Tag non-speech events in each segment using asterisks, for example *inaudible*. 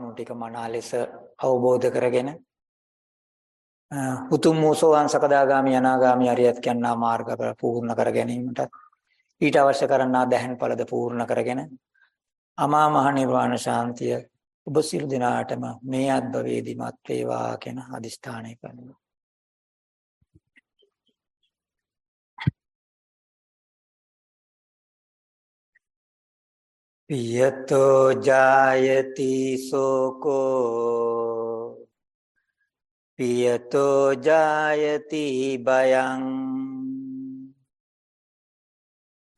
කරුණු ටික මනා ලෙස අවබෝධ කරගෙන උතුම් මොසෝවන් සකදාගාමි අනාගාමි අරියත් කියනා මාර්ග පූර්ණ කර ගැනීමට ඊට අවශ්‍ය කරනා දැහන් ඵලද පූර්ණ කරගෙන අමා මහ නිර්වාණ ශාන්තිය ඔබ සියලු දෙනාටම මේ අත්භවේදීමත් වේවා කියන අදිෂ්ඨානය කරනවා. පියතෝ ජායති සෝකෝ පියතෝ ජායති බයං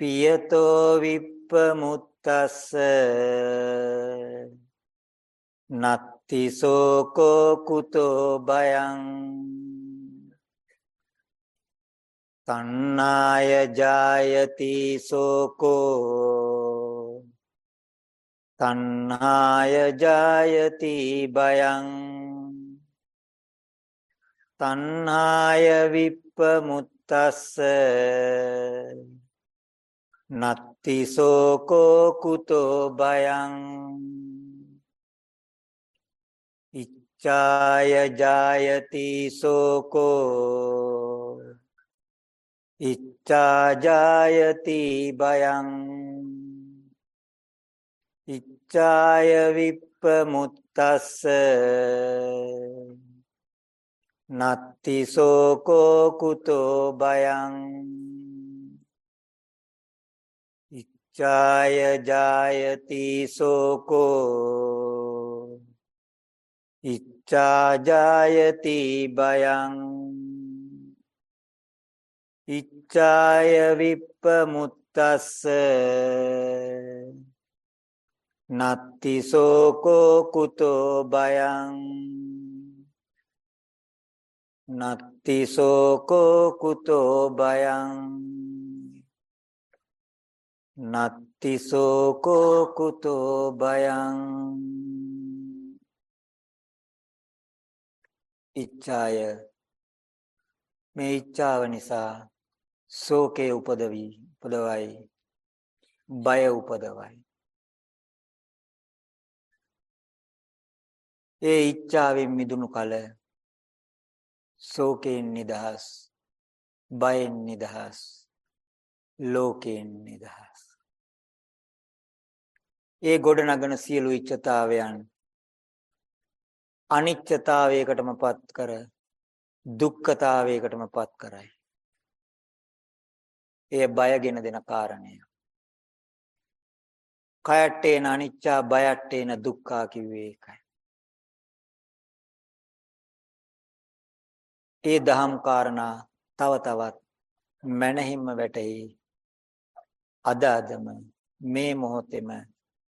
පියතෝ විප්පමුත්තස්ස නත්ති සෝකෝ කුතෝ බයං තණ්හාය ජායති සෝකෝ තණ්හාය ජායති බයං තණ්හාය විප්පමුත්තස්ස. නත්ති සෝකෝ කුතෝ බයං ඉච්ඡාය ජායති සෝකෝ. ඉච්ඡා ජායති බයං ඉච්ඡාය විප්පමුත්තස්ස නත්ති සෝකෝ කුතෝ බයං ඉච්ඡාය ජායති සෝකෝ ඉච්ඡා ජායති බයං ඉච්ඡාය විප්පමුත්තස්ස නත්ති සෝකෝ කුතෝ බයං නත්ති සෝකෝ කුතෝ බයං නත්ති සෝකෝ කුතෝ බයං ඉච්ඡාය. මේ ඉච්ඡාව නිසා ශෝකේ උපදවි උපදවයි. බය උපදවයි. ඒ ඉච්ඡාවෙන් මිදුණු කල ශෝකයෙන් නිදහස් බයෙන් නිදහස් ලෝකයෙන් නිදහස්. ඒ ගොඩ නගන සියලු ඉච්ඡතාවයන් අනිච්චතාවයකටම පත් කර දුක්ඛතාවයකටම පත් කරයි. එය බයගෙන දෙන කාරණය. කයට්ටේන අනිච්චා බයට්ටේන දුක්ඛා කිව්වේ ඒකයි. ඒ දහම් කාරණා තව තවත් මනහින්ම වැටහි. අද අදම මේ මොහොතේම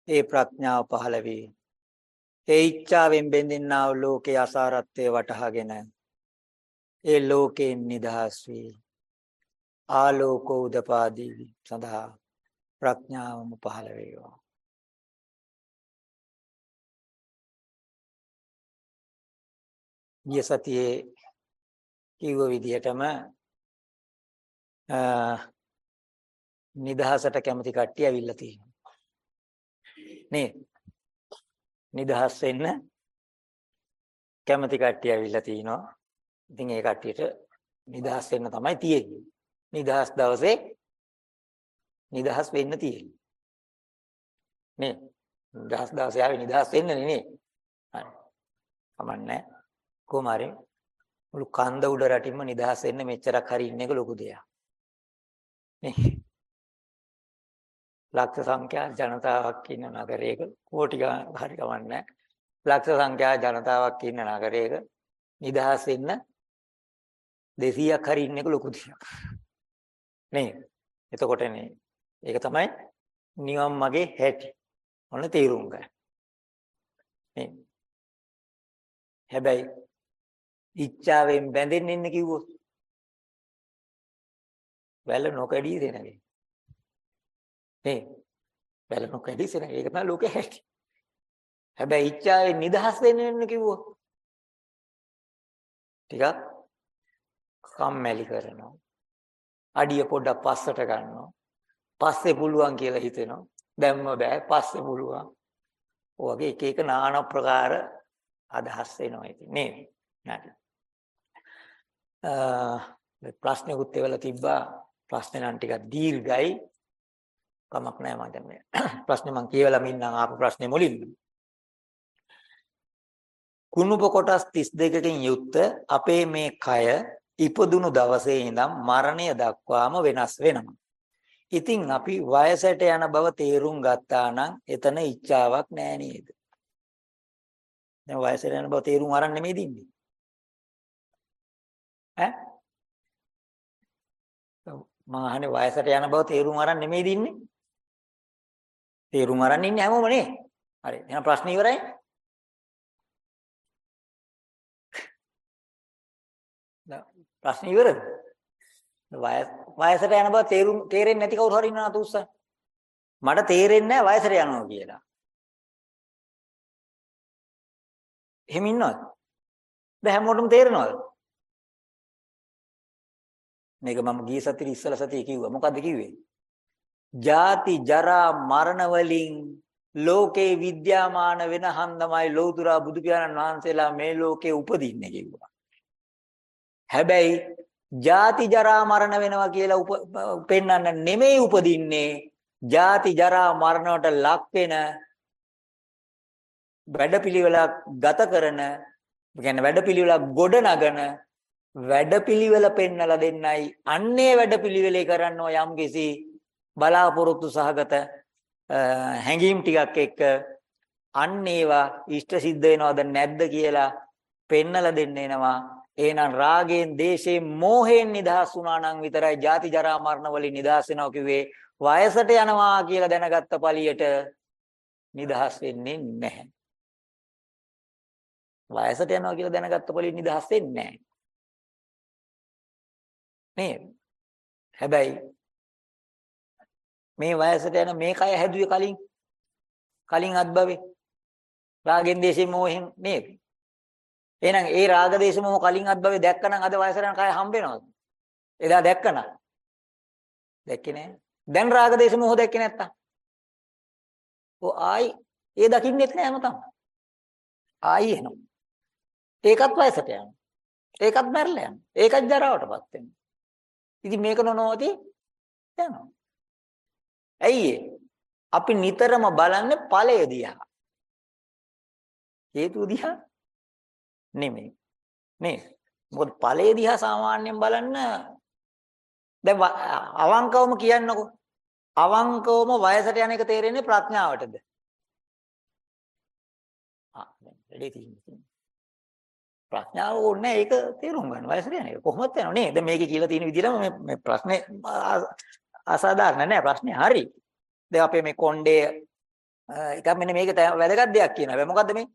ඒ ප්‍රඥාව පහළ වේ ඒ ઈච්ඡාවෙන් බැඳින්නා වූ ලෝකේ අසාරත්වය වටහාගෙන ඒ ලෝකයෙන් නිදහස් වී ආලෝක උදපාදී සඳහා ප්‍රඥාවම පහළ වේවා. ගිය සතියේ කිව්ව විදිහටම නිදහසට කැමති කට්ටිය ඇවිල්ලා තියෙනවා. නේ? නිදහස් වෙන්න කැමති කට්ටිය ඇවිල්ලා තිනවා. ඉතින් ඒ කට්ටියට නිදහස් වෙන්න තමයි තියෙන්නේ. නිදහස් දවසේ නිදහස් වෙන්න තියෙන්නේ. නේ? නිදහස් දවසේ ආවේ නිදහස් වෙන්නනේ නේ. හරි. කමන්නේ. කොහොම හරි මුළු කන්ද උඩ රටින්ම නිදහස් වෙන්න මෙච්චරක් හරි ඉන්න එක ලොකු දෙයක්. නේ? ලක්ෂ සංඛ්‍යා ජනතාවක් ඉන්න නගරයක කෝටි හරි කවන්නේ ලක්ෂ සංඛ්‍යා ජනතාවක් ඉන්න නගරයක නිදහස් වෙන්න 200ක් හරි ඉන්න එක ලොකු දෙයක්. නේ? එතකොටනේ ඒක තමයි නිවන් මගේ හැටි. ඔන්න තීරුම් ගන්න. නේ? හැබැයි ඉච්ඡාවෙන් බැඳෙන්න ඉන්න කිව්වොත් වැල නොකඩී දෙනගේ නේ වැල නොකඩී දෙන ඒක තමයි ලෝකේ හැටි. හැබැයි ඉච්ඡාවෙන් නිදහස් වෙන්න ඉන්න කිව්වොත් ටිකක් කම්මැලි කරනවා. අඩිය පොඩ්ඩක් පස්සට ගන්නවා. පස්සේ පුළුවන් කියලා හිතෙනවා. දැම්ම බෑ. පස්සේ පුළුවන්. ඔයගේ එක එක নানা ප්‍රකාර අදහස් වෙනවා ඉතින්. නේද? නැටි. අ ප්‍රශ්නෙකුත් එවලා තිබ්බා ප්‍රශ්නේ නම් ටිකක් දීර්ඝයි. කමක් නැහැ මම දැන් මේ ප්‍රශ්නේ මම කියවලා මින්නම් ආපු ප්‍රශ්නේ මුලින්ම. කුණුප කොටස් 32කින් යුක්ත අපේ මේ කය ඉපදුණු දවසේ ඉඳන් මරණය දක්වාම වෙනස් වෙනවා. ඉතින් අපි වයසට යන බව තේරුම් ගත්තා නම් එතන ඉච්ඡාවක් නෑ නේද? දැන් වයසට යන බව තේරුම් අරන් නෙමෙයි දින්නේ. ඈ? මම අහන්නේ වයසට යන බව තේරුම් අරන් නෙමෙයි දින්නේ. තේරුම් අරන් ඉන්නේ හැමෝම නේ. හරි. එහෙනම් ප්‍රශ්න ඉවරයි. ප්‍රශ්න ඉවරද? වයස වයසට යන බව තේරුම් තේරෙන්නේ නැති කවුරු හරි ඉන්නවද උස්ස? මට තේරෙන්නේ නැහැ වයසට යනවා කියලා. එහෙම ඉන්නවද? දැන් හැමෝටම තේරෙනවද? මේක මම ගිය සතියේ ඉස්සල සතියේ කිව්වා. මොකද්ද කිව්වේ? ජාති ජරා මරණ වලින් ලෝකේ විද්‍යාමාන වෙන හන්දමයි ලෞතර බුදු පියාණන් වහන්සේලා මේ ලෝකේ උපදින්නේ කිව්වා. හැබැයි ජාති ජරා මරණ වෙනවා කියලා පෙන්වන්න නෙමෙයි උපදින්නේ. ජාති ජරා මරණයට ලක් වෙන වැඩපිළිවෙලක් ගත කරන කියන්නේ වැඩපිළිවෙලක් ගොඩ නගන වැඩපිළිවෙල පෙන්නලා දෙන්නයි. අන්නේ වැඩපිළිවෙලේ කරන්න යම් කිසි බලාපොරොත්තු සහගත හැඟීම් ටිකක් එක්ක අන්න ඒවා ඉෂ්ට සිද්ධ වෙනවද නැද්ද කියලා පෙන්නලා දෙන්න එනවා. එහෙනම් රාගයෙන් දේශයෙන් මෝහයෙන් නිදහස් වුණා නම් විතරයි ජාති ජරා මරණ වලින් නිදහස් වෙනවා කිව්වේ වයසට යනවා කියලා දැනගත්ත පළියට නිදහස් වෙන්නේ නැහැ. වයසට යනවා කියලා දැනගත්ත පළියට නිදහස් වෙන්නේ නැහැ. නේද හැබැයි මේ වයසට යන මේ කය හැදුවේ කලින් කලින් අත්භවේ රාගෙන් දේශයෙන් මෝහෙන් නේද එහෙනම් ඒ රාග දේශ මොහ කලින් අත්භවේ දැක්කනම් අද වයසට යන කය හම්බ වෙනවද? එදා දැක්කනම්. දැක්කේ නෑ. දැන් රාග දේශ මොහ දැක්කේ නැත්තම්. ඔය ආයි ඒ දකින්නෙත් නෑ හැමතම. ආයි එනවා. ඒකත් වයසට යනවා. ඒකත් මැරලා යනවා. ඒකත් ජරාවටපත් වෙනවා. ඉතින් මේක නොනවති යනවා. ඇයි අපි නිතරම බලන්නේ ඵලය දිහා. හේතුව දිහා නෙමෙයි. නේ. මොකද ඵලයේ දිහා සාමාන්‍යයෙන් බලන්න දැන් අවංකවම කියන්නකෝ. අවංකවම වයසට යන එක තේරෙන්නේ ප්‍රඥාවටද? ආ දැන් රෙඩි තියෙන්නේ. ප්‍රඥාව ඕනේ ඒක තේරුම් ගන්න වයසට යන එක කොහොමද යනව නේ? දැන් මේකේ කියලා තියෙන විදිහටම මේ මේ ප්‍රශ්නේ අසාධාරණ නෑ ප්‍රශ්නේ හරි. දැන් අපේ මේ කොණ්ඩේ එක මෙන්න මේක වැදගත් දෙයක් කියනවා. මොකද්ද මේ?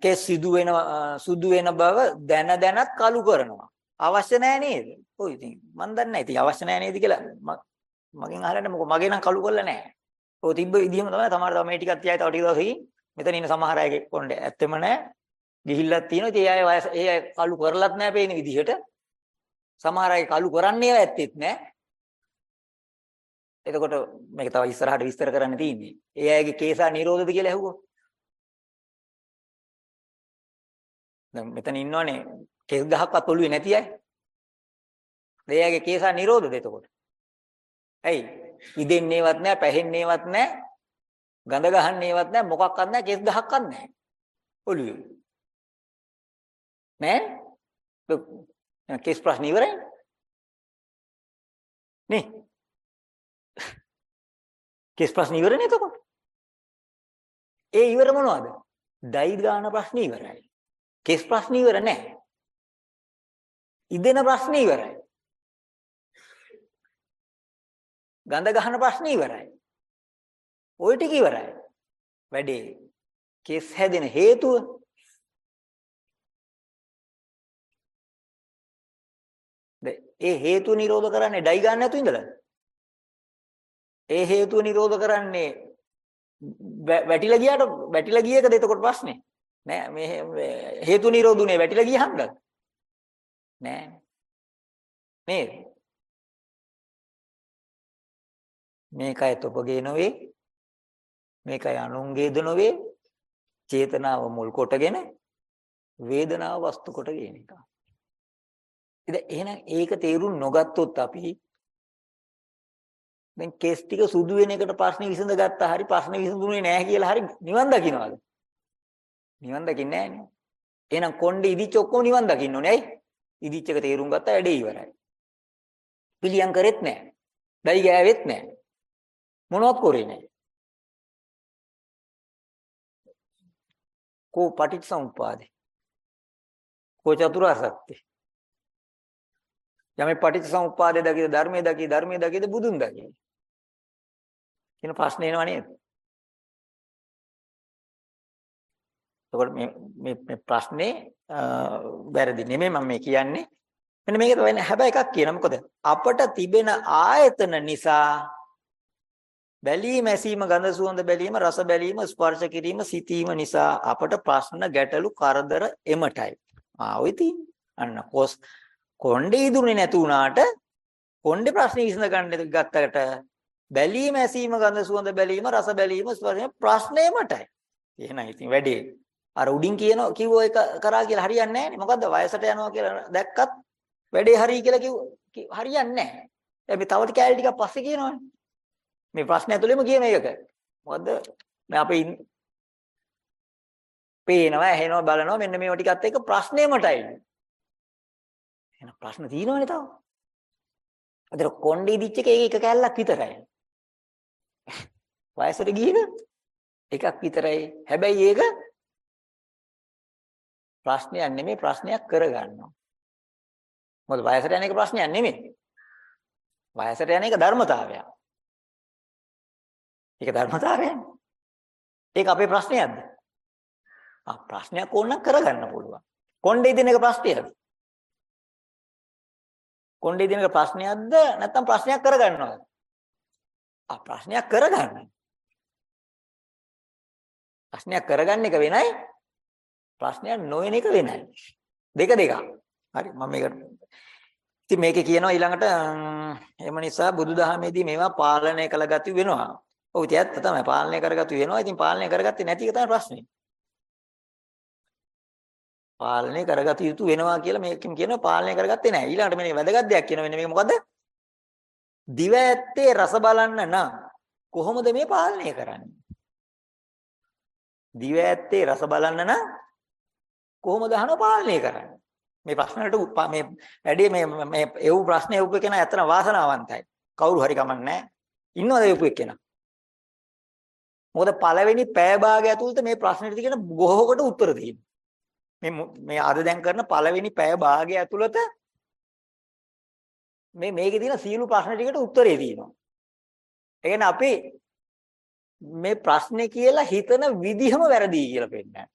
කෙස් සිදු වෙන සුදු වෙන බව දැන දැනත් කළු කරනවා. අවශ්‍ය නැහැ නේද? ඔය ඉතින් මන් දන්නේ නැහැ. ඉතින් අවශ්‍ය නැහැ නේද කියලා මගෙන් අහලා මොකද මගේ නම් කළු කරලා නැහැ. ඔය තිබ්බ විදිහම තමයි තමයි තව මේ ටිකක් තියයි තව ටික දවසකින් මෙතන ඉන්න සමහර අයගේ කොණ්ඩේ ඇත්තෙම නැහැ. ගිහිල්ලක් තියෙනවා. ඉතින් ඒ අය වයස ඒ අය කළු කරලත් නැහැ පේන විදිහට. සමහර අය කළු කරන්නේව ඇත්තෙත් නැහැ. එතකොට මේක තව ඉස්සරහට විස්තර කරන්න තියෙන්නේ. ඒ අයගේ කේසා නිරෝධද කියලා ඇහුවොත් දැන් මෙතන ඉන්නවනේ කෙස් ගහක්වත් ඔළුවේ නැති අය. එයාගේ කේසා නිරෝධද එතකොට? ඇයි? ඉදෙන්නේවත් නැහැ, පැහෙන්නේවත් නැහැ, ගඳ ගහන්නේවත් නැහැ, මොකක්වත් නැහැ, කෙස් ගහක්වත් නැහැ. ඔළුවේ. නෑ? කෙස් ප්‍රශ්න ඉවරයි. නේ? කෙස් ප්‍රශ්න ඉවරනේ එතකොට. ඒ ඉවර මොනවද? දෛ ගාන ප්‍රශ්න ඉවරයි. කෙස් ප්‍රශ්න ඉවර නැහැ. ඉදෙන ප්‍රශ්න ඉවරයි. ගඳ ගහන ප්‍රශ්න ඉවරයි. ওই ටික ඉවරයි. වැඩේ කෙස් හැදෙන හේතුව ඒ හේතුව නිරෝධ කරන්නේ ඩයි ගන්න නැතු ඉඳලා. ඒ හේතුව නිරෝධ කරන්නේ වැටිලා ගියාට වැටිලා ගිය එකද එතකොට ප්‍රශ්නේ? නෑ මේ හේතු නිරෝධුනේ වැටිලා ගියහමද? නෑ. නේද? මේකයි තොපගේ නොවේ. මේකයි අනුන්ගේද නොවේ චේතනාව මුල් කොටගෙන වේදනාව වස්තු කොට ගේන එක. ඉතින් එහෙනම් ඒක තේරුම් නොගත්තොත් අපි දැන් කේස් ටික සුදු වෙන එකට ප්‍රශ්නේ විසඳ ගත්තා හරි ප්‍රශ්නේ විසඳුනේ නැහැ කියලා හරි නිවන් දකින්නවද? නිවන් දකින්නේ නැහැ නේ. එහෙනම් කොණ්ඩේ ඉදිච්ච ඔක්කොම නිවන් දකින්න ඕනේ. ඇයි? ඉදිච්ච එක තේරුම් ගත්තා වැඩේ ඉවරයි. පිළියම් කරෙත් නැහැ. දයි ගෑවෙත් නැහැ. මොනවත් කරේ නැහැ. කෝ පටිච්චසමුප්පාදේ. කෝ චතුරාර්ය සත්‍ය. යමේ පටිච්චසමුප්පාදේ දකිද ධර්මයේ දකි ධර්මයේ දකිද බුදුන් දකි. කියන ප්‍රශ්නේ එනවා නේද? එතකොට මේ මේ මේ ප්‍රශ්නේ වැරදි නෙමෙයි මම මේ කියන්නේ. මෙන්න මේක තමයි හැබැයි එකක් කියන මොකද අපට තිබෙන ආයතන නිසා බැලීම ඇසීම ගඳ සුවඳ බැලීම රස බැලීම ස්පර්ශ කිරීම සිතීම නිසා අපට ප්‍රශ්න ගැටලු කරදර එමටයි. ආ ඔය තියෙන්නේ. අන්න කොස් කොණ්ඩේ ඉදුනේ නැතු වුණාට කොණ්ඩේ ප්‍රශ්නේ විසඳ ගන්න ගත්තකට බැලීම ඇසීම ගඳ සුවඳ බැලීම රස බැලීම ස්පර්ශ ප්‍රශ්නේමටයි. එහෙනම් ඉතින් වැඩේ අර උඩින් කියන කිව්ව එක කරා කියලා හරියන්නේ නැහැ නේ. මොකද්ද වයසට යනවා කියලා දැක්කත් වැඩේ හරි කියලා කිව්ව හරියන්නේ නැහැ. අපි තව කෑලි ටිකක් පස්සේ කියනවනේ. මේ ප්‍රශ්න ඇතුළේම කියන එක. මොකද්ද? දැන් අපි පේනවා, ඇහෙනවා, බලනවා මෙන්න මේව ටිකත් එක්ක ප්‍රශ්නේමටයි. එහෙනම් ප්‍රශ්න තියෙනවනේ තව. අතර කොණ්ඩේ දිච්ච එක ඒක කෑල්ලක් විතරයි. වයසට ගියක එකක් විතරයි. හැබැයි ඒක ප්‍රශ්නයක් නෙමෙයි ප්‍රශ්නයක් කරගන්නවා. මොකද වයසට යන එක ප්‍රශ්නයක් නෙමෙයි. වයසට යන එක ධර්මතාවයක්. ඒක ධර්මතාවයනේ. ඒක අපේ ප්‍රශ්නයක්ද? ආ ප්‍රශ්නයක් ඕනනම් කරගන්න පුළුවන්. කොණ්ඩේ දින එක ප්‍රශ්නයක්ද? කොණ්ඩේ දින එක ප්‍රශ්නයක්ද නැත්නම් ප්‍රශ්නයක් කරගන්නවද? ආ ප්‍රශ්නයක් කරගන්න. ප්‍රශ්නයක් කරගන්න එක වෙනයි ප්‍රශ්නයක් නොවන එක වෙනයි. දෙක දෙකක්. හරි මම මේකට ඉතින් මේකේ කියනවා ඊළඟට එම නිසා බුදුදහමේදී මේවා පාලනය කළගතු වෙනවා. ඔව් ඉතින් ඇත්ත තමයි පාලනය කරගතු වෙනවා. ඉතින් පාලනය කරගත්තේ නැති එක තමයි ප්‍රශ්නේ. පාලනය කරගත යුතු වෙනවා කියලා මේකෙන් කියනවා පාලනය කරගත්තේ නැහැ. ඊළඟට මේ වැදගත් දෙයක් කියනවා මෙන්න මේක මොකද්ද? දිව ඇත්තේ රස බලන්න නම් කොහොමද මේ පාලනය කරන්නේ? දිව ඇත්තේ රස බලන්න නම් කොහොමද අහන පාලනය කරන්නේ? මේ ප්‍රශ්නවලට මේ වැඩි මේ මේ එව් ප්‍රශ්නේ එව් කෙනා ඇත්තන වාසනාවන්තයි. කවුරු හරි කමක් නැහැ. ඉන්නවද එව් කෙනා? මොකද පළවෙනි පෑ භාගය ඇතුළත මේ ප්‍රශ්නෙට තියෙන බොහෝකට උත්තර තියෙනවා. මේ මේ අද දැන් කරන පළවෙනි පෑ භාගය ඇතුළත මේ මේකේ තියෙන සියලු ප්‍රශ්න ටිකට උත්තරේ තියෙනවා. ඒ කියන්නේ අපි මේ ප්‍රශ්නේ කියලා හිතන විදිහම වැරදි කියලා පෙන්නන්නේ.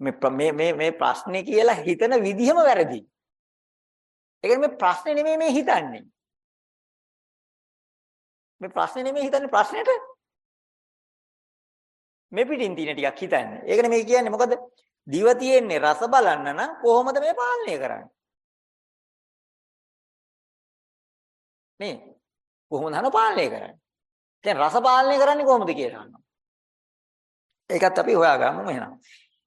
මේ මේ මේ ප්‍රශ්නේ කියලා හිතන විදිහම වැරදි. ඒ කියන්නේ මේ ප්‍රශ්නේ නෙමෙයි මේ හිතන්නේ. මේ ප්‍රශ්නේ නෙමෙයි හිතන්නේ ප්‍රශ්නෙට. මේ පිටින් තියෙන ටිකක් හිතන්නේ. ඒකනේ මේ කියන්නේ මොකද? දිව තියෙන්නේ රස බලන්න නම් කොහොමද මේ පාලනය කරන්නේ? නේ කොහොමද හන පාලනය කරන්නේ? දැන් රස පාලනය කරන්නේ කොහොමද කියලා අහනවා. ඒකත් අපි හොයාගමු එහෙනම්.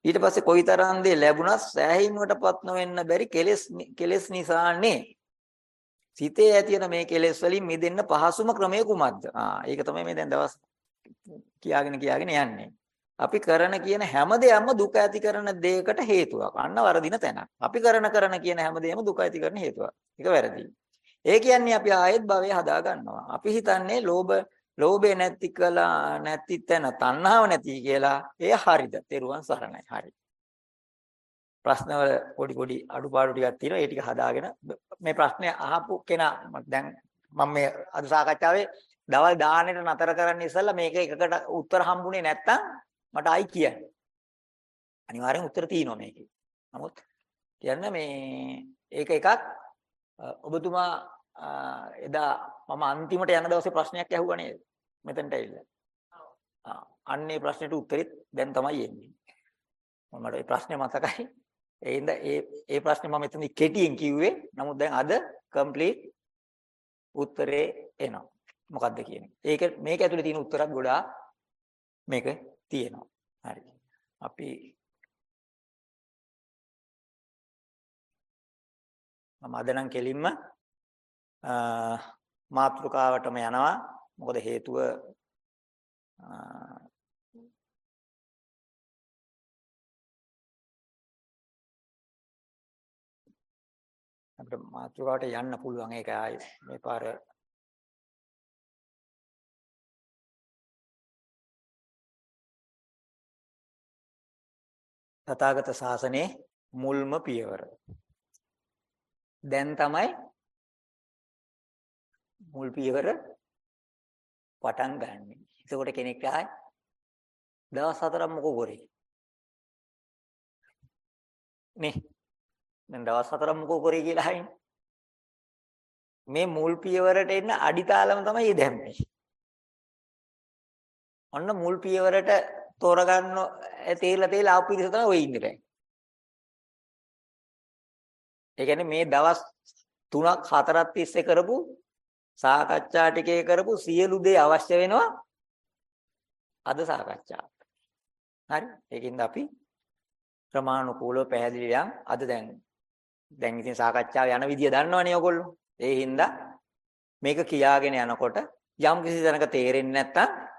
ඊට පස්සේ කොයිතරම් දේ ලැබුණත් සෑහීමකටපත් නොවෙන්න බැරි කෙලෙස් කෙලෙස් නිසානේ. සිතේ ඇතිවන මේ කෙලෙස් වලින් මිදෙන්න පහසුම ක්‍රමය කුමක්ද? ආ ඒක තමයි මේ දැන් දවස් කියාගෙන කියාගෙන යන්නේ. අපි කරන කියන හැම දෙයක්ම දුක ඇති කරන දෙයකට හේතුවක්. අන්න වරදින තැන. අපි කරන කරන කියන හැම දෙයක්ම දුක ඇති කරන හේතුවක්. ඒක වැරදි. ඒ කියන්නේ අපි ආයෙත් භවය හදා ගන්නවා. අපි හිතන්නේ ලෝභ ලෝභය නැති කළා නැති තැන තණ්හාව නැති කියලා. ඒ හරිද? තෙරුවන් සරණයි. හරි. ප්‍රශ්නවල පොඩි පොඩි අඩුපාඩු ටිකක් තියෙනවා. ඒ ටික හදාගෙන මේ ප්‍රශ්නේ අහපු කෙනා දැන් මම මේ අද සාකච්ඡාවේ දවල් දානෙට නතර කරන්න ඉස්සෙල්ලා මේක එකකට උත්තර හම්බුනේ නැත්තම් මට ආයි කියන්න. අනිවාර්යෙන් උත්තර තියෙනවා මේකේ. නමුත් කියන්න මේ ඒක එකක් ඔබතුමා එදා මම අන්තිමට යන දවසේ ප්‍රශ්නයක් ඇහුවා නේද? මෙතනට ඇවිල්ලා. අන්නේ ප්‍රශ්නෙට උත්තරෙත් දැන් තමයි එන්නේ. මට ඒ ප්‍රශ්නේ මතකයි. ඒ ඉඳ ඒ ඒ ප්‍රශ්නේ මම එතන කෙටියෙන් කිව්වේ. නමුත් දැන් අද කම්ප්ලීට් උත්තරේ එනවා. මොකද්ද කියන්නේ. ඒක මේක ඇතුලේ තියෙන උත්තරත් ගොඩාක් මේක තියෙනවා. හරි. අපි මම අද නම් කෙලින්ම මාතෘකාවටම යනවා. මොකද හේතුව අපිට මාතෘකාවට යන්න පුළුවන් ඒක ආයි මේ පාර තථාගත ශාසනයේ මුල්ම පියවර. දැන් තමයි මුල් පියවර පටන් ගන්න. එතකොට කෙනෙක් ආයි දවස් හතරක් මොකෝ කරේ? නේ දැන් දවස් හතරක් මොකෝ කරේ කියලා අහින්නේ. මේ මුල් පියවරට එන්න අඩිතාලම තමයි දැම්මේ. ඔන්න මුල් පියවරට තෝරගන්න තේරලා තේරලා ආපු පිරිස තමයි ඔය ඉන්නේ දැන්. ඒ කියන්නේ මේ දවස් 3ක් 4ක් තිස්සේ කරපු සාකච්ඡා ටිකේ කරපු සියලු දේ අවශ්‍ය වෙනවා අද සාකච්ඡාවට. හරි? ඒකින්ද අපි ක්‍රමානුකූලව පැහැදිලි යන් අද දැන් දැන් ඉතින් සාකච්ඡාව යන විදිය දන්නවනේ ඔයගොල්ලෝ. ඒ හින්දා මේක කියාගෙන යනකොට යම් කිසි තැනක තේරෙන්නේ නැත්තම්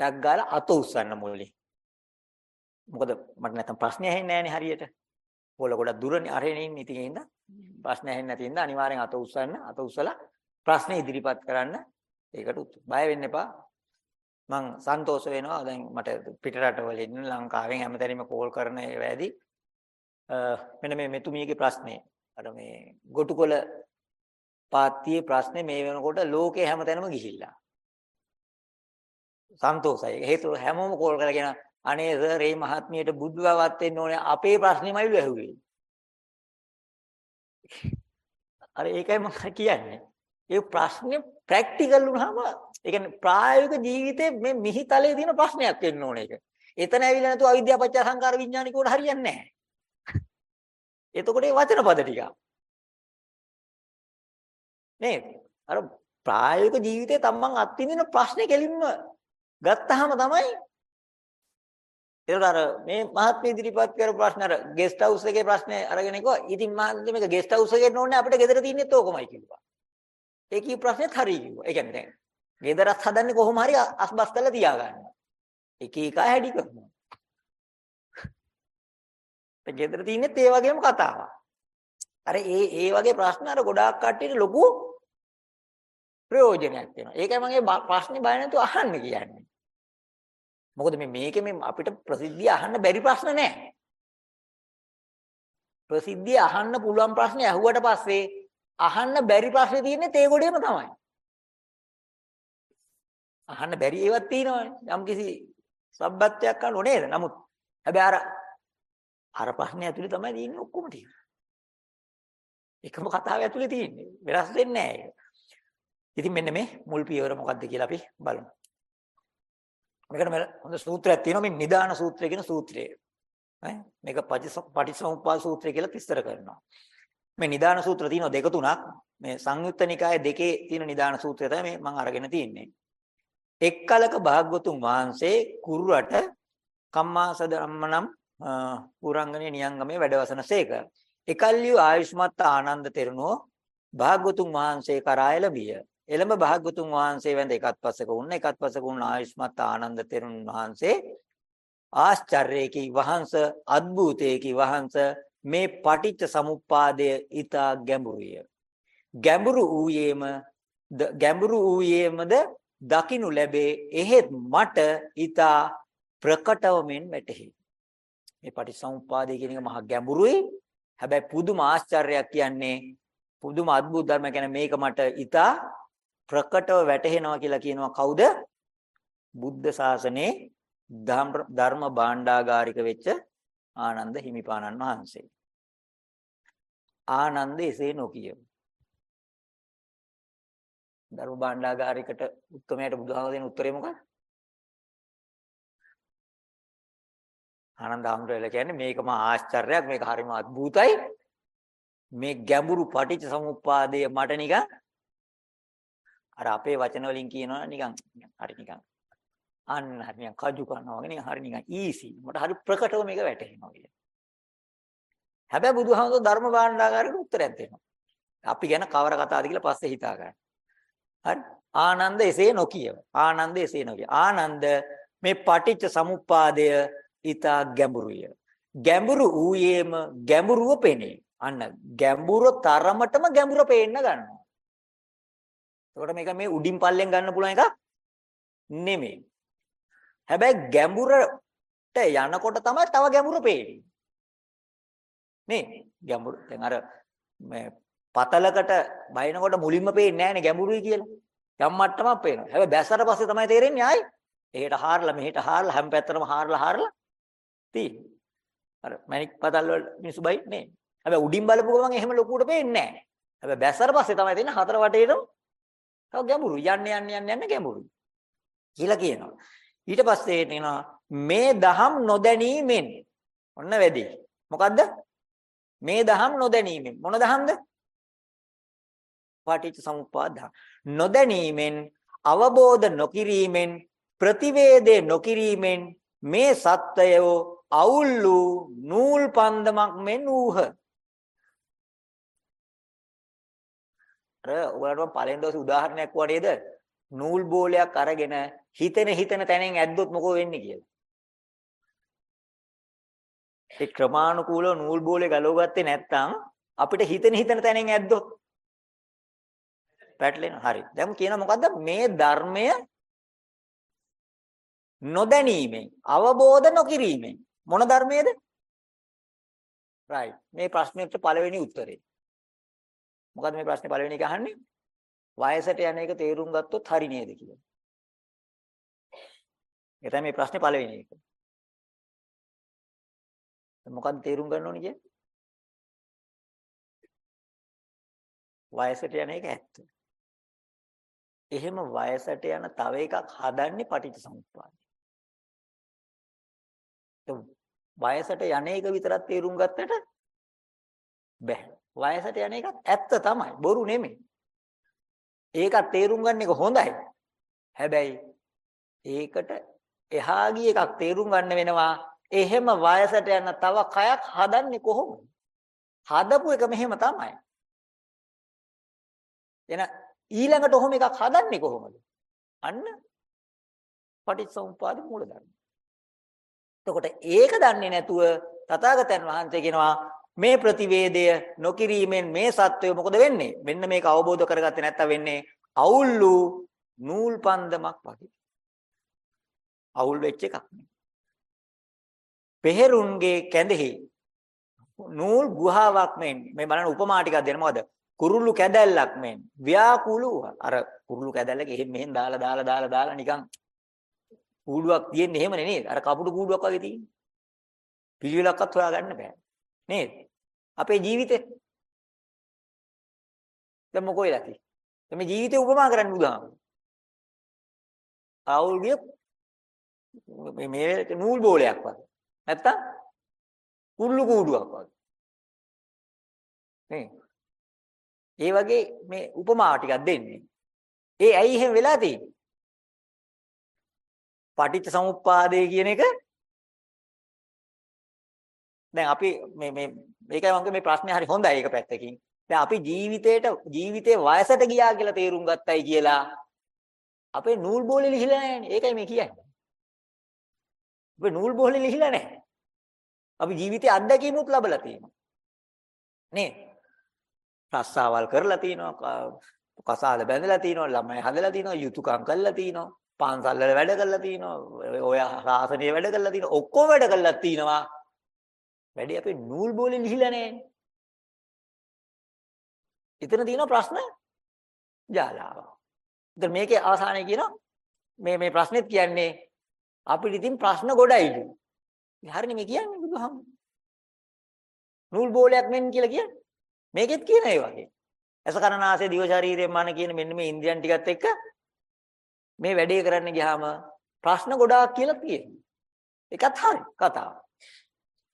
ටක් ගාලා අත උස්සන්න මුලින්. මොකද මට නැත්තම් ප්‍රශ්නේ ඇහෙන්නේ නැහනේ හරියට. පොළ ගොඩක් දුරනේ අරගෙන ඉන්නේ. ඉතින් ඒ හින්දා ප්‍රශ්නේ ඇහෙන්නේ නැති හින්දා අනිවාර්යෙන් අත උස්සන්න. අත උස්සලා ප්‍රශ්නේ ඉදිරිපත් කරන්න. ඒකට බය වෙන්න එපා. මං සන්තෝෂ වෙනවා. දැන් මට පිටරටවල ඉන්න ලංකාවෙන් හැමතැනම කෝල් කරන ඒවාදී මෙන්න මේ මෙතුමියගේ ප්‍රශ්නේ අර මේ ගොටුකොළ පාත්තියේ ප්‍රශ්නේ මේ වෙනකොට ලෝකේ හැමතැනම ගිහිල්ලා සන්තෝසයි හේතුව හැමෝම කෝල් කරගෙන අනේ සර් මේ මහත්මියට බුද්ධවවත් වෙන්න ඕනේ අපේ ප්‍රශ්නේමයිලු ඇහුවේ අර ඒකයි මම කියන්නේ ඒ ප්‍රශ්නේ ප්‍රැක්ටිකල් වුණාම ඒ කියන්නේ ප්‍රායෝගික ජීවිතේ මේ මිහිතලේ තියෙන ප්‍රශ්නයක් වෙන්න ඕනේ ඒක. එතන ඇවිල්ලා නැතුව අවිද්‍යාව පත්‍ය සංකාර විඥානික උඩ හරියන්නේ නැහැ. එතකොට ඒ වචන පද ටික. නේද? අර ප්‍රායෝගික ජීවිතේ තමන් අත්විඳින ප්‍රශ්නේ කෙලින්ම ගත්තාම තමයි ඒකට අර මේ මහත්මිය ඉදිරිපත් කරපු ප්‍රශ්න අර ගෙස්ට් හවුස් එකේ ප්‍රශ්නේ අරගෙන කිව්වා. ඉතින් මහත්මිය මේක ගෙස්ට් හවුස් එකේ නෝනේ අපිට ගෙදර තියෙන්නේත් ඕකමයි කිව්වා. ඒ කී ප්‍රශ්නේත් හරි කිව්වා. ඒ කියන්නේ දැන් ගෙදරත් හදන්නේ කොහොම හරි අස්බස් කරලා තියාගන්න. එක එක හැඩි කරනවා. *laughs* ගෙදර තියෙනෙත් ඒ වගේම කතාවක්. අර ඒ ඒ වගේ ප්‍රශ්න අර ගොඩාක් කට්ටියට ලොකු ප්‍රයෝජනයක් වෙනවා. ඒකයි මම ප්‍රශ්නේ බය නැතුව අහන්න කියන්නේ. මොකද මේ මේකේ මේ අපිට ප්‍රසිද්ධිය අහන්න බැරි ප්‍රශ්න නැහැ. ප්‍රසිද්ධිය අහන්න පුළුවන් ප්‍රශ්නේ ඇහුවට පස්සේ අහන්න බැරි ප්‍රශ්නේ තියෙන්නේ තේ ගොඩේම තමයි. අහන්න බැරි ඒවත් තියෙනවානේ. යම්කිසි සබ්බත්වයක් අහන්න ඕනේ නේද? නමුත් හැබැයි අර අර ප්‍රශ්නේ ඇතුලේ තමයි තියෙන්නේ ඔක්කොම තියෙන්නේ. එකම කතාව ඇතුලේ තියෙන්නේ. වෙනස් වෙන්නේ නැහැ ඉතින් මෙන්න මේ මුල් පියවර මොකක්ද කියලා අපි බලමු. මේකට මේ හොඳ සූත්‍රයක් තියෙනවා මේ නිදාන සූත්‍රය කියන සූත්‍රය. ඈ මේක පටිච්චසමුප්පාද සූත්‍රය කියලා විස්තර කරනවා. මේ නිදාන සූත්‍ර තියෙනවා දෙක තුනක්. මේ සංයුත්ත නිකායේ දෙකේ තියෙන නිදාන සූත්‍රය තමයි මේ මම අරගෙන තියෙන්නේ. එක්කලක භාග්‍යතුන් වහන්සේ කුරුරට කම්මාස ධම්මනම් පුරංගනේ නියංගමේ වැඩවසනසේක. එකල්ලිය ආයුෂ්මත් ආනන්ද තෙරණුව භාග්‍යතුන් වහන්සේ කරා එළඹිය. එළඹ භාග්‍යතුන් වහන්සේ වැඳ එකත් පස්සක වුණ එකත් පස්සක වුණ ආයුෂ්මත් ආනන්ද තෙරණුන් වහන්සේ ආශ්චර්යකි වහන්ස අද්භූතයකි වහන්ස මේ පටිච්ච සමුප්පාදය ඊතා ගැඹුරුය. ගැඹුරු ඌයේම ගැඹුරු ඌයේමද දකින්නු ලැබේ එහෙත් මට ඊතා ප්‍රකටවමින් වැටහි. මේ පටිච්චසමුප්පාදය කියන එක මහා ගැඹුරුයි. හැබැයි පුදුම ආශ්චර්යයක් කියන්නේ පුදුම අద్భుත ධර්ම කියන්නේ මේක මට ඊටා ප්‍රකටව වැටහෙනවා කියලා කියනවා කවුද? බුද්ධ ශාසනයේ ධර්ම භාණ්ඩාගාරික වෙච්ච ආනන්ද හිමිපාණන් වහන්සේ. ආනන්ද එසේ නොකිය. ධර්ම භාණ්ඩාගාරිකට උත්තරමයට බුදුහාම දෙන උත්තරේ මොකක්ද? ආනන්ද අම්රේල කියන්නේ මේකම ආශ්චර්යයක් මේක හරිම අద్భుතයි මේ ගැඹුරු පටිච්ච සමුප්පාදය මට නිකන් අර අපේ වචන වලින් කියනවා නිකන් හරි නිකන් අන්න හරි නිකන් කජු කරනවා වගේ නිකන් හරි නිකන් ඊසි. මට හරි ප්‍රකටව මේක වැටහෙනවා කියන්නේ. හැබැයි බුදුහාමුදුරුවෝ ධර්ම භාණ්ඩාගාරයට උත්තරයක් දෙනවා. අපි ගැන කවර කතාවද කියලා පස්සේ හිතා ගන්න. හරි? ආනන්ද එසේ නොකියව. ආනන්ද එසේ නොකිය. ආනන්ද මේ පටිච්ච සමුප්පාදය ඊතා ගැඹුරුය. ගැඹුරු ඌයේම ගැඹුරුව පෙනේ. අන්න ගැඹුර තරමටම ගැඹුර පේන්න ගන්නවා. එතකොට මේක මේ උඩින් පල්ලෙන් ගන්න පුළුවන් එකක් නෙමෙයි. හැබැයි ගැඹුරට යනකොට තමයි තව ගැඹුර පේන්නේ. නේ ගැඹුරු දැන් අර මේ පතලකට බයිනකොට මුලින්ම පේන්නේ නැහැනේ ගැඹුරුයි කියලා. යම් මට්ටමක් පේනවා. හැබැයි බැස්සට පස්සේ තමයි තේරෙන්නේ ආයි. එහෙට හාරලා මෙහෙට හාරලා හැම පැත්තටම හාරලා හාරලා තියෙන්නේ. අර මැනික් පතල් වල මිනිස්සු බයි නේ. හැබැයි උඩින් බලපු ගමන් එහෙම ලොකුවට පේන්නේ නැහැ. හැබැයි බැස්සට පස්සේ තමයි තේරෙන්නේ හතර වටේටම තව ගැඹුරු යන්න යන්න යන්න යන්න ගැඹුරුයි. කියලා කියනවා. ඊට පස්සේ එනවා මේ දහම් නොදැනීමෙන් ඔන්න වැඩි. මොකද්ද? මේ දහම් නොදැනීමෙන් මොන දහම්ද? පාටිච්ච සමුප්පාද නොදැනීමෙන් අවබෝධ නොකිරීමෙන් ප්‍රතිවේදේ නොකිරීමෙන් මේ සත්වයෝ අවුල් වූ නූල් පන්දමක් මෙන් ඌහ. අර ඔයාලට පළවෙනි දවසේ උදාහරණයක් වුණා නේද? නූල් බෝලයක් අරගෙන හිතෙන හිතන තැනෙන් ඇද්දොත් මොකෝ වෙන්නේ කියලා. ඒ ක්‍රමානුකූලව නූල් බෝලේ ගලව ගත්තේ නැත්නම් අපිට හිතෙන හිතන තැනෙන් ඇද්දොත් පැටලෙනවා. හරි. දැන් කියන මොකද්ද මේ ධර්මය නොදැනීමෙන් අවබෝධ නොකිරීමෙන් මොන ධර්මයේද? right. මේ ප්‍රශ්නෙට පළවෙනි උත්තරේ. මොකද්ද මේ ප්‍රශ්නේ පළවෙනි එක අහන්නේ? වයසට යන එක තේරුම් ගත්තොත් හරි නේද කියලා. ඒ තමයි මේ ප්‍රශ්නේ පළවෙනි එක. මොකක්ද තේරුම් ගන්න ඕනේ කියන්නේ? වයසට යන එක ඇත්ත. එහෙම වයසට යන තව එකක් හදන්නේ පටිච්චසමුප්පාදය. වයසට යන එක විතරක් තේරුම් ගත්තට බෑ. වයසට යන එකත් ඇත්ත තමයි. බොරු නෙමෙයි. ඒකත් තේරුම් ගන්න එක හොඳයි. හැබැයි ඒකට එහා ගිය එකක් තේරුම් ගන්න වෙනවා එහෙම වයසට යන තව කයක් හදන්නේ කොහොමද? හදපු එක මෙහෙම තමයි. එන ඊළඟට ඔහොම එකක් හදන්නේ කොහොමද? අන්න පටිච්චසමුපාද මූලධර්ම. එතකොට ඒක දන්නේ නැතුව තථාගතයන් වහන්සේ කියනවා මේ ප්‍රතිවේදය නොකිරීමෙන් මේ සත්වය මොකද වෙන්නේ? මෙන්න මේක අවබෝධ කරගත්තේ නැත්තම් වෙන්නේ අවුල්ලු නූල් පන්දමක් වගේ. අවුල් වෙච්ච එකක් නේ. පෙහෙරුන්ගේ කැඳෙහි නූල් ගුහාවක් මෙන් මේ බලන්න උපමා ටිකක් දෙන්න මොකද කුරුල්ලු කැදැල්ලක් මෙන් ව්‍යාකුළු අර කුරුල්ලු කැදැල්ලක එහෙම මෙහෙන් දාලා දාලා දාලා දාලා නිකන් කූඩුවක් තියෙන්නේ එහෙමනේ නේද අර කපුටු කූඩුවක් වගේ තියෙන්නේ පිළිවෙලක්වත් හොයාගන්න බෑ නේද අපේ ජීවිතේ දැන් මොකෝ වෙලා තියෙන්නේ මේ ජීවිතේ උපමා කරන්න බුදුහාම ආවුල් ගිය මේ මේ නූල් බෝලයක් වගේ නැත්තම් කුල්ලු කූඩුවක් වගේ. නේ. ඒ වගේ මේ උපමා ටිකක් දෙන්නේ. ඒ ඇයි එහෙම වෙලා තියෙන්නේ? පටිච්ච සමුප්පාදය කියන එක දැන් අපි මේ මේ මේකයි මම මේ ප්‍රශ්නේ හරි හොඳයි ඒක පැත්තකින්. දැන් අපි ජීවිතේට ජීවිතේ වයසට ගියා කියලා තේරුම් ගත්තයි කියලා අපේ නූල් බෝලේ ලිහිලා නැහැනේ. ඒකයි මේ කියන්නේ. අපි නූල් බෝලේ ලිහිලා නැහැ. අපි ජීවිතයේ අත්දැකීමුත් ලබලා තියෙනවා. නේ? රස්සාවල් කරලා තියෙනවා, කසාද බැඳලා තියෙනවා, ළමයි හදලා තියෙනවා, යුතුයකම් කරලා තියෙනවා, පාන්සල් වල වැඩ කරලා තියෙනවා, ඔය සාසනයේ වැඩ කරලා තියෙනවා, ඔක්කොම වැඩ කරලා තියෙනවා. වැඩි අපේ නූල් බෝලේ ලිහිලා නැහැ. එතන තියෙන ප්‍රශ්න ජාලාව. ඉතින් මේකේ අවසානයේ කියනවා මේ මේ ප්‍රශ්නෙත් කියන්නේ අපිට ඉතින් ප්‍රශ්න ගොඩයිලු. හරිනේ මේ කියන්නේ බුදුහාමුදුරුවෝ. නූල් බෝලයක් මෙන් කියලා කියන්නේ. මේකෙත් කියන ඒ වගේ. ඇස කන නාසය දිව ශරීරය මන කියන මෙන්න මේ ඉන්ද්‍රියන් ටිකත් එක්ක මේ වැඩේ කරන්න ගියාම ප්‍රශ්න ගොඩාක් කියලා තියෙනවා. ඒකත් හරි කතාව.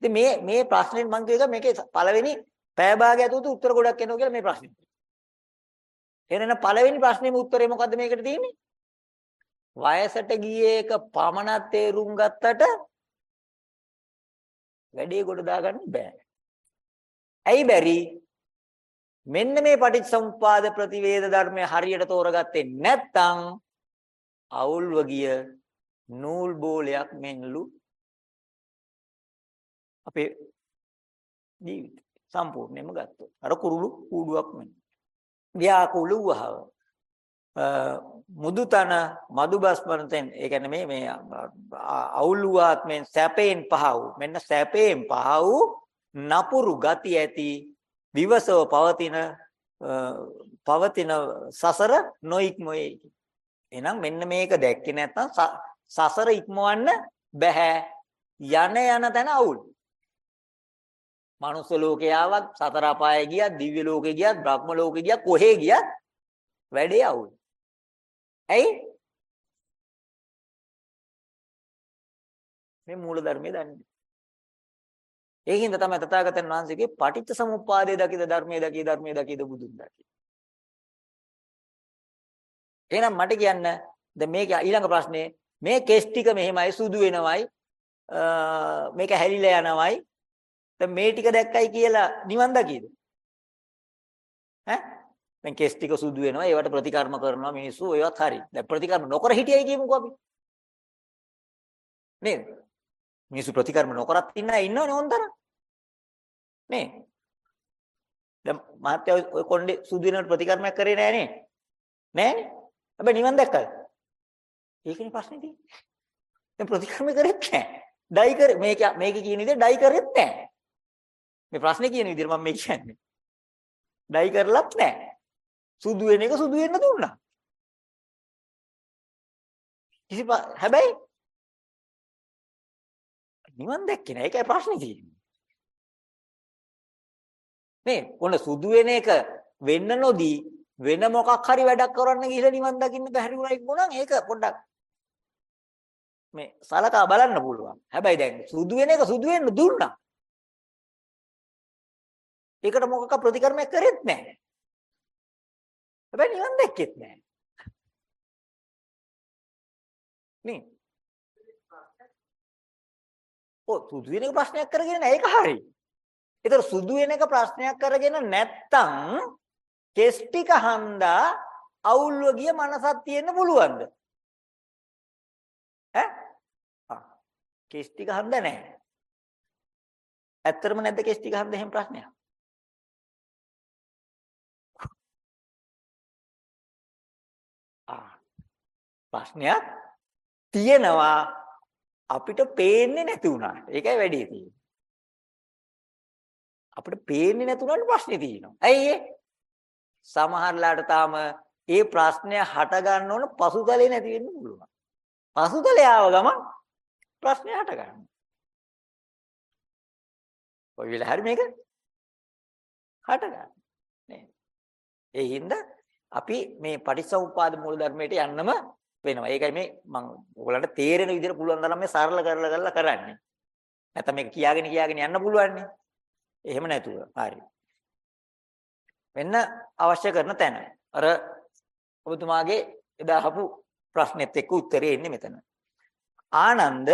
ඉතින් මේ මේ ප්‍රශ්නෙන් මම කියේක මේකේ පළවෙනි පෑ භාගය ඇතුළත උත්තර ගොඩක් එනවා කියලා මේ ප්‍රශ්නේ. එහෙනම් පළවෙනි ප්‍රශ්නේම උත්තරේ මොකද්ද මේකට තියෙන්නේ? වයසට ගියේ එක පමණක් තේරුම් ගත්තට වැඩේ කොට දාගන්න බෑ. ඇයි බැරි? මෙන්න මේ පටිච්චසමුප්පාද ප්‍රතිවේද ධර්මය හරියට තෝරගත්තේ නැත්නම් අවුල්ව ගිය නූල් බෝලයක් මෙන්ලු අපේ ජීවිත සම්පූර්ණයෙන්ම ගත්තොත්. අර කුරුළු කූඩුවක් මෙන් ව්‍යාකූල වහව මුදුතන මදුබස්මනතෙන් ඒ කියන්නේ මේ මේ අවුල්ුවාත්මෙන් සැපයෙන් පහ වූ මෙන්න සැපයෙන් පහ වූ නපුරු ගති ඇති විවසව පවතින පවතින සසර නොඉක්මොයි එහෙනම් මෙන්න මේක දැක්කේ නැත්නම් සසර ඉක්මවන්න බෑ යන යන තැන අවුල්. මනුස්ස ලෝකේ ආවත් සතර අපායේ ගියත් දිව්‍ය ලෝකේ ගියත් බ්‍රහ්ම ලෝකේ ගියත් කොහේ ගියත් වැඩේ අවුල්. ඇයි? මේ මූල ධර්මයේ දන්නේ. ඒකින්ද තමයි තථාගතයන් වහන්සේගේ පටිච්ච සමුප්පාදයේ දකිද ධර්මයේ දකී ධර්මයේ දකීද බුදුන් දකී. එහෙනම් මට කියන්න දැන් මේක ඊළඟ ප්‍රශ්නේ මේ කෙස් ටික මෙහෙමයි සුදු වෙනවයි මේක හැලිලා යනවයි දැන් මේ ටික දැක්කයි කියලා නිවන් දකීද? ඈ? දැන් කෙස් ටික සුදු වෙනවා ඒවට ප්‍රතිකර්ම කරනවා මිනිස්සු ඒවත් හරි. දැන් ප්‍රතිකර්ම නොකර හිටියයි කියමුකෝ අපි. නේද? මිනිස්සු ප්‍රතිකර්ම නොකරත් ඉන්න අය ඉන්නවනේ හොන්දර. නේ? දැන් මහත්තයා ඔය කොණ්ඩේ සුදු වෙනවට ප්‍රතිකර්මයක් කරේ නෑනේ. නෑනේ. හැබැයි නිවන් දැක්කද? ඒකනේ ප්‍රශ්නේ තියෙන්නේ. දැන් ප්‍රතිකර්ම කරෙත් නෑ. ඩයි කර මේක මේක කියන විදිහට ඩයි කරෙත් නෑ. මේ ප්‍රශ්නේ කියන විදිහට මම මේ කියන්නේ. ඩයි කරලත් නැහැ. සුදු වෙන එක සුදු වෙන්න දුන්නා. කිසි හැබැයි නිවන් දැක්කේ නැහැ. ඒකයි ප්‍රශ්නේ තියෙන්නේ. මේ ඔන්න සුදු වෙන එක වෙන්න නොදී වෙන මොකක් හරි වැඩක් කරන්න ගිහලා නිවන් දකින්න බැරි වුණා ඉක්මනන් ඒක පොඩ්ඩක් මේ සලකා බලන්න පුළුවන්. හැබැයි දැන් සුදු වෙන එක සුදු වෙන්න දුන්නා. ඒකට මොකක් ප්‍රතිකර්මයක් කරෙත් නැහැ. හැබැයි නිවන් දැක්කෙත් නැහැ. නේ? ඔව් සුදු වෙන එක ප්‍රශ්නයක් කරගෙන නැහැ ඒක හරි. ඒතර සුදු වෙන එක ප්‍රශ්නයක් කරගෙන නැත්තම් කෙස් ටික හන්දා අවුල්ව ගිය මනසක් තියෙන්න පුළුවන්ද? ඈ? ආ කෙස් ටික හන්දා නැහැ. ඇත්තරම නැද්ද කෙස් ටික හන්දා එහෙම ප්‍රශ්නයක්? ප්‍රශ්නයක් තියෙනවා අපිට පේන්නේ නැති වුණාට. ඒකයි වැඩි තියෙන්නේ. අපිට පේන්නේ නැතුණාට ප්‍රශ්නේ තියෙනවා. ඇයි ඒ? සමහරලාට තාම ඒ ප්‍රශ්නය හට ගන්න ඕන පසුතලේ නැති වෙන්න පුළුවන්. පසුතලේ ආව ගමන් ප්‍රශ්නය හට ගන්නවා. ඔය විල හරි මේක හට ගන්න. නේ. ඒ හින්දා අපි මේ පටිච්චසමුප්පාද මූල ධර්මයට යන්නම වෙනවා. ඒකයි මේ මම ඔයගලන්ට තේරෙන විදිහට පුළුවන් තරම් මේ සරල කරලා කරලා කරන්නේ. නැත්නම් මේක කියාගෙන කියාගෙන යන්න පුළුවන් නේ. එහෙම නැතුව. හරි. වෙන්න අවශ්‍ය කරන තැන. අර ඔබතුමාගේ එදා අහපු ප්‍රශ්නෙත් එක්ක උත්තරේ එන්නේ මෙතන. ආනන්ද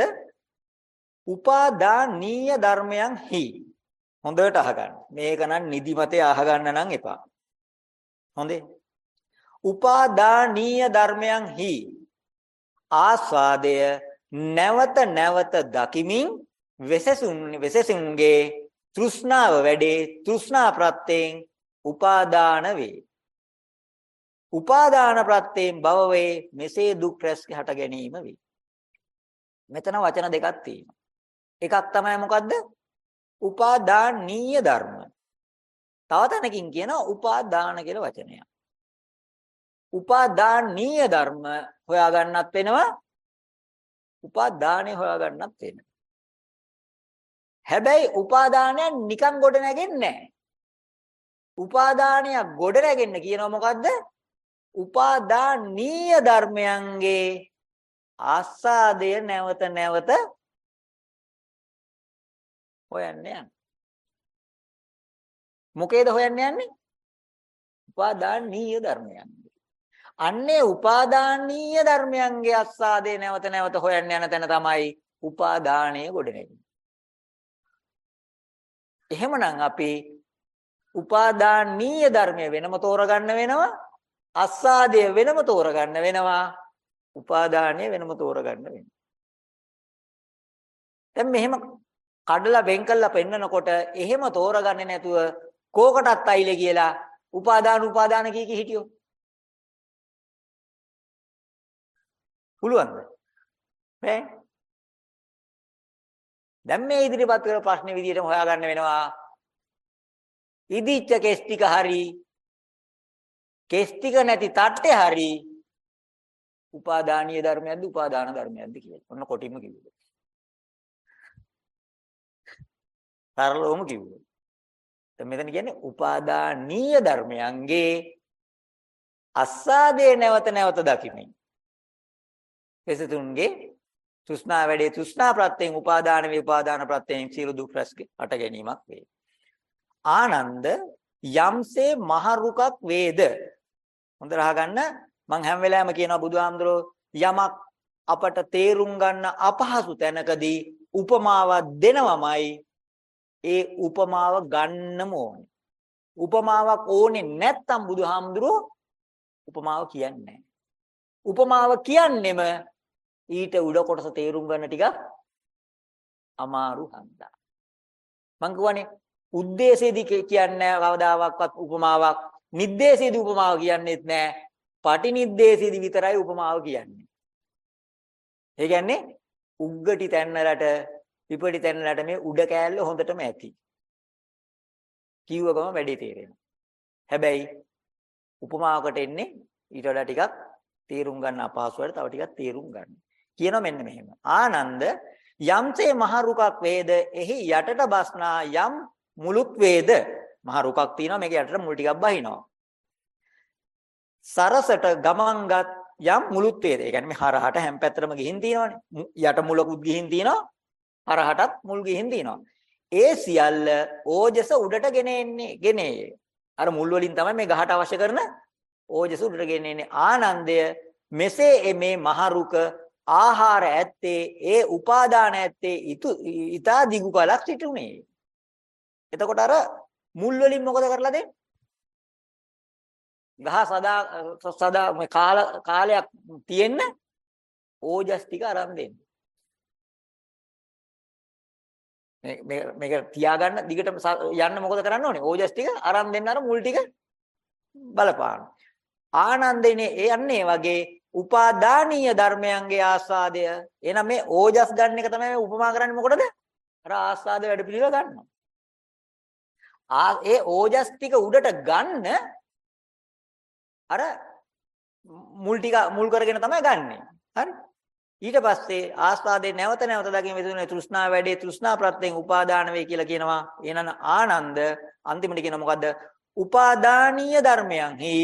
උපාදානීය ධර්මයන් හි හොඳට අහගන්න. මේක නම් නිදිමතේ අහගන්න නම් එපා. හොඳේ. උපාදානීය ධර්මයන් හි ආස්වාදය නැවත නැවත දකිමින් වෙසසුන් වෙසසුන්ගේ තෘෂ්ණාව වැඩේ තෘෂ්ණා ප්‍රත්‍යයෙන් උපාදාන වේ. උපාදාන ප්‍රත්‍යයෙන් භව වේ මෙසේ දුක් රැස් හට ගැනීම වේ. මෙතන වචන දෙකක් තියෙනවා. එකක් තමයි මොකද්ද? උපාදානීය ධර්ම. තව තැනකින් කියනවා උපාදාන කියලා වචනයක්. උපාදානීය ධර්ම හොයාගන්නත් වෙනවා. උපාදානෙ හොයාගන්නත් වෙනවා. හැබැයි උපාදානයක් නිකන් ගොඩ නැගෙන්නේ නැහැ. උපාදානයක් ගොඩ නැගෙන්න කියනවා මොකද්ද? උපාදානීය ධර්මයන්ගේ ආස්වාදය නැවත නැවත හොයන්න යන්න. මොකේද හොයන්න යන්නේ? උපාදානීය ධර්මයන්. අන්නේ උපාදානීය ධර්මයන්ගේ අස්සාදේ නැවත නැවත හොයන්න යන තැන තමයි උපාදානීය ගොඩනැගෙන්නේ. එහෙමනම් අපි උපාදානීය ධර්මය වෙනම තෝරගන්න වෙනවා අස්සාදය වෙනම තෝරගන්න වෙනවා උපාදානය වෙනම තෝරගන්න වෙනවා දැන් මෙහෙම කඩලා වෙන් කළා පෙන්නකොට එහෙම තෝරගන්නේ නැතුව කෝකටත් අයිලේ කියලා උපාදාන උපාදාන කී කී හිටියෝ පුළුවන්ද බෑ දැන් මේ ඉදිරිපත් කරන ප්‍රශ්නේ විදිහටම හොයාගන්න වෙනවා ඉදිච්ච කෙස් ටික හරි කෙස් ටික නැති තට්ටේ හරි උපාදානීය ධර්මයක්ද උපාදාන ධර්මයක්ද කියලා. ඔන්න කොටින්ම කිව්වා. සරලවම කිව්වා. දැන් මෙතන කියන්නේ උපාදානීය ධර්මයන්ගේ අස්සාදේ නැවත නැවත දකිමින්. එසතුන්ගේ තෘෂ්ණා වැඩේ තෘෂ්ණා ප්‍රත්‍යයෙන් උපාදාන වේ උපාදාන ප්‍රත්‍යයෙන් සියලු දුක් රැස් අට ගැනීමක් වේ. ආනන්ද යම්සේ මහරුකක් වේද හොඳට අහගන්න මං හැම වෙලාවෙම කියනවා බුදුහාමුදුරෝ යමක් අපට තේරුම් ගන්න අපහසු තැනකදී උපමාවක් දෙනවමයි ඒ උපමාව ගන්නම ඕනේ. උපමාවක් ඕනේ නැත්තම් බුදුහාමුදුරෝ උපමාව කියන්නේ උපමාව කියන්නෙම ඊට උඩ කොටස තේරුම් ගන්න ටිකක් අමාරු හන්දා. මං කියවනේ උද්දේශයේදී කියන්නේ කවදාවත් උපමාවක් නිද්දේශයේදී උපමාව කියන්නේත් නැහැ. පටිනිද්දේශයේදී විතරයි උපමාව කියන්නේ. ඒ කියන්නේ උග්ගටි තැන්නලට විපටි තැන්නලට මේ උඩ කෑල්ල හොඳටම ඇති. කිව්ව ගම වැඩි තේරෙනවා. හැබැයි උපමාවකට එන්නේ ඊට වඩා ටිකක් තේරුම් ගන්න අපහසුවට තව ටිකක් තේරුම් ගන්න. කියනවා මෙන්න මෙහෙම. ආනන්ද යම්සේ මහරුකක් වේද? එහි යටට බස්නා යම් මුලුත් වේද? මහ රුකක් තියෙනවා. මේක යටට මුල් ටිකක් බහිනවා. සරසට ගමන්ගත් යම් මුලුත් වේද? ඒ කියන්නේ මේ හරහට හැම පැත්තටම ගිහින් තියෙනවානේ. යට මුලකුත් ගිහින් තියෙනවා. හරහටත් මුල් ගිහින් තියෙනවා. ඒ සියල්ල ඕජස උඩට ගෙන එන්නේ ගෙනේ අර මුල් වලින් තමයි මේ ගහට අවශ්‍ය කරන ඕජස උඩට ගෙන එන්නේ. ආනන්දය මෙසේ මේ මහ රුක ආහාර ඇත්තේ ඒ උපාදාන ඇත්තේ ඊතා දිගු කලක් සිටුනේ එතකොට අර මුල් වලින් මොකද කරලා දෙන්නේ? ගහ සදා සදා මේ කාල කාලයක් තියෙන්න ඕජස් ටික අරන් දෙන්න. මේ මේක තියාගන්න දිගට යන්න මොකද කරන්න ඕනේ? ඕජස් ටික අරන් දෙන්න අර මුල් ටික බලපාන. ආනන්දිනේ ඒ යන්නේ වගේ උපාදානීය ධර්මයන්ගේ ආස්වාදය. එහෙනම් මේ ඕජස් ගන්න එක තමයි උපමා කරන්නේ මොකටද? අර ආස්වාද වැඩ පිළිවෙල ගන්නවා. ඒ ඕජස් ටික උඩට ගන්න අර මුල් ටික මුල් කරගෙන තමයි ගන්නෙ. හරි? ඊට පස්සේ ආස්වාදේ නැවත නැවත දකින විදුනේ තෘෂ්ණා වැඩේ තෘෂ්ණා ප්‍රත්‍යයෙන් උපාදාන වේ කියලා කියනවා. එහෙනම් ආනන්ද අන්තිමට කියන මොකද්ද? උපාදානීය ධර්මයන්හි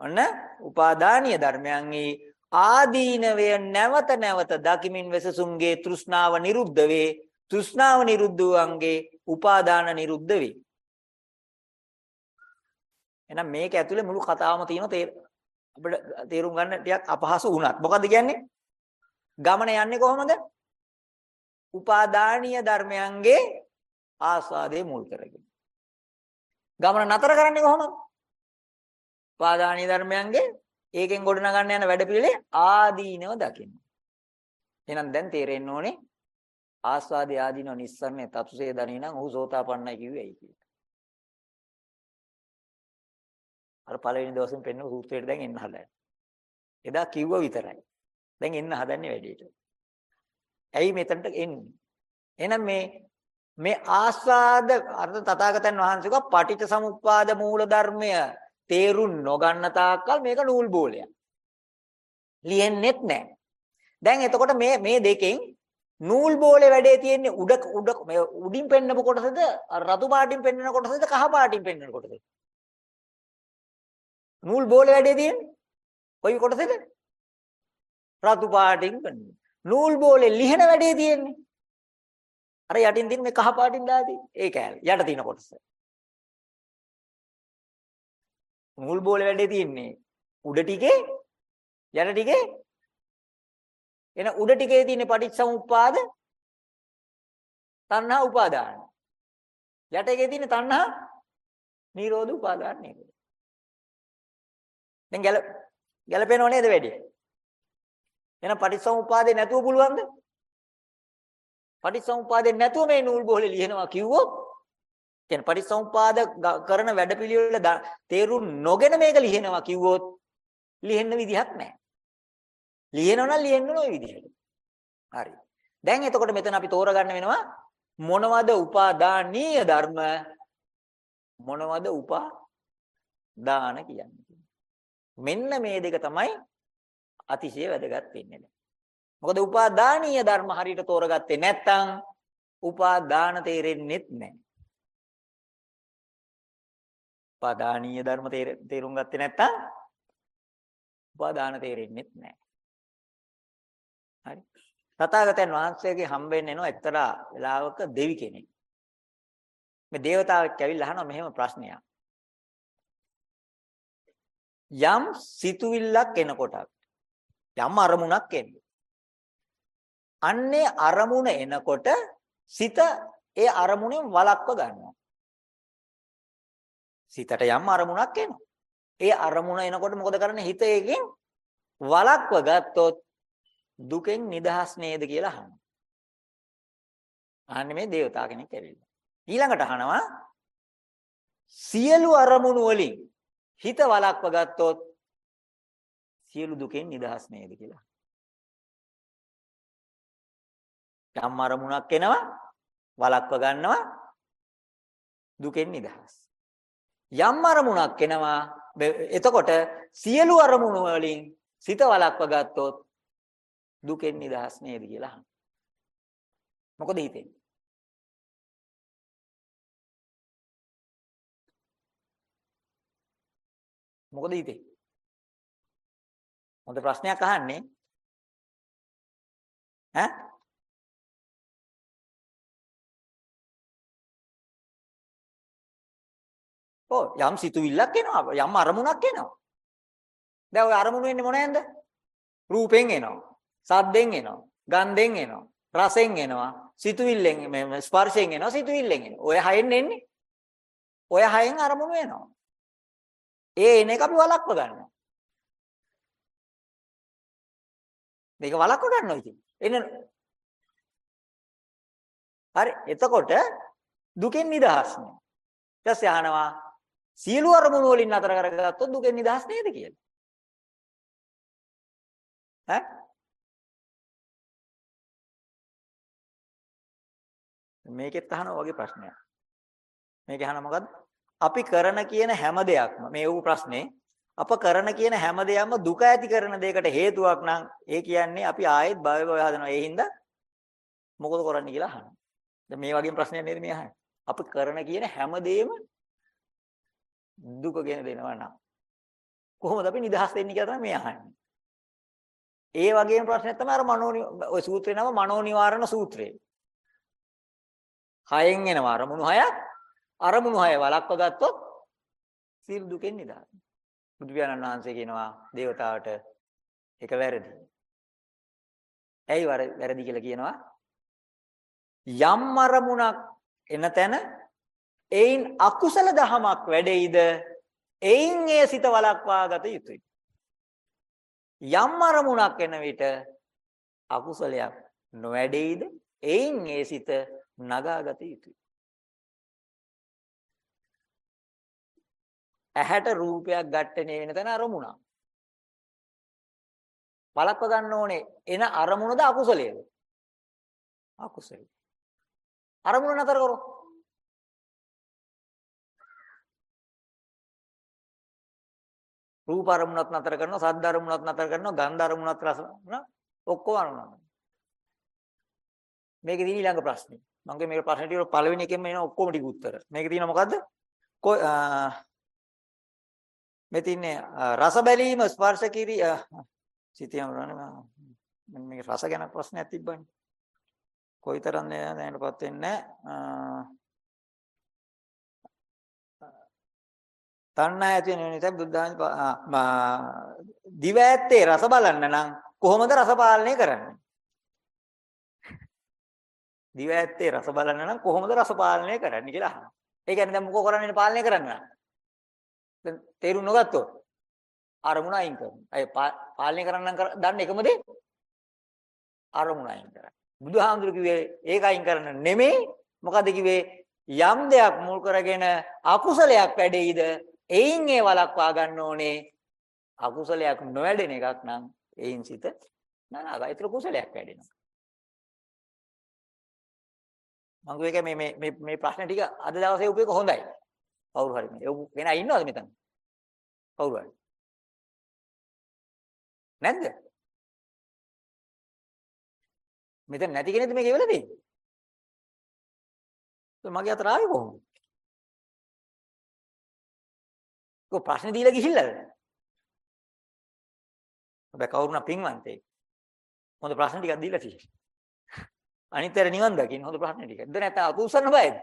ඔන්න උපාදානීය ධර්මයන්හි ආදීනවය නැවත නැවත දකිමින් වෙසසුන්ගේ තෘෂ්ණාව නිරුද්ධ වේ. තෘෂ්ණාව නිරුද්ධ වූවන්ගේ උපාදාන නිරුද්ධ වේ. එහෙනම් මේක ඇතුලේ මුළු කතාවම තියෙන අපිට තේරුම් ගන්න ටිකක් අපහසු වුණත් මොකද්ද කියන්නේ? ගමන යන්නේ කොහොමද? උපාදානීය ධර්මයන්ගේ ආස්වාදේ මුල් කරගෙන. ගමන නතර කරන්නේ කොහොමද? උපාදානීය ධර්මයන්ගේ ඒකෙන් ගොඩනගන්න යන වැඩපිළිවෙලේ ආදීනව දකින්න. එහෙනම් දැන් තේරෙන්න ඕනේ ආස්වාදේ ආදීනව නිස්සරණේ තතුසේ දනිනං ඔහු සෝතාපන්නයි කිව්වේ ඇයි කියලා. අර පළවෙනි දවසෙන් පෙන්න සූත්‍රයට දැන් එන්න හදන්නේ. එදා කිව්ව විතරයි. දැන් එන්න හදන්නේ වැඩේට. ඇයි මෙතනට එන්නේ? එහෙනම් මේ මේ ආස්වාද අර තථාගතයන් වහන්සේ කව පටිච්ච සමුප්පාද මූල ධර්මය තේරුම් නොගන්න තාක්කල් මේක නූල් බෝලයක්. ලියෙන්නෙත් නැහැ. දැන් එතකොට මේ මේ දෙකෙන් නූල් බෝලේ වැඩේ තියෙන්නේ උඩ උඩ උඩින් පෙන්නපු කොටසද රතු පාටින් පෙන්නන කොටසද කහ පාටින් පෙන්නන කොටසද? නූල් බෝලේ වැඩේ තියෙන්නේ. කොයි කොටසේද? රතු පාටින් පෙන්නේ. නූල් බෝලේ ලිහන වැඩේ තියෙන්නේ. අර යටින් තියෙන මේ කහ පාටින් දාදී ඒ කෑල්ල යට තියෙන කොටස. නූල් බෝලේ වැඩේ තියෙන්නේ උඩ ටිකේ යට ටිකේ. එන උඩ ටිකේ තියෙන පටිච්චසමුප්පාද තණ්හා උපාදාන. යට එකේ තියෙන තණ්හා නිරෝධ උපාදාන නිරෝධ දැන් ගැල ගැලපෙනව නේද වැඩි? එහෙනම් පටිච්චසමුප්පාදේ නැතුව පුළුවන්ද? පටිච්චසමුපාදේ නැතුව මේ නූල් බෝලේ ලියනවා කිව්වොත් කියන්නේ පටිච්චසමුපාද කරන වැඩපිළිවෙල තේරුම් නොගෙන මේක ලියනවා කිව්වොත් ලියන්න විදිහක් නැහැ. ලියනවා නම් ලියන්න ඕන විදිහට. හරි. දැන් එතකොට මෙතන අපි තෝරගන්න වෙනවා මොනවද උපාදානීය ධර්ම මොනවද උපාදාන කියන්නේ. මෙන්න මේ දෙක තමයි අතිශය වැදගත් වෙන්නේ. මොකද උපාදානීය ධර්ම හරියට තෝරගත්තේ නැත්නම් උපාදාන තේරෙන්නේත් නැහැ. උපාදානීය ධර්ම තේරුම් ගත්තේ නැත්නම් උපාදාන තේරෙන්නේත් නැහැ. හරි. තථාගතයන් වහන්සේගේ හම්බෙන්න එනවා එක්තරා වෙලාවක දෙවි කෙනෙක්. මේ దేవතාවෙක් ඇවිල්ලා අහනවා මෙහෙම ප්‍රශ්නයක්. යම් සිතුවිල්ලක් එනකොට යම් අරමුණක් එන්නේ අන්නේ අරමුණ එනකොට සිත ඒ අරමුණෙන් වළක්ව ගන්නවා. සිතට යම් අරමුණක් එනවා. ඒ අරමුණ එනකොට මොකද කරන්නේ? හිත එකෙන් වළක්ව ගත්තොත් දුකෙන් නිදහස් නේද කියලා අහනවා. අහන්නේ මේ దేవතා කෙනෙක් ඇවිල්ලා. ඊළඟට අහනවා සියලු අරමුණු වලින් හිත වළක්ව ගත්තොත් සියලු දුකෙන් නිදහස් නේද කියලා. යම් අරමුණක් එනවා වලක්ව ගන්නවා දුකෙන් නිදහස්. යම් අරමුණක් එනවා එතකොට සියලු අරමුණු වලින් සිත වලක්ව ගත්තොත් දුකෙන් නිදහස් නේද කියලා අහනවා. මොකද හිතෙන්නේ? මොකද හිතේ? හොඳ ප්‍රශ්නයක් අහන්නේ. ඈ ඔව් යම් සිතුවිල්ලක් එනවා යම් අරමුණක් එනවා. දැන් ওই අරමුණු වෙන්නේ මොනෙන්ද? රූපෙන් එනවා. සද්දෙන් එනවා. ගන්ධෙන් එනවා. රසෙන් එනවා. සිතුවිල්ලෙන් මේ ස්පර්ශයෙන් එනවා. සිතුවිල්ලෙන් එනවා. ඔය හයෙන් එන්නේ. ඔය හයෙන් අරමුණු එනවා. ඒ එන එක අපි වළක්ව ගන්නවා. මේක වළක්ව ගන්නවා ඉතින්. එන්න හරි එතකොට දුකෙන් නිදහස් නේ. ඊට පස්සේ අහනවා සියලු අරමුණු වලින් නතර කරගත්තොත් දුකෙන් නිදහස් නේද කියලා. ඈ? මේකෙත් අහනවා වගේ ප්‍රශ්නයක්. මේක අහන මොකද්ද? අපි කරන කියන හැම දෙයක්ම මේ වූ ප්‍රශ්නේ අප කරන කියන හැම දෙයක්ම දුක ඇති කරන දෙයකට හේතුවක් නම් ඒ කියන්නේ අපි ආයෙත් භවය භවය හදනවා. ඒ හින්දා මොකද කරන්නේ කියලා අහනවා. දැන් මේ වගේ ප්‍රශ්නයක් නේද මේ අහන්නේ? අපි කරන කියන හැම දෙයක්ම දුක ගෙන දෙනවා නම් කොහොමද අපි නිදහස් වෙන්නේ කියලා තමයි මේ අහන්නේ. ඒ වගේම ප්‍රශ්නයක් තමයි අර මනෝ ඔය සූත්‍රේ නම මනෝ නිවාරණ සූත්‍රය. හයෙන් එනවා අරමුණු හයක් අරමුණු හය වළක්ව ගත්තොත් සියලු දුකෙන් නිදහස්. බුදු පියාණන් වහන්සේ කියනවා දේවතාවට ඒක වැරදි. ඇයි වැරදි කියලා කියනවා? යම් අරමුණක් එන තැන එයින් අකුසල දහමක් වැඩෙයිද? එයින් ඒ සිත වළක්වා ගත යුතුයි. යම් අරමුණක් එන විට අකුසලයක් නොවැඩෙයිද? එයින් ඒ සිත නගා ගත යුතුයි. ඇහැට රූපයක් ඝට්ටණය වෙන තැන අරමුණක්. වළක්ව ගන්න ඕනේ එන අරමුණද අකුසලයේද? අකුසලයි. අරමුණ නතර කරෝ රූප අරමුණත් නතර කරනවා සද්ද අරමුණත් නතර කරනවා ගන්ධ අරමුණත් රස ඔක්කොම අරමුණක්. මේකේ තියෙන ඊළඟ ප්‍රශ්නේ. මම කිය මේක ප්‍රශ්නේ ටික පළවෙනි එකෙන්ම එන ඔක්කොම ටික උත්තර. මේකේ තියෙන මොකද්ද? මේ තින්නේ රස බැලීම ස්පර්ශ කිරි සිතියම රණ මේක රස ගැන ප්‍රශ්නයක් තිබ්බනේ. කොයිතරම් දැනටපත් වෙන්නේ තණ්හා ඇති වෙන නිසා බුද්ධාංශ දිව ඇත්තේ රස බලන්න නම් කොහොමද රස පාලනය කරන්නේ? දිව ඇත්තේ රස බලන්න නම් කොහොමද රස පාලනය කරන්නේ කියලා අහනවා. ඒ කියන්නේ දැන් මොකෝ කරන්නේ පාලනය කරන්න? දැන් තේරුම් නොගත්තොත් අරමුණ අයින් කරනවා. අය පාලනය කරන්න දන්න එකම දේ අරමුණ අයින් කරන්න. බුදුහාමුදුරු කිව්වේ ඒක අයින් කරන්න නෙමෙයි. මොකද කිව්වේ යම් දෙයක් මුල් කරගෙන අකුසලයක් වැඩෙයිද එයින් ඒ වළක්වා ගන්න ඕනේ. අකුසලයක් නොවැඩෙන එකක් නම් එයින් සිත නනාගා. ඒතර කුසලයක් වැඩෙනවා. මම කියේක මේ මේ මේ මේ ප්‍රශ්න ටික අද දවසේ උපේක හොඳයි. කවුරු හරි මේ වෙන අය ඉන්නවද මෙතන? කවුරු හරි? නැද්ද? මෙතන නැති කෙනෙක්ද මේක ඉවල තියෙන්නේ? මගේ අතට ආවේ කොහොමද? කො ප්‍රශ්න දීලා ගිහිල්ලාද? හැබැයි කවුරුනා පින්වන්තේ. හොඳ ප්‍රශ්න ටිකක් දීලා තියෙනවා. අනිතර නිවන් දකින්න හොඳ ප්‍රශ්න ටිකක්. ද නැත්නම් අකුසන්න බයද?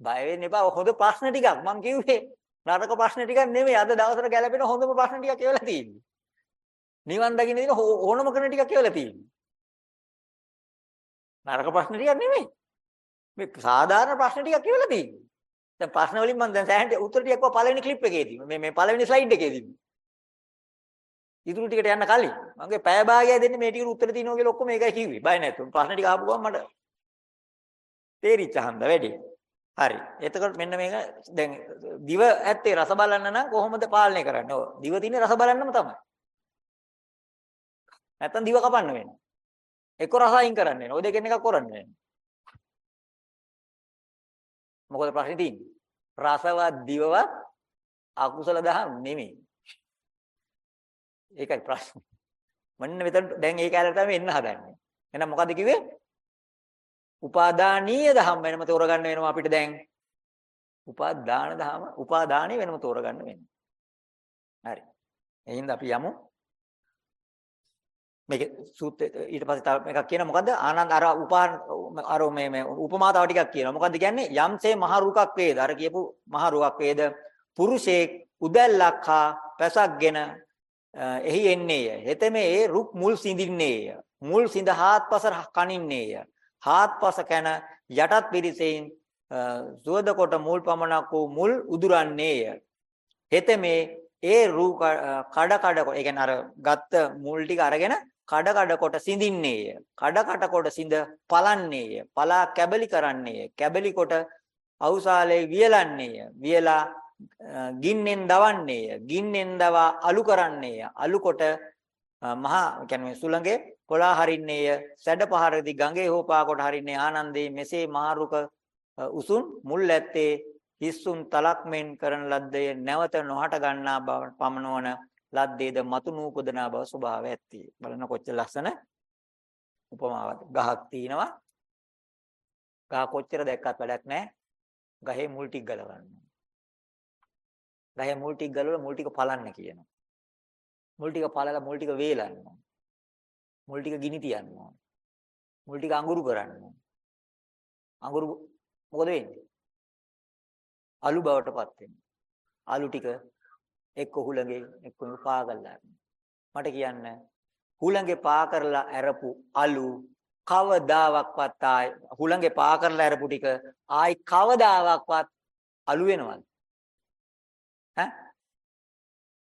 බය වෙන්න එපා. හොඳ ප්‍රශ්න ටිකක් මම කිව්වේ. නරක ප්‍රශ්න ටිකක් නෙමෙයි. අද දවසට ගැලපෙන හොඳම ප්‍රශ්න ටිකක් කියලා තියෙන්නේ. නිවන් දකින්න දින ඕනම කරන ටිකක් කියලා තියෙන්නේ. නරක ප්‍රශ්න ටිකක් නෙමෙයි. මේ සාධාරණ ප්‍රශ්න ටිකක් කියලා තියෙන්නේ. දැන් ප්‍රශ්න වලින් මම දැන් සෑහෙන උත්තර ටිකක් පළවෙනි ක්ලිප් එකේදී මේ මේ පළවෙනි ස්ලයිඩ් එකේදී. ඉතුරු ටිකට යන්න කලින් මගේ පැය භාගය දෙන්නේ මේ ටිකට උත්තර දිනනවා කියලා ඔක්කොම මේකයි කිව්වේ. බය නැතුව. ප්‍රශ්න ටික අහපු ගමන් මට තේරිච්ච හන්ද වැඩි. හරි. එතකොට මෙන්න මේක දැන් දිව ඇත්තේ රස බලන්න නම් කොහොමද පාලනය කරන්නේ? ඔව්. දිව තියෙන්නේ රස බලන්නම තමයි. නැත්තම් දිව කපන්න වෙනවා. එක්ක රස අයින් කරන්න වෙනවා. ඔය දෙකෙන් එකක් කරන්න වෙනවා. මොකද ප්‍රශ්නේ තියෙන්නේ? රසවත් දිවවත් අකුසල දහම් නෙමෙයි. ඒකයි ප්‍රශ්නේ. මන්න මෙතන දැන් ඒ කාලේ තමයි එන්න හදන්නේ. එහෙනම් මොකද්ද කිව්වේ? උපාදානීය දහම් වෙනම තෝරගන්න වෙනවා අපිට දැන්. උපාදාන දහම උපාදානීය වෙනම තෝරගන්න වෙනවා. හරි. එහෙනම් අපි යමු. මේක සූත්‍රය ඊට පස්සේ තව එකක් කියන මොකද්ද? ආනන්ද අර උපා අර මේ මේ උපමා තව ටිකක් කියනවා. මොකද්ද කියන්නේ? යම්සේ මහ රුකක් වේද? අර කියපු මහ රුකක් වේද? පුරුෂයෙක් උදැල්ලක් හා පැසක්ගෙන එහි එන්නේය. හෙතෙමේ ඒ රුක් මුල් සිඳින්නේය. මුල් සිඳ හාත්පස කනින්නේය. හාත්පස කන යටත් පිරිසෙන් සුවද කොට මුල් පමණක් වූ මුල් උදුරන්නේය. හෙතෙමේ ඒ රූ කඩ කඩ ඒ කියන්නේ අර ගත්ත මුල් ටික අරගෙන කඩ කඩ කොට සිඳින්නේය. කඩ කඩ කොට සිඳ පලන්නේය. පලා කැබලි කරන්නේය. කැබලි කොට අවසාලේ වියලන්නේය. වියලා ගින්නෙන් දවන්නේය. ගින්නෙන් දවා අලු කරන්නේය. අලු කොට මහා කියන්නේ සුළඟේ කොලා හරින්නේය. සැඩ පහරදී ගඟේ හෝපා කොට හරින්නේ ආනන්දේ මෙසේ මහරුක උසුන් මුල් ඇත්තේ හිස්සුන් තලක් මෙන් කරන ලද්දේ නැවත නොහට ගන්නා බව පමනවන ලද්දේද මතු නූපදනා බව ස්වභාවය ඇත්තේ. බලන්න කොච්චර ලස්සන උපමාවක්. ගහක් තියෙනවා. ගහ කොච්චර දැක්කත් වැඩක් නැහැ. ගහේ මුල් ටික ගලවන්න. ගහේ මුල් ටික ගලවලා මුල් ටික පලන්න කියනවා. මුල් ටික පලලා මුල් ටික වේලන්න. මුල් ටික ගිනි තියන්න. මුල් ටික අඟුරු කරන්න. අඟුරු මොකද වෙන්නේ? අලු බවටපත් වෙනවා. අලු ටික එක්ක හුළඟේ එක්ක පා කරලා. මට කියන්න හුළඟේ පා කරලා ඇරපු අලු කවදාවක්වත් ආයි හුළඟේ පා කරලා ඇරපු ටික ආයි කවදාවක්වත් අලු වෙනවද? ඈ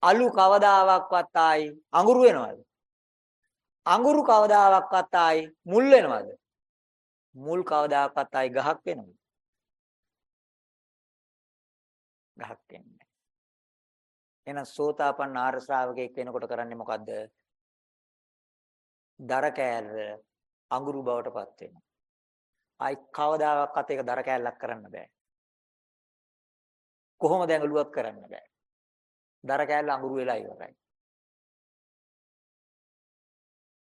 අලු කවදාවක්වත් ආයි අඟුරු වෙනවද? අඟුරු කවදාවක්වත් ආයි මුල් වෙනවද? මුල් කවදාවක්වත් ආයි ගහක් වෙනවද? ගහක් වෙන්නේ එහෙනම් සෝතාපන්න ආර්ය ශ්‍රාවකයෙක් වෙනකොට කරන්නේ මොකද්ද? දර කෑල්ල අඟුරු බවටපත් වෙනවා. ආයි කවදාවත් ඒක දර කෑල්ලක් කරන්න බෑ. කොහොමද ඇඟලුවක් කරන්න බෑ. දර කෑල්ල අඟුරු වෙලා ඉවරයි.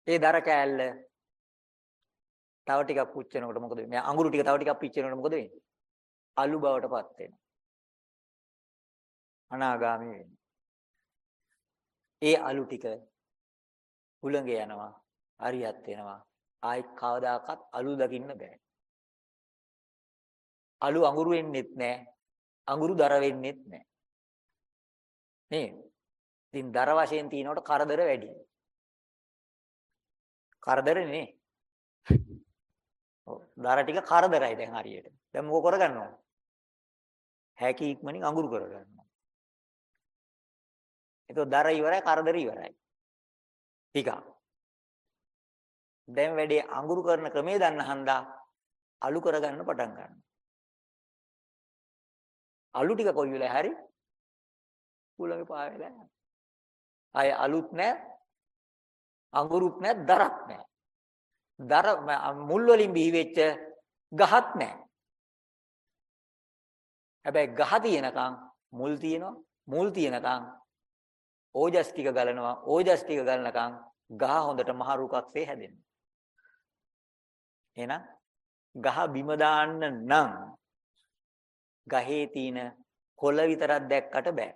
ඒ දර කෑල්ල තව ටිකක් පුච්චනකොට මොකද වෙන්නේ? අඟුරු ටික තව ටිකක් පිච්චෙනකොට මොකද වෙන්නේ? අලු බවටපත් වෙනවා. අනාගාමී වෙනවා. ඒ අලු ටික හුළඟ යනවා, හරියත් වෙනවා. ආයි කවදාකවත් අලු දකින්න බෑ. අලු අඟුරු වෙන්නෙත් නෑ. අඟුරු දර වෙන්නෙත් නැහැ. නේ. ඉතින් දර වශයෙන් තිනකොට කරදර වැඩි. කරදරනේ නේ. ඔව් දර ටික කරදරයි දැන් හරියට. දැන් මොකෝ කරගන්නව? හැකි ඉක්මනින් අඟුරු කරගන්නවා. ඒක දර ඉවරයි කරදර ඉවරයි. ටිකක්. දැන් වැඩි අඟුරු කරන ක්‍රමේ දන්න හන්දා අලු කරගන්න පටන් ගන්නවා. අලු ටික කොයි වෙලාවයි හරි කුලගේ පාවෙලා යනවා. අය අලුත් නැහැ අඟුරුත් නැහැ දරත් නැහැ. දර මුල් වලින් බිහි වෙච්ච ගහත් නැහැ. හැබැයි ගහ තියෙනකන් මුල් තියෙනවා මුල් තියෙනකන් ඕජස් ටික ගලනවා ඕජස් ටික ගලනකන් ගහ හොඳට මහ රුකක්සේ හැදෙනවා. එහෙනම් ගහ බිම දාන්න නම් ගහේ තියෙන කොළ විතරක් දැක්කට බෑ.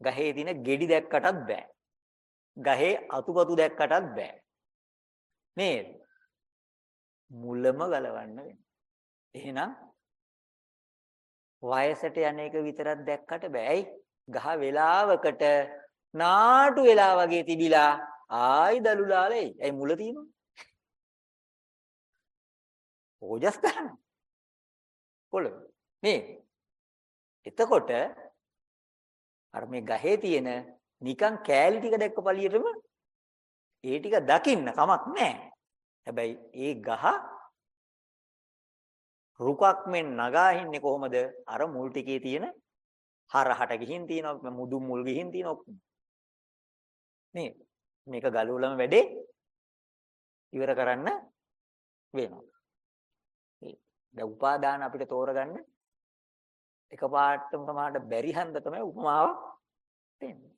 ගහේ තියෙන ගෙඩි දැක්කටත් බෑ. ගහේ අතුපතු දැක්කටත් බෑ. නේද? මුලම ගලවන්න වෙනවා. එහෙනම් වයසට යන එක විතරක් දැක්කට බෑ. ඇයි? ගහ වෙලාවකට නාටු වෙලා වගේ තිබිලා ආයි දලුලාලේ. ඇයි මුල තියෙනවා? ඕජස් ගන්න. පොළ. මේ එතකොට අර මේ ගහේ තියෙන නිකන් කෑලි ටික දැක්ක පළියටම ඒ ටික දකින්න කමක් නැහැ. හැබැයි ඒ ගහ රුකක් මෙන් නගා ඉන්නේ කොහොමද? අර මුල් ටිකේ තියෙන හරහට ගිහින් තියෙන මුදුන් මුල් ගිහින් තියෙන ඔක්කොම. නේ මේක ගලවලම වැඩේ ඉවර කරන්න වෙනවා. දැන් උපාදාන අපිට තෝරගන්න එකපාරටම සමහරට බැරි හන්ද තමයි උපමාව දෙන්නේ.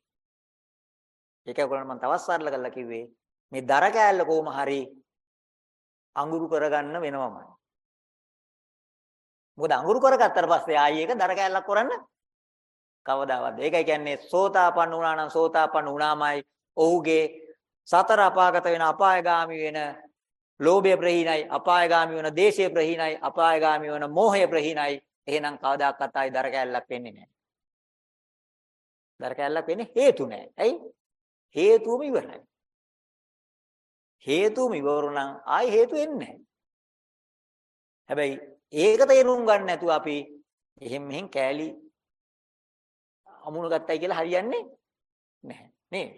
ඒක ඔයගොල්ලන් මම තවත් සරල කරලා කිව්වේ මේ දර කෑල්ල කොහොම හරි අඟුරු කරගන්න වෙනවමයි. මොකද අඟුරු කරගත්තට පස්සේ ආයේ ඒක දර කෑල්ලක් කරන්න කවදාවත්. ඒකයි කියන්නේ සෝතාපන්න වුණා නම් සෝතාපන්න වුණාමයි ඔහුගේ සතර අපාගත වෙන අපායගාමි වෙන ලෝභය ප්‍රහීනයි, අපායගාමි වෙන දේශය ප්‍රහීනයි, අපායගාමි වෙන මෝහය ප්‍රහීනයි. එහෙනම් කවදාකවත් ආයි දර කැල්ලක් වෙන්නේ නැහැ. දර කැල්ලක් වෙන්නේ හේතු නැහැ. ඇයි? හේතුවම ඉවරයි. හේතුවම ඉවරු නම් ආයි හේතු එන්නේ නැහැ. හැබැයි ඒක තේරුම් ගන්න නැතුව අපි එහෙම මෙහෙන් කෑලි අමුණු ගත්තයි කියලා හරියන්නේ නැහැ. නේද?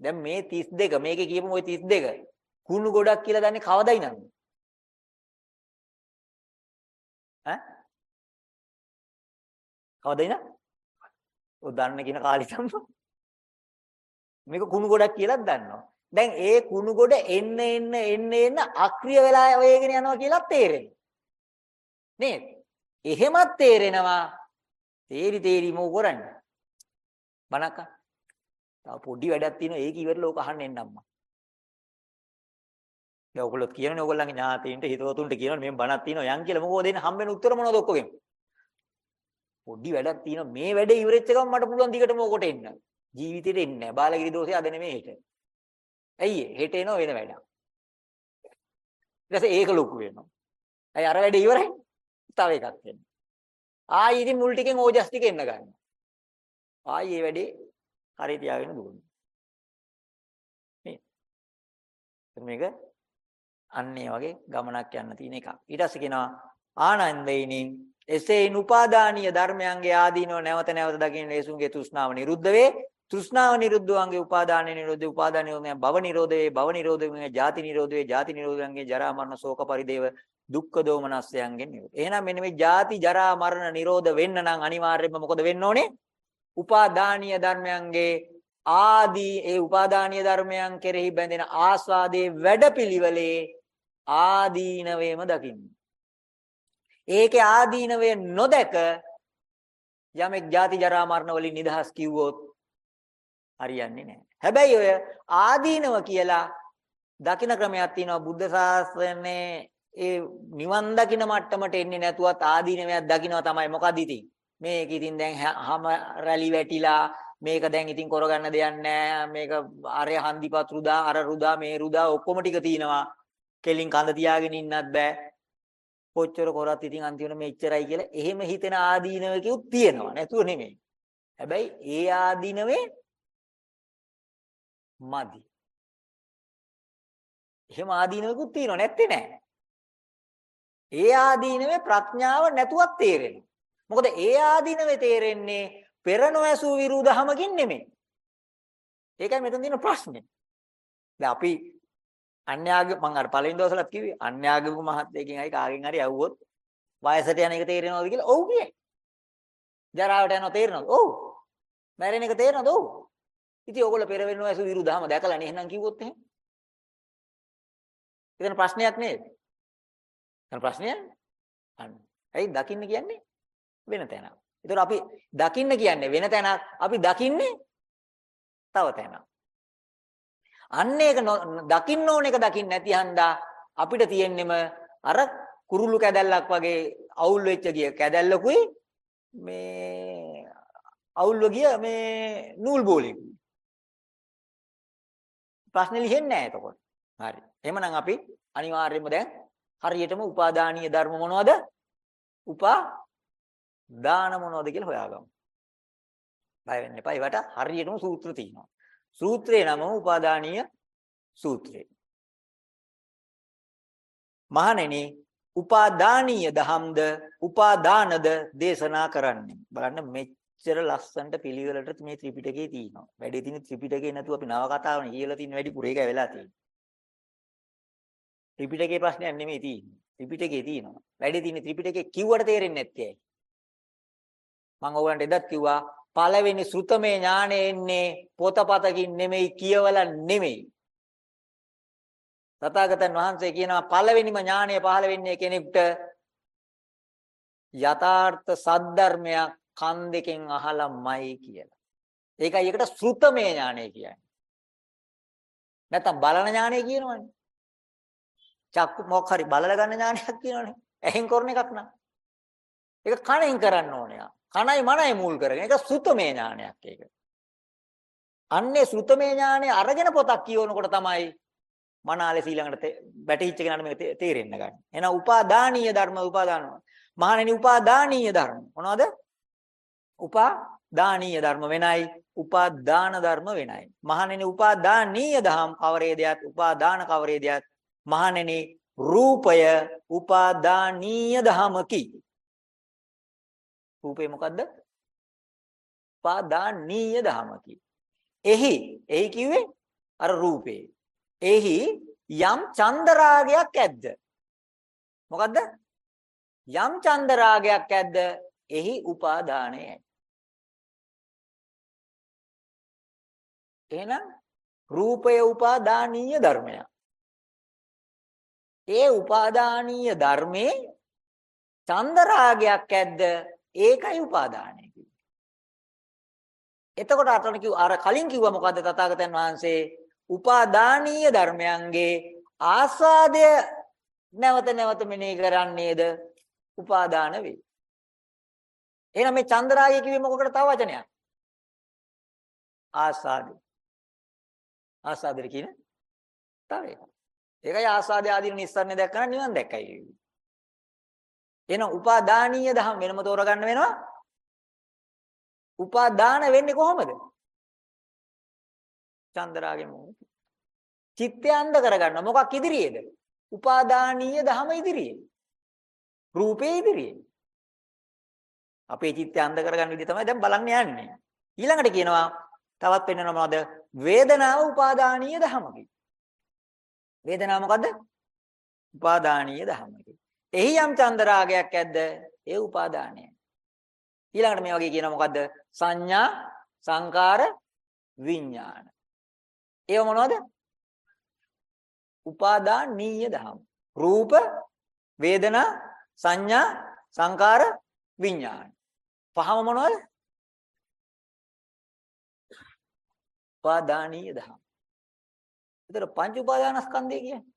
දැන් මේ 32 මේකේ කියපු ওই 32 කුණු ගොඩක් කියලා දන්නේ කවදයි නන්නේ? ඈ? කවදයි නා? ඔය දන්න කියන කාලි තමයි. මේක කුණු ගොඩක් කියලා දන්නවා. දැන් ඒ කුණු ගොඩ එන්න එන්න එන්න එන්න අක්‍රිය වෙලා වේගෙන යනවා කියලා තේරෙනවා. නේද? එහෙමත් තේරෙනවා. තේරි තේරි මොකෝ කරන්නේ? බණක්ක. තව පොඩි වැඩක් තියෙනවා ඒක ඉවරලා ඕක අහන්න එන්න අම්මා. දැන් ඔයගොල්ලෝ කියනනේ ඔයගොල්ලන්ගේ ඥාතීන්ට හිතවතුන්ට කියනනේ මේ බණක් තියෙනවා යන් කියලා මොකෝ දෙන්න හම්බෙන උත්තර මොනවද ඔක්කොගෙම? පොඩි වැඩක් තියෙනවා මේ වැඩේ ඉවරෙච්ච ගමන් මට පුළුවන් දිගටම ඕකට එන්න. ජීවිතේට එන්නේ නැහැ. බාලගිරි දෝෂය අද නෙමෙයි හෙට. ඇයි හෙට එනවා වෙන වැඩක්. ඊට පස්සේ ඒක ලොකු වෙනවා. ඇයි අර වැඩේ ඉවරයි? තව එකක් එන්න. ආයි ඉතින් මුල් ටිකෙන් ඕජස් ටික එන්න ගන්නවා. ආයි මේ වැඩේ හරිය තියාගෙන දුවනවා. මේ මේක අන්නේ වගේ ගමනක් යන්න තියෙන එකක්. ඊට පස්සේ කියනවා ආනන්දේනි එසේයින් උපාදානීය ධර්මයන්ගේ ආදීනව නැවත නැවත දකින්න ලේසුන්ගේ තෘෂ්ණාව නිරුද්ධ වේ. තෘෂ්ණාව නිරුද්ධ වංගේ උපාදානයේ නිරෝධේ උපාදාන නිරෝධය භව නිරෝධ වේ. භව නිරෝධ වේ. ජාති නිරෝධ වේ. ජාති නිරෝධයන්ගේ ජරා මරණ ශෝක පරිදේව දුක්ඛ දෝමනස්යන්ගෙන් නිරෝධ. එහෙනම් මෙන්න මේ ජාති ජරා මරණ නිරෝධ වෙන්න නම් අනිවාර්යයෙන්ම මොකද වෙන්න ඕනේ? උපාදානීය ධර්මයන්ගේ ආදී ඒ උපාදානීය ධර්මයන් කෙරෙහි බැඳෙන ආස්වාදයේ වැඩපිළිවෙලේ ආදීනවේම දකින්න. ඒකේ ආදීනවේ නොදක යමෙක් ජාති ජරා මරණ වලින් නිදහස් කිව්වොත් හරියන්නේ නැහැ. හැබැයි ඔය ආදීනව කියලා දකින්න ක්‍රමයක් තියෙනවා බුද්ධ ශාස්ත්‍රයේ ඒ නිවන් දකින්න මට්ටමට එන්නේ නැතුවත් ආදීනවයක් දකින්නවා තමයි මොකද ඉතින් මේක ඉතින් දැන් හැම රැලි වැටිලා මේක දැන් ඉතින් කරගන්න දෙයක් නැහැ මේක අරය හන්දිපත් රුදා අර රුදා මේ රුදා ඔක්කොම ටික තියෙනවා කෙලින් කඳ තියාගෙන ඉන්නත් බෑ. කොච්චර කරත් ඉතින් අන්තිමට මෙච්චරයි කියලා එහෙම හිතෙන ආදීනවකියුත් තියෙනවා. නැතුව නෙමෙයි. හැබැයි ඒ ආදීනවේ මදි. එහෙම ආදීනවකුත් තියෙනව නැත්තේ නෑ. ඒ ආදීනවේ ප්‍රඥාව නැතුවත් තේරෙනවා. මොකද ඒ ආදීනවේ තේරෙන්නේ පෙර නොඇසූ විරුදහමකින් නෙමෙයි. ඒකයි මෙතන තියෙන ප්‍රශ්නේ. දැන් අපි අන්‍යාගම මම අර පළවෙනි දවසලත් කිව්වේ අන්‍යාගම මහත්යකින් හරි කාගෙන් හරි ඇහුවොත් වයසට යන එක තේරෙනවද කියලා ඔව් කියයි. ජරාවට යනවා තේරෙනවද? ඔව්. මැරෙන එක තේරෙනවද? ඔව්. ඉතින් ඕගොල්ලෝ පෙර වෙනව ඇසු විරුදහම දැකලා නේ එහෙනම් කිව්වොත් එහෙම. එතන ප්‍රශ්නයක් නේද? එතන ප්‍රශ්නයක් අන්න. ඇයි දකින්න කියන්නේ වෙන තැනක්. ඒතර අපි දකින්න කියන්නේ වෙන තැනක්. අපි දකින්නේ තව තැනක්. අන්න ඒක දකින්න ඕන එක දකින්න නැති හන්දා අපිට තියෙන්නෙම අර කුරුළු කැදැල්ලක් වගේ අවුල් වෙච්ච ගිය කැදැල්ලකුයි මේ අවුල්ව ගිය මේ නූල් බෝලෙකුයි. ප්‍රශ්නේ ලිහෙන්නේ නැහැ එතකොට. හරි. එහෙමනම් අපි අනිවාර්යයෙන්ම දැන් හරියටම උපාදානීය ධර්ම මොනවද? උපා දාන මොනවද කියලා හොයාගමු. බය වෙන්න එපා. ඒවට හරියටම සූත්‍ර තියෙනවා. සූත්‍රේ නම උපාදානීය සූත්‍රය. මහණෙනි උපාදානීය දහම්ද උපාදානද දේශනා කරන්නේ. බලන්න මෙච්චර ලස්සනට පිළිවෙලට මේ ත්‍රිපිටකේ තියෙනවා. වැඩි තියෙන ත්‍රිපිටකේ නැතුව අපි නව කතාවනේ කියලා තියෙන වැඩිපුර ඒක වෙලා තියෙන්නේ. ත්‍රිපිටකේ ප්‍රශ්නයක් නෙමෙයි තියෙන්නේ. ත්‍රිපිටකේ තියෙනවා. වැඩි තියෙන ත්‍රිපිටකේ කිව්වට තේරෙන්නේ නැත්තේ ඇයි? මම ඕගලන්ට එදත් කිව්වා පළවෙනි ශ්‍රුතමේ ඥානෙ එන්නේ පොතපතකින් නෙමෙයි කියවලා නෙමෙයි. තථාගතයන් වහන්සේ කියනවා පළවෙනිම ඥානය පහළ වෙන්නේ කෙනෙකුට යථාර්ථ සද්ධර්මයක් කන් දෙකෙන් අහලමයි කියලා. ඒකයි ඒකට ශ්‍රුතමේ ඥානය කියන්නේ. නැත්තම් බලන ඥානය කියනවනේ. චක්කු මොක් හරි බලලා ගන්න ඥානයක් කියනවනේ. ඇහෙන් කරන එකක් නෑ. ඒක කණෙන් කරන්න ඕනේ. කණයි මනයි මුල් කරගෙන ඒක සුතමේ ඥානයක් ඒක. අන්නේ සුතමේ ඥානය අරගෙන පොතක් කියවනකොට තමයි මනාලේ ඊළඟට වැටිච්ච කෙනාට මේක තේරෙන්න ගන්න. එහෙනම් උපාදානීය ධර්ම උපාදාන. මහණෙනි උපාදානීය ධර්ම. මොනවද? උපාදානීය ධර්ම වෙනයි උපාදාන ධර්ම වෙනයි. මහණෙනි උපාදානීය ධම් කවරේදයක් උපාදාන කවරේදයක් මහණෙනි රූපය උපාදානීය ධමකි. රූපේ මොකද්ද? උපාදානීය ධමකි. එහි එහි කිව්වේ අර රූපේ. එහි යම් චන්දරාගයක් ඇද්ද? මොකද්ද? යම් චන්දරාගයක් ඇද්ද? එහි උපාදානයයි. එහෙනම් රූපය උපාදානීය ධර්මයක්. ඒ උපාදානීය ධර්මේ චන්දරාගයක් ඇද්ද? ඒකයි උපාදානය කියන්නේ. එතකොට අතන කිව්ව අර කලින් කිව්වා මොකද්ද තථාගතයන් වහන්සේ උපාදානීය ධර්මයන්ගේ ආස්වාදය නැවත නැවත මෙනෙහි කරන්නේද උපාදාන වේ. එහෙනම් මේ චන්ද්‍රාගය කිව්වේ මොකකට තව වචනයක්? ආස්වාදේ. ආස්වාදේ කියන තව එකක්. ඒකයි ආස්වාදේ ආදීන නිස්සාරණය දැක්කම නිවන් දැක්කයි කියන්නේ. එහෙනම් උපාදානීය දහම් වෙනම තෝරගන්න වෙනවා. උපාදාන වෙන්නේ කොහොමද? චන්දරාගේ මොහොත. චිත්තය අන්ධ කරගන්න මොකක් ඉදිරියේද? උපාදානීය දහම ඉදිරියේ. රූපේ ඉදිරියේ. අපේ චිත්තය අන්ධ කරගන්න විදිහ තමයි දැන් බලන්න යන්නේ. ඊළඟට කියනවා තවත් වෙන්නව මොනවද? වේදනාව උපාදානීය දහමකි. වේදනාව මොකද්ද? උපාදානීය දහමකි. එහි යම් චන්දරාගයක් ඇද්ද? ඒ උපාදානය. ඊළඟට මේ වගේ කියනවා මොකද්ද? සංඥා, සංකාර, විඥාන. ඒව මොනවද? උපාදානීය ධම්. රූප, වේදනා, සංඥා, සංකාර, විඥාන. පහම මොනවද? උපාදානීය ධම්. ඒතර පංච උපාදානස්කන්ධය කියන්නේ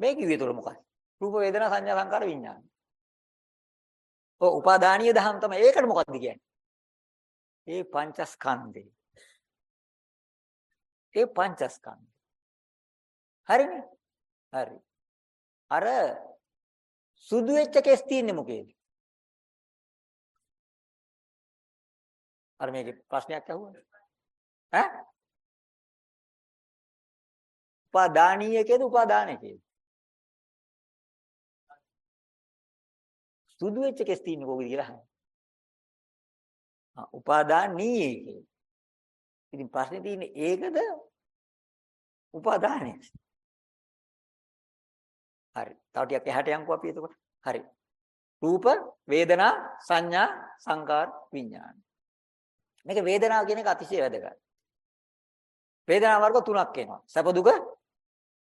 මේ කිව්වේ ඒතර මොකක්ද? රූප වේදනා සංඥා සංකාර විඥාන. ඔව් උපාදානීය දහම් තමයි. ඒකට මොකක්ද කියන්නේ? ඒ පංචස්කන්ධේ. ඒ පංචස්කන්ධ. හරිනේ? හරි. අර සුදු වෙච්ච කෙස් තියෙන්නේ මොකේද? අර මේකේ ප්‍රශ්නයක් අහුවනේ. ඈ? උපාදානීය කියද උපාදානය කියද? සුදු වෙච්ච කෙස් තියෙන්නේ කොහොමද කියලා අහනවා. ආ උපාදානීය කියන්නේ. ඉතින් ප්‍රශ්නේ තියෙන්නේ ඒකද උපාදානය. හරි. තව ටිකක් එහාට යන්කෝ අපි එතකොට. හරි. රූප, වේදනා, සංඥා, සංකාර, විඥාන. මේක වේදනාව කියන එක අතිශය වැදගත්. වේදනා වර්ග තුනක් එනවා. සැප දුක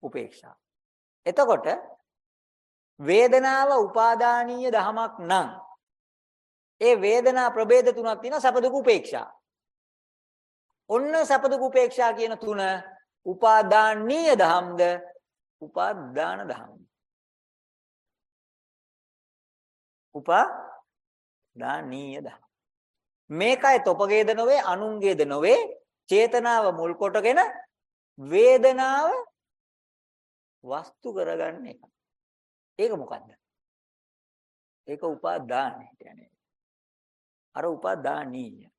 උපේක්ෂා. එතකොට වේදනාව උපාදානීය දහමක් නම් ඒ වේදනා ප්‍රභේද තුනක් තියෙනවා සැප දුක උපේක්ෂා. ඔන්න සැප දුක උපේක්ෂා කියන තුන උපාදානීය දහම්ද උපාදාන දහම්ද උපාදානීය දහම් මේකයි තොපගේද නොවේ අනුන්ගේද නොවේ චේතනාව මුල් කොටගෙන වේදනාව වස්තු කරගන්න එක. ඒක මොකද්ද? ඒක උපාදානයට යන්නේ. අර උපාදානීය.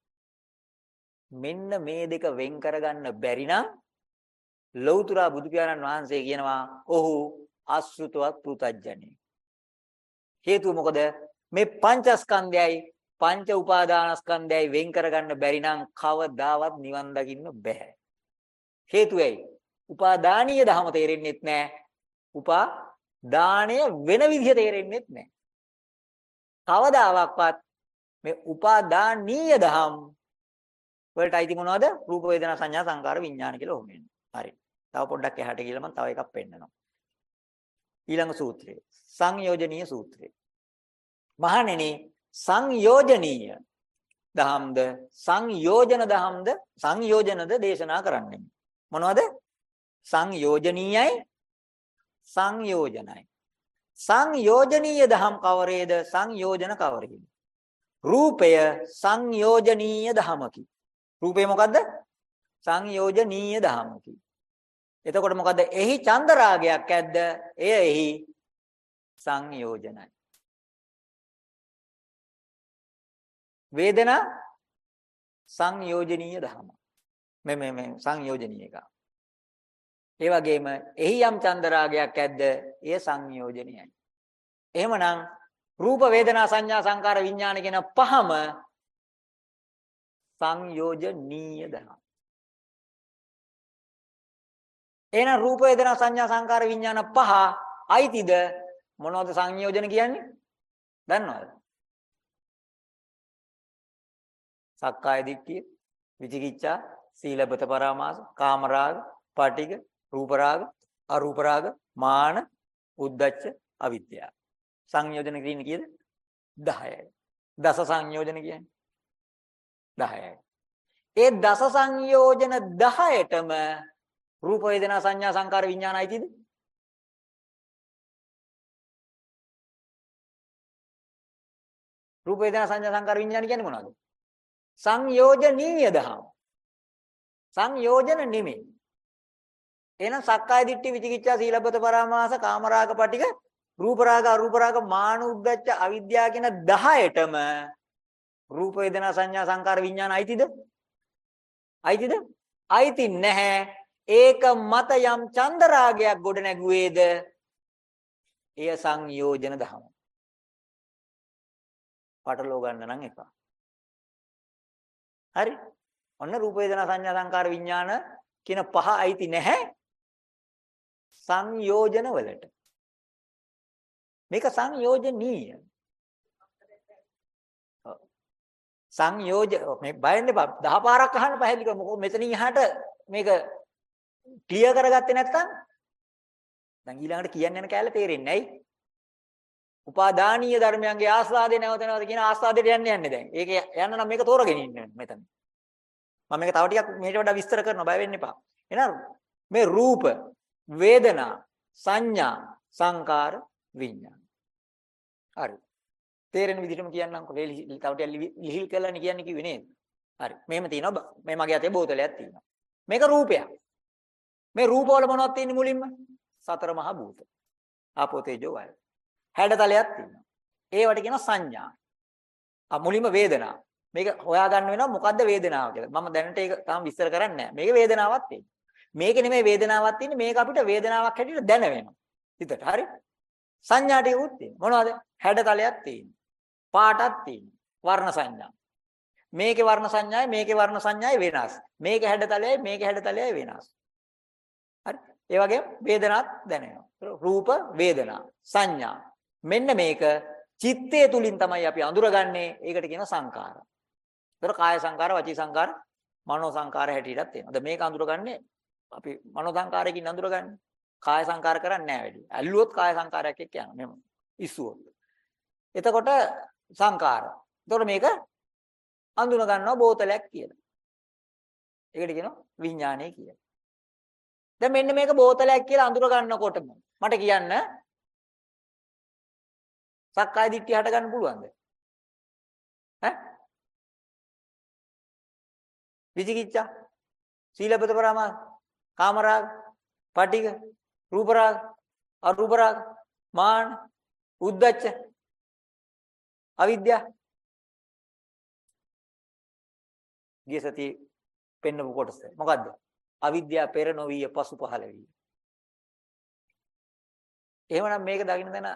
මෙන්න මේ දෙක වෙන් කරගන්න බැරි නම් ලෞතර බුදු පියාණන් වහන්සේ කියනවා ඔහු අසෘතවත් පෘතජ්ජනේ. හේතුව මොකද? මේ පංචස්කන්ධයයි පංච උපාදානස්කන්ධයයි වෙන් කරගන්න බැරි නම් කවදාවත් නිවන් දකින්න බෑ. හේතුව ඇයි? උපාදානීය ධම තේරෙන්නෙත් නෑ. උපාදානය වෙන විදිහ තේරෙන්නෙත් නෑ. කවදාවත් මේ උපාදානීය ධම් වලට අයිති මොනවද? රූප වේදනා සංඥා සංකාර විඥාන කියලා ඔහොම එන්නේ. හරි. තව පොඩ්ඩක් එහාට ගිහලා මම තව එකක් පෙන්නනවා. ඊළඟ සූත්‍රය. සංයෝජනීය සූත්‍රය. මහණෙනි සංයෝජනීය දහම්ද සංයෝජන දහම්ද සංයෝජනද දේශනා කරන්නේ. මොනවද? සංයෝජනීයයි සංයෝජනයි. සංයෝජනීය දහම් කවරේද? සංයෝජන කවරේද? රූපය සංයෝජනීය දහමකි. රූපය මොකද්ද? සංයෝජනීය දහමකි. එතකොට මොකද්ද? එහි චන්දරාගයක් ඇද්ද? එය එහි සංයෝජනයි. වේදනා සංයෝජනීය දහම. මේ මේ මේ සංයෝජනීය එක. ඒ වගේම එහි යම් චන්දරාගයක් ඇද්ද? එය සංයෝජනීයයි. එහෙමනම් රූප වේදනා සංඥා සංකාර විඥාන කියන පහම සංයෝජනීය දහම්. එහෙනම් රූප වේදනා සංඥා සංකාර විඥාන පහ අයිතිද මොනවද සංයෝජන කියන්නේ? දන්නවද? සක්කාය දිට්ඨිය, විචිකිච්ඡා, සීලබත පරාමාස, කාමරාග, පටිඝ, රූපරාග, අරූපරාග, මාන, උද්දච්ච, අවිද්‍යාව. සංයෝජන කියන්නේ කීයද? 10යි. දස සංයෝජන කියන්නේ 10යි. ඒ දස සංයෝජන 10ටම රූප වේදනා සංඥා සංකාර විඥාන අයිතිද? රූප වේදනා සංඥා සංකාර විඥාන කියන්නේ මොනවද? සංයෝජනීය දහම්. සංයෝජන නෙමෙයි. එහෙනම් සක්කාය දිට්ඨි විචිකිච්ඡා සීලබ්බත පරාමාස කාමරාග පටික රූපරාග අරූපරාග මාන උද්දච්ච අවිද්‍යාව කියන 10ටම රූප වේදනා සංඥා සංකාර විඥාන අයිතිද? අයිතිද? අයිති නැහැ. ඒක මත යම් චන්දරාගයක් ගොඩ නැගුවේද? එය සංයෝජන දහම. පටලව ගන්න නම් එපා. හරි? ඔන්න රූප වේදනා සංඥා සංකාර විඥාන කියන පහ අයිති නැහැ සංයෝජන වලට. මේක සංයෝජනීය. සංයෝජ මේ බයෙන්න එපා. දහ පාරක් අහන්න පැහැදිලි කර මොකද මෙතනින් එහාට මේක ක්ලියර් කරගත්තේ නැත්නම් දැන් ඊළඟට කියන්න යන කැලේ තේරෙන්නේ නැයි. උපාදානීය ධර්මයන්ගේ ආස්වාදේ නැවත නැවත කියන ආස්වාදයට යන්න යන්නේ දැන්. ඒක යන්න නම් මේක තෝරගෙන ඉන්න මෙතන. මම මේක තව ටිකක් මේකට වඩා විස්තර කරනවා බය වෙන්න එපා. එහෙනම් මේ රූප, වේදනා, සංඥා, සංකාර, විඥාන. හරි. තේරෙන විදිහටම කියන්නම්කො. තව ටිකක් ලිහිල් කරලානේ කියන්නේ කිව්වේ නේද? හරි. මෙහෙම තියෙනවා. මේ මගේ අතේ බෝතලයක් තියෙනවා. මේක රූපයක්. මේ රූපවල මොනවද තියෙන්නේ මුලින්ම? සතර මහා භූත. ආපෝ තේජෝ වායෝ. හැඩතලයක් තියෙනවා. ඒවට කියනවා සංඥා. ආ මුලින්ම වේදනා. මේක හොයාගන්න වෙනවා මොකද්ද වේදනාව කියලා. මම දැනට ඒක තාම විස්තර කරන්නේ නැහැ. මේක වේදනාවක් තියෙනවා. මේක නෙමෙයි වේදනාවක් තියෙන්නේ මේක අපිට වේදනාවක් හැටියට දැන වෙනවා. හිතට හරි? සංඥා ටිකුත් තියෙනවා. මොනවද? හැඩතලයක් තියෙනවා. පාටක් තියෙනවා. වර්ණ සංඥා. මේකේ වර්ණ සංඥායි මේකේ වර්ණ සංඥායි වෙනස්. මේකේ හැඩතලයයි මේකේ හැඩතලයයි වෙනස්. හරි? ඒ වගේම වේදනාත් දැනෙනවා. රූප වේදනා සංඥා. මෙන්න මේක චිත්තය තුලින් තමයි අපි අඳුරගන්නේ. ඒකට කියන සංකාර. ඒතර කාය සංකාර, වචී සංකාර, මනෝ සංකාර හැටියටත් එනවා. දැන් මේක අඳුරගන්නේ අපි මනෝ සංකාරයකින් අඳුරගන්නේ. කාය සංකාර කරන්නේ නැහැ වැඩි. ඇල්ලුවොත් කාය සංකාරයක් එක්ක යනවා. මෙහෙම. ඉස්සුවොත්. එතකොට සංකාර. එතකොට මේක අඳුන ගන්නවා බෝතලයක් කියලා. ඒකට කියනවා විඥානය කියලා. දැන් මෙන්න මේක බෝතලයක් කියලා අඳුර ගන්නකොටම මට කියන්න සක්කාය දිට්ඨිය හට ගන්න පුළුවන්ද? ඈ? විචිකිච්ඡා, සීලබ්බත පරාමාස, කාමරාග, පටිඝ, රූපරාග, අරූපරාග, මාන, උද්ධච්ච, අවිද්‍යාව. ගිය සතියේ පෙන්නපු කොටස. මොකද්ද? අවිද්‍යාව පෙර නොවිය පසු පහළ විය. එහෙමනම් මේක දකින්න දැන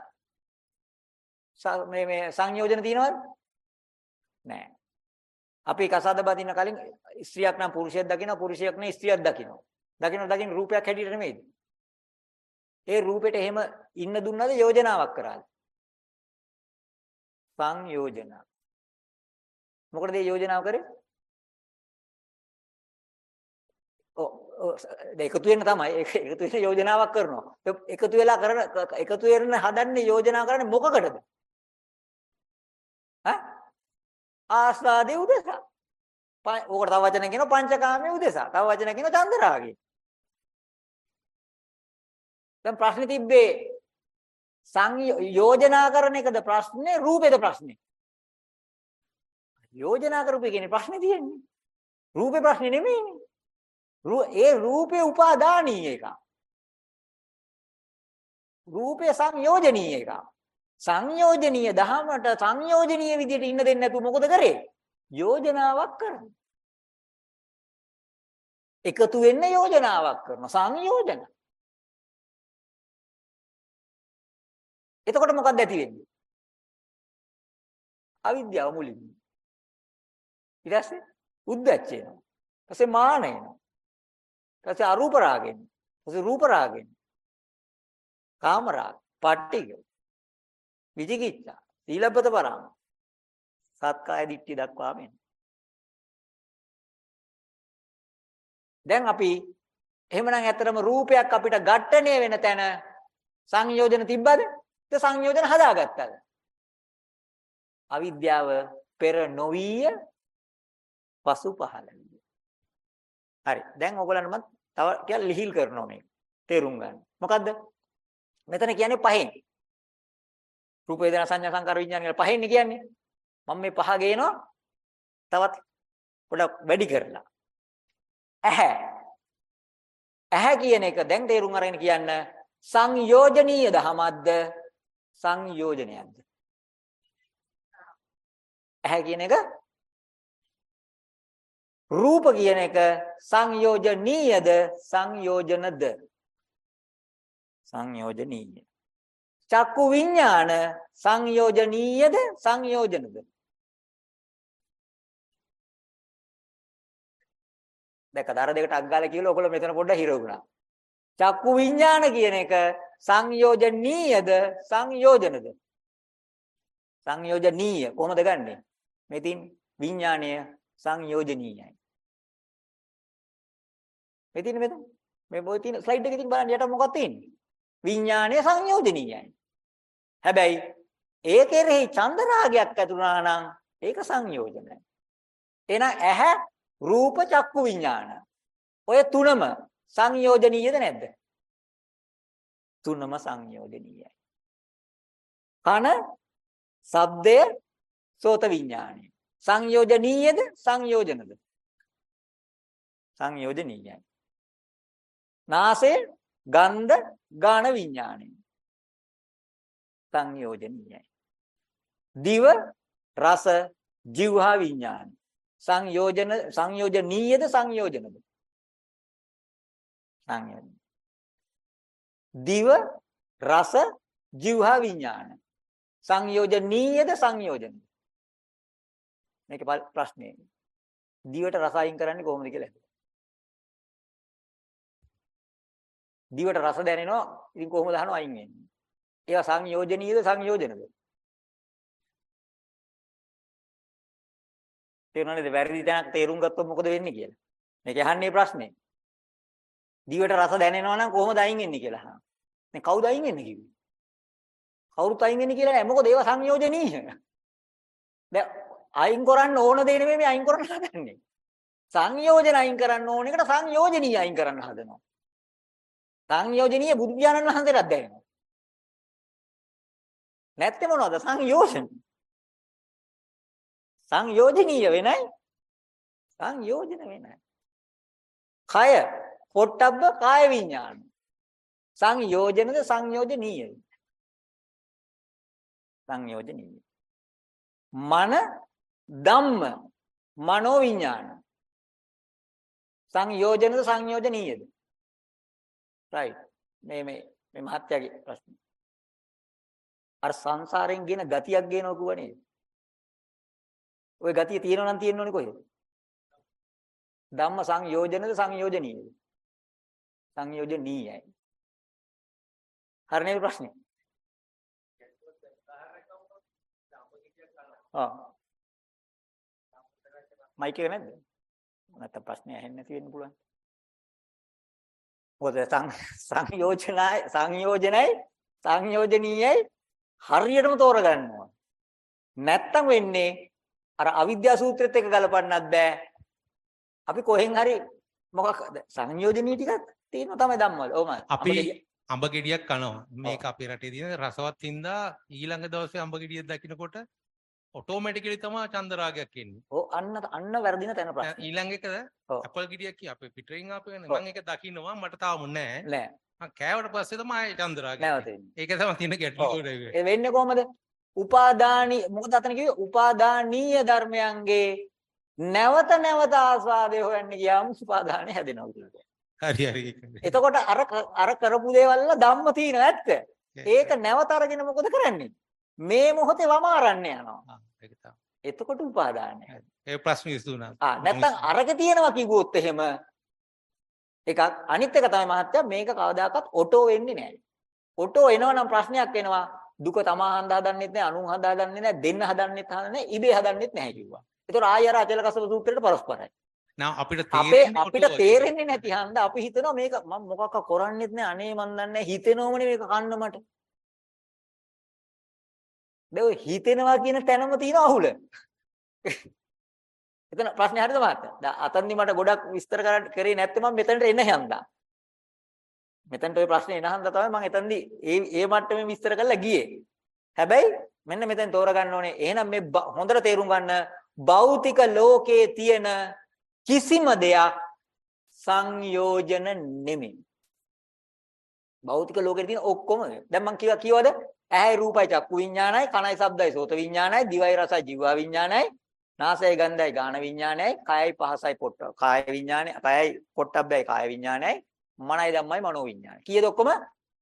මේ මේ සංයෝජන තියෙනවද? නෑ. අපි කසාද බදින්න කලින් ස්ත්‍රියක් නම් පුරුෂයෙක් දකිනවා පුරුෂයෙක් නම් ස්ත්‍රියක් දකිනවා. දකින්න දකින්න රූපයක් හැටියට නෙමෙයිද? ඒ රූපෙට එහෙම ඉන්න දුන්නද යෝජනාවක් කරාද? සංයෝජන. මොකටද මේ යෝජනාව කරේ? එකතු වෙන්න තමයි එකතු වෙන යෝජනාවක් කරනවා. එකතු වෙලා කරන එකතු වෙන්න හදන්නේ යෝජනා කරන්නේ මොකකටද? ඈ ආස්වාදේ උදෙසා. ඕකට තව වචන කියනවා පංචකාමයේ උදෙසා. තව වචන කියනවා චන්දරාගේ. දැන් ප්‍රශ්නේ තිබ්බේ සංයෝජනා කරන එකද ප්‍රශ්නේ රූපේද ප්‍රශ්නේ? යෝජනා කරපු එකනේ ප්‍රශ්නේ තියෙන්නේ. රූපේ ප්‍රශ්නේ නෙමෙයිනේ. ඒ රූපේ උපාදානීය එක. රූපේ සංයෝජනීය එක. සංයෝජනීය දහමට සංයෝජනීය විදියට ඉන්න දෙන්නේ නැතුව මොකද කරේ? යෝජනාවක් කරනවා. එකතු වෙන්න යෝජනාවක් කරනවා සංයෝජන. එතකොට මොකක්ද ඇති වෙන්නේ? අවිද්‍යාව මුලින්ම. ඊට පස්සේ උද්දච්ච එනවා. ඊපස්සේ මාන එනවා. ඊපස්සේ අරූප රාගෙන්. ඊපස්සේ රූප රාගෙන්. කාම රාග, පට්ටික, විචිකිච්ඡා, සීලබ්බත පරාම. සත්කාය දිට්ඨිය දක්වා මෙන්න. දැන් අපි එහෙමනම් ඇත්තටම රූපයක් අපිට ඝට්ටණය වෙන තැන සංයෝජන තිබ්බද? ඒ සංයෝජන හදාගත්තද? අවිද්‍යාව පෙර නොවිය පසු පහළ විය. හරි. දැන් ඔයගොල්ලන්ම තව ටිකක් ලිහිල් කරනවා මේක. තේරුම් ගන්න. මොකද්ද? මෙතන කියන්නේ පහෙන්. රූප වේදනා සංඥා සංකාර විඥාන කියලා පහෙන් කියන්නේ. මම මේ පහ ගේනවා තවත් පොඩක් වැඩි කරලා. ඇහැ. ඇහැ කියන එක දැන් තේරුම් අරගෙන කියන්න සංයෝජනීය දහමක්ද සංයෝජනයක්ද? ඇහැ කියන එක රූප කියන එක සංයෝජනීයද සංයෝජනද? සංයෝජනීය. චක්කු විඥාන සංයෝජනීයද සංයෝජනද? දැක්කද අර දෙකට අග්ගාලා කියලා ඔයගොල්ලෝ මෙතන පොඩ්ඩක් හිර වුණා. චක්කු විඥාන කියන එක සංයෝජනීයද සංයෝජනද? සංයෝජනීය කොහොමද ගන්නෙ? මෙතින් විඥාණය සංයෝජනීයයි. මෙතින් මෙතන මේ බොයි තියෙන ස්ලයිඩ් එකේ තියෙන බලන්න යට මොකක්ද තියෙන්නේ? විඥාණය සංයෝජනීයයි. හැබැයි ඒ කෙරෙහි චන්දරාගයක් ඇතුණා නම් ඒක සංයෝජනයි. එහෙනම් ඇහැ රූප චක්කු විඥාන. ඔය තුනම සංයෝජනීයද නැද්ද? තුනම සංයෝජනීයයි. කන, ශබ්දය, සෝත විඥානය. සංයෝජනීයද සංයෝජනද? සංයෝජනීයයි. නාසය, ගන්ධ, ගාන විඥානය. සංයෝජනීයයි. දිව රස જીවහා විඥාන. සංයෝජන සංයෝජනීයද සංයෝජනද? සංයෝජන. දිව රස જીවහා විඥාන. සංයෝජනීයද සංයෝජනද? මේක ප්‍රශ්නේ. දිවට රස අයින් කරන්නේ කොහොමද කියලා. දිවට රස දැනෙනවා. ඉතින් කොහොමද අහනවා අයින් වෙන්නේ? ඒවා සංයෝජනීයද සංයෝජනද? තේරුණාද? වැරදි තැනක් තේරුම් ගත්තොත් මොකද වෙන්නේ කියලා. මේක අහන්නේ ප්‍රශ්නේ. දිවට රස දැනෙනවා නම් කොහොමද අයින් වෙන්නේ කියලා අහනවා. දැන් කවුද අයින් වෙන්නේ කිව්වේ? කවුරුත් අයින් වෙන්නේ කියලා නෑ. මොකද ඒවා සංයෝජනීය. දැන් අයින් කරන්න ඕන දේ නෙමෙයි මේ අයින් කරන්න හදන්නේ. සංයෝජන අයින් කරන්න ඕන එකට සංයෝජනීය අයින් කරන්න හදනවා. සංයෝජනීය බුදු පියාණන් වහන්සේටත් දැනෙනවා. නැත්te මොනවද සංයෝජන? සංයෝජනීය වෙනයි සංයෝජන වෙනයි. කය පොට්ටබ්බ කාය විඥාන. සංයෝජනද සංයෝජනීයයි. සංයෝජනීය. මන ධම්ම මනෝ විඥාන සංයෝජනද සංයෝජනීයද right මේ මේ මේ මහත්යගේ ප්‍රශ්න අර සංසාරයෙන් ගෙන ගතියක් ගේනවා කිව්වනේ ওই ගතිය තියෙනවා නම් තියෙන්න ඕනේ කොහෙද? ධම්ම සංයෝජනද සංයෝජනීයද? සංයෝජනීයයි. හරිනේ ප්‍රශ්නේ? ආ. මයික් එක නැද්ද? නැත්නම් ප්‍රශ්නේ ඇහෙන්නේ නැති වෙන්න පුළුවන්. මොකද සංයෝජනයි සංයෝජනයි සංයෝජනීයයි. හරියටම තෝරගන්නවා. නැත්තම් වෙන්නේ අර අවිද්‍යා සූත්‍රෙත් එක්ක ගලපන්නත් බෑ. අපි කොහෙන් හරි මොකක්ද සංයෝජනීය ටිකක් තියෙනවා තමයි ධම්මවල. ඕම අපි අඹ ගෙඩියක් කනවා. මේක අපේ රටේ තියෙන රසවත් හින්දා ඊළඟ දවසේ අඹ ගෙඩියක් දකින්නකොට ඔටෝමැටිකලි තමයි චන්දරාගයක් එන්නේ. ඔව් අන්න අන්න වැරදින තැන ප්‍රශ්න. ඊළඟ එකද ඇපල් ගෙඩියක් කිය අපේ පිටරින් ආපේනේ මම ඒක දකින්නවා මට තාම නෑ. නෑ. කෑවට පස්සේ තමයි. නැවතෙන්නේ. ඒක තමයි තියෙන ගැටලුව. ඒ වෙන්නේ කොහමද? උපාදානී මොකද අතන කිව්වේ උපාදානීය ධර්මයන්ගේ නැවත නැවත ආස්වාදේ හොයන්න ගියාම උපාදානේ හැදෙනවා කියන්නේ. හරි හරි. එතකොට අර අර කරපු දේවල් ධම්ම තියෙන ඇත්ත. ඒක නැවත අරගෙන මොකද කරන්නේ? මේ මොහොතේ වමාරන්න යනවා. ඒක තමයි. එතකොට උපාදානය. ඒ ප්‍රශ්න විසඳුණා. ආ නැත්තම් අරක තියෙනවා කිව්වොත් එහෙම එකක් අනිත් එක තමයි මහත්තයා මේක කවදාකවත් ඔටෝ වෙන්නේ නැහැ. ඔටෝ එනවනම් ප්‍රශ්නයක් එනවා දුක තමා හන්දා හදන්නෙත් නැහැ අනුන් හදා හදන්නේ නැහැ දෙන්න හදන්නෙත් නැහැ ඉබේ හදන්නෙත් නැහැ කිව්වා. ඒතකොට ආය අර අචල කසව සූත්‍රයට පරස්පරයි. නම් අපිට අපේ අපිට තේරෙන්නේ නැති හන්දා අපි හිතනවා මේක මම මොකක්ක කරන්නෙත් නැහැ අනේ මන් දන්නේ හිතෙනවමනේ මේක කන්න මට. දැන් හිතෙනවා කියන තැනම තියෙන අහුල. එතන ප්‍රශ්නේ හරිද මහත්තයා? දැන් අතන්දි මට ගොඩක් විස්තර කරන්න කරේ නැත්නම් මම මෙතනට එන්න හැන්දා. මෙතනට ඔය ප්‍රශ්නේ එන හන්දා තමයි මම එතනදි ඒ ඒ මට්ටමේ විස්තර කරලා ගියේ. හැබැයි මෙන්න මෙතෙන් තෝරගන්න ඕනේ. එහෙනම් මේ හොඳට තේරුම් ගන්න භෞතික ලෝකයේ තියෙන කිසිම දෙයක් සංයෝජන නෙමෙයි. භෞතික ලෝකේ තියෙන ඔක්කොම දැන් මම කිව්වා කියවද ඇහැයි රූපයි චක්කු විඥානයි කනයි ශබ්දයි සෝත විඥානයි දිවයි රසයි ජීව විඥානයි නාසයයි ගන්ධයි ගාන විඥානයි කයයි පහසයි පොට්ට කාය විඥානයි කයයි පොට්ටබ්බයි කාය විඥානයි මනයි ධම්මයි මනෝ විඥානයි කීයද ඔක්කොම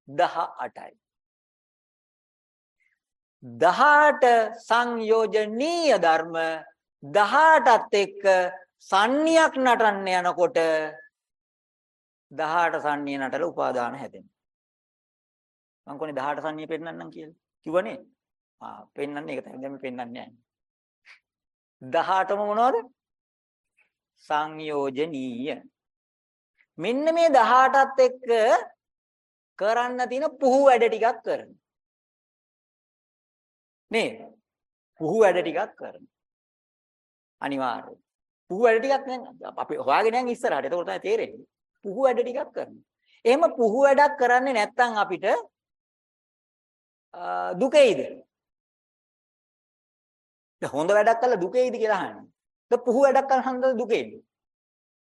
18යි 18 සංයෝජනීය ධර්ම 18ත් එක්ක සන්නියක් නටන්න යනකොට 18 සන්නිය නටල උපාදාන හැදෙනවා මං කොනේ 18 සංනිය පෙන්නන්නම් කියලා. කිව්වනේ. ආ පෙන්නන්නේ ඒක තමයි දැන් මේ පෙන්නන්නේ නැහැ. 18ම මොනවද? සංයෝජනීය. මෙන්න මේ 18ත් එක්ක කරන්න තියෙන පුහු වැඩ ටිකක් කරන. නේ? පුහු වැඩ ටිකක් කරන. අනිවාර්යයෙන්. පුහු වැඩ ටිකක් නෑ අපි හොයාගෙන යන් ඉස්සරහට. ඒක තමයි තේරෙන්නේ. පුහු වැඩ ටිකක් කරනවා. එහෙම පුහු වැඩක් කරන්නේ නැත්නම් අපිට දුකෙයිද? දැන් හොඳ වැඩක් කළා දුකෙයිද කියලා අහන්නේ. දැන් පුහු වැඩක් කළා හන්ද දුකෙයිද?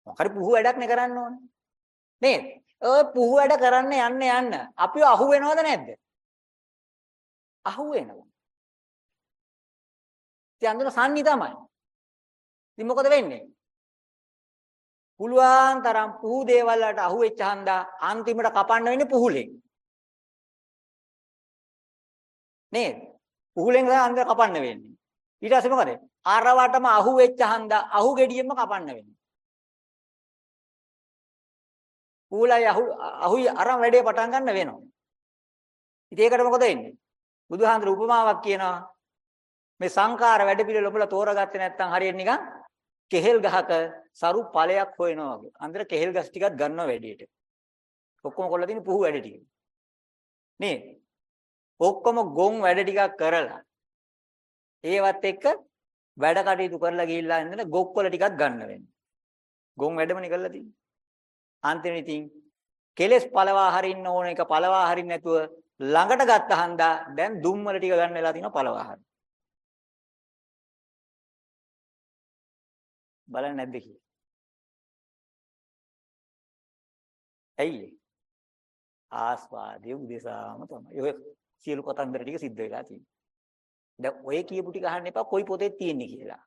මොකරි පුහු වැඩක් නේ කරන්න ඕනේ. නේද? ඔය පුහු වැඩ කරන්න යන්න යන්න අපිව අහු වෙනවද නැද්ද? අහු වෙනවා. ඉතින් අඳුන සන්නි තමයි. ඉතින් මොකද වෙන්නේ? පුළුවන් තරම් පුහු දේවල් වලට අහු වෙච්ච හන්දා අන්තිමට කපන්න වෙන්නේ පුහුලෙන්. නේද? පුහුලෙන් තමයි අන්තිමට කපන්න වෙන්නේ. ඊට පස්සේ මොකද? අරවටම අහු වෙච්ච හන්දා අහු ගෙඩියෙන්ම කපන්න වෙන්නේ. පුහුලයි අහු අහුයි අරන් වැඩේ පටන් ගන්න වෙනවා. ඉතින් ඒකට මොකද වෙන්නේ? බුදුහාඳුර උපමාවක් කියනවා මේ සංඛාර වැඩ පිළිවෙල ඔබලා තෝරාගත්තේ නැත්නම් හරියට නිකන් කෙහෙල් ගහක සරු ඵලයක් හොයනවා වගේ. අන්තර කෙහෙල් ගස් ටිකක් ගන්නවා වැඩියට. ඔක්කොම කරලා තියෙන පුහු වැඩ ටික. නේද? ඔක්කොම ගොන් වැඩ ටිකක් කරලා ඒවත් එක්ක වැඩ කටයුතු කරලා ගිහිල්ලා ඉඳලා ගොක්කොල ටිකක් ගන්න වෙන්නේ. ගොන් වැඩමනේ කරලා තියෙන්නේ. අන්තිමට ඉතින් කෙලස් පළවා හරින්න ඕන එක පළවා හරින්න නැතුව ළඟට ගත්ත හන්දා දැන් දුම්වල ටික ගන්න වෙලා තියෙනවා පළවා හරින්න. බලන්නේ නැද්ද කියලා. ඇයි ආස්වාදයේ උදෙසාම තමයි. ඔය සියලු කතන්දර ටික සිද්ධ වෙලා තියෙන්නේ. දැන් ඔය කියපු ටික අහන්න එපා කොයි පොතේ තියෙන්නේ කියලා.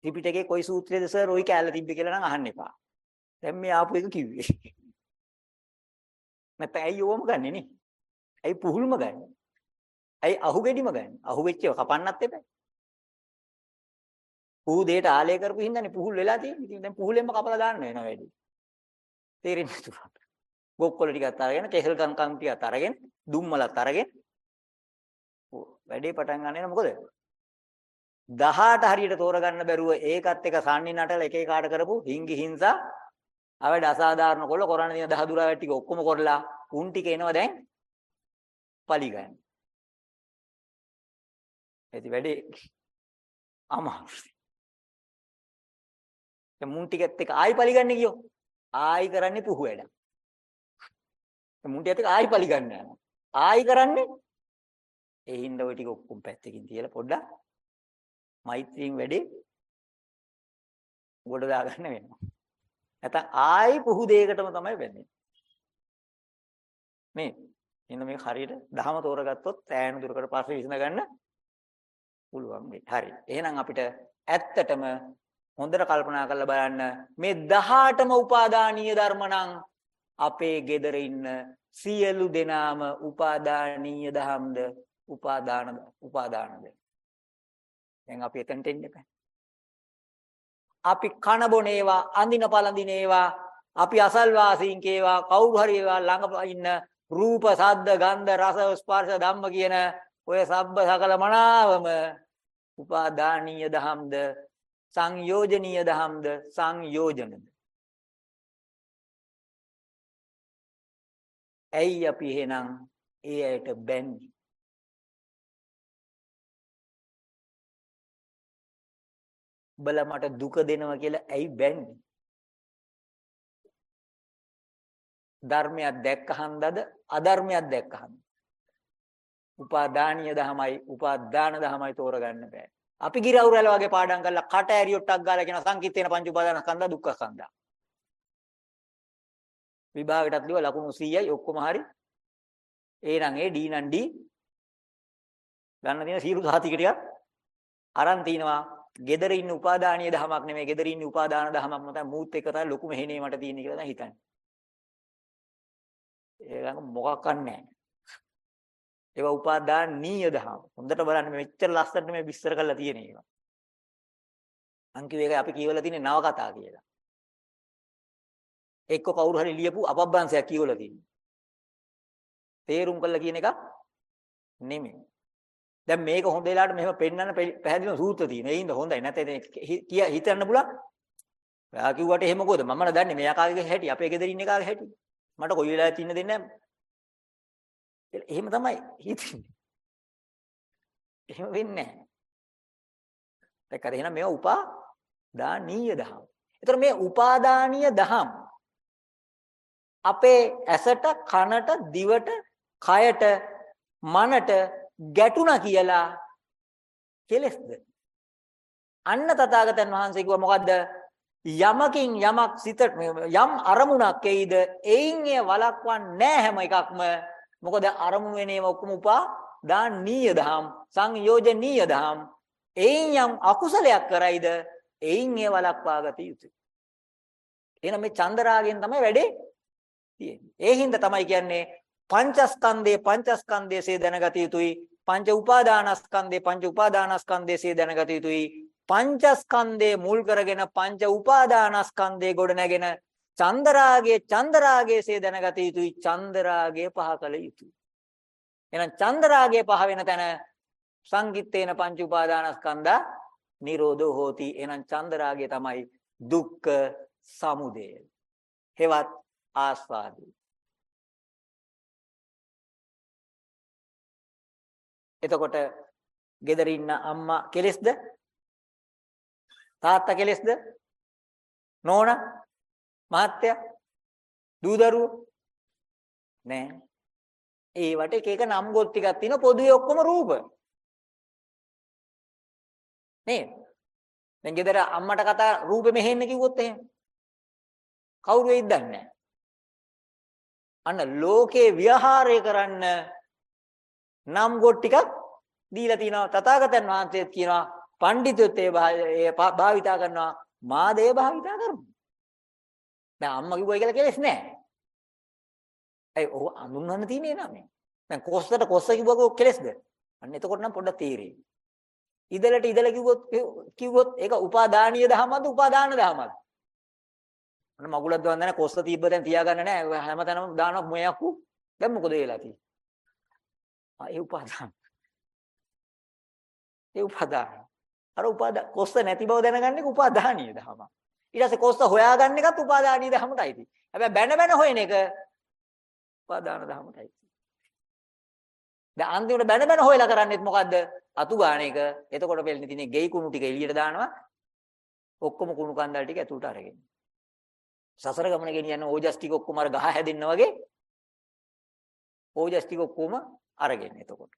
ත්‍රිපිටකේ කොයි සූත්‍රයේද සර් ඔයි කැලල තිබ්බේ කියලා නම් අහන්න එපා. දැන් මේ ආපු එක කිව්වේ. නැත්නම් ඇයි ඕම ගන්නෙ නේ? ඇයි පුහුල්ම ගන්නෙ? ඇයි අහුගෙඩිම ගන්නෙ? අහුවෙච්ච කපන්නත් එපා. පුහු දෙයට ආලය කරපු හින්දානේ පුහුල් වෙලා තියෙන්නේ. ඉතින් දැන් පුහුලෙන්ම කපලා දාන්න වෙනවා වැඩි. තේරෙන්නේ නැතුව. ගොක්කොල ටිකත් අරගෙන, කෙහෙල් කංකම් ටිකත් අරගෙන, දුම්මලත් අරගෙන වැඩේ පටන් ගන්න එන මොකද? 18 හරියට තෝරගන්න බැරුව ඒකත් එක සාන්නි නටල එක එකාට කරපු හිංගි හිංසා අවඩ අසාධාරණ කොල්ල කරණ දින දහදුරා වැට් ටික ඔක්කොම කරලා උන් ටික එනවා දැන් පලි ගන්න. ඇති වැඩේ අමාරුයි. දැන් මුන් ටිකත් එක ආයි පලි ගන්න ගියෝ. ආයි කරන්නේ පුහු වැඩ. මුන් ටිකත් එක ආයි පලි ගන්න යනවා. ආයි කරන්නේ ඒ හින්දා ওই ටික ඔක්කොම පැත්තකින් තියලා පොඩ්ඩක් මෛත්‍රියෙන් වැඩේ ගොඩ දාගන්න වෙනවා. නැත්නම් ආයි පුහු දෙයකටම තමයි වෙන්නේ. මේ එන්න මේක හරියට දහම තෝරගත්තොත් ඈන දුරකට පස්සේ විසඳ ගන්න පුළුවන් වෙයි. හරි. එහෙනම් අපිට ඇත්තටම හොඳට කල්පනා කරලා බලන්න මේ 18ම උපාදානීය ධර්ම නම් අපේ gedere ඉන්න සියලු දෙනාම උපාදානීය ධම්ද උපාදාන උපාදානද දැන් අපි එතනට එන්න බෑ අපි කන බොන ඒවා අඳින පළඳින ඒවා අපි අසල්වාසීන් කේවා කවුරු හරි ඒවා ළඟ ඉන්න රූප සද්ද ගන්ධ රස ස්පර්ශ ධම්ම කියන ඔය සබ්බ සකල මනාවම උපාදානීය දහම්ද සංයෝජනීය දහම්ද සංයෝජනද ඇයි අපි එහෙනම් ඒ ඇයට බැන්නේ? උඹලා මට දුක දෙනවා කියලා ඇයි බැන්නේ? ධර්මයක් දැක්කහන්දද අධර්මයක් දැක්කහන්ද? උපාදානීය දහමයි උපාදාන දහමයි තෝරගන්න බෑ. අපි ගිරවුරල වගේ පාඩම් කරලා කට ඇරියොට්ටක් ගාලා කියන සංකීර්තේන පංච උපාදාන ස්කන්ධ දුක්ඛ ස්කන්ධ. විභාගයටත් ලියව ලකුණු 100යි ඔක්කොම හරි. ඒ නම් ඒ ඩී නම් ඩී ගන්න තියෙන සීරු සහතික ටිකක් අරන් තිනවා gedare ඉන්න උපාදානීය ධමයක් නෙමෙයි gedare ඉන්න උපාදාන ධමයක් මත මූත් එක තමයි ලොකුම හේනේ මට තියෙන්නේ කියලා දැන් හිතන්නේ. ඒක මොකක් නැහැ. ඒවා උපාදානීය ධම. හොඳට බලන්න මෙච්චර ලස්සනට මේ විස්තර කරලා තියෙන ඒවා. අංකිව එක අපි කියවලා තියෙන්නේ නව කතා කියලා. එක්ක කවුරු හරි ලියපු අපබ්බංශයක් කියවලා තියෙනවා. තේරුම් කරලා කියන එක නෙමෙයි. දැන් මේක හොඳ වෙලාවට මෙහෙම පෙන්වන්න පැහැදිලිව සූත්‍ර තියෙනවා. ඒ හින්දා හොඳයි. නැත්නම් කිය හිතන්න පුළුවන්. ඔයා කිව්වට එහෙම මොකද? මම න දන්නේ මෙයා කාගේ හැටි, අපේ ගෙදර ඉන්න කාගේ හැටි. මට කොයි වෙලාවෙත් ඉන්න දෙන්නේ නැහැ. එහෙම තමයි හිතන්නේ. එහෙම වෙන්නේ නැහැ. දැක්කද එහෙනම් මේවා උපාදානීය දහම්. ඒතර මේ උපාදානීය දහම් අපේ ඇසට, කනට, දිවට, කයට, මනට ගැටුණා කියලා කෙලස්ද? අන්න තථාගතයන් වහන්සේ කිව්වා මොකද්ද? යමකින් යමක් සිතට යම් අරමුණක් එයිද එයින් එය වළක්වන්නේ නැහැ හැම එකක්ම මොකද අරමුණු වෙන ඒවා ඔක්කොම උපාදානීය දහම් සංයෝජනීය දහම් එයින් යම් අකුසලයක් කරයිද එයින් ඒ වලක්වා ගත යුතුයි. එහෙනම් මේ චන්දරාගෙන් තමයි වැඩේ තියෙන්නේ. ඒ හින්දා තමයි කියන්නේ පංචස්කන්ධේ පංචස්කන්ධයේසේ දැනගත යුතුයි. පංච උපාදානස්කන්ධේ පංච උපාදානස්කන්ධයේසේ දැනගත යුතුයි. පංචස්කන්ධේ මුල් කරගෙන පංච උපාදානස්කන්ධේ ගොඩ නැගෙන චන්දරාගයේ චන්දරාගයේසේ දැනගත යුතුයි. චන්දරාගය පහ කළ යුතුයි. එහෙනම් චන්දරාගය පහ වෙන තැන සංකිට්ඨේන පංච උපාදානස්කන්ධා නිරෝධෝ හෝති. එහෙනම් චන්දරාගය තමයි දුක්ඛ සමුදය. හෙවත් ආස්වාදේ. එතකොට ගෙදර ඉන්න අම්මා කෙලෙස්ද? තාත්තා කෙලෙස්ද? නෝනා? මහත්තයා? දූ දරුවෝ නෑ. ඒවට එක එක නම් ගොත් ටිකක් තියෙන පොදුවේ ඔක්කොම රූප. නේද? දැන් ගෙදර අම්මට කතා රූපෙ මෙහෙන්න කිව්වොත් එහෙම. කවුරු වෙයිද දන්නේ? අන්න ලෝකේ විහාරය කරන්න නම් ගොත් ටිකක් දීලා තිනවා තථාගතයන් වහන්සේත් කියනවා පඬිතුත් ඒ භාවිතා කරනවා මාදේ භාවිතා කරමු දැන් අම්මා කිව්වයි කියලා කෙලස් නෑ. ඒ ඔහු අඳුන්වන්න තියෙන්නේ නෑ මේ. දැන් කොස්සට කොස්ස කිව්වකෝ කෙලස්ද? අන්න එතකොට නම් පොඩ්ඩක් තීරෙයි. ඉදලට ඉදල කිව්වොත් කිව්වොත් ඒක උපාදානීය දහමද උපාදාන දහමද? අන්න මගුලක් දවන්න නැහැ කොස්ස තිබ්බ දැන් තියාගන්න නැහැ හැමතැනම දානවා මොයක්කු. දැන් මොකද වෙලා තියෙන්නේ? ආ ඒ උපාදාන. ඒ උපාදාන. අර උපාදාන කොස්ස නැති බව දැනගන්නේ උපාදානීය දහමක්. ඊට පස්සේ කොස්ස හොයාගන්න එකත් උපාදානීය ධමයටයි තියෙන්නේ. හැබැයි බැන බැන හොයන එක උපාදාන ධමයටයි. දැන් අන්තිමට බැන බැන හොයලා කරන්නේත් මොකද්ද? අතු ගාන එක. එතකොට වෙන්නේ තියෙන්නේ ගෙයි කුණු ටික එළියට දානවා. ඔක්කොම කුණු කන්දල් ටික ඇතුළට අරගෙන. සසර ගමන ගෙනියන ඕජස් ටික ඔක්කොම අර ගහ හැදෙන්න වගේ ඕජස් ටික ඔක්කොම අරගෙන එතකොට.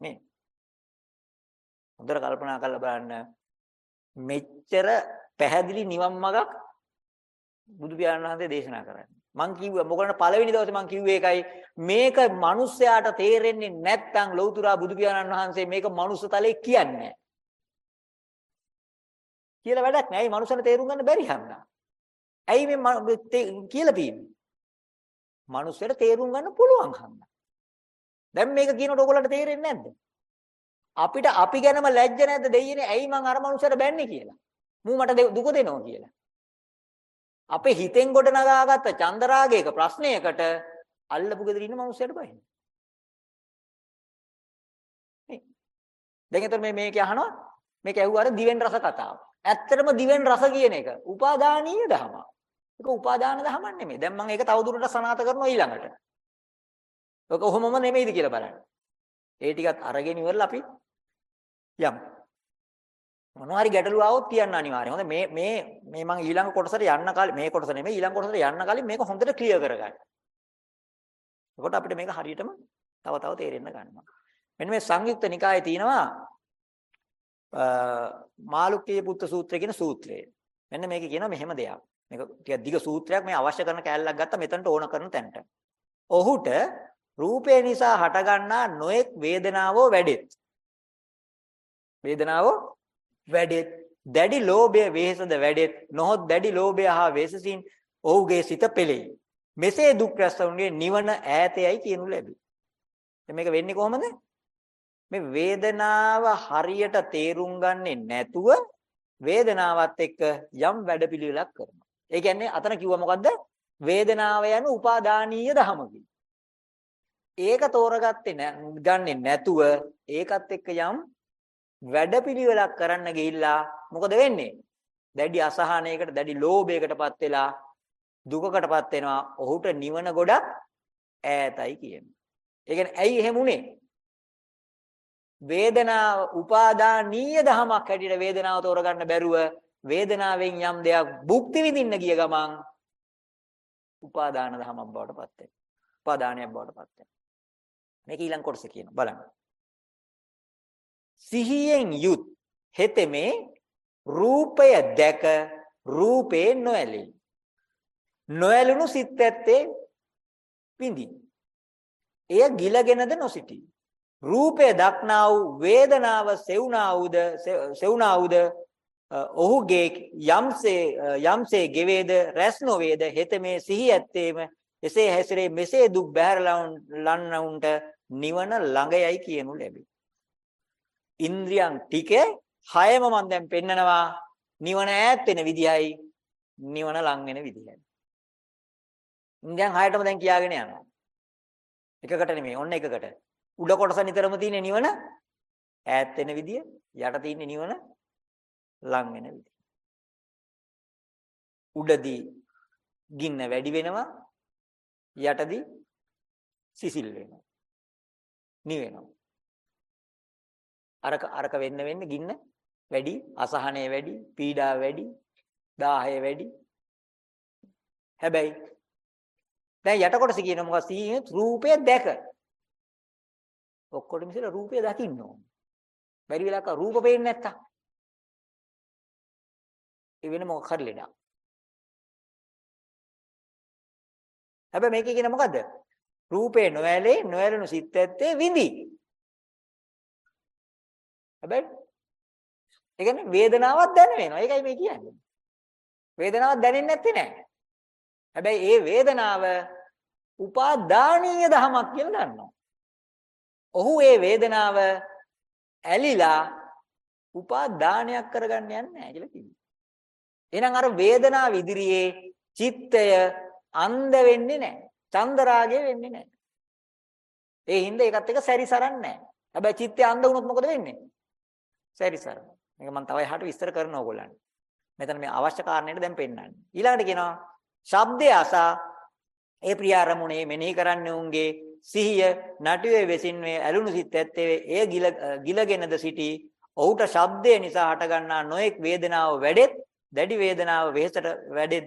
මේ හොඳට කල්පනා කරලා බලන්න මෙච්චර පැහැදිලි නිවන් මාර්ගක් බුදු පියාණන් වහන්සේ දේශනා කරන්නේ. මං කිව්වා මොකද පළවෙනි දවසේ මං කිව්වේ ඒකයි මේක මිනිස්සයාට තේරෙන්නේ නැත්නම් ලෞතුරා බුදු පියාණන් වහන්සේ මේක මනුස්ස තලේ කියන්නේ කියලා වැඩක් නෑ. ඒ මනුස්සන තේරුම් ගන්න බැරි හන්දා. ඇයි මේ කියලා තියෙන්නේ? මනුස්සයට තේරුම් ගන්න පුළුවන් හන්දා. දැන් මේක කියනකොට ඔයගොල්ලන්ට තේරෙන්නේ නැද්ද? අපිට අපි ගැනම ලැජ්ජ නැද්ද දෙයියනේ ඇයි මං අර මනුස්සයට බැන්නේ කියලා. මූ මට දුක දෙනවා කියලා. අපේ හිතෙන් ගොඩ නගාගත්ත චන්දරාගයක ප්‍රශ්නයකට අල්ලපු ගෙදර ඉන්න මනුස්සයට බයින. නේ. දැන් එතන මේ මේක අහනවා මේක ඇහුවා අර දිවෙන් රස කතාව. ඇත්තටම දිවෙන් රස කියන එක උපාදානීය ධමයක්. ඒක උපාදාන ධමයක් නෙමෙයි. දැන් මම ඒක තවදුරටත් සනාත කරනවා ඊළඟට. ඔක කොහොමම නෙමෙයිද කියලා බලන්න. ඒ ටිකත් අරගෙන ඉවරලා අපි යම් මොනවා හරි ගැටලු ආවොත් කියන්න අනිවාර්යයෙන්. හොඳ මේ මේ මේ මම ඊළඟ කොටසට යන්න කලින් මේ කොටස නෙමෙයි ඊළඟ කොටසට යන්න කලින් මේක හොඳට ක්ලියර් කරගන්න. එතකොට අපිට මේක හරියටම තව තව තේරෙන්න ගන්නවා. මෙන්න මේ සංයුක්ත නිකායේ තියෙනවා මාළුක්කේ පුත්ත සූත්‍රය කියන සූත්‍රය. මෙන්න මේකේ කියනවා මෙහෙම දෙයක්. මේක ටිකක් දිග සූත්‍රයක් මේ අවශ්‍ය කරන කැලලක් ගත්තා මෙතනට ඕන කරන තැනට. ඔහුට රූපේ නිසා හටගන්නා නොඑක් වේදනාවෝ වැඩෙත්. වේදනාව වැඩෙත්. දැඩි ලෝභය වෙහෙසද වැඩෙත්. නොහොත් දැඩි ලෝභය හා වෙහෙසින් ඔහුගේ සිත පෙළෙයි මෙසේ දුක් රැස්වුනේ නිවන ඈතයයි කියනු ලැබේ. දැන් මේක වෙන්නේ කොහොමද? මේ වේදනාව හරියට තේරුම් ගන්නේ නැතුව වේදනාවත් එක්ක යම් වැඩපිළිවෙලක් කරනවා. ඒ කියන්නේ අතන කිව්වා මොකද්ද වේදනාව යන උපාදානීය ධමකි ඒක තෝරගත්තේ ගන්නේ නැතුව ඒකත් එක්ක යම් වැඩපිළිවෙලක් කරන්න ගිහිල්ලා මොකද වෙන්නේ? දැඩි අසහනයකට දැඩි ලෝභයකටපත් වෙලා දුකකටපත් වෙනවා. ඔහුට නිවන ගොඩක් ඈතයි කියන්නේ. ඒ කියන්නේ ඇයි එහෙම උනේ? වේදනාව උපාදානීය ධමයක් හැටියට වේදනාව තෝරගන්න බැරුව වේදනාවෙන් යම් දෙයක් භුක්ති විඳින්න ගිය ගමන් උපාදාන ධමයක් බවට පත් වෙනවා. උපාදානයක් බවට පත් වෙනවා. මේක ඊළඟ කොටස කියන බලන්න. සිහියෙන් යුත් හෙතෙමේ රූපය දැක රූපේ නොඇලී නොඇලුණු සිත් ඇත්තේ විඳි. එය ගිලගෙනද නොසිටි. රූපය දක්නා වූ වේදනාව සෙවුනා වූද සෙවුනා වූද ඔහුගේ යම්සේ යම්සේ ගෙවේද රැස් නොවේද හෙත මේ සිහි ඇත්තේම එසේ හැසිරේ මෙසේ දුක් බහැරලන්නවුන්ට නිවන ළඟයයි කියනු ලැබේ. ඉන්ද්‍රියන් ටිකේ හයම මම දැන් පෙන්නනවා නිවන ඈත් වෙන විදියයි නිවන ලං වෙන විදියයි. ඉන්ද්‍රියන් හයටම දැන් කියාගෙන යනවා. එකකට නෙමෙයි ඔන්න එකකට. උඩ කොටස නිතරම තියෙන නිවන ඈත් වෙන විදිය යට තියෙන නිවන ලං වෙන විදිය. උඩදී ගින්න වැඩි වෙනවා යටදී සිසිල් වෙනවා. නිවෙනවා. අරක අරක වෙන්න වෙන්න ගින්න වැඩි, අසහනය වැඩි, පීඩාව වැඩි, දාහය වැඩි. හැබැයි දැන් යට කොටස කියන මොකක්ද සීයේ රූපය දැක. ඔක්කොටම ඉතල රූපය දකින්න ඕන. බැරි වෙලාවක රූප පේන්නේ නැත්තම්. ඒ වෙන මොකක් හරි ලෙඩක්. හැබැයි මේකේ කියන මොකද්ද? රූපේ නොඇලේ නොඇලුණු සිත් ඇත්තේ විඳි. හැබැයි ඒ කියන්නේ වේදනාවක් දැනෙනවා. ඒකයි මේ කියන්නේ. වේදනාවක් දැනෙන්නේ නැත්තේ නෑ. හැබැයි ඒ වේදනාව උපාදානීය ධමයක් කියලා දන්නවා. ඔහු ඒ වේදනාව ඇලිලා උපාදානයක් කරගන්න යන්නේ නැහැ කියලා කිව්වා. එහෙනම් අර වේදනාව ඉදිරියේ චිත්තය අන්ධ වෙන්නේ නැහැ. චන්දරාගය වෙන්නේ නැහැ. ඒ හින්දා ඒකත් එක සැරිසරන්නේ නැහැ. හැබැයි චිත්තය අන්ධ වුණොත් මොකද වෙන්නේ? සැරිසරන. මේක මම තව එහාට විස්තර කරනවා ඕගොල්ලන්ට. මෙතන මේ අවශ්‍ය කාරණේට දැන් පෙන්නන්නේ. ඊළඟට කියනවා ශබ්දය අසා ඒ ප්‍රිය අරමුණේ මෙනෙහි කරන්නේ උන්ගේ සිහිය නටුවේ වෙසින්වේ ඇලුණු සිත් ඇත්තේ එය ගිලගෙනද සිටි ඔහුට ශබ්දය නිසා හටගන්නා නොඑක් වේදනාව වැඩෙත් දැඩි වේදනාව වෙහෙසට වැඩෙත්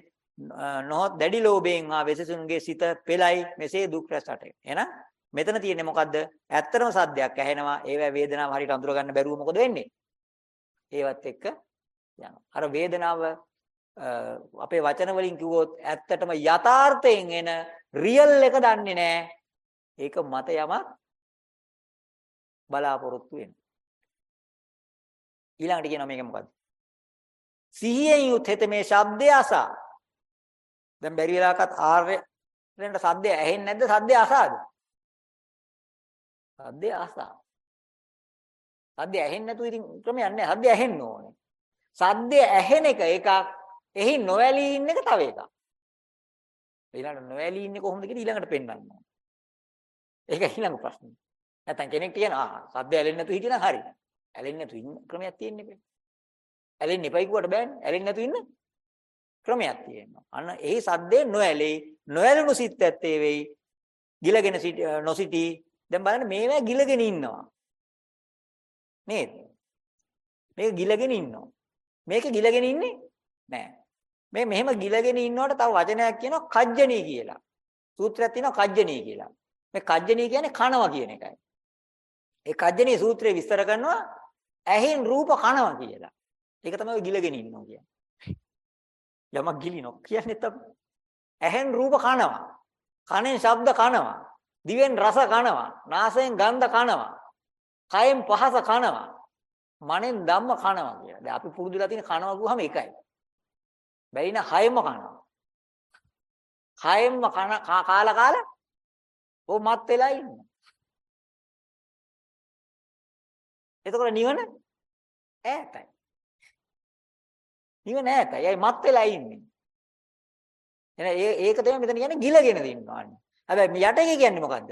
නොහොත් දැඩි ලෝභයෙන් ආ වෙසසුන්ගේ සිත පෙළයි මෙසේ දුක් රැසට එහෙනම් මෙතන තියෙන්නේ මොකද්ද ඇත්තටම සද්දයක් ඇහෙනවා ඒවැ වේදනාව හරියට අඳුර ගන්න බැරුව මොකද වෙන්නේ ඒවත් එක්ක යනවා අර වේදනාව අපේ වචන වලින් කිව්වොත් ඇත්තටම යථාර්ථයෙන් එන රියල් එක දන්නේ නැහැ. ඒක මත යමක් බලාපොරොත්තු වෙන. ඊළඟට කියනවා මේක මොකද්ද? සිහියෙන් යුත් හිත මේ ශබ්දය අසා. දැන් බැරි වෙලාවකත් ආර්ය වෙනට සද්දය ඇහෙන්නේ නැද්ද? සද්දය අසාද? සද්දය අසා. සද්දය ඇහෙන්නේ නැතුව ඉතින් ක්‍රමයක් නැහැ. සද්දය ඇහෙන්න ඕනේ. සද්දය ඇහෙන එක එකක් එහි නොඇලී ඉන්න එක තව එකක්. ඊළඟට නොඇලී ඉන්නේ කොහොමද කියලා ඊළඟට පෙන්වන්න ඕන. ඒක ඊළඟ ප්‍රශ්නේ. නැත්නම් කෙනෙක් කියනවා සද්ද ඇලෙන්නේ නැතුව හිටියනම් හරි. ඇලෙන්නේ නැතුව ඉන්න ක්‍රමයක් තියෙන්නේ බෑ. ඇලෙන්නේ එපයි කිව්වට බෑනේ. ඇලෙන්නේ නැතුව ඉන්න ක්‍රමයක් තියෙනවා. අන්න ඒ සද්දේ නොඇලේ නොඇලුණු සිත් ඇත්තේ වෙයි. ගිලගෙන නොසිටි. දැන් බලන්න මේවා ගිලගෙන ඉන්නවා. නේද? මේක ගිලගෙන ඉන්නවා. මේක ගිලගෙන ඉන්නේ නෑ. මේ මෙහෙම ගිලගෙන ඉන්නකොට තව වචනයක් කියනවා කජ්ජනී කියලා. සූත්‍රයක් තියෙනවා කජ්ජනී කියලා. මේ කජ්ජනී කියන්නේ කනවා කියන එකයි. ඒ කජ්ජනී සූත්‍රය විස්තර කරනවා ඇහෙන් රූප කනවා කියලා. ඒක තමයි ගිලගෙන ඉන්නවා කියන්නේ. යමක් ගිලිනොක් කියන්නේ තමයි. ඇහෙන් රූප කනවා. කනෙන් ශබ්ද කනවා. දිවෙන් රස කනවා. නාසයෙන් ගන්ධ කනවා. කයෙන් පහස කනවා. මනෙන් ධම්ම කනවා කියලා. දැන් අපි පුරුදුලා තියෙන කනවා කිව්වම එකයි. බැරි නම් හයෙම කනවා. හයෙම කන කාලා කාලා ඕ මත් වෙලා ඉන්නවා. එතකොට නිවන ඈතයි. නිවන ඈතයි. අය මත් වෙලා ඉන්නේ. එහෙනම් ඒක තමයි මෙතන කියන්නේ ගිලගෙන දින්නවා. හැබැයි මේ යට එක කියන්නේ මොකද්ද?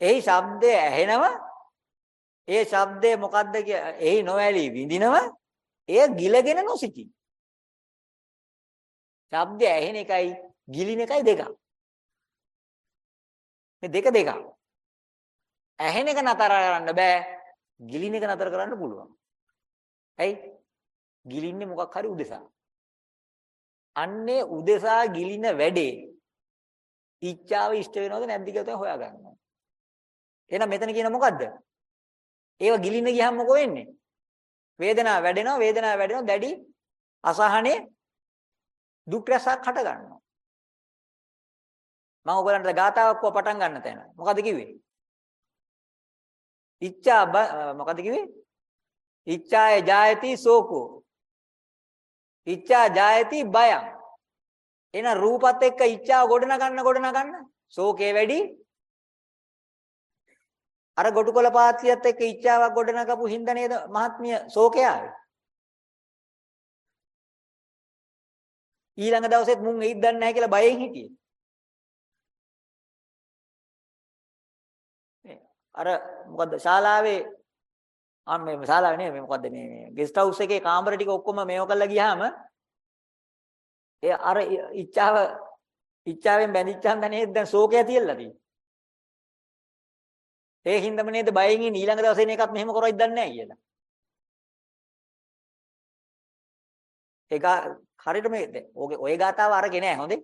එහි ශබ්දය ඇහෙනවා. ඒ ශබ්දය මොකද්ද කිය? එහි නොඇලී විඳිනවා. එය ගිලගෙන නොසිටී. ශබ්දය ඇහෙන එකයි ගිලින එකයි දෙකක්. මේ දෙක දෙකක්. ඇහෙන එක නතර කරන්න බෑ. ගිලින එක නතර කරන්න පුළුවන්. ඇයි? ගිලින්නේ මොකක් හරි උදෙසා. අන්නේ උදෙසා ගිලින වැඩේ ඉච්ඡාව ඉෂ්ට වෙනවද නැද්ද කියලා තමයි හොයාගන්න. එහෙනම් මෙතන කියන මොකද්ද? ඒව ගිලින්න ගියහම මොකෝ වෙන්නේ? වේදනාව වැඩෙනවා වේදනාව වැඩෙනවා දැඩි අසහනේ දුක් රසක් හට ගන්නවා. මම ඔයගලන්ට ගාතාවක් කො පටන් ගන්න තැන. මොකද කිව්වේ? ඉච්ඡා මොකද කිව්වේ? ඉච්ඡාය ජායති සෝකෝ. ඉච්ඡා ජායති බයං. එන රූපත් එක්ක ඉච්ඡාව ගොඩනගන්න ගොඩනගන්න ශෝකේ වැඩි. අර ගොටුකොළ පාත්‍රියත් එක්ක ඉච්ඡාවක් ගොඩනගපු හින්දා නේද මහත්මිය ශෝකය ආවේ? ඊළඟ දවසෙත් මුන් එයිද දන්නේ නැහැ කියලා බයෙන් හිටියේ. අර මොකද්ද ශාලාවේ ආ මේ ශාලාවේ නේ මේ මොකද්ද මේ මේ ගෙස්ට් හවුස් එකේ කාමර ටික ඔක්කොම මේව කරලා ගියාම ඒ අර ඉච්ඡාව ඉච්ඡාවෙන් බැඳිච්චාම නේද දැන් ශෝකය තියලා තියෙන්නේ. ඒ හින්දම නේද බයෙන් ඉන්න ඊළඟ දවසේ එන එකත් මෙහෙම කරොයිද දන්නේ නැහැ කියලා. ඒක හරියට මේ ඔය ඔය ගාතාව අරගෙන නෑ හොඳේ.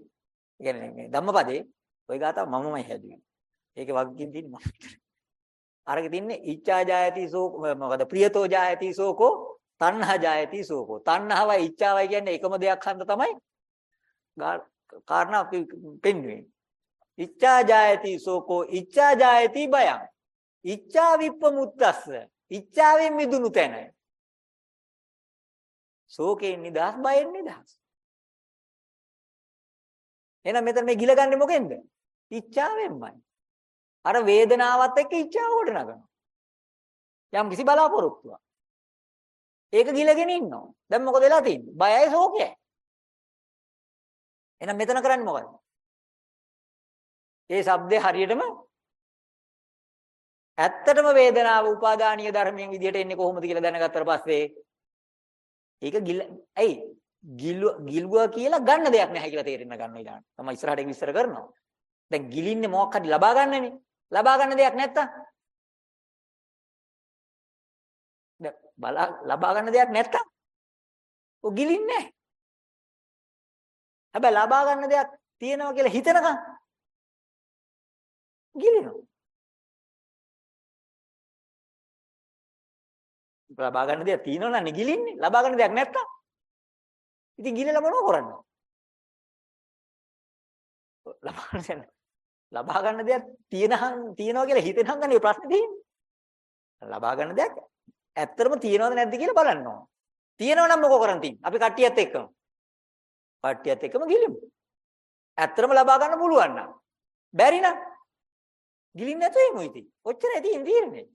ඒ කියන්නේ මේ ධම්මපදේ ඔය ගාතාව මමමයි හැදුවේ. ඒකේ වගකීම් තියෙන්නේ මම විතරයි. අරගෙන තින්නේ ඉච්ඡා ජායති සෝක මොකද ප්‍රියතෝ ජායති සෝකෝ තණ්හා ජායති සෝකෝ. තණ්හාවයි ඉච්ඡාවයි කියන්නේ එකම දෙයක් හන්ද තමයි කාරණා අපි පෙන්වන්නේ. ඉච්ඡා ජායති සෝකෝ ඉච්ඡා ජායති බයං. ඉච්ඡා විප්පමුත්තස්ස. ඉච්ඡාවෙන් මිදුණු තැන. ශෝකයෙන් නිදහස් බයෙන් නිදහස්. එහෙනම් මෙතන මේ ගිලගන්නේ මොකෙන්ද? ඉච්ඡාවෙන්මයි. අර වේදනාවත් එක්ක ඉච්ඡාව කොට නගනවා. යම් කිසි බලාපොරොත්තුවක්. ඒක ගිලගෙන ඉන්නවා. දැන් මොකද වෙලා තියෙන්නේ? බයයි ශෝකයයි. එහෙනම් මෙතන කරන්නේ මොකද? ඒ shabdේ හරියටම ඇත්තටම වේදනාව උපාදානීය ධර්මයෙන් විදියට එන්නේ කොහොමද කියලා දැනගත්තට පස්සේ ඒක ගිල ඇයි ගිලුවා කියලා ගන්න දෙයක් නැහැ කියලා තේරෙන්න ගන්න ඊළඟට. තමයි ඉස්සරහට ඒක විස්තර කරනවා. දැන් ගිලින්නේ මොකක් හරි ලබා ගන්නනේ. ලබා ගන්න දෙයක් නැත්තම් දැන් බලා ලබා ගන්න දෙයක් නැත්තම් ඔය ගිලින්නේ නැහැ. හැබැයි ලබා ගන්න දෙයක් තියෙනවා කියලා හිතනකම් ගිලිනවා. ලබා ගන්න දෙයක් තියෙනවා නම් ගිලින්නේ. ලබා ගන්න දෙයක් නැත්තම් ඉතින් ගිලලා මොනව කරන්නේ? ලබා ගන්න ලබා ගන්න දෙයක් තියෙනහන් තියනවා කියලා හිතෙනහන් ගන්නේ ප්‍රශ්නේ තියෙන්නේ. ලබා ගන්න දෙයක් ඇත්තටම තියනවද නැද්ද කියලා බලන්න ඕන. තියෙනව නම් මොකෝ කරන් තින්නේ? අපි කට්ටියත් එක්කම. කට්ටියත් එක්කම ගිලිමු. ඇත්තටම ලබා ගන්න පුළුවන් නම්. බැරි නම් ගිලින්න නැතුව ඉමු ඉතින්. ඔච්චරයි තියෙන්නේ තීරණේ.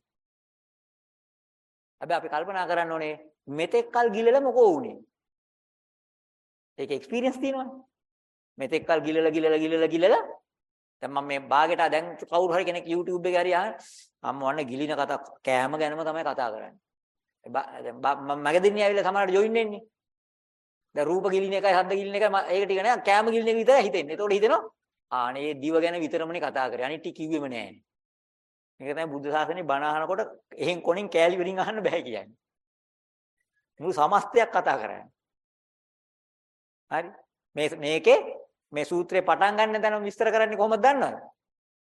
හැබැයි අපි කල්පනා කරන්න ඕනේ මෙතෙක් කල් ගිලලා මොකෝ වුනේ? ඒක එක්ස්පීරියන්ස් තියෙනවනේ. මෙතෙක් කල් ගිලලා ගිලලා ගිලලා ගිලලා දැන් මම මේ බාගෙට දැන් කවුරු හරි කෙනෙක් YouTube එකේ හරි අහන මම වන්න ගිලින කතා කෑම ගැනම තමයි කතා කරන්නේ. දැන් මම මගදින්නේ ඇවිල්ලා සමහරට ජොයින් වෙන්නේ. දැන් රූප ගිලින එකයි ශබ්ද ගිලින එකයි ඒක ටික නෑ කෑම ගිලින එක විතරයි හිතෙන්නේ. ඒතකොට හිතෙනවා ආනේ දිව ගැන විතරමනේ කතා කරේ. අනිත් ටික කිව්වෙම නෑනේ. මේක තමයි බුද්ධ ශාසනේ බණ අහනකොට එහෙන් කොනින් කෑලි වලින් අහන්න බෑ කියන්නේ. මුළු සමස්තයක් කතා කරන්නේ. හරි. මේ මේකේ මේ සූත්‍රේ පටන් ගන්න තැන විස්තර කරන්නේ කොහොමද දන්නවද?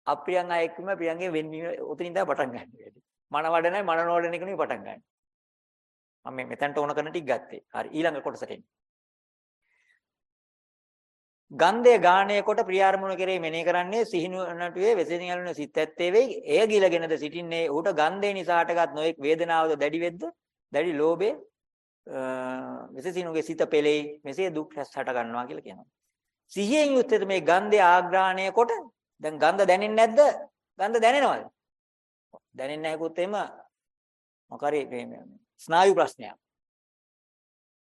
අප්‍රියං අයෙක්ම ප්‍රියංගේ වෙන්නේ උතනින් තමයි පටන් ගන්න. මන වඩනයි මන නෝඩන එක නෙවෙයි පටන් ගන්න. මම මේ මෙතනට ඕන කරන ටික ගත්තේ. හරි ඊළඟ කොටසට එන්න. ගන්ධය ගාණය කොට ප්‍රියාරමුණු කෙරෙහි මෙනෙහි කරන්නේ සිහිනුවනටුවේ වෙසෙනින් යලන සිත් ඇත්තේ වෙයි. එය ගිලගෙනද සිටින්නේ ඌට ගන්ධය නිසා හටගත් නොඑක් වේදනාවද දැඩි වෙද්ද දැඩි ලෝභේ විශේෂිනුගේ සිත පෙළෙයි මෙසේ දුක් රැස් හට ගන්නවා කියලා කියනවා. සිහියෙන් යුත්තේ මේ ගන්ධය ආග්‍රහණය කොට දැන් ගන්ධ දැනෙන්නේ නැද්ද? ගන්ධ දැනෙනවද? දැනෙන්නේ නැහැ කිව්වොත් එහෙම මොකරි මේ ස්නායු ප්‍රශ්නයක්.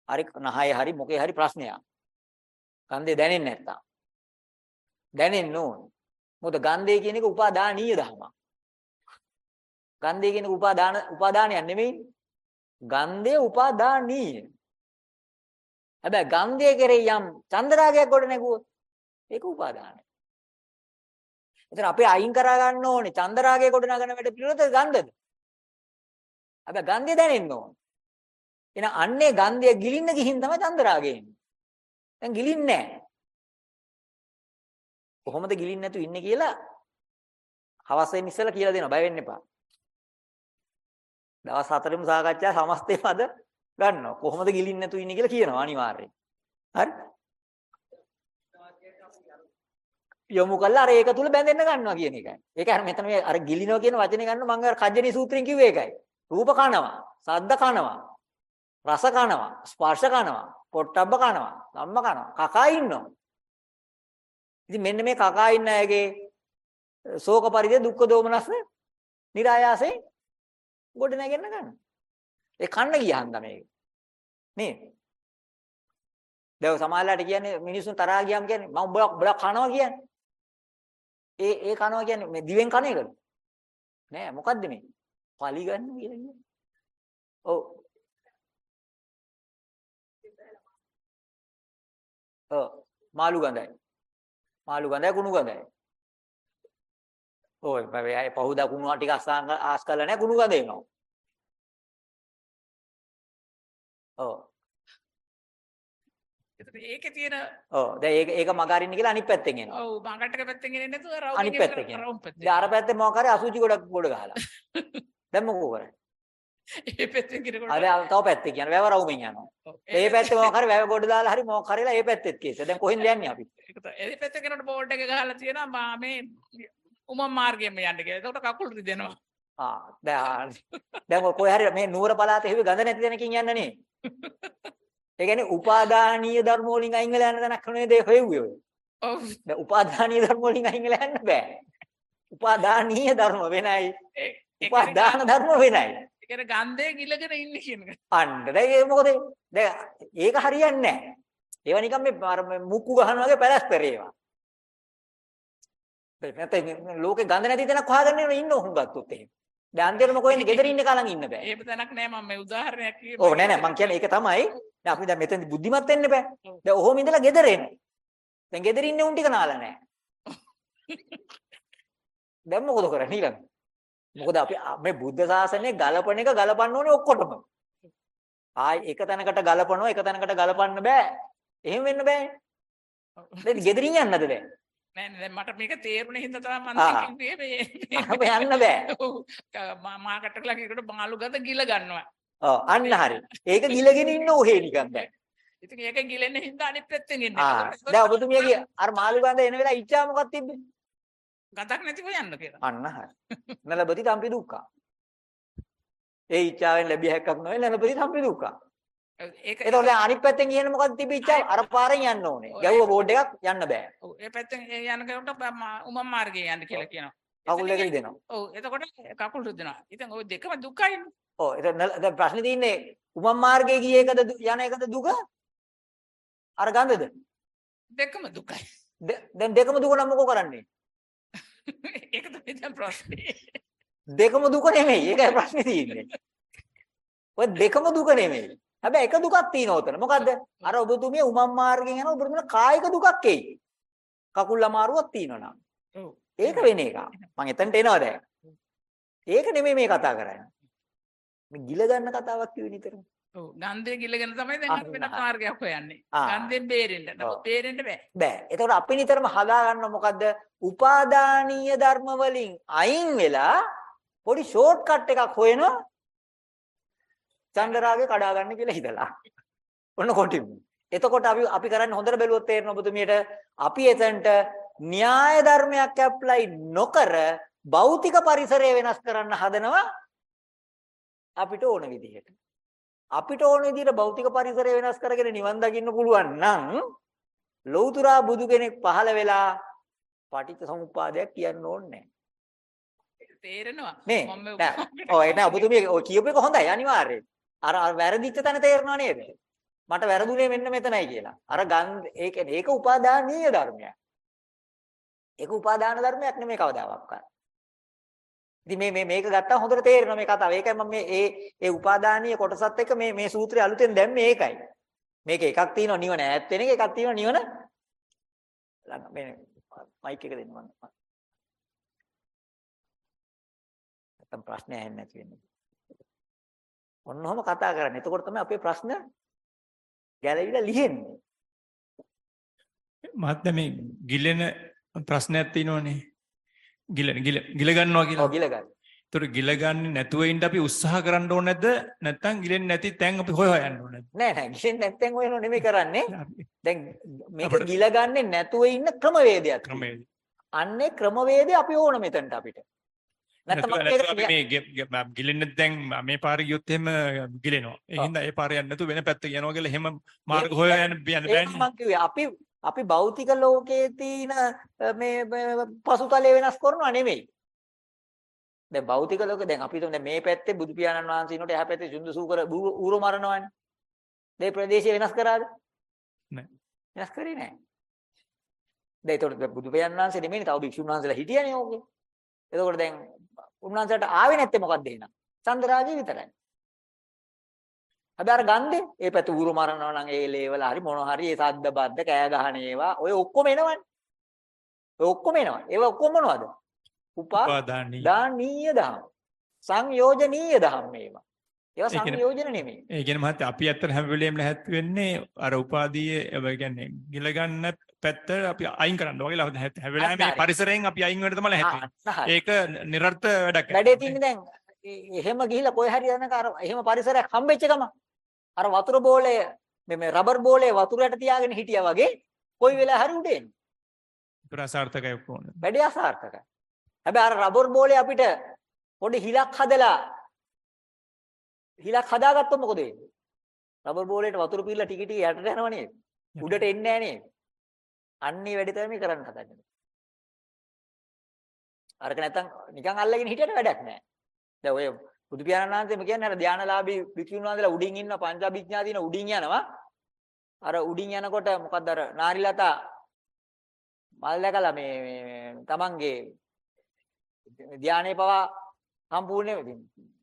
හරි නහය හරි මොකේ හරි ප්‍රශ්නයක්. ගන්ධය දැනෙන්නේ නැත්තම්. දැනෙන්න ඕන. මොකද ගන්ධය කියන එක උපාදානීය ධර්මයක්. ගන්ධය කියන උපාදාන උපාදානයක් නෙමෙයි. ගන්ධය උපාදානීය. හැබැයි ගන්ධය කෙරෙහි යම් චන්දරාගයක් ගොඩ නැගුවොත් ඒක උපාදානයි. එතන අපි අයින් කරා ගන්න ඕනේ චන්දරාගය ගොඩ නගන වැඩ පිළිවෙත ගන්ධද? හැබැයි ගන්ධය දැනෙන්න ඕනේ. එහෙනම් අන්නේ ගන්ධය ගිලින්න ගිහින් තමයි චන්දරාගය එන්නේ. දැන් ගිලින්නේ නැහැ. කොහොමද ගිලින්නේ නැතු ඉන්නේ කියලා හවස් වෙන්න ඉස්සෙල්ලා කියලා දෙනවා බය වෙන්න එපා. දවස් හතරෙම සාකච්ඡා සමස්තේම අද ගන්නවා. කොහොමද ගිලින්නේ නැතු ඉන්නේ කියලා කියනවා අනිවාර්යයෙන්. හරි? යොමු කළා අර ඒක තුල බැඳෙන්න ගන්නවා කියන එකයි. ඒක අර මෙතන මේ අර ගිලිනවා කියන වචනේ ගන්න මම අර කජ්ජනී සූත්‍රයෙන් කිව්වේ ඒකයි. රූප කනවා, සද්ද කනවා, රස කනවා, ස්පර්ශ කනවා, පොට්ටබ්බ කනවා, ධම්ම කනවා, කකා ඉන්නවා. ඉතින් මෙන්න මේ කකා ඉන්න අයගේ ශෝක පරිදේ දුක්ඛ දෝමනස් નિરાයාසයෙන් ගොඩ නැගෙන්න ගන්න. ඒ කන්න ගියහන්ද මේක. නේද? දැන් සමාජලාට කියන්නේ මිනිස්සුන් තරහා ගියාම කියන්නේ මම උඹලා උඹලා කනවා කියන්නේ. ඒ ඒ කනවා කියන්නේ මේ දිවෙන් කන එකද? නෑ මොකද්ද මේ? පලි ගන්න කියලා කියන්නේ. ඔව්. ඔව් මාළු ගඳයි. මාළු ගඳයි කුණු ගඳයි. ඔය මම පහුදා කුණු ටික අස්සාංග ආස් කරලා නෑ කුණු ගඳ එනවා. ඔව්. එතකොට ඒකේ තියෙන ඔව් දැන් ඒක ඒක මග අරින්න කියලා අනිත් පැත්තෙන් එනවා. ඔව් මඟටක පැත්තෙන් එන්නේ නැතුව අනිත් රවුම්. රවුම් පැත්තෙන්. දැන් අර පැත්තේ මොකක් හරි අසුචි ගොඩක් ගොඩ ගහලා. *laughs* දැන් මොකෝ කරන්නේ? ඒ පැත්තෙන් කිරකොට අර තව පැත්තේ කියන වැව රවුමෙන් යනවා. ඒ පැත්තේ මොකක් හරි වැව ගොඩ දාලා හරි මොකක් හරිලා ඒ පැත්තෙත් කේස. දැන් කොහෙන්ද යන්නේ අපි? ඒක තමයි. ඒ පැත්තේ කෙනෙකුට බෝඩ් එක ගහලා තියෙනවා මා මේ උමම් මාර්ගයෙන් යන්න කියලා. එතකොට කකුල් රිදෙනවා. ආ දැන් දැන් කොහේ හරි මේ නුවර පළාතේ හිවි ගඳ නැති තැනකින් යන්න නේ. ඒ කියන්නේ උපාදානීය ධර්ම වලින් අයින් වෙලා යන තැනක් නෙවෙයි ඒ හොයුවේ ඔය. ඔව් දැන් උපාදානීය ධර්ම වලින් අයින් වෙලා යන්න බෑ. උපාදානීය ධර්ම වෙනයි. ඒ- ඒ උපාදාන ධර්ම වෙනයි. කියන්නේ ගන්ධයෙන් ඉලගෙන ඉන්නේ කියන එක. අන්න දැන් ඒ මොකද දැන් ඒක හරියන්නේ නැහැ. ඒවා නිකන් මේ මුක්කු ගහන වගේ පැලස්තර ඒවා. නැත්නම් ලෝකේ ගඳ නැති තැනක් හොයාගන්න ඉන්න උන් ගත්තොත් එහෙම. දැන් අන්තිමට කොහෙන්ද ගෙදර ඉන්න කලන් ඉන්න බෑ. එහෙම තැනක් නෑ මම මේ උදාහරණයක් කිව්වේ. ඔව් නෑ නෑ මං කියන්නේ ඒක තමයි. දැන් අපි දැන් මෙතෙන් බුද්ධිමත් වෙන්න බෑ. දැන් ඔහොම ඉඳලා ගෙදර එන්න. දැන් ගෙදර ඉන්න උන් ටික නාලා නෑ. දැන් මොකද කරන්නේ ඊළඟ? මොකද අපි මේ බුද්ධ ශාසනය ගලපන එක ගලපන්න ඕනේ ඔක්කොටම. ආයි එක තැනකට ගලපනවා එක තැනකට ගලපන්න බෑ. එහෙම වෙන්න බෑනේ. දැන් ගෙදරින් යන්නද බෑ. නෑ නෑ මට මේක තේරුණේ හින්දා තමයි. මම කිව්වේ මේ යන්න බෑ. මාකට කළා කෙනෙකුට මාළු ගඳ ගිල ගන්නවා. ඔව් අන්න හරි. ඒක ගිලගෙන ඉන්න ඔහේ නිකන් දැන්. ඉතින් ඒක ගිලෙන්න හින්දා අනිත් පැත්තෙන් එන්නේ. දැන් ඔබතුමියගේ අර මාළු ගඳ එන වෙලාව ඉච්ඡා මොකක්ද තිබ්බේ? ගඳක් නැතිව යන්න කියලා. අන්න හරි. නලබති තම්පි දුක්ඛ. ඒ ඉච්ඡාවෙන් ලැබිය හැක්කක් නෙවෙයි නලබති තම්පි දුක්ඛ. ඒක එතකොට දැන් අනිත් පැත්තෙන් කියන මොකක්ද ඉච්ඡාව? අර පාරෙන් යන්න ඕනේ. ගැව්ව බෝඩ් එකක් යන්න බෑ. ඔව් ඒ පැත්තෙන් යන කෙනෙකුට මා- උමම් මාර්ගයේ යන්න කියලා කියනවා. කකුල් දෙක රිදෙනවා. ඔව් එතකොට කකුල් රිදෙනවා. ඉතින් ඔය දෙකම දුකයිනේ. ඔව් එතන ප්‍රශ්නේ තියෙන්නේ උමම් මාර්ගයේ ගියේ එකද යන එකද දුක? අර ගඳද? දෙකම දුකයි. දැන් දෙකම දුක නම් මොකෝ කරන්නේ? ඒක තමයි දැන් ප්‍රශ්නේ. දෙකම දුක නෙමෙයි. ඒකයි ප්‍රශ්නේ තියෙන්නේ. ඔය දෙකම දුක නෙමෙයි. හැබැයි එක දුකක් තියෙනවා උතන. මොකද්ද? අර ඔබතුමිය උමම් මාර්ගයෙන් යනවා ඔබතුමිය කායික දුකක් එයි. කකුල් අමාරුවක් තියෙනවා නම්. ඔව්. ඒක වෙන එක. මම එතනට එනවා දැන්. ඒක නෙමෙයි මේ කතා කරන්නේ. මේ ගිල ගන්න කතාවක් කිව්වේ නිතරම. ඔව් ගන්ධය ගිලගෙන තමයි දැන් අපි වෙන හරි. මාර්ගයක් හොයන්නේ. ආ. ගන්ධයෙන් බේරෙන්න. නමුත් බේරෙන්න බෑ. බෑ. එතකොට අපි නිතරම හදා ගන්න මොකද්ද? උපාදානීය ධර්ම වලින් අයින් වෙලා පොඩි ෂෝට් කට් එකක් හොයනවා. චන්දරාගේ කඩා ගන්න කියලා හිතලා. ඔන්න කොටින්. එතකොට අපි අපි කරන්නේ හොඳට බැලුවොත් තේරෙන ඔබතුමියට අපි එතනට න්‍යාය ධර්මයක් ඇප්ලයි නොකර භෞතික පරිසරය වෙනස් කරන්න හදනවා අපිට ඕන විදිහට. අපිට ඕන විදිහට භෞතික පරිසරය වෙනස් කරගෙන නිවන් දකින්න පුළුවන් නම් ලෞතුරා බුදු කෙනෙක් පහළ වෙලා පටිච්ච සමුප්පාදයක් කියන්න ඕනේ තේරෙනවා. නේ මම මේ නෑ ඔබතුමිය ඔය කියපු එක හොඳයි අනිවාර්යයෙන් අර අර වැරදිච්ච තැන තේරෙනව නේද? මට වැරදුනේ මෙන්න මෙතනයි කියලා. අර ගන්ධ ඒ කියන්නේ ඒක උපාදානීය ධර්මයක්. ඒක උපාදාන ධර්මයක් නෙමෙයි කවදාවත් ඉතින් මේ මේ මේක ගත්තා හොඳට තේරෙනවා මේ කතාව. ඒකයි මම මේ ඒ ඒ උපාදානීය කොටසත් එක්ක මේ මේ සූත්‍රය අලුතෙන් දැම්මේ ඒකයි. මේක එකක් තියෙනවා නිවන ඈත් වෙන එක එකක් තියෙනවා නිවන ළඟ. මේ මයික් එක දෙන්න මම. නැත්තම් ප්‍රශ්න ඇහෙන්නේ නැති වෙන්නේ. ඔන්නෝම කතා කරන්නේ. එතකොට තමයි අපේ ප්‍රශ්න ගැලවිලා ලිහෙන්නේ. මහත්ම මේ ගිලෙන ප්‍රශ්නයක් තියෙනවනේ. ගිල ගිල ගිල ගන්නවා ඔව් කියලා. ගිල ගන්න. ඒතර ගිල ගන්නේ නැතුව ඉන්න අපි උත්සාහ කරන්න ඕනේ නැද්ද? නැත්නම් ගිලෙන්නේ නැති තැන් අපි හොය හොය යන්න ඕනේ නෑ නෑ ගිලෙන්නේ නැත්නම් ඔයනෝ නෙමෙයි කරන්නේ. *laughs* නැද්ද? දැන් මේක ගිල ගන්නේ නැතුව ඉන්න ක්‍රමවේදයක්. ක්‍රමයේ. අන්නේ ක්‍රමවේදය අපි ඕන මෙතනට අපිට. නැත්නම් ගිලෙන්නේ දැන් මේ පාර ගියොත් එහෙම ගිලෙනවා. ඒ. හින්දා ඒ පාර යන්නේ නැතුව වෙන පැත්තක යනවා කියලා එහෙම මාර්ග හොයා යන්න යන්න බෑනේ. මම කිව්වේ අපි අපි භෞතික ලෝකයේ තියෙන මේ පසුතලය වෙනස් කරනවා නෙමෙයි. දැන් භෞතික ලෝකේ දැන් අපි හිතමු දැන් මේ පැත්තේ බුදු පියාණන් වහන්සේ ඉන්නකොට එහා පැත්තේ සුන්දු සූකර ඌරෝ මරනවානේ. මේ ප්‍රදේශය වෙනස් කරාද? නෑ. වෙනස් කරේ නෑ. දැන් ඒතකොට බුදු පියාණන් වහන්සේ නෙමෙයි තව භික්ෂුන් වහන්සේලා හිටියනේ ඕකේ. එතකොට දැන් උන්වහන්සේට ආවේ නැත්තේ මොකද්ද එහෙනම්? චන්දරාජය විතරයි. හැබැයි අර ගන්දේ ඒ පැත්ත ඌරු මරනවා නම් ඒ ලේවල හරි මොන හරි ඒ සද්ද බද්ද කෑ ගහන ඒවා ඔය ඔක්කොම එනවනේ. ඔය ඔක්කොම එනවා. ඒවා ඔක්කොම මොනවද? උපා උපාදානීය. දානීය දහම්. සංයෝජනීය දහම් මේවා. ඒවා සංයෝජන නෙමෙයි. ඒ කියන්නේ මහත්තයා අපි ඇත්තට හැම වෙලෙම ලැහත් වෙන්නේ අර උපාදීය ඒ කියන්නේ ගිල ගන්න පැත්ත අපි අයින් කරන්න වගේ ලහ- හැම වෙලාවෙම මේ. පරිසරයෙන් අපි අයින් වෙන්න තමයි ලැහත්. ඒක નિરර්ථ වැඩක්. වැඩේ තියෙන්නේ දැන් එහෙම ගිහිල්ලා කොයි හරි යනක අර එහෙම පරිසරයක් හම්බෙච්ච ගම අර වතුර බෝලය මේ මේ රබර් බෝලේ වතුර යට තියාගෙන හිටියා වගේ කොයි වෙලාව හරි උඩ එන්නේ. ප්‍රසාර්ථකයි කොහොමද? වැඩේ අසාර්ථකයි. හැබැයි අර රබර් බෝලේ අපිට පොඩි හිලක් හදලා හිලක් හදාගත්තොත් මොකද වෙන්නේ? රබර් බෝලේට වතුර පිරලා ටික ටික යටට යනව නේද? උඩට එන්නේ නැහැ නේද? අන්නේ වැඩි තමයි කරන්න හදන්නේ. අරක නැත්තම් නිකන් අල්ලගෙන හිටියට වැඩක් නැහැ. දැන් ඔය බුදු පියාණන් වහන්සේම කියන්නේ අර ධානලාභී වහන්සේලා උඩින් ඉන්න පංචාභිඥා දින උඩින් යනවා. අර උඩින් යනකොට මොකද්ද අර නාරිලතා මල් දැකලා මේ මේ මේ තමන්ගේ ධානයේ පවා සම්පූර්ණ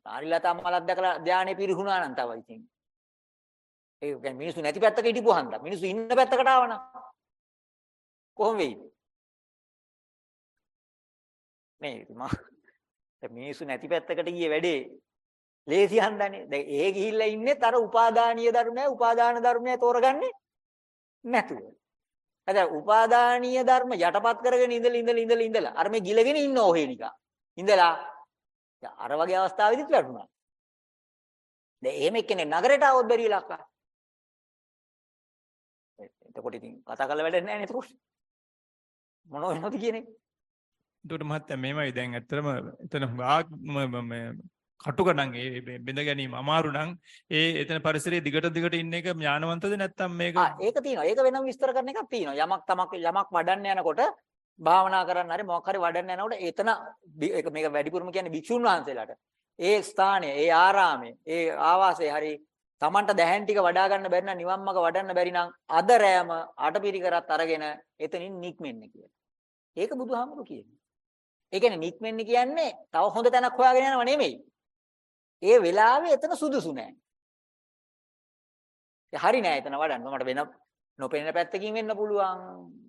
ඉතින් නාරිලතා මලක් දැකලා ධානයේ පිරිහුණා නම් තව ඉතින්. ඒ කියන්නේ මිනිස්සු නැති පැත්තක හිටපු හන්දා. මිනිස්සු ඉන්න පැත්තකට ආවනම් කොහොම වෙයිද? නේ ඉතින් මම දැන් මිනිස්සු නැති පැත්තකට ගියේ වැඩේ ලේසි හන්දානේ. දැන් ඒ ගිහිල්ලා ඉන්නේ අර උපාදානීය ධර්මය උපාදාන ධර්මය තෝරගන්නේ නැතුව. හැබැයි උපාදානීය ධර්ම යටපත් කරගෙන ඉඳලා ඉඳලා ඉඳලා ඉඳලා අර මේ ගිලගෙන ඉන්න ඕහේ නිකන්. ඉඳලා දැන් අර වගේ අවස්ථාවෙදිත් වැටුණා. දැන් එහෙම එක්කෙනෙක් නගරයට આવොත් බැරි ඉලක්කා එතකොට ඉතින් කතා කරලා වැඩක් නැහැ නේ එතකොට මොනව වෙනවද කියන එක? එතකොට මහත්තයා මේමයි දැන් ඇත්තටම එතන වාග් මේ කටුක නම් ඒ බෙ- බෙද ගැනීම අමාරු නම් ඒ එතන පරිසරයේ දිගට දිගට ඉන්න එක ඥානවන්තද නැත්නම් මේක ආ ඒක තියෙනවා. ඒක වෙනම විස්තර කරන එකක් තියෙනවා. යමක් තමක් යමක් වඩන්න යනකොට භාවනා කරන්න හරි මොකක් හරි වඩන්න යනකොට එතන බි- ඒක මේක වැඩිපුරම කියන්නේ භික්ෂුන් වහන්සේලාට ඒ ස්ථානය ඒ ආරාමේ ඒ ආවාසය හරි Tamanට දැහැන් ටික වඩා ගන්න බැරි නම් නිවන් මඟ වඩන්න බැරි නම් අද රෑම අටපිරිකරත් අරගෙන එතනින් නික්මෙන්න කියලා. ඒක බුදුහාමුදුරු කියන්නේ. ඒ කියන්නේ නික්මෙන්න කියන්නේ තව හොඳ තැනක් හොයාගෙන යනව නෙමෙයි. ඒ වෙලාවේ එතන සුදුසු නෑ. ඒ හරි නෑ එතන වඩන්න. මට වෙන නොපෙනෙන පැත්තකින් වෙන්න පුළුවන්.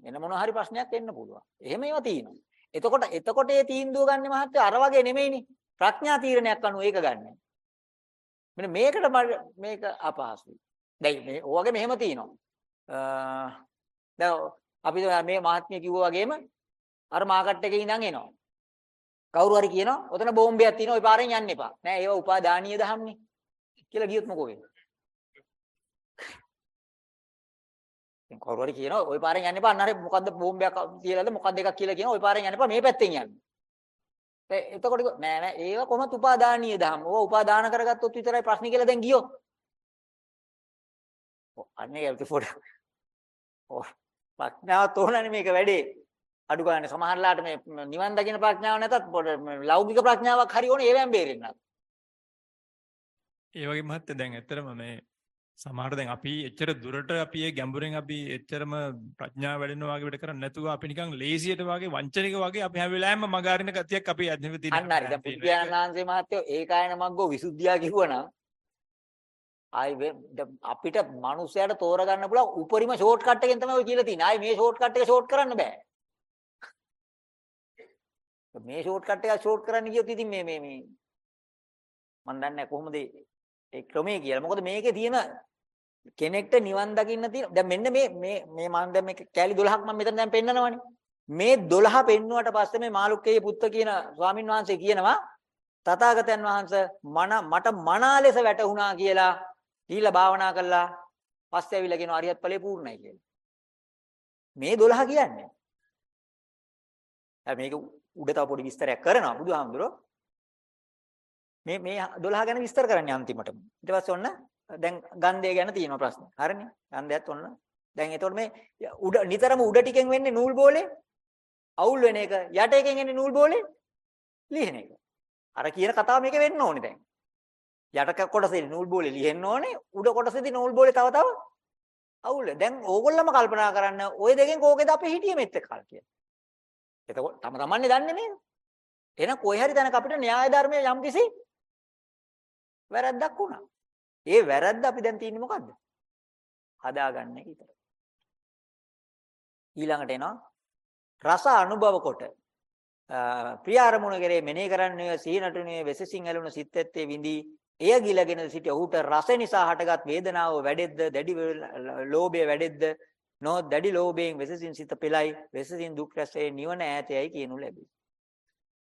වෙන මොන හරි ප්‍රශ්නයක් වෙන්න පුළුවන්. එහෙම ඒවා තියෙනවා. එතකොට එතකොට ඒ තීන්දුව ගන්න මහත්තයා අර වගේ නෙමෙයිනේ. ප්‍රඥා තීරණයක් අනුව ඒක ගන්න. මෙන්න මේකට මට- මේක අපහසුයි. දැන් මේ ඔයගේ මෙහෙම තියෙනවා. අ දැන් අපි දැන් මේ මහත්මිය කිව්වා වගේම අර මාකට් එකේ ඉඳන් එනවා. කවුරු හරි කියනවා ඔතන බෝම්බයක් තියෙනවා ওই පාරෙන් යන්න එපා. නෑ ඒවා උපාදානීය දහම්නේ. කියලා ගියොත් මොකෝ වෙන්නේ? දැන් කවුරු හරි කියනවා ওই පාරෙන් යන්න එපා. අන්න හරි මොකද්ද බෝම්බයක් තියලාද මොකද්ද එකක් කියලා කියනවා ওই පාරෙන් යන්න එපා මේ පැත්තෙන් යන්න. ඒ එතකොට කිව්වා, නෑ නෑ ඒවා කොහොමද උපාදානීය දහම්. ඕවා උපාදාන කරගත්තොත් විතරයි ප්‍රශ්නේ කියලා දැන් ගියෝ. ඔව් අන්නේ ඒක පොඩ. ඔව් *laughs* ප්‍රඥාව තෝරන්නේ මේක වැඩේ. අඩු ගන්න සමහරලාට මේ නිවන් දකින්න ප්‍රඥාව නැතත් පොඩ මේ ලෞකික ප්‍රඥාවක් හරි ඕනේ ඒවෙන් බේරෙන්න. ඒ වගේ මහත්තයා දැන් ඇත්තටම මේ සමහර දැන් අපි එච්චර දුරට අපි ඒ ගැඹුරෙන් අපි එච්චරම ප්‍රඥාව වැඩෙනවා වගේ වැඩ කරන්නේ නැතුව අපි නිකන් ලේසියට වගේ වංචනික වගේ අපි හැම වෙලාවෙම මගහරින ගතියක් අපි ඇදහිව තියෙනවා. අන්න හරි. දැන් වහන්සේ මහත්තයෝ ඒකායන මග්ගෝ විසුද්ධියා කිව්වනම් ආයි අපිට මිනිස්සයාට තෝරගන්න පුළුවන් උපරිම ෂෝට් කට් එකෙන් තමයි ඔය කියලා තියෙන්නේ. ආයි මේ ෂෝට් කට් එක ෂෝට් කරන්න බෑ. මේ ෂෝට් කට් එක ෂෝට් කරන්න ගියොත් ඉතින් මේ මේ මේ මම දන්නේ කොහොමද ඒ- ඒ ක්‍රමයේ කියලා. මොකද මේකේ තියෙන කෙනෙක්ට නිවන් දකින්න තියෙන දැන් මෙන්න මේ මේ මේ මම දැන් මේක කෑලි 12ක් මම මෙතන දැන් පෙන්නනවනේ. මේ 12 පෙන්නුවට පස්සේ මේ මාළුක්කේ පුත්ත කියන ස්වාමින් වහන්සේ කියනවා තථාගතයන් වහන්සේ මන මට මනා ලෙස වැටහුණා කියලා ගිහිල්ලා භාවනා කළා පස්සේ ඇවිල්ලා කියනවා අරියත් ඵලේ පූර්ණයි කියලා. මේ 12 කියන්නේ. දැන් මේක උඩ තව පොඩි විස්තරයක් කරනවා බුදුහාමුදුරෝ. මේ මේ 12 ගැන විස්තර කරන්නේ අන්තිමටම. ඊට පස්සේ ඔන්න දැන් ගන්ධය ගැන තියෙන ප්‍රශ්න. හරිනේ. ගන්ධයත් ඔන්න. දැන් එතකොට මේ උඩ නිතරම උඩ ටිකෙන් වෙන්නේ නූල් බෝලේ අවුල් වෙන එක යට එකෙන් එන්නේ නූල් බෝලේ ලියන එක. අර කියන කතාව මේක වෙන්න ඕනේ දැන්. යට කොටසේ නූල් බෝලේ ලියන්න ඕනේ උඩ කොටසේදී නූල් බෝලේ තව තව අවුල්. දැන් ඕගොල්ලම කල්පනා කරන්න ওই දෙකෙන් කෝකේද අපි හිටියේ මෙත් එක්කල් කියලා. එතකොට තම තමන්නේ දන්නේ නේද? එහෙනම් කොයි හරි තැනක අපිට න්‍යාය ධර්මයේ යම්කිසි වැරද්දක් වුණා. ඒ වැරද්ද අපි දැන් තියන්නේ මොකද්ද? හදාගන්න එක විතරයි. ඊළඟට එනවා රස අනුභව කොට ප්‍රිය අරමුණ කෙරේ මෙනෙහි කරන්නේ සීනටුනේ වෙසසින් ඇලුණු සිත් ඇත්තේ විඳී එය ගිලගෙන සිට ඔහුට රස නිසා හටගත් වේදනාව වැඩෙද්ද දැඩි ලෝභය වැඩෙද්ද නො දැඩි ලෝභයෙන් වෙසසින් සිත පෙළයි වෙසසින් දුක් රැසේ නිවන ඈතයයි කියනු ලැබේ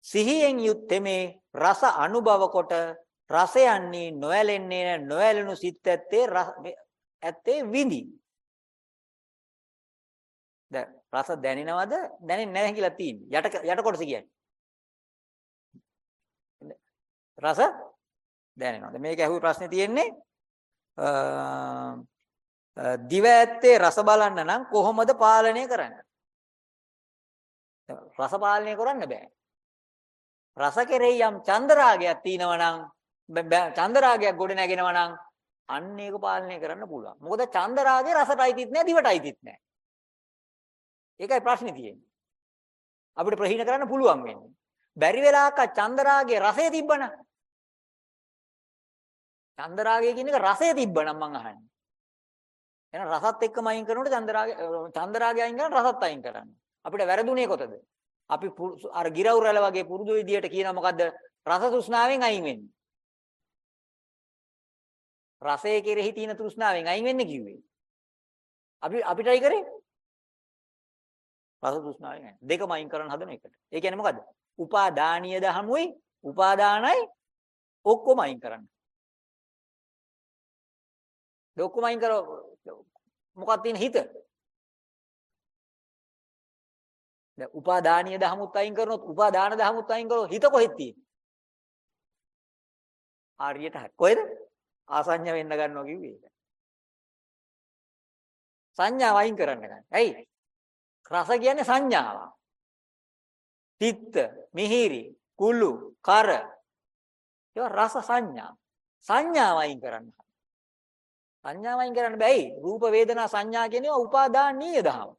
සිහියෙන් යුත්තේ මේ රස අනුභව කොට රසයන්නේ නොඇලෙන්නේ නොඇලුණු සිත් ඇත්තේ ඇත්තේ විඳි දැන් රස දැනෙනවද? දැනෙන්නේ නැහැ කියලා තියෙන්නේ. යට යට කොටස කියන්නේ. රස දැනෙනවද? මේක ඇහුවේ ප්‍රශ්නේ තියෙන්නේ දිව ඇත්තේ රස බලන්න නම් කොහොමද පාලනය කරන්නේ? රස පාලනය කරන්න බෑ. රස කෙරෙහි යම් චන්දරාගයක් තියෙනවා නම් චන්දරාගයක් ගොඩ නැගෙනවා නම් අන්න ඒක පාලනය කරන්න පුළුවන් මොකද චන්දරාගේ රසටයිතිත් නෑ දිවටයිතිත් නෑ ඒකයි ප්‍රශ්නේ තියෙන්නේ. අපිට ප්‍රහීන කරන්න පුළුවන් වෙන්නේ. බැරි වෙලාවක චන්දරාගයේ රසය තිබ්බනම්. චන්දරාගය කියන එක රසය තිබ්බනම් මං අහන්නේ. එහෙනම් රසත් එක්කම අයින් කරනකොට චන්දරාගය චන්දරාගය අයින් කරන රසත් අයින් කරන්න. අපිට වැරදුනේ කොතද? අපි අර ගිරව් රැළ වගේ පුරුදු විදියට කියනවා මොකද්ද? රස තෘෂ්ණාවෙන් අයින් වෙන්න. රසය කෙරෙහි තියෙන තෘෂ්ණාවෙන් අයින් වෙන්න කිව්වේ. අපි අපිටයි කරේ රස තෘෂ්ණාවෙන් යන්නේ. දෙකම අයින් කරන්න හදන එකට. ඒ කියන්නේ මොකද්ද? උපාදානීය දහමුයි උපාදානයි ඔක්කොම අයින් කරන්න. ඒ ඔක්කොම අයින් කර මොකක්ද තියෙන හිත? දැන් උපාදානීය දහමුත් අයින් කරනොත් උපාදාන දහමුත් අයින් කරොත් හිත කොහෙද තියෙන්නේ? ආර්යයට හරි. කොහෙද? ආසඤ්ඤ වෙන්න ගන්නවා කිව්වේ ඒක. සංඥාව අයින් කරන්න ගන්න. ඇයි? රස කියන්නේ සංඥාවක්. තිත්ත, මිහිරි, කුළු, කර. ඒවා රස සංඥා. සංඥාව අයින් කරන්න. සංඥාව අයින් කරන්න බෑයි. රූප වේදනා සංඥා කියන ඒවා උපාදානීය දහම.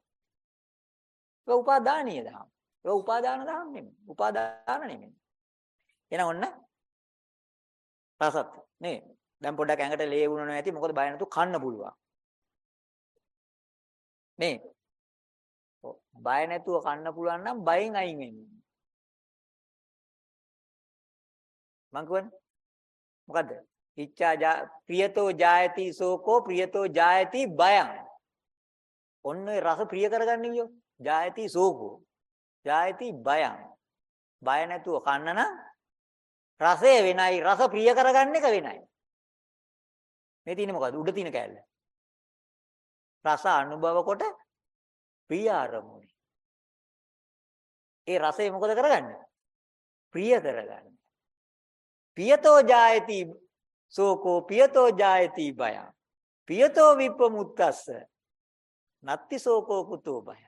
ඒවා උපාදානීය දහම. ඒවා උපාදාන දහම් නෙමෙයි. උපාදාන නෙමෙයි. එහෙනම් ඔන්න රසත් නේ. දැන් පොඩ්ඩක් ඇඟට ලේ වුණා නැති මොකද බය නැතු කන්න පුළුවන්. නේ බය නැතුව කන්න පුළුවන් නම් බයෙන් අයින් වෙන්න. මං කියන්නේ මොකද්ද? ඉච්ඡා ප්‍රියතෝ ජායති සෝකෝ ප්‍රියතෝ ජායති බයං. ඔන්න ඒ රස ප්‍රිය කරගන්න කියෝ. ජායති සෝකෝ. ජායති බයං. බය නැතුව කන්න නම් රසය වෙනයි රස ප්‍රිය කරගන්න එක වෙනයි. මේ තියෙන්නේ මොකද්ද? උඩ තියෙන කෑල්ල. රස අනුභව කොට ප්‍රිය අරමුණේ. ඒ රසය මොකද කරගන්නේ? ප්‍රිය කරගන්න. පියතෝ ජායති සෝකෝ පියතෝ ජායති බය. පියතෝ විප්පමුත්තස්ස. නත්ති සෝකෝ කුතෝ බය.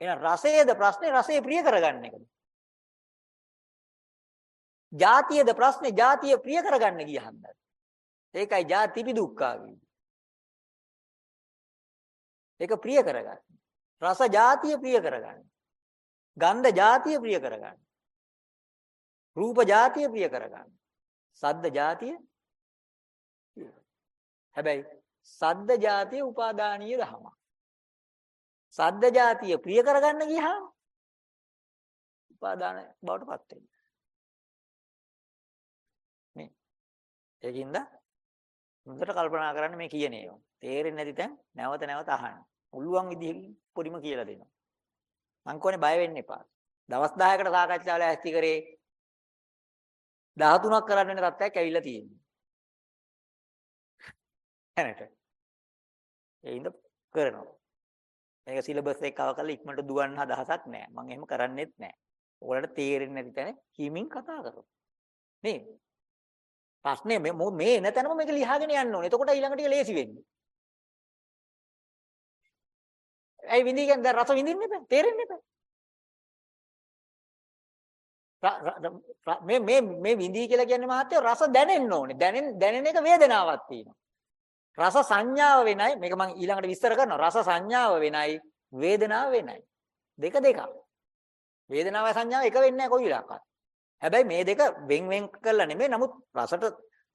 එහෙනම් රසයේද ප්‍රශ්නේ රසය ප්‍රිය කරගන්න එකද? ජාතියද ප්‍රශ්නේ ජාතිය ප්‍රිය කරගන්න ගියහන්ද? ඒකයි ජාතිපි දුක්ඛාවේ. ඒක ප්‍රිය කරගන්න. රස ජාතිය ප්‍රිය කරගන්න. ගන්ධ ජාතිය ප්‍රිය කරගන්න. රූප ජාතිය ප්‍රිය කරගන්න. සද්ද ජාතිය හැබැයි සද්ද ජාතිය උපාදානීය ධම. සද්ද ජාතිය ප්‍රිය කරගන්න ගියහම උපාදාන බවටපත් වෙනවා. මේ ඒකින්ද හොඳට කල්පනා කරන්න මේ කියන ඒවා. තේරෙන්නේ නැති තැන් නැවත නැවත අහන්න. උළුවන් විදිහකින් පොඩිම කියලා දෙනවා. මං කොනේ බය වෙන්න එපා. දවස් 10කට සාකච්ඡාවල ඇස්ති කරේ 13ක් කරන්න වෙන තත්ත්වයක් ඇවිල්ලා තියෙනවා. එනට. ඒ ඉඳ කරනවා. මේක සිලබස් එක කව කරලා ඉක්මනට දුවන්න හදහසක් නැහැ. මම එහෙම කරන්නෙත් නැහැ. ඔයාලට තේරෙන්නේ නැති තැන හිමින් කතා කරමු. නේ? ප්‍රශ්නේ මේ මො- මේ එන තැනම මේක ලියාගෙන යන්න ඕනේ. එතකොට ඊළඟ ටික ලේසි වෙන්නේ. ඇයි විඳි කියන්නේ දැන් රස විඳින්න එපා. තේරෙන්න එපා. ර- ර- ර- මේ මේ මේ විඳි කියලා කියන්නේ මහත්තයෝ රස දැනෙන්න ඕනේ. දැනෙන දැනෙන එක වේදනාවක් තියෙනවා. රස සංඥාව වෙනයි. මේක මම ඊළඟට විස්තර කරනවා. රස සංඥාව වෙනයි, වේදනාව වෙනයි. දෙක දෙකක්. වේදනාවයි සංඥාව එක වෙන්නේ නැහැ කොයි වෙලාවකවත්. හැබැයි මේ දෙක වෙන් වෙන් කරලා නෙමෙයි. නමුත් රසට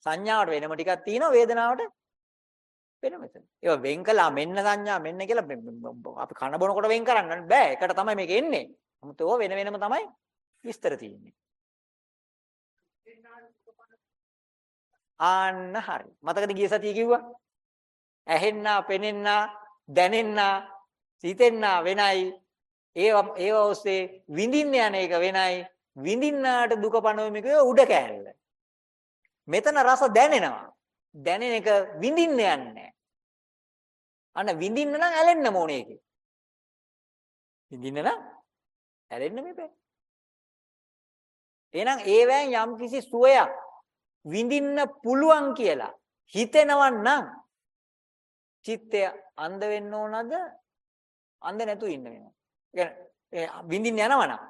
සංඥාවට වෙනම ටිකක් තියෙනවා වේදනාවට වෙනම මෙතන. ඒවා වෙන් කළා මෙන්න සංඥා මෙන්න කියලා බ- බ- බ- අපි කන බොනකොට වෙන් කරන්න බෑ. එකට තමයි මේක එන්නේ. නමුත් ඕවා වෙන වෙනම තමයි විස්තර තියෙන්නේ. ආන්න හරි. මතකද ගිය සතියේ කිව්වා? ඇහෙන්න, පෙනෙන්න, දැනෙන්න, සිතෙන්න වෙනයි. ඒව ඒව ඔස්සේ විඳින්න යන එක වෙනයි. විඳින්නාට දුක පණවමික උඩ කෑල්ල. මෙතන රස දැනෙනවා. දැනෙන එක විඳින්න යන්නේ නැහැ. අන්න විඳින්න නම් ඇලෙන්න ඕනේ ඒකේ. විඳින්න නම් ඇලෙන්න මෙපේ. එහෙනම් ඒවැන් යම් කිසි සුවයක් විඳින්න පුළුවන් කියලා හිතෙනවා නම් චිත්තය අන්ධ වෙන්න ඕනද? අන්ධ නැතුව ඉන්න වෙනවා. ඒ විඳින්න යනවා නම්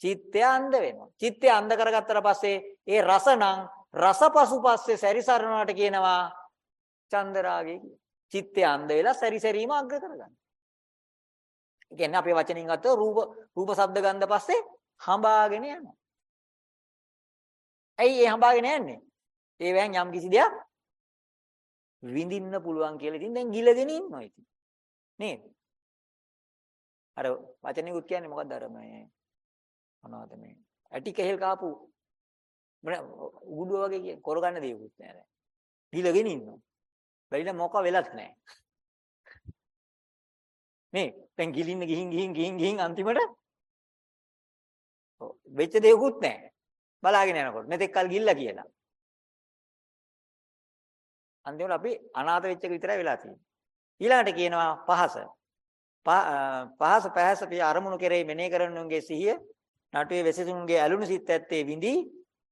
චිත්තය අන්ධ වෙනවා. චිත්තය අන්ධ කරගත්තට පස්සේ ඒ රස නම් රසපසු පස්සේ සැරිසරනවාට කියනවා චන්දරාගය කියලා. චිත්තය අන්ධ වෙලා සැරිසැරීම අග්‍ර කරගන්න. ඒ කියන්නේ අපේ වචනින් ගත්තොත් රූප රූප ශබ්ද ගන්ධ පස්සේ හඹාගෙන යනවා. ඇයි ඒ හඹාගෙන යන්නේ? ඒවෙන් යම් කිසි දෙයක් විඳින්න පුළුවන් කියලා ඉතින් දැන් ගිලගෙන ඉන්නවා ඉතින්. නේද? අර වචනිකුත් කියන්නේ මොකද්ද අර මේ මොනවද මේ ඇටි කෙහෙල් කාපු මොන උගුඩුව වගේ කිය කරගන්න දෙයක්වත් නෑ දැන්. ගිලගෙන ඉන්නවා. බැරිලා මොක වෙලත් නෑ. මේ දැන් ගිලින්න ගිහින් ගිහින් ගිහින් ගිහින් අන්තිමට ඔව් වෙච්ච දෙයක්වත් නෑ. බලාගෙන යනකොට මෙතෙක් කල් ගිල්ලා කියලා. අන්තිමට අපි අනාථ වෙච්ච එක විතරයි වෙලා තියෙන්නේ. ඊළඟට කියනවා පහස. පහස පහස පිය අරමුණු කෙරෙහි මෙනෙහි කරනුන්ගේ සිහිය නටුවේ වෙසසුන්ගේ ඇලුණු සිත් ඇත්තේ විඳි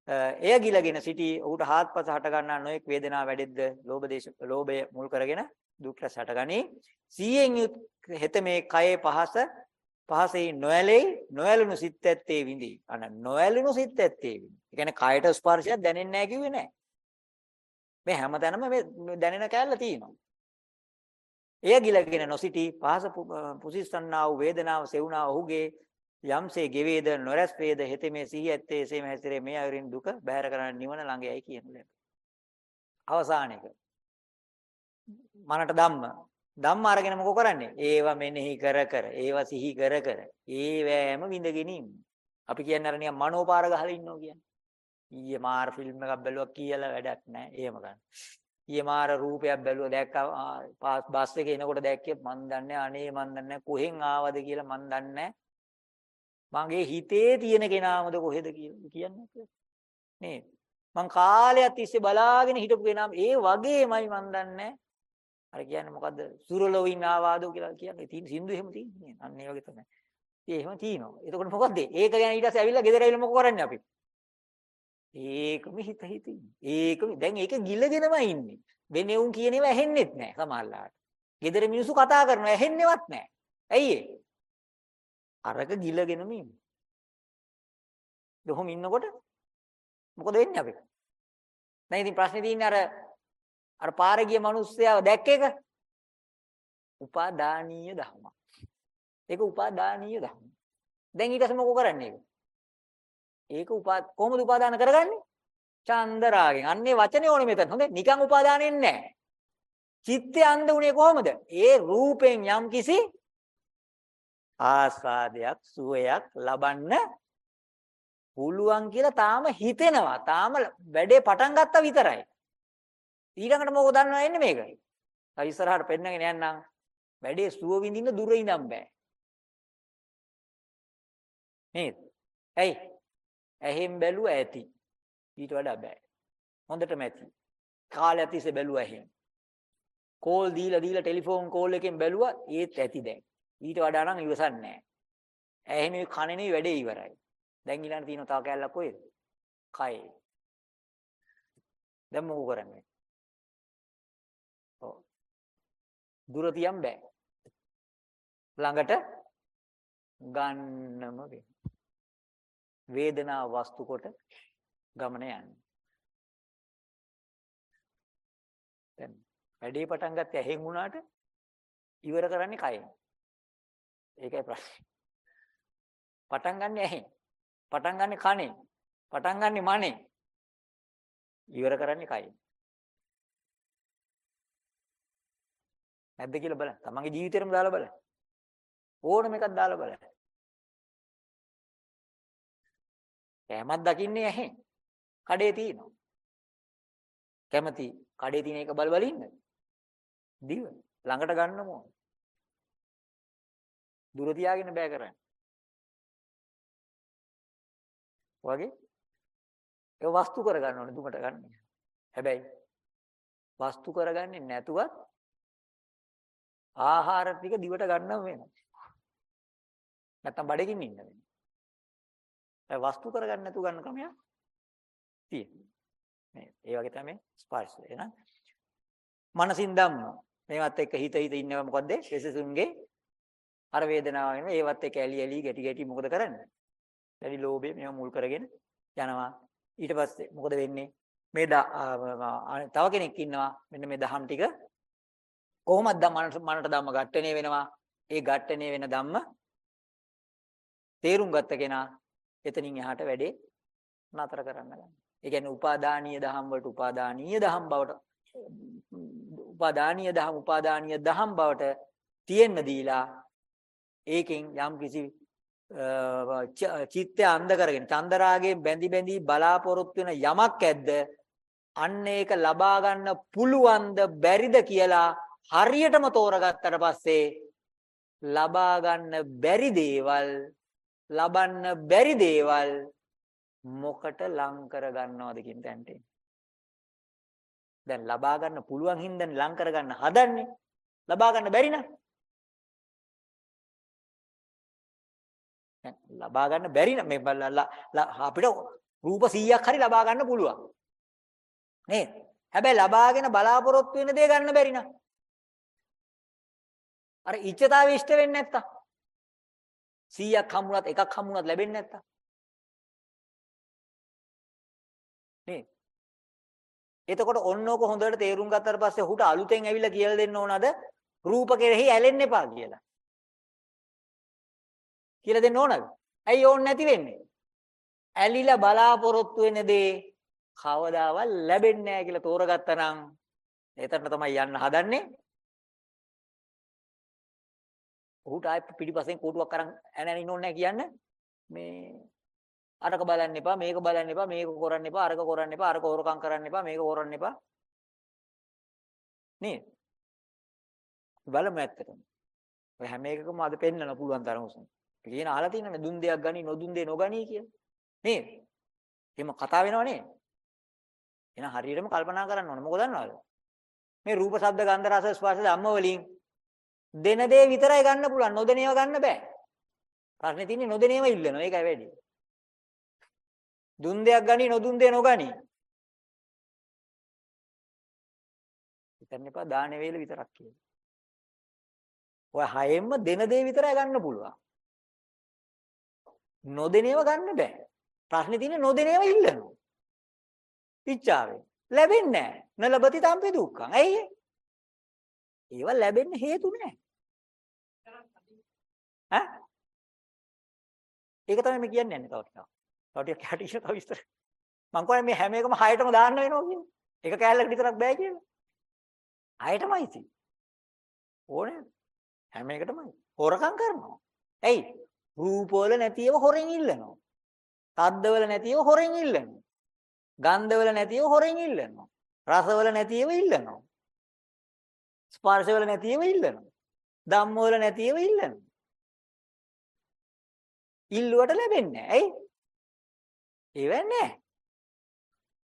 එය ගිලගෙන සිටි ඔහුට හාත්පස හට ගන්නා නොඑක් වේදනා වැඩෙද්ද ලෝභ දේශ ලෝභය මුල් කරගෙන දුක් රස හටගනී. සීයෙන් යුත් හෙත මේ කයේ පහස පහසේ නොඇලෙයි නොඇලුණු සිත් ඇත්තේ විඳි. අන නොඇලුණු සිත් ඇත්තේ විඳි. ඒ කියන්නේ කයට ස්පර්ශයක් දැනෙන්නේ නැහැ කිව්වේ නැහැ. මේ හැමතැනම මේ දැනෙන කැලල තියෙනවා. එය ගිලගෙන නොසිටි පහස පුසිස්සන්නා වූ වේදනාව සෙවුනා ඔහුගේ යම්සේ ගෙවේද නොරැස් වේද හෙතේ මේ සිහි ඇත්තේ එසේම හැසිරේ මේ අයුරින් දුක බැහැර කරන්න නිවන ළඟයයි කියන ලෙස. අවසාන එක. මනට ධම්ම. ධම්ම අරගෙන මොකෝ කරන්නේ? ඒව මෙනෙහි කර කර, ඒව සිහි කර කර, ඒවැම විඳගෙන ඉන්න. අපි කියන්නේ අර නිකන් මනෝපාර ගහලා ඉන්නවා කියන්නේ. ඊයේ මාර ෆිල්ම් එකක් බැලුවා කියලා වැඩක් නැහැ. එහෙම ගන්න. ඊයේ මාර රූපයක් බැලුවා දැක්කා බස් එකේ එනකොට දැක්කේ මන් දන්නේ අනේ මන් දන්නේ කොහෙන් ආවද කියලා මන් දන්නේ මගේ හිතේ තියෙන කෙනාමද කොහෙද කියලා කියන්නේ? නේද? මං කාලයක් තිස්සේ බලාගෙන හිටපු කෙනාම ඒ වගේමයි මන් දන්නේ. අර කියන්නේ මොකද්ද? සුරලොවින් ආවාදෝ කියලා කියන්නේ තියෙන සින්දු එහෙම තියෙන්නේ. අන්න ඒ වගේ තමයි. ඒ එහෙම තියෙනවා. එතකොට මොකද්ද? ඒක ගැන ඊට පස්සේ ඇවිල්ලා ගෙදර ඇවිල්ලා මොකෝ කරන්නේ අපි? ඒකම හිත හිතින්. ඒකම දැන් ඒක ගිලගෙනම ඉන්නේ. වෙනේ උන් කියන ඒවා ඇහෙන්නෙත් නැහැ සමහරලාට. ගෙදර මිනිස්සු කතා කරනවා ඇහෙන්නේවත් නැහැ ඇයි ඒ? අරක ගිලගෙනම ඉන්නේ. දෙහොම ඉන්නකොට මොකද වෙන්නේ අපිට? දැන් ඉතින් ප්‍රශ්නේ තියෙන්නේ අර අර පාරේ ගිය මිනිස්සයාව දැක්ක එක. උපාදානීය ධර්ම. ඒක උපාදානීය ධර්ම. දැන් ඊට පස්සේ මොකෝ කරන්නේ ඒක? ඒක උපා කොහොමද උපාදාන කරගන්නේ? චන්දරාගෙන්. අන්නේ වචනේ ඕනේ මෙතන. හොඳේ නිකන් උපාදානෙන්නේ නැහැ. චිත්තය අන්ධ උනේ කොහොමද? ඒ රූපෙන් යම් කිසි ආස්වාදයක් සුවයක් ලබන්න පුළුවන් කියලා තාම හිතෙනවා. තාම වැඩේ පටන් ගත්තා විතරයි. ඊළඟට මොකද දන්නව එන්නේ මේක. අය ඉස්සරහට පෙන්නගෙන යන්නම් වැඩේ සුව විඳින්න දුර ඉඳන් බෑ. නේද? ඇයි? ඇහෙන් බැලුව ඇති. ඊට වඩා බෑ. හොඳටම ඇති. කාලයක් තිස්සේ බැලුවා ඇහෙන්. කෝල් දීලා දීලා ටෙලිෆෝන් කෝල් එකෙන් බැලුවා ඒත් ඇති දැන්. ඊට වඩා නම් ඉවසන්නේ නැහැ. ඇහෙනුයි කනෙනුයි වැඩේ ඉවරයි. දැන් ඊළඟ තියෙන තව කැලලක් කොහෙද? කයේ. දැන් මොකෝ කරන්නේ? ඔව්. දුර තියන් බෑ. ළඟට ගන්නම වෙනවා. වේදනාව වස්තු කොට ගමන යන්නේ. දැන් වැඩේ පටන් ගත්තේ ඇහෙන් වුණාට ඉවර කරන්නේ කයෙන්. ඒකයි ප්‍රශ්නේ. පටන් ගන්න ඇහෙන්. පටන් ගන්න කනෙන්. පටන් ගන්න මනෙන්. ඉවර කරන්නේ කයෙන්. නැද්ද කියලා බලන්න. තමන්ගේ ජීවිතේටම දාලා බලන්න. ඕනම එකක් දාලා බලන්න. කැමක් දකින්නේ ඇහෙන්. කඩේ තියෙනවා. කැමති කඩේ තියෙන එක බල බල ඉන්න. දිව ළඟට ගන්නම ඕන. දුර තියාගෙන බෑ කරන්නේ. වගේ ඒ වස්තු කරගන්න ඕනේ දුකට ගන්න. හැබැයි වස්තු කරගන්නේ නැතුවත් ආහාර ටික දිවට ගන්නම වෙනවා. නැත්තම් බඩගින්න ඉන්න වෙනවා. ඒ වස්තු කරගන්න නැතුව ගන්න ක්‍රමයක් තියෙනවා. මේ ඒ වගේ තමයි ස්පර්ශය. එහෙනම් මනසින් ධම්ම මේවත් එක්ක හිත හිත ඉන්නව මොකද්ද? කෙසසුන්ගේ අර වේදනාව වෙන ඒවත් එක්ක ඇලි ඇලි ගැටි ගැටි මොකද කරන්නේ? දැඩි ලෝභය මේව මුල් කරගෙන යනවා. ඊට පස්සේ මොකද වෙන්නේ? මේ තව කෙනෙක් ඉන්නවා මෙන්න මේ දහම් ටික කොහොමද මනට මනට ධම්ම ඝට්ටණය වෙනවා. ඒ ඝට්ටණය වෙන ධම්ම තේරුම් ගත්ත කෙනා එතනින් එහාට වැඩේ නතර කරන්න ගන්නවා. ඒ කියන්නේ උපාදානීය දහම් වලට උපාදානීය දහම් බවට උපාදානීය දහම් උපාදානීය දහම් බවට තියෙන්න දීලා ඒකෙන් යම් කිසි චිත්තය අන්ධ කරගෙන චන්දරාගයෙන් බැඳි බැඳි බලාපොරොත්තු වෙන යමක් ඇද්ද? අන්න ඒක ලබා ගන්න පුළුවන්ද බැරිද කියලා හරියටම තෝරගත්තට පස්සේ ලබා ගන්න බැරි දේවල් ලබන්න බැරි දේවල් මොකට ලං කර ගන්නවද කියන තැනට දැන් ලබා ගන්න පුළුවන් හින්දානේ ලං කර ගන්න හදන්නේ. ලබා ගන්න බැරි නම් ලබා ගන්න බැරි නම් මේ අපිට රූප 100ක් හරි ලබා ගන්න පුළුවන්. නේද? හැබැයි ලබාගෙන බලාපොරොත්තු වෙන දේ ගන්න බැරි නම්. අර ඉච්ඡතාවය ඉෂ්ට වෙන්නේ නැත්තම්. 100ක් හම්ුණත් එකක් හම්ුණත් ලැබෙන්නේ නැත්තම්. නේද? එතකොට ඔන්නෝක හොඳට තේරුම් ගත්තට පස්සේ ඔහුට අලුතෙන් ඇවිල්ලා කියලා දෙන්න ඕනද? රූප කෙරෙහි ඇලෙන්න එපා කියලා. කියලා දෙන්න ඕනද? ඇයි ඕන් නැති වෙන්නේ? ඇලිලා බලාපොරොත්තු වෙන දේ කවදාවත් ලැබෙන්නේ නැහැ කියලා තෝරගත්තා නම් එතන තමයි යන්න හදන්නේ. ඔහුට ආයෙ පිටිපස්සෙන් කෝටුවක් අරන් ඇනගෙන ඉන්න ඕනේ කියන්නේ මේ අරක බලන්න එපා මේක බලන්න එපා මේක කරන්න එපා අරක කරන්න එපා අරක හොරකම් කරන්න එපා මේක කරන්න එපා නේද බලමු ඇත්තටම ඔය හැම එකකම අද පෙන්වන්න පුළුවන් තරම උසම කියන අහලා තියෙනවනේ දුන් දෙයක් ගනි නොදුන් දෙය නොගනි කියලා. නේද? එහෙම කතා වෙනව නේද? එහෙනම් හරියටම කල්පනා කරන්න ඕනේ. මොකද දන්නවද? මේ රූප, ශබ්ද, ගන්ධ, රස, ස්පර්ශ ධම්ම වලින් දෙන දේ විතරයි ගන්න පුළුවන්. නොදෙන ඒවා ගන්න බෑ. ප්‍රශ්නේ තියෙන්නේ නොදෙන ඒවා ඉල්ලනවා. ඒකයි වැඩි. දුන් දෙයක් ගනි නොදුන් දෙය නොගනි. හිතන්න එපා දාන වේල විතරක් කියලා. ඔය හයෙන්ම දෙන දේ විතරයි ගන්න පුළුවන්. නොදෙනේව ගන්න බෑ. ප්‍රශ්නේ තියෙන්නේ නොදෙනේව ඉල්ලනවා. ඉච්ඡාවෙන්. ලැබෙන්නේ නැහැ. නලබති තම්පි දුක්ඛං. ඇයි ඒ? ඒව ලැබෙන්න හේතු නැහැ. ඈ? ඒක තමයි මේ කියන්නේ යන්නේ තව ටිකක්. තව ටිකක් කැටිෂ තව විස්තර. මං කියන්නේ මේ හැම එකම හයටම දාන්න වෙනවා කියන්නේ. එක කෑල්ලකට විතරක් බෑ කියලා. හයටමයි තියෙන්නේ. ඕනේ. හැම එකටමයි. හොරකම් කරනවා. ඇයි? රූපවල නැතිව හොරෙන් ඉල්ලනවා. තද්දවල නැතිව හොරෙන් ඉල්ලනවා. ගන්ධවල නැතිව හොරෙන් ඉල්ලනවා. රසවල නැතිව ඉල්ලනවා. ස්පර්ශවල නැතිව ඉල්ලනවා. ධම්මවල නැතිව ඉල්ලනවා. ඉල්ලුවට ලැබෙන්නේ නැහැ. ඇයි? ඒව නැහැ.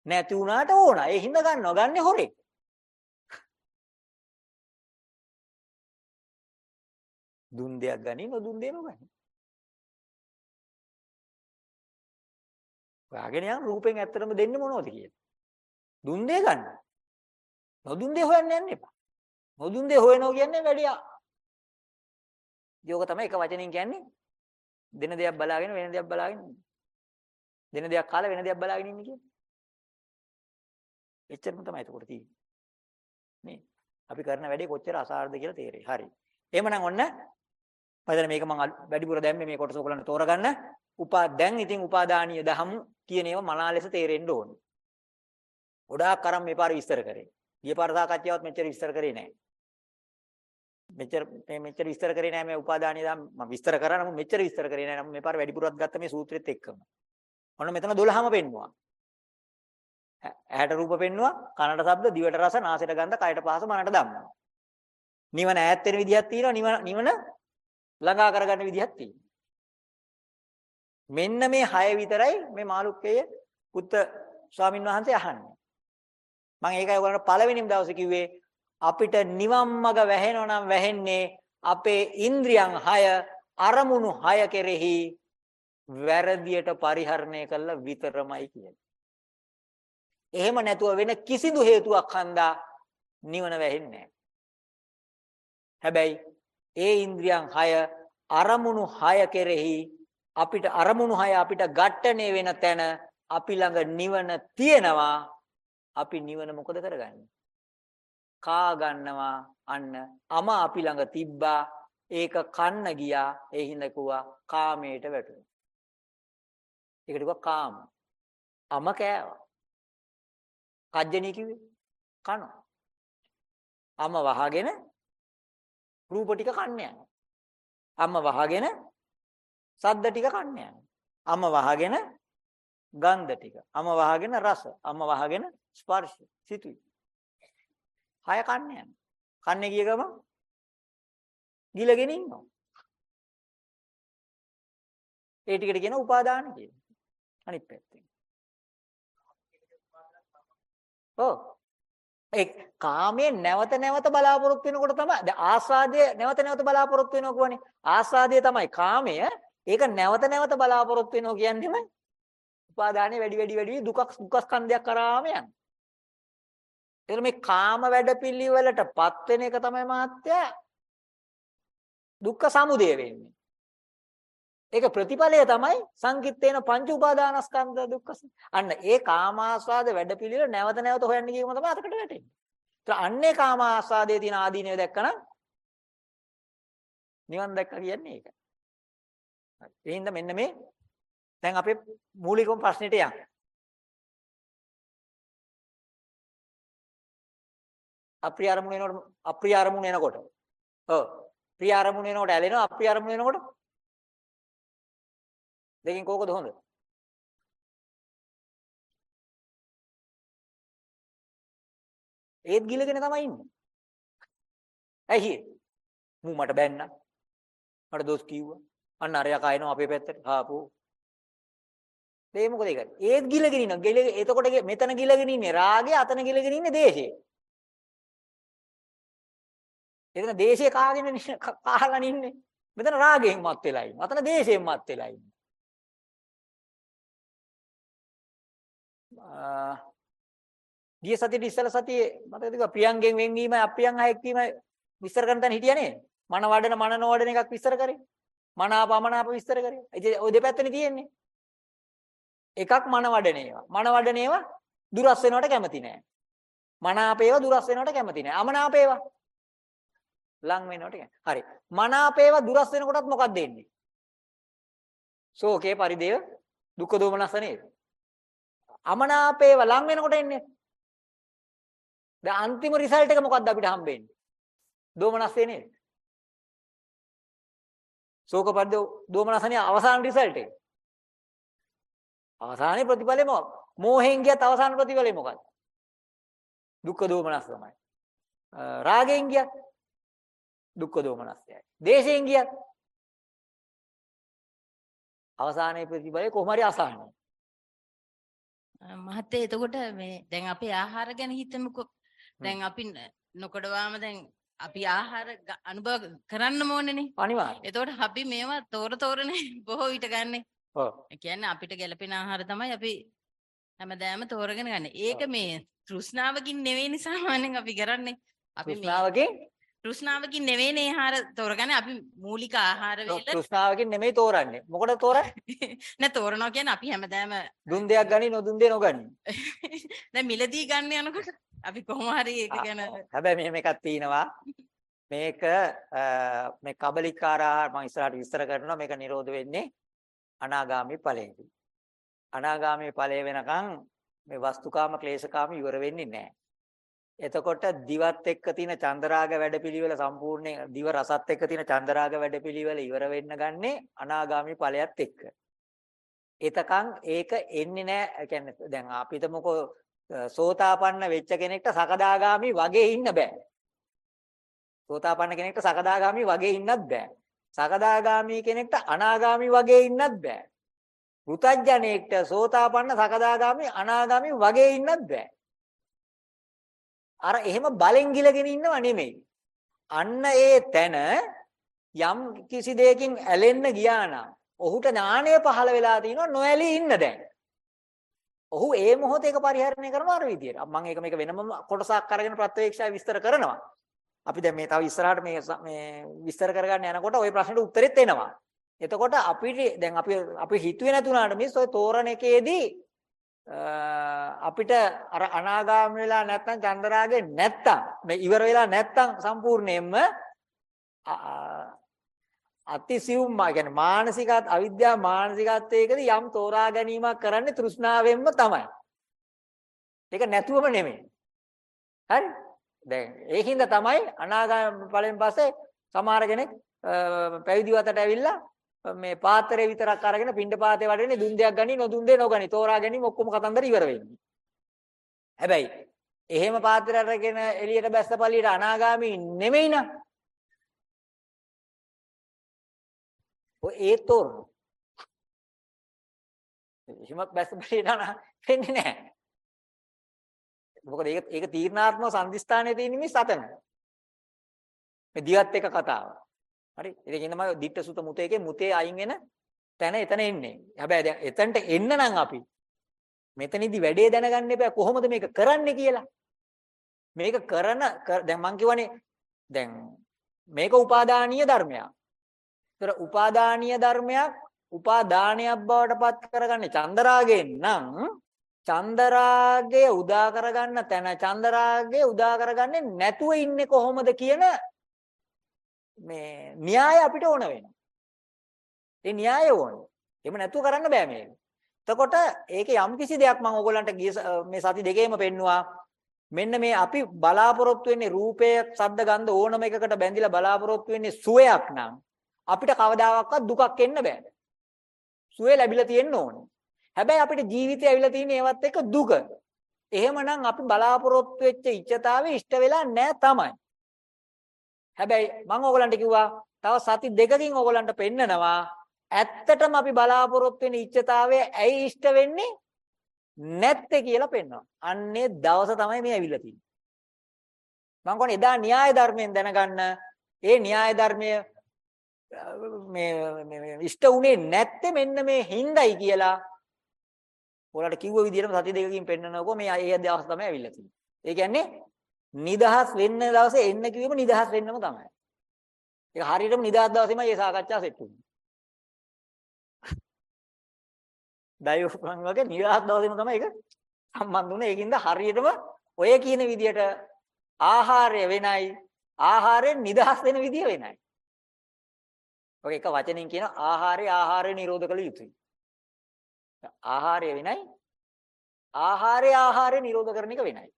නැති වුණාට ඕන. ඒ හින්දා ගන්නවා. ගන්නේ හොරේ. දුන් දෙයක් ගනි නොදුන් දෙයක් නොගනි. ඔයාගෙන යන රූපෙන් ඇත්තටම දෙන්නේ මොනවද කියලා. දුන් දෙය ගන්න. නොදුන් දෙය හොයන්න යන්න එපා. නොදුන් දෙය හොයනවා කියන්නේ වැඩියා. යෝග තමයි එක වචනෙන් කියන්නේ දෙන දෙයක් බලාගෙන වෙන දෙයක් බලාගෙන ඉන්න. දෙන දෙයක් කාලා වෙන දෙයක් බලාගෙන ඉන්න කියන්නේ. එච්චරම තමයි එතකොට තියෙන්නේ. නේ. අපි කරන වැඩේ කොච්චර අසාරද කියලා තේරෙයි. හරි. එහෙමනම් ඔන්න මම මේක මම වැඩිපුර දැම්මේ මේ කොටස ඔයගොල්ලන්ට තෝරගන්න. උපා දැන් ඉතින් උපාදානීය දහමු කියන ඒවා මනා ලෙස තේරෙන්න ඕනේ. ගොඩාක් අරන් මේ පාර විස්තර කරේ. ගිය පාර සාකච්ඡාවත් මෙච්චර විස්තර කරේ නැහැ. මෙච්චර මේ මෙච්චර විස්තර කරේ නැහැ මේ උපාදානීය දහම මම විස්තර කරා නම් මෙච්චර විස්තර කරේ නැහැ නම් මේ පාර වැඩිපුරත් ගත්ත මේ සූත්‍රෙත් එක්කම. ඔන්න මෙතන 12ම පෙන්නවා. ඇහැට රූප පෙන්නවා, කනට ශබ්ද, දිවට රස, නාසයට ගන්ධ, කයට පහස, මනට ධම්ම. නිවන ඈත් වෙන විදිහක් තියෙනවා, නිවන නිවන ළඟා කරගන්න විදිහක් තියෙනවා. මෙන්න මේ හය විතරයි මේ මාළුක්කයේ පුත්ත ස්වාමින් වහන්සේ අහන්නේ. මම ඒකයි ඔයගොල්ලන්ට පළවෙනිම දවසේ කිව්වේ අපිට නිවන් මඟ වැහෙනවා නම් වැහෙන්නේ අපේ ඉන්ද්‍රියන් 6 අරමුණු 6 කෙරෙහි වැරදියට පරිහරණය කළා විතරමයි කියන්නේ. එහෙම නැතුව වෙන කිසිදු හේතුවක් හන්දා නිවන වැහෙන්නේ හැබැයි ඒ ඉන්ද්‍රියන් 6 අරමුණු 6 කෙරෙහි අපිට අරමුණු 6 අපිට ඝට්ටණය වෙන තැන අපි ළඟ නිවන තියෙනවා. අපි නිවන මොකද කරගන්නේ? කා ගන්නවා. අන්න අම අපි ළඟ තිබ්බා. ඒක කන්න ගියා. ඒ හින්දා කිව්වා කාමයට වැටුණා. ඒකට කිව්වා කාම. අම කෑවා. කජ්ජනී කිව්වේ? කනවා. අම වහගෙන රූප ටික කන්න යනවා. අම වහගෙන සද්ද ටික කන්න යනවා. අම වහගෙන ගන්ධ ටික. අම වහගෙන රස. අම වහගෙන ස්පර්ශ සිතුයි හය කන්න යනවා. කන්නේ ගිය ගම ගිලගෙන ඉන්නවා. ඒ ටිකට කියන උපාදාන කියලා. අනිත් පැත්තෙන් ඔව්. ඒ කාමයේ නැවත නැවත බලාපොරොත්තු වෙනකොට තමයි දැන් ආස්වාදයේ නැවත නැවත බලාපොරොත්තු වෙනවා කියන්නේ ආස්වාදයේ තමයි කාමය ඒක නැවත නැවත බලාපොරොත්තු වෙනවා කියන්නේම උපාදානයේ වැඩි වැඩි වැඩි දුකක් දුක ස්කන්ධයක් කරාම යන. එතන මේ කාම වැඩපිළිවෙලටපත් වෙන එක තමයි මහත්ය දුක්ඛ සමුදය වෙන්නේ. ඒක ප්‍රතිඵලය තමයි සංකිට්ඨේන පංච උපාදානස්කන්ධ දුක්ඛ. අන්න ඒ කාමාස්වාද වැඩපිළිවෙල නැවත නැවත හොයන්න ගියම තමයි අතකට වැටෙන්නේ. ඒත් අන්නේ කාමාස්වාදයේ තියෙන ආදීනව දැක්කනම් නිවන් දැක්ක කියන්නේ ඒක. ඒ හින්දා මෙන්න මේ දැන් අපේ මූලිකම ප්‍රශ්නෙට යන්න. අප්‍රිය අරමුණ එනකොට අප්‍රිය අරමුණ එනකොට. ඔව්. ප්‍රිය අරමුණ එනකොට ඇලෙනවා අප්‍රිය අරමුණ එනකොට දෙකෙන් කෝකද හොඳ? ඒත් ගිලගෙන තමයි ඉන්නේ. ඇයි මූ මට බැන්නා. මට දොස් කිව්වා. අන්න අරයා කයනවා අපේ පැත්තට. හාපෝ. ඒ මොකද ඒක? ඒත් ගිලගෙන ඉන්නවා. ගිල එතකොට මෙතන ගිලගෙන ඉන්නේ රාගය, අතන ගිලගෙන ඉන්නේ දේශය. එතන දේශය කාගෙන කාහලා ඉන්නේ. මෙතන රාගයෙන් මත් වෙලා ඉන්නේ. අතන දේශයෙන් මත් වෙලා ඉන්නේ. ගිය සතියේ ඉස්සල සතියේ මතකද කිව්වා ප්‍රියංගෙන් වෙන්වීමයි අප්‍රියං හයක් වීමයි විස්තර කරන තැන හිටියා නේද? මන වඩන මන නොවඩන එකක් විස්තර කරේ. මනාප අමනාප විස්තර කරේ. ඉතින් ওই දෙපැත්තනේ තියෙන්නේ. එකක් මන වඩන ඒවා. මන වඩන ඒවා දුරස් වෙනවට කැමති නෑ. මනාප ඒවා දුරස් වෙනවට කැමති නෑ. අමනාප ඒවා ලං වෙනවට කැමති. හරි. මනාප ඒවා දුරස් වෙනකොටත් මොකක්ද වෙන්නේ? ශෝකේ පරිදේව දුක්ඛ දෝමනස නේද? අමනාපේව ලං වෙනකොට එන්නේ. දැන් අන්තිම රිසල්ට් එක මොකද්ද අපිට හම්බෙන්නේ? දෝමනස්සේ නේද? ශෝක පරිදේ දෝමනසනේ අවසාන රිසල්ට් එක. අවසානයේ ප්‍රතිඵලය මොකක්ද? මෝහෙන් ගියත් අවසාන ප්‍රතිඵලය මොකක්ද? දුක්ඛ දෝමනස් තමයි. රාගයෙන් ගියත් දුක්ඛ දෝමනස්යයි. දේශයෙන් ගියත් අවසානයේ ප්‍රතිඵලය කොහොම හරි අසහනයි. මහත්තයා එතකොට මේ දැන් අපේ ආහාර ගැන හිතමුකෝ. දැන් අපි නොකඩවාම දැන් අපි ආහාර අනුභව කරන්න ඕනනේ. අනිවාර්යයෙන්. එතකොට අපි මේවා තෝර තෝරනේ *laughs* බොහෝ විට ගන්නෙ. ඔව්. ඒ කියන්නේ අපිට ගැළපෙන ආහාර තමයි අපි හැමදාම තෝරගෙන ගන්න. ඒක. මේ තෘෂ්ණාවකින් නෙවෙයිනේ සාමාන්‍යයෙන් අපි කරන්නේ. අපි තෘෂ්ණාවකින් තෘෂ්ණාවකින් නෙවෙයිනේ ආහාර තෝරගන්නේ. අපි මූලික ආහාර වේල තෘෂ්ණාවකින් නෙමෙයි තෝරන්නේ. මොකටද තෝරන්නේ? *laughs* නෑ තෝරනවා කියන්නේ අපි හැමදාම දුන් දෙයක් ගනි නොදුන් දෙයක් නොගනි. *laughs* දැන් මිලදී ගන්න යනකොට අපි කොහොම හරි ඒක ගැන හැබැයි මෙහෙම එකක් තියෙනවා. *laughs* මේක මේ කබලිකාර ආහාර මම ඉස්සරහට විස්තර කරනවා මේක නිරෝධ වෙන්නේ අනාගාමී ඵලයේදී. අනාගාමී ඵලය වෙනකන් මේ වස්තුකාම ක්ලේශකාම ඉවර වෙන්නේ නැහැ. එතකොට දිවත් එක්ක තියෙන චන්දරාග වැඩපිළිවෙල සම්පූර්ණයෙන් දිව රසත් එක්ක තියෙන චන්දරාග වැඩපිළිවෙල ඉවර වෙන්න ගන්නේ අනාගාමී ඵලයත් එක්ක. එතකන් ඒක එන්නේ නැහැ. ඒ කියන්නේ දැන් අපි හිතමුකෝ අ, සෝතාපන්න වෙච්ච කෙනෙක්ට සකදාගාමි වගේ ඉන්න බෑ. සෝතාපන්න කෙනෙක්ට සකදාගාමි වගේ ඉන්නත් බෑ. සකදාගාමි කෙනෙක්ට අනාගාමි වගේ ඉන්නත් බෑ. පෘතජ්ජනෙක්ට සෝතාපන්න සකදාගාමි අනාගාමි වගේ ඉන්නත් බෑ. අර එහෙම බලෙන් ගිලගෙන ඉන්නව නෙමෙයි. අන්න ඒ තැන යම් කිසි දෙයකින් ඇලෙන්න ගියා නම් ඔහුට ඥාණය පහළ වෙලා තිනවා නොඇලී ඉන්න දැන්. ඔහු ඒ මොහොතේ ඒක පරිහරණය කරනවා අර විදියට. මම ඒක මේක වෙනම කොටසක් අරගෙන ප්‍රත්‍යක්ෂය විස්තර කරනවා. අපි දැන් මේ තව ඉස්සරහට මේ ස- මේ විස්තර කරගන්න යනකොට ওই ප්‍රශ්නෙට උත්තරෙත් එනවා. එතකොට අපිට දැන් අපි අපි හිතුවේ නැතුණාට මිස් ඔය තෝරණ එකේදී අ, අපිට අර අනාගාමී වෙලා නැත්නම් චන්දරාගේ නැත්නම් මේ ඉවර වෙලා නැත්නම් සම්පූර්ණයෙන්ම අ- අ- අතිසියුම් මා කියන්නේ මානසිකත් අවිද්‍යා මානසිකත්වයකදී යම් තෝරා ගැනීමක් කරන්නේ තෘෂ්ණාවෙන්ම තමයි. ඒක නැතුවම නෙමෙයි. හරි? දැන් ඒකින්ද තමයි අනාගාමී ඵලෙන් පස්සේ සමහර කෙනෙක් අ, පැවිදි වතට ඇවිල්ලා මේ පාත්‍රය විතරක් අරගෙන පින්ඩ පාතේ වඩන්නේ දුන් දෙයක් ගනි නොදුන් දෙයක් නොගනි තෝරා ගැනීම ඔක්කොම කතන්දර ඉවර වෙන්නේ. හැබැයි එහෙම පාත්‍රය අරගෙන එළියට බැස්ස පළියට අනාගාමී නෙමෙයි නං. ඔය ඒ තෝරන. එහෙම බැස්ස පළියට අනා වෙන්නේ නැහැ. මොකද ඒක ඒක තීර්ණාත්මක සංදිස්ථානයේ තියෙන මේ සතන. මේ දිවත් එක කතාව. හරි. ඉතින් තමයි ditta sutta මුතේ එකේ මුතේ අයින් වෙන තැන එතන එන්නේ. හැබැයි දැන් එතනට එන්න නම් අපි මෙතනදී වැඩේ දැනගන්න එපා කොහොමද මේක කරන්නේ කියලා. මේක කරන කර- දැන් මං කියවනේ දැන් මේක උපාදානීය ධර්මයක්. ඒතර උපාදානීය ධර්මයක් උපාදානයක් බවට පත් කරගන්නේ චන්දරාගයෙන් නම් චන්දරාගය උදා කරගන්න තැන චන්දරාගය උදා කරගන්නේ නැතුව ඉන්නේ කොහොමද කියන මේ න්‍යාය අපිට ඕන වෙනවා. ඒ න්‍යාය ඕනේ. එහෙම නැතුව කරන්න බෑ මේක. එතකොට ඒකේ යම් කිසි දෙයක් මම ඕගොල්ලන්ට ගිය ස- මේ සති දෙකේම පෙන්නවා. මෙන්න මේ අපි බලාපොරොත්තු වෙන්නේ රූපය, ශබ්ද, ගන්ධ ඕනම එකකට බැඳිලා බලාපොරොත්තු වෙන්නේ සුවයක් නම් අපිට කවදාකවත් දුකක් එන්න බෑ. සුවේ ලැබිලා තියෙන්න ඕනේ. හැබැයි අපිට ජීවිතය ඇවිල්ලා තියෙන ඒවත් එක්ක දුක. එහෙමනම් අපි බලාපොරොත්තු වෙච්ච ඉච්ඡතාවේ ඉෂ්ට වෙලා නැහැ තමයි. හැබැයි මම ඕගලන්ට කිව්වා තව සති දෙකකින් ඕගලන්ට පෙන්නනවා ඇත්තටම අපි බලාපොරොත්තු වෙන ඉච්ඡතාවය ඇයි ඉෂ්ට වෙන්නේ නැත්තේ කියලා පෙන්වනවා. අන්නේ දවස තමයි මේ ඇවිල්ලා තියෙන්නේ. මම කියන්නේ එදා න්‍යාය ධර්මයෙන් දැනගන්න ඒ න්‍යාය ධර්මය මේ මේ- මේ ඉෂ්ට උනේ නැත්තේ මෙන්න මේ හිඳයි කියලා ඔයාලට කිව්ව විදිහටම සති දෙකකින් පෙන්නනකො මේ ඒ දවස් තමයි ඇවිල්ලා තියෙන්නේ. ඒ කියන්නේ නිදහස් වෙන්න දවසේ එන්න කිව්වම නිදහස් වෙන්නම තමයි. ඒක හරියටම නිදහස් දවසේමයි මේ සාකච්ඡාව සෙට් වුනේ. ඩයෝෆ්‍රම් වගේ නිදහස් දවසේම තමයි ඒක සම්බන්ධ වුනේ. ඒකින්ද හරියටම ඔය කියන විදිහට ආහාරය වෙනයි ආහාරයෙන් නිදහස් වෙන විදිය වෙනයි. ඔක එක වචනෙන් කියන ආහාරය ආහාරය නිරෝධ කළ යුතුයි. ආහාරය වෙනයි ආහාරය ආහාරය නිරෝධ කරන එක වෙනයි.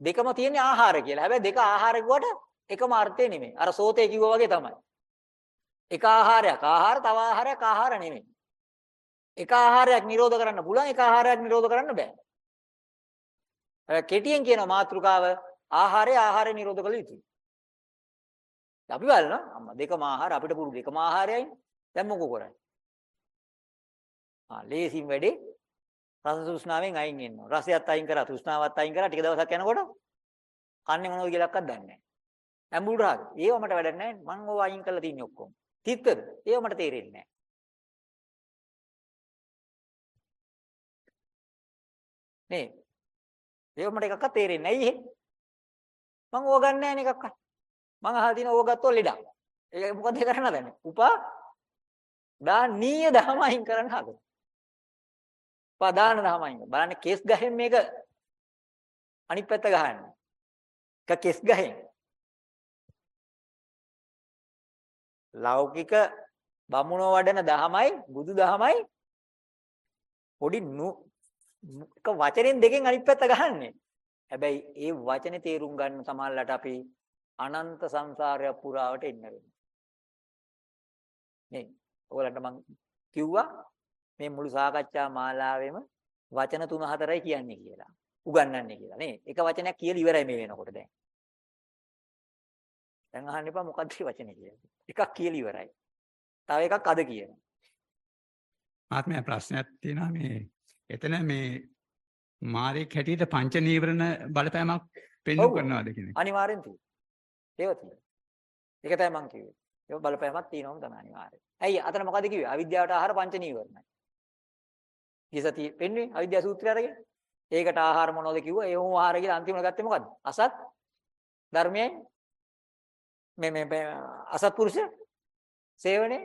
දෙකම තියෙන්නේ ආහාර කියලා. හැබැයි දෙක ආහාර කිව්වට එකම අර්ථය නෙමෙයි. අර සෝතේ කිව්වා වගේ තමයි. එක ආහාරයක් ආහාර තව ආහාරයක් ආහාර නෙමෙයි. එක ආහාරයක් නිරෝධ කරන්න පුළුවන් එක ආහාරයක් නිරෝධ කරන්න බෑ. අර කෙටියෙන් කියන මාතෘකාව ආහාරය ආහාරය නිරෝධ කළ යුතුයි. අපි බලනවා අම්මා දෙකම ආහාර අපිට පුරුදු එකම ආහාරයයි. දැන් මොකෝ කරන්නේ? ආ ලේසින් වැඩේ රස තෘෂ්ණාවෙන් අයින් වෙනවා. රසයත් අයින් කරා තෘෂ්ණාවත් අයින් කරා ටික දවසක් යනකොට කන්නේ මොනවද කියලාක්වත් දන්නේ නැහැ. ඇඹුල් රාග. ඒව මට වැඩක් නැහැ. මං ඕවා අයින් කරලා තින්නේ ඔක්කොම. තිත්තද? ඒව මට තේරෙන්නේ නැහැ. නේ. ඒව මට එකක්වත් තේරෙන්නේ නැහැ. ඇයි මං ඕව ගන්න නැහැ නේ එකක්වත්. මං අහලා තියෙන ඕව ගත්තොත් ලෙඩක්. ඒක මොකද කරන්න හදන්නේ? උපා දානීය දහම අයින් කරන්න හදනවා. උපාදාන දහම අයින්. බලන්න කේස් ගහෙන් මේක අනිත් පැත්ත ගහන්න. එක කෙස් ගහෙන්. ලෞකික බමුණෝ වඩන දහමයි බුදු දහමයි පොඩි නු එක වචනෙන් දෙකෙන් අනිත් පැත්ත ගහන්නේ. හැබැයි ඒ වචනේ තේරුම් ගන්න සමහරවිට අපි අනන්ත සංසාරය පුරාවට එන්න වෙනවා. නේ. ඔයගලන්ට මම කිව්වා මේ මුළු සාකච්ඡා මාලාවෙම වචන 3-4යි කියන්නේ කියලා. උගන්වන්නේ කියලා නේ. එක වචනයක් කියලා ඉවරයි මේ වෙනකොට දැන්. දැන් අහන්න එපා මොකද්ද මේ වචනේ කියන්නේ. එකක් කියලා ඉවරයි. තව එකක් අද කියනවා. ආත්මය ප්‍රශ්නයක් තියෙනවා මේ එතන මේ මාරෙක් හැටියට පංච නීවරණ බලපෑමක් පෙන්වු. කරනවාද කියන එක. අනිවාර්යෙන් තියෙනවා. ඒව තියෙනවා. ඒක තමයි මම කිව්වේ. ඒක බලපෑමක් තියෙනවම තමයි අනිවාර්යෙන්. ඇයි අතන මොකද කිව්වේ? අවිද්‍යාවට ආහාර පංච නීවරණයි. කිසති පෙන්වන්නේ අවිද්‍යා සූත්‍රය අරගෙන. ඒකට ආහාර මොනවද කිව්වා? ඒ වුම ආහාර කියලා අන්තිමට ගත්තේ මොකද්ද? අසත් ධර්මයයි මේ මේ මේ අසත්පුරුෂ සේවනයේ.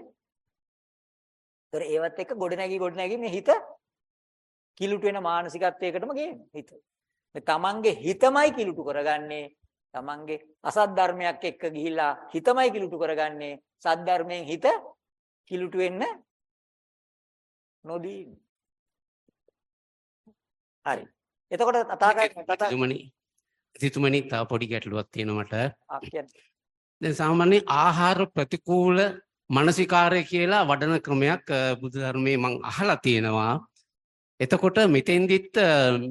ඒතර ඒවත් එක්ක ගොඩ නැගී ගොඩ නැගී මේ හිත කිලුට වෙන මානසිකත්වයකටම ගේනවා හිත. මේ තමන්ගේ හිතමයි කිලුටු කරගන්නේ තමන්ගේ අසත් ධර්මයක් එක්ක ගිහිලා හිතමයි කිලුටු කරගන්නේ සත් ධර්මයෙන් හිත කිලුටු වෙන්න නොදී. හරි. එතකොට තථාගත තථා සිතුමනි තව පොඩි ගැටලුවක් තියෙනවා මට. දැන් සාමාන්‍යයෙන් ආහාර ප්‍රතිකූල මානසිකාරය කියලා වඩන ක්‍රමයක් බුදු ධර්මයේ මම අහලා තියෙනවා. එතකොට මෙතෙන්දිත්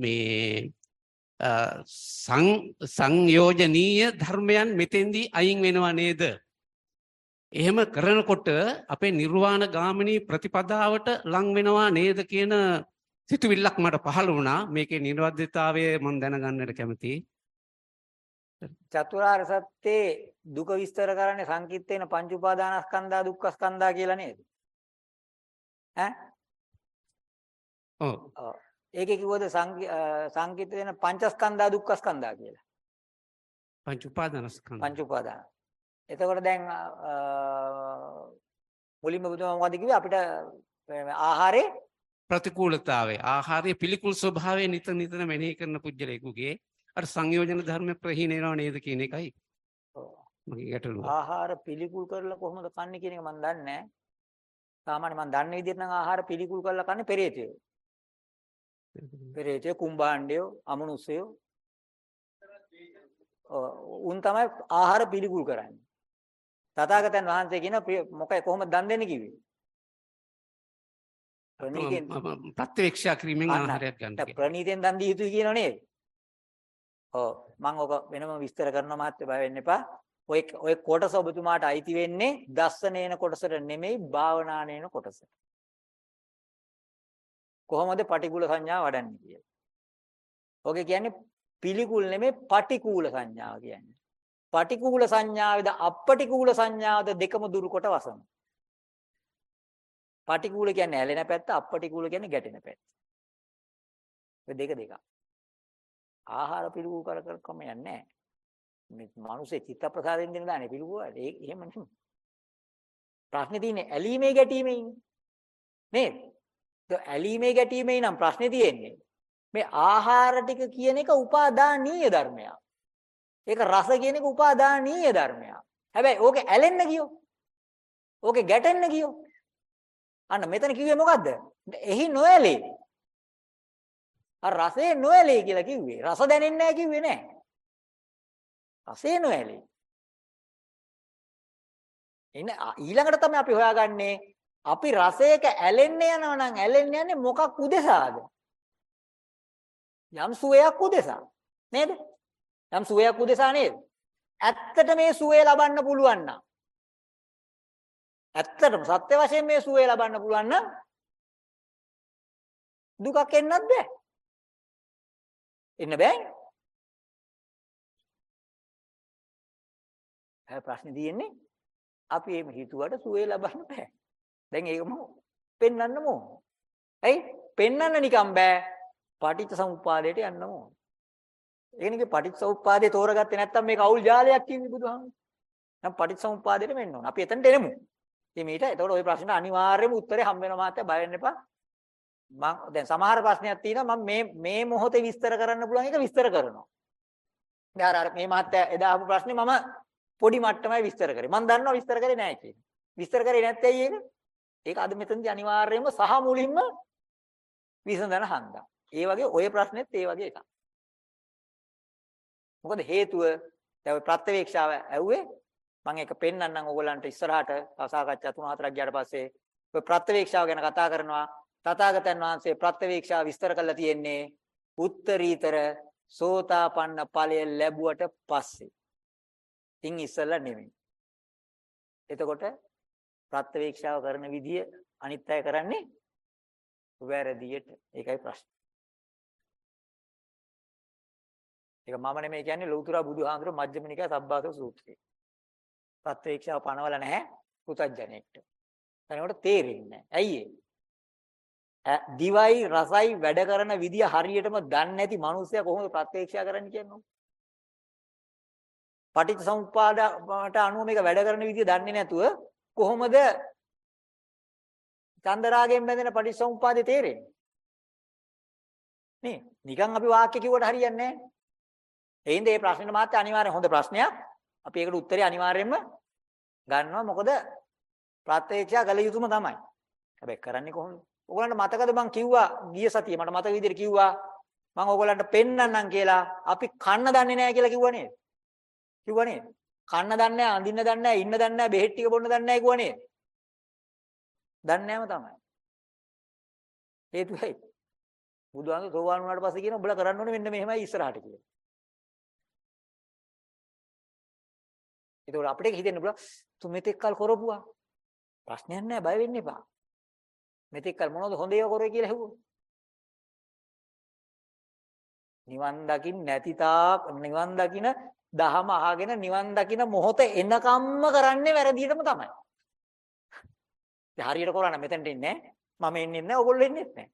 මේ සං සංයෝජනීය ධර්මයන් මෙතෙන්දී අයින් වෙනවා නේද? එහෙම කරනකොට අපේ නිර්වාණ ගාමිනී ප්‍රතිපදාවට ලං වෙනවා නේද කියන සිතුවිල්ලක් මට පහළ වුණා. මේකේ නිර්වද්‍යතාවය මම දැනගන්නට කැමතියි. චතුරාර්ය සත්‍යේ දුක විස්තර කරන්නේ සංකිට්ඨේන පංච උපාදානස්කන්ධා දුක්ඛස්කන්ධා කියලා නේද? ඈ? ඔව්. ඒකේ කිව්වද සංකිට්ඨේන පංචස්කන්ධා දුක්ඛස්කන්ධා කියලා. පංච උපාදානස්කන්ධ. පංච උපාදාන. එතකොට දැන් මුලින්ම බුදුමා මොකද කිව්වේ අපිට ආහාරේ ප්‍රතිකූලතාවය ආහාරය පිළිකුල් ස්වභාවය නිතර නිතර මෙනෙහි කරන පුද්ගලයෙකුගේ අර සංයෝජන ධර්ම ප්‍රහීන වෙනව නේද කියන එකයි මගේ ගැටලුව. ආහාර පිළිකුල් කරලා කොහොමද කන්නේ කියන එක මම දන්නේ නැහැ. සාමාන්‍ය මම දන්න විදිහට නම් ආහාර පිළිකුල් කරලා කන්නේ පෙරේතයෝ. පෙරේතයෝ කුම්භාණ්ඩයෝ අමනුෂ්‍යයෝ. උන් තමයි ආහාර පිළිකුල් කරන්නේ. තථාගතයන් වහන්සේ කියන මොකයි කොහොමද දන් දෙන්නේ කිව්වේ? ප්‍රණීතෙන් ප්‍රත්‍යක්ෂා කිරීමෙන්. ආහාරයක් ගන්න. ප්‍රණීතෙන් දන් දිය යුතුයි කියනෝ නේද? ඔව් මම ඔක වෙනම විස්තර කරනවා මහත්තයා බය වෙන්න එපා. ඔය ඔය කොටස ඔබතුමාට අයිති වෙන්නේ දස්සනේන කොටසට නෙමෙයි භාවනානේන කොටසට. කොහොමද පටිකුල සංඥා වඩන්නේ කියලා. ඔගේ කියන්නේ පිළිකුල් නෙමෙයි පටිකූල සංඥාව කියන්නේ. පටිකූල සංඥාවේද අපටිකූල සංඥාවද දෙකම දුරු කොට වසන. පටිකූල කියන්නේ ඇලෙන පැත්ත, අපටිකූල කියන්නේ ගැටෙන පැත්ත. ඔය දෙක දෙකක්. ආහාර පිළිකුල් කර කර කම යන්නේ නැහැ. මේ මිනිස්සේ චිත්ත ප්‍රසාදයෙන් දෙන දානේ පිළිකුල. ඒක එහෙම නෙමෙයි. ප්‍රශ්නේ තියෙන්නේ ඇලීමේ ගැටීමේ ඉන්නේ. නේද? ඒ ඇලීමේ ගැටීමේ නම් ප්‍රශ්නේ තියෙන්නේ. මේ ආහාර ටික කියන එක උපාදානීය ධර්මයක්. ඒක රස කියන එක උපාදානීය ධර්මයක්. හැබැයි ඕකේ ඇලෙන්න ගියෝ. ඕකේ ගැටෙන්න ගියෝ. අන්න මෙතන කිව්වේ මොකද්ද? එහි නොඇලේ. අර රසේ නොඇලේ කියලා කිව්වේ. රස දැනෙන්නේ නැහැ කිව්වේ නෑ. රසේ නොඇලේ. එන්න ඊළඟට තමයි අපි හොයාගන්නේ අපි රසයක ඇලෙන්න යනවා නම් ඇලෙන්න යන්නේ මොකක් උදෙසාද? යම් සුවයක් උදෙසා. නේද? යම් සුවයක් උදෙසා නේද? ඇත්තට මේ සුවය ලබන්න පුළුවන් නම් ඇත්තටම සත්‍ය වශයෙන් මේ සුවය ලබන්න පුළුවන් නම් දුකක් එන්නත් බෑ. එන්න බෑනේ. හැබැයි ප්‍රශ්නේ තියෙන්නේ අපි එහෙම හිතුවට සුවේ ලබන්න බෑ. දැන් ඒකම පෙන්වන්න ඕන. ඇයි? පෙන්වන්න නිකම් බෑ. පටිච්ච සමුප්පාදයට යන්න ඕන. ඒ කියන්නේ පටිච්ච සමුප්පාදේ තෝරගත්තේ නැත්තම් මේක අවුල් ජාලයක් කියන්නේ බුදුහාමුදුරුවෝ. නම් පටිච්ච සමුප්පාදයට මෙන්න ඕන. අපි එතනට එමු. ඉතින් මීට එතකොට ওই ප්‍රශ්නට අනිවාර්යයෙන්ම උත්තරේ හම්බ වෙනවා මාත්‍ය බය වෙන්න එපා. මම දැන් සමහර ප්‍රශ්නයක් තියෙනවා මම මේ මේ මොහොතේ විස්තර කරන්න පුළුවන් එක විස්තර කරනවා. දැන් අර මේ මහත්තයා එදා අහපු ප්‍රශ්නේ මම පොඩි මට්ටමයි විස්තර කරේ. මම දන්නවා විස්තර කරේ නැහැ කියලා. විස්තර කරේ නැත්තේ ඇයි ඒක? ඒක අද මෙතනදී අනිවාර්යයෙන්ම සහ මුලින්ම විසඳන හන්දා. ඒ වගේ ওই ප්‍රශ්නෙත් ඒ වගේ එකක්. මොකද හේතුව දැන් ওই ප්‍රත්‍යවේක්ෂාව ඇව්වේ මම ඒක පෙන්වන්නම් ඕගොල්ලන්ට ඉස්සරහට සාකච්ඡා තුන හතරක් ගියාට පස්සේ ඔය ප්‍රත්‍යවේක්ෂාව ගැන කතා කරනවා තථාගතයන් වහන්සේ ප්‍රත්‍යවේක්ෂාව විස්තර කරලා තියෙන්නේ උත්තරීතර සෝතාපන්න ඵලය ලැබුවට පස්සේ. ඉන් ඉස්සෙල්ලා නෙමෙයි. එතකොට ප්‍රත්‍යවේක්ෂාව කරන විදිය අනිත් අය කරන්නේ වැරදියට. ඒකයි ප්‍රශ්නේ. ඒක මම නෙමෙයි කියන්නේ ලෞතර බුදුහාඳුර මජ්ක්‍ධිම නිකාය සබ්බාසව සූත්‍රය. ප්‍රත්‍යක්ෂාව පනවල නැහැ පුතඥයෙක්ට. එතනකොට තේරෙන්නේ නැහැ. ඇයි දිවයි රසයි වැඩ කරන විදිය හරියටම දන්නේ නැති මිනිස්සයා කොහොමද ප්‍රත්‍යක්ෂා කරන්නේ කියන්නේ? පටිච්ච සමුප්පාදට අනුව මේක වැඩ කරන විදිය දන්නේ නැතුව කොහොමද චන්දරාගයෙන් බැඳෙන පටිච්ච සමුප්පාදේ තේරෙන්නේ? නේ නිකන් අපි වාක්‍ය කිව්වට හරියන්නේ නැහැ. ඒ හින්දා මේ ප්‍රශ්නෙට මාත් අනිවාර්යෙන් හොඳ ප්‍රශ්නයක්. අපි ඒකට උත්තරේ අනිවාර්යෙන්ම ගන්නවා. මොකද ප්‍රත්‍යක්ෂා කළ යුතුම තමයි. හැබැයි කරන්නේ කොහොමද? ඔයගලන්ට මතකද මං කිව්වා ගිය සතියේ මට මතක විදිහට කිව්වා මං ඔයගලන්ට පෙන්නන්නම් කියලා අපි කන්න දන්නේ නැහැ කියලා කිව්වා නේද? කිව්වා නේද? කන්න දන්නේ නැහැ, අඳින්න දන්නේ නැහැ, ඉන්න දන්නේ නැහැ, බෙහෙත් ටික බොන්න දන්නේ නැහැ කිව්වා නේද? දන්නේ නැම තමයි. හේතුවයි. බුදුහාමුදුරුවෝ සෝවාන් වුණාට පස්සේ කියන උඹලා කරන්න ඕනේ මෙන්න මෙහෙමයි ඉස්සරහට කියලා. ඒකෝර අපිට හිතෙන්න පුළුවන් තු මෙතෙක් කල් කරපුවා. ප්‍රශ්නයක් නැහැ බය වෙන්න එපා. මෙතෙක් කල මොනවද හොඳ ඒවා කරේ කියලා හෙව්වොත් නිවන් දකින් නැති තාක් නිවන් දකින දහම අහගෙන නිවන් දකින මොහොත එනකම්ම කරන්නේ වැරදියටම තමයි. ඉතින් හරියට කරා නම් මෙතනට එන්නේ මම එන්නේ නැහැ ඔයගොල්ලෝ එන්නේ නැහැ.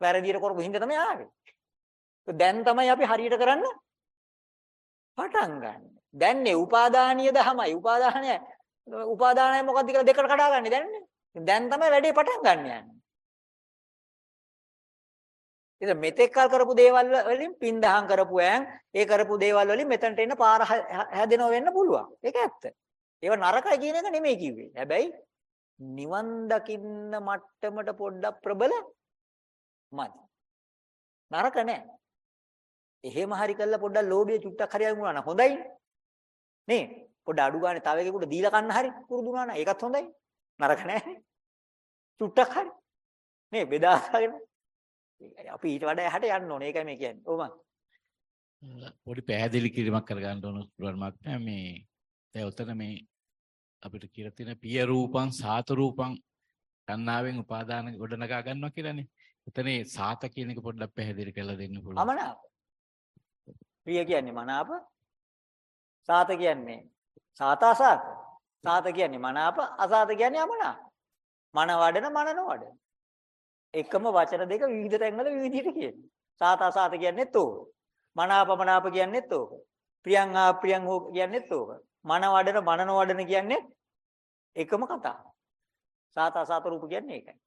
වැරදියට කරපු හින්දා තමයි ආවේ. දැන් තමයි අපි හරියට කරන්න පටන් ගන්න. දැන්නේ උපාදානීය දහමයි. උපාදානය උපාදානය මොකක්ද කියලා දෙකට කඩාගන්නේ දැන්නේ. දැන් තමයි වැඩේ පටන් ගන්න යන්නේ. ඉතින් මෙතෙක් කල් කරපු දේවල් වලින් පින් දහම් කරපු ඈන් ඒ කරපු දේවල් වලින් මෙතනට එන්න පාර හැදෙනව වෙන්න පුළුවන්. ඒක ඇත්ත. ඒව නරකයි කියන එක නෙමෙයි කිව්වේ. හැබැයි නිවන් දකින්න මට්ටමට පොඩ්ඩක් ප්‍රබල මදි. නරක නෑ. එහෙම හරි කළා පොඩ්ඩක් ලෝභය චුට්ටක් හරි අයින් වුණා නම් හොඳයි. නේ? පොඩ්ඩ අඩු ගානේ තව එකෙකුට දීලා කන්න හරි පුරුදු වුණා නම් ඒකත් හොඳයි. නරක නෑ. චුට්ටක් හරි. නේ බෙදාගෙන අපි ඊට වඩා එහාට යන්න ඕනේ. ඒකයි මේ කියන්නේ. මං. පොඩි පැහැදිලි කිරීමක් කරගන්න ඕන මත්මයා මේ දැන් උතන මේ අපිට කියලා තියෙන පිය රූපං සාත රූපං තණ්හාවෙන් උපාදාන ගොඩනගා ගන්නවා කියලානේ. එතනේ සාත කියන එක පොඩ්ඩක් පැහැදිලි කරලා දෙන්න පුළුවන්. අමනාප. ප්‍රිය කියන්නේ මනාප. සාත කියන්නේ සාත අසාත. සාත කියන්නේ මනාප අසාත කියන්නේ අමනාප. මන වඩන මන නොවඩන. එකම වචන දෙක විවිධ තැන්වල විවිධයට කියනවා. සාත අසාත කියන්නේත් ඕක. මනාප මනාප කියන්නේත් ඕක. ප්‍රියං ආප්‍රියං හෝ කියන්නේත් ඕක. මන වඩන මන නොවඩන කියන්නේ එකම කතාව. සාත අසාත රූප කියන්නේ ඒකයි.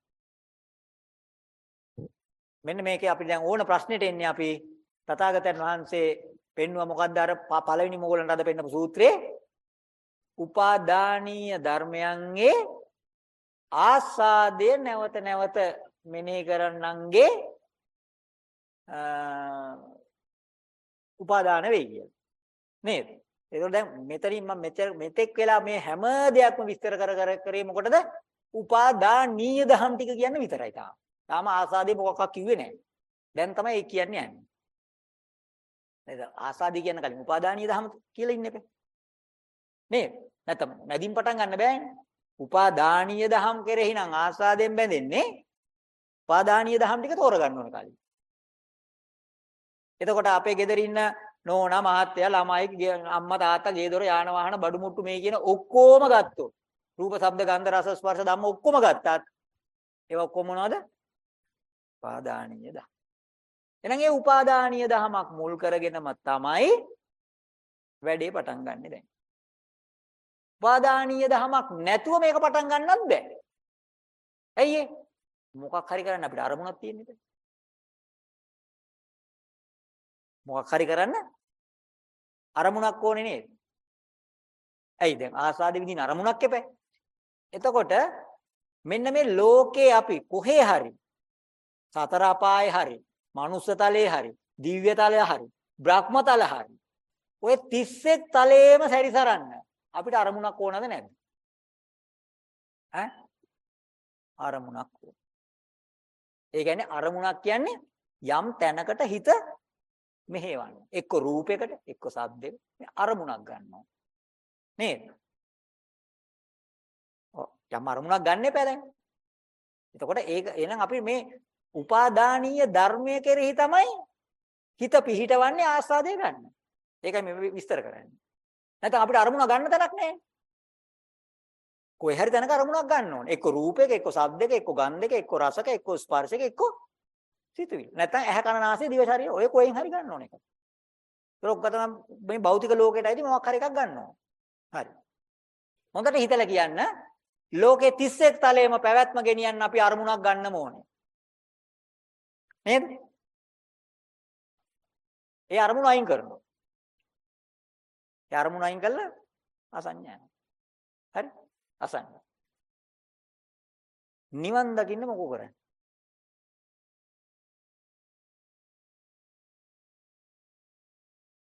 මෙන්න මේකේ අපි දැන් ඕන ප්‍රශ්නෙට එන්නේ අපි තථාගතයන් වහන්සේ පෙන්වුවා මොකද්ද අර පළවෙනි මොගලන්ට අද පෙන්නපු සූත්‍රයේ උපාදානීය ධර්මයන්ගේ ආස්වාදය නැවත නැවත මෙනෙහි කරන්නන්ගේ උපාදාන වෙයි කියලා. නේද? ඒකෝ දැන් මෙතනින් මම මෙතෙක් වෙලා මේ හැම දෙයක්ම විස්තර කර කර කරේ මොකටද? උපාදානීය දහම් ටික කියන්නේ විතරයි තාම. තාම ආසාදේ මොකක්වත් කිව්වේ නැහැ. දැන් තමයි ඒ කියන්නේ යන්නේ. නේද? ආසාදී කියන කලින් උපාදානීය දහම් කියලා ඉන්න එපා. නේද? නැත්නම් මැදින් පටන් ගන්න බෑනේ. උපාදානීය දහම් කෙරෙහි නම් ආසාදයෙන් බැඳෙන්නේ උපාදානීය දහම් ටික තෝරගන්න ඕන කලින්. එතකොට අපේ ගෙදර ඉන්න නෝනා මහත්තයා ළමයි ගේ- අම්මා තාත්තා ගේ දොර යාන වාහන බඩු මුට්ටු මේ කියන ඔක්කොම ගත්තොත් රූප ශබ්ද ගන්ධ රස ස්පර්ශ ධම්ම ඔක්කොම ගත්තත් ඒවා ඔක්කොම මොනවද? උපාදානීය දහම්. එහෙනම් ඒ උපාදානීය දහමක් මුල් කරගෙනම තමයි වැඩේ පටන් ගන්නෙ දැන්. උපාදානීය දහමක් නැතුව මේක පටන් ගන්නත් බෑ. ඇයි ඒ? මොකක් හරි කරන්න අපිට අරමුණක් තියෙන්නේ. මොකක් හරි කරන්න අරමුණක් ඕනේ නේද? ඇයි දැන් ආසාද විදින අරමුණක් එපෑ. එතකොට මෙන්න මේ ලෝකේ අපි කොහේ හරි සතර අපායේ හරි, මනුස්ස තලයේ හරි, දිව්‍ය තලයේ හරි, බ්‍රහ්ම තල හරි. ඔය 31 තලයේම සැරිසරන්න අපිට අරමුණක් ඕනද නැද්ද? ඈ? අරමුණක් ඕන. ඒ කියන්නේ අරමුණක් කියන්නේ යම් තැනකට හිත මෙහෙවන්න. එක්ක රූපයකට, එක්ක ශබ්දයකට මේ අරමුණක් ගන්නවා. නේද? ඔව් යම් අරමුණක් ගන්න එපා දැන්. එතකොට ඒක එහෙනම් අපි මේ උපාදානීය ධර්මයේ කෙරෙහි තමයි හිත පිහිටවන්නේ ආස්වාදය ගන්න. ඒකයි මේ විස්තර කරන්නේ. නැත්නම් අපිට අරමුණ ගන්න තැනක් නැහැ. කොයි හරි තැනක අරමුණක් ගන්න ඕනේ. එක්ක රූපයක, එක්ක ශබ්දයක, එක්ක ගන්ධයක, එක්ක රසක, එක්ක ස්පර්ශයක, එක්ක සිතුවිලි. නැත්නම් ඇහැ කන නාසය දිව ශරීරය ඔය කොහෙන් හරි ගන්න ඕනේ එක. ඒක ඔක්කොම තමයි මේ භෞතික ලෝකයට අයිති මොකක් හරි එකක් ගන්න ඕනේ. හරි. හොඳට හිතලා කියන්න ලෝකේ 31 තලයේම පැවැත්ම ගෙනියන්න අපි අරමුණක් ගන්නම ඕනේ. නේද? ඒ අරමුණ අයින් කරනවා. ඒ අරමුණ අයින් කළා අසඤ්ඤය. හරි? අසඤ්ඤය. නිවන් දකින්න මොකෝ කරන්නේ?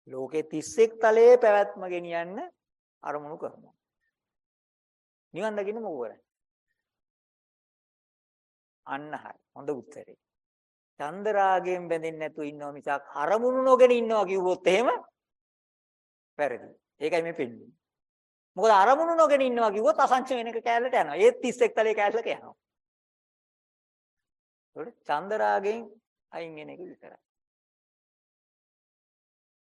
ලෝකේ 31 තලයේ පැවැත්ම ගෙනියන්න අරමුණු කරනවා. නිවන් දකින්න මොකෝ කරන්නේ? අන්න හරි. හොඳ උත්තරේ. චන්දරාගයෙන් බැඳෙන්නේ නැතුව ඉන්නවා මිසක් අරමුණු නොගෙන ඉන්නවා කිව්වොත් එහෙම වැරදි. ඒකයි මේ පෙන්නේ. මොකද අරමුණු නොගෙන ඉන්නවා කිව්වොත් අසංච වෙනක කැලලට යනවා. ඒත් 31 තලයේ කැලලක යනවා. ඒකට චන්දරාගයෙන් අයින් වෙන එක විතරයි.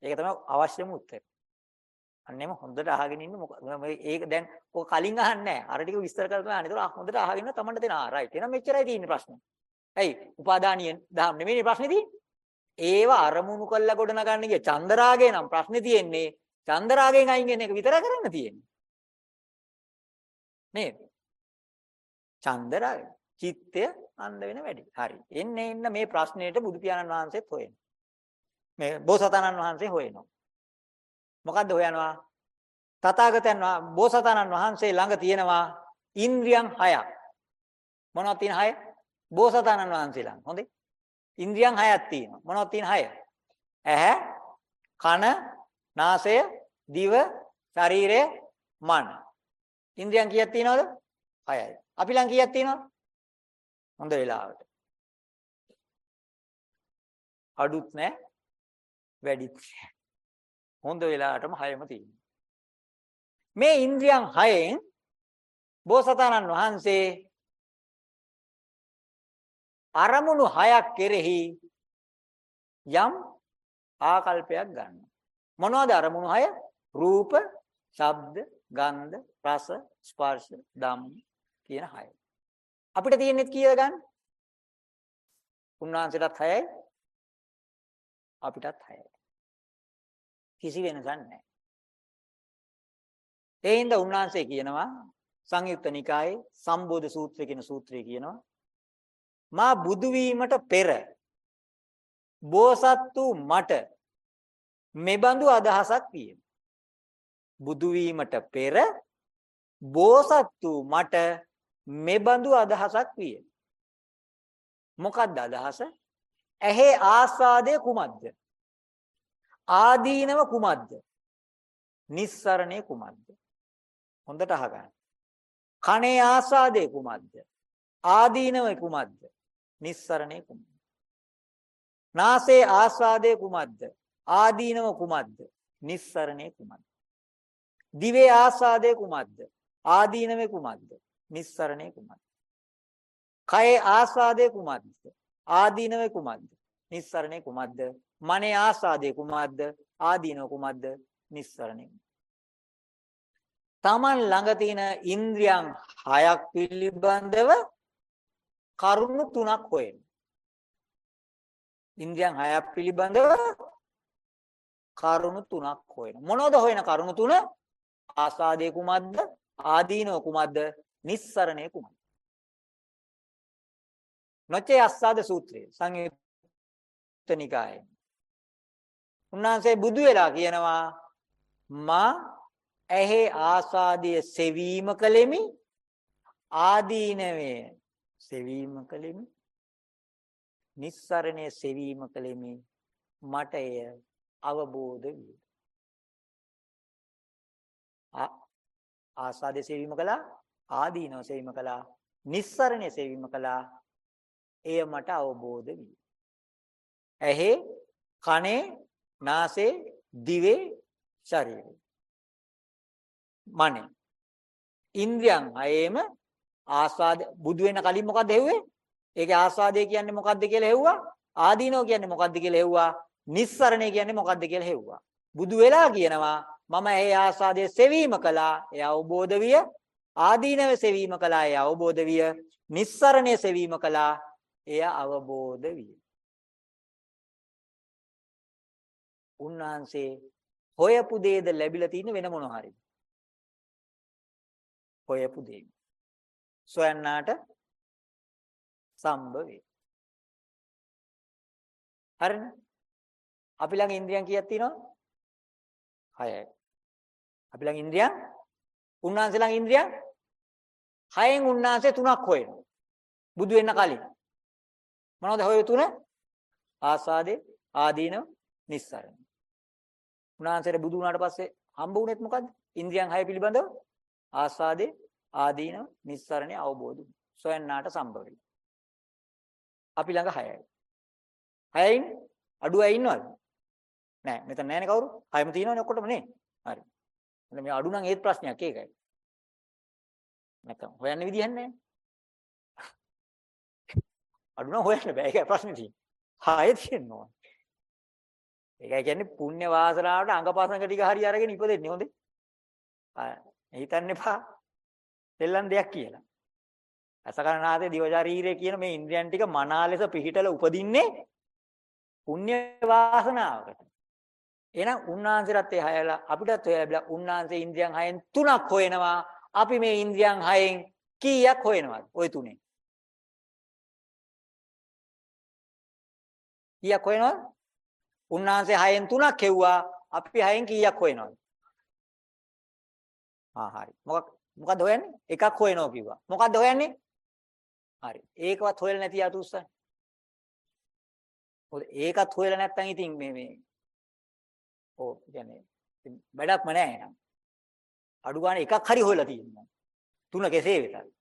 ඒක තමයි අවශ්‍යම උත්තරය. අන්නේම හොඳට අහගෙන ඉන්න මොකද මේක දැන් ඔක කලින් අහන්නේ නැහැ. අර ටික විස්තර කරලා තමයි අහන්නේ. ඒක හොඳට අහගෙන තමන්ට දෙන ආ රයිට්. එහෙනම් මෙච්චරයි තියෙන්නේ ප්‍රශ්නේ. ඇයි? උපාදානිය දහම් නෙමෙයි ප්‍රශ්නේ තියෙන්නේ. ඒව අරමුණු කළා ගොඩ නගන්න ගිය චන්දරාගේ නම් ප්‍රශ්නේ තියෙන්නේ චන්දරාගෙන් අයින් වෙන එක විතර කරන්න තියෙන්නේ. නේද? චන්දරාග චිත්තය අන්ධ වෙන වැඩි. හරි. එන්න එන්න මේ ප්‍රශ්නෙට බුදු පියාණන් වහන්සේත් හොයනවා. මේ බෝසතාණන් වහන්සේ හොයනවා. මොකද්ද හොයනවා? තථාගතයන් බෝසතාණන් වහන්සේ ළඟ තියෙනවා ඉන්ද්‍රියන් හයක්. මොනවද තියෙන හය? බෝසතාණන් වහන්සේ ළඟ. හොඳේ. ඉන්ද්‍රියන් හයක් තියෙනවා. මොනවද තියෙන හය? ඇහැ, කන, නාසය, දිව, ශරීරය, මන. ඉන්ද්‍රියන් කීයක් තියෙනවද? හයයි. අපි ළඟ කීයක් තියෙනවද? හොඳ වෙලාවට. අඩුත් නැහැ, වැඩිත් නැහැ. හොඳ වෙලාවටම හයම තියෙනවා. මේ ඉන්ද්‍රියන් හයෙන් බෝසතාණන් වහන්සේ අරමුණු හයක් කෙරෙහි යම් ආකල්පයක් ගන්නවා. මොනවද අරමුණු හය? රූප, ශබ්ද, ගන්ධ, රස, ස්පර්ශ, ධම්ම කියන හය. අපිට තියෙන්නේ කීයද ගන්න? උන්වහන්සේටත් හයයි අපිටත් හයයි. කිසි වෙනසක් නැහැ. ඒ හින්දා උන්වහන්සේ කියනවා සංයුක්ත නිකායේ සම්බෝධ සූත්‍රය කියන සූත්‍රය කියනවා මා බුදු වීමට පෙර බෝසත් වූ මට මෙබඳු අදහසක් විය. බුදු වීමට පෙර බෝසත් වූ මට මෙබඳු අදහසක් විය. මොකක්ද අදහස? ඇහි ආස්වාදය කුමක්ද? ආදීනව කුමක්ද? නිස්සරණේ කුමක්ද? හොඳට අහගන්න. කනේ ආස්වාදේ කුමක්ද? ආදීනව කුමක්ද? නිස්සරණේ කුමක්ද? නාසයේ ආස්වාදේ කුමක්ද? ආදීනව කුමක්ද? නිස්සරණේ කුමක්ද? දිවේ ආස්වාදේ කුමක්ද? ආදීනවේ කුමක්ද? නිස්සරණේ කුමක්ද? කයේ ආස්වාදේ කුමක්ද? ආදීනවේ කුමක්ද? නිස්සරණේ කුමක්ද? මනේ ආස්වාදේ කුමක්ද? ආදීනව කුමක්ද? නිස්සරණය. Taman ළඟ තියෙන ඉන්ද්‍රියන් හයක් පිළිබඳව කරුණු තුනක් හොයන. ඉන්ද්‍රියන් හයක් පිළිබඳව කරුණු තුනක් හොයන. මොනවද හොයන කරුණු තුන? ආස්වාදයේ කුමක්ද? ආදීනව කුමක්ද? නිස්සරණය කුමක්ද? නොචේ අස්සාද සූත්‍රය සංයුත්ත නිකායේ. උන්වහන්සේ බුදු වෙලා කියනවා මා ඇහි ආස්වාදයේ සෙවීම කලෙමි ආදීනවේ සෙවීම කලෙමි නිස්සරණයේ සෙවීම කලෙමි මට එය අවබෝධ විය. ආස්වාදයේ සෙවීම කළා ආදීනව සෙවීම කළා නිස්සරණයේ සෙවීම කළා. එය මට අවබෝධ විය. ඇහි කනේ නාසයේ දිවේ ශරීරේ. මනේ. ඉන්ද්‍රියන් හයේම ආස්වාද බුදු වෙන කලින් මොකද්ද හෙව්වේ? ඒකේ ආස්වාදය කියන්නේ මොකද්ද කියලා හෙව්වා. ආදීනෝ කියන්නේ මොකද්ද කියලා හෙව්වා. නිස්සරණය කියන්නේ මොකද්ද කියලා හෙව්වා. බුදු වෙලා කියනවා මම ඒ ආස්වාදයේ සෙවීම කළා. ඒ අවබෝධ විය. ආදීනව සෙවීම කළා. ඒ අවබෝධ විය. නිස්සරණය සෙවීම කළා. එය අවබෝධ විය. උන්වහන්සේ හොයපු දේද ලැබිලා තියෙන වෙන මොන හරිද? හොයපු දේ. සොයන්නාට සම්භවේ. හරිනේ? අපි ළඟ ඉන්ද්‍රියන් කීයක් තියෙනවද? 6යි. අපි ළඟ ඉන්ද්‍රියන් උන්වහන්සේ ළඟ ඉන්ද්‍රියන් 6න් උන්වහන්සේ තුනක් හොයනවා. බුදු වෙන්න කලින්. මොනවද හොය තුන? ආස්වාදේ, ආදීනව, නිස්සාරණ. උන්වහන්සේට බුදු වුණාට පස්සේ හම්බ වුණෙත් මොකද්ද? ඉන්ද්‍රියන් 6 පිළිබඳව ආස්වාදේ, ආදීනව, නිස්සාරණේ අවබෝධ සොයන්නාට සම්භව අපි ළඟ 6යි. 6යින් අඩු අය ඉන්නවද? නෑ. මෙතන නෑනේ කවුරු? 6ම තියෙනවනේ ඔක්කොටම නේ. හරි. එන්න මේ අඩු නම් ඒත් ප්‍රශ්නයක් ඒකයි. නැත්නම් හොයන්න විදිහක් නෑ. අඩු නම් හොයන්න බෑ. ඒකයි ප්‍රශ්නේ තියෙන්නේ. 6 තියෙනවා. ඒකයි කියන්නේ පුණ්‍ය වාසනාවට අංගපසංග ටික හරි අරගෙන ඉපදෙන්නේ හොඳේ. ආ හිතන්න එපා. දෙල්ලන් දෙයක් කියලා. අසකරනාතේ දිව ශරීරය කියන මේ ඉන්ද්‍රියන් ටික මනා ලෙස පිහිටල උපදින්නේ පුණ්‍ය වාසනාවකට. එහෙනම් උන්වහන්සේටත් ඒ හයලා අපිටත් ඔය ලැබිලා උන්වහන්සේ ඉන්ද්‍රියන් හයෙන් තුනක් හොයනවා. අපි මේ ඉන්ද්‍රියන් හයෙන් කීයක් හොයනවද? ওই තුනේ. කීයක් හොයනවද? උන්වහන්සේ හයෙන් තුනක් හෙව්වා. අපි හයෙන් කීයක් හොයනවද? ආ හරි. මොකක් මොකද්ද හොයන්නේ? එකක් හොයනවා කිව්වා. මොකද්ද හොයන්නේ? හරි. ඒකවත් හොයලා නැති යාතු උස්සන්නේ. මොකද ඒකත් හොයලා නැත්නම් ඉතින් මේ මේ ඕ කියන්නේ වැඩක්ම නැහැ නේද? අඩු ගන්න එකක් හරි හොයලා තියෙනවා. තුන කෙසේ වෙතත්.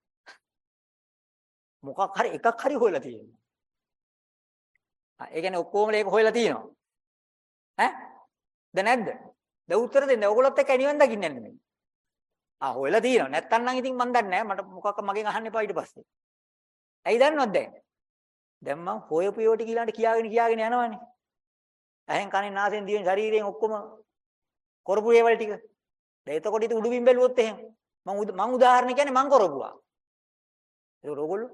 මොකක් හරි එකක් හරි හොයලා තියෙනවා. ආ ඒ කියන්නේ ඔක්කොම ඒක හොයලා තියෙනවා. ඈ? ද නැද්ද? ද උත්තර දෙන්න. ඔයගොල්ලොත් එක්ක නිවන් දකින්න යන්නේ මේ. ආ හොයලා තියෙනවා. නැත්තම් නම් ඉතින් මන් දන්නේ නැහැ. මට මොකක්ද මගෙන් අහන්න එපා ඊට පස්සේ. ඇයි දන්නවද දැන්? දැන් මං හොයපු ඒවා ටික ඊළඟට කියාගෙන කියාගෙන යනවනේ. ඇහෙන් කනෙන් නාසයෙන් දිවෙන් ශරීරයෙන් ඔක්කොම කරපු ඒවල් ටික. දැන් එතකොට ඉතින් උඩුබිම් බැලුවොත් එහෙම. මං මං උදාහරණ කියන්නේ මං කරපුවා. ඒක ඕගොල්ලෝ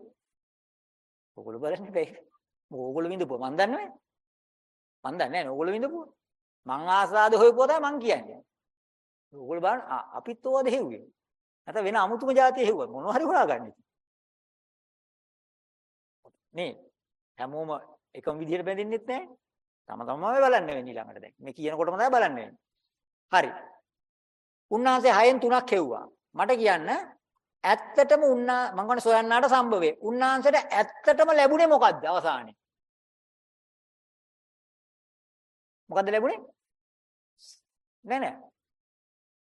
ඕගොල්ලෝ බලන්නේ බෑ. ඕගොල්ලෝ විඳපුවා මං දන්නේ නැහැ. මං දන්නේ නැහැ ඕගොල්ලෝ විඳපුවා. මං ආසාද හොයපුවා තමයි මං කියන්නේ. ඕගොල්ලෝ බලන්න අපිත් ඕවද හෙව්වේ. නැත්නම් වෙන අමුතුම જાතිය හෙව්වා. මොනවා හරි හොයාගන්නේ. නේ හැමෝම එකම විදිහට බැඳින්නෙත් නැහැ. තම තමම බලන්න වෙන්නේ ළඟට දැන්. මේ කියනකොටම තමයි බලන්න වෙන්නේ. හරි. උන්වහන්සේ හයෙන් තුනක් හෙව්වා. මට කියන්න ඇත්තටම උන්නා මං කන සොයන්නාට සම්භවේ. උන්වහන්සේට ඇත්තටම ලැබුණේ මොකද්ද අවසානයේ? මොකද්ද ලැබුණේ? නෑ නෑ.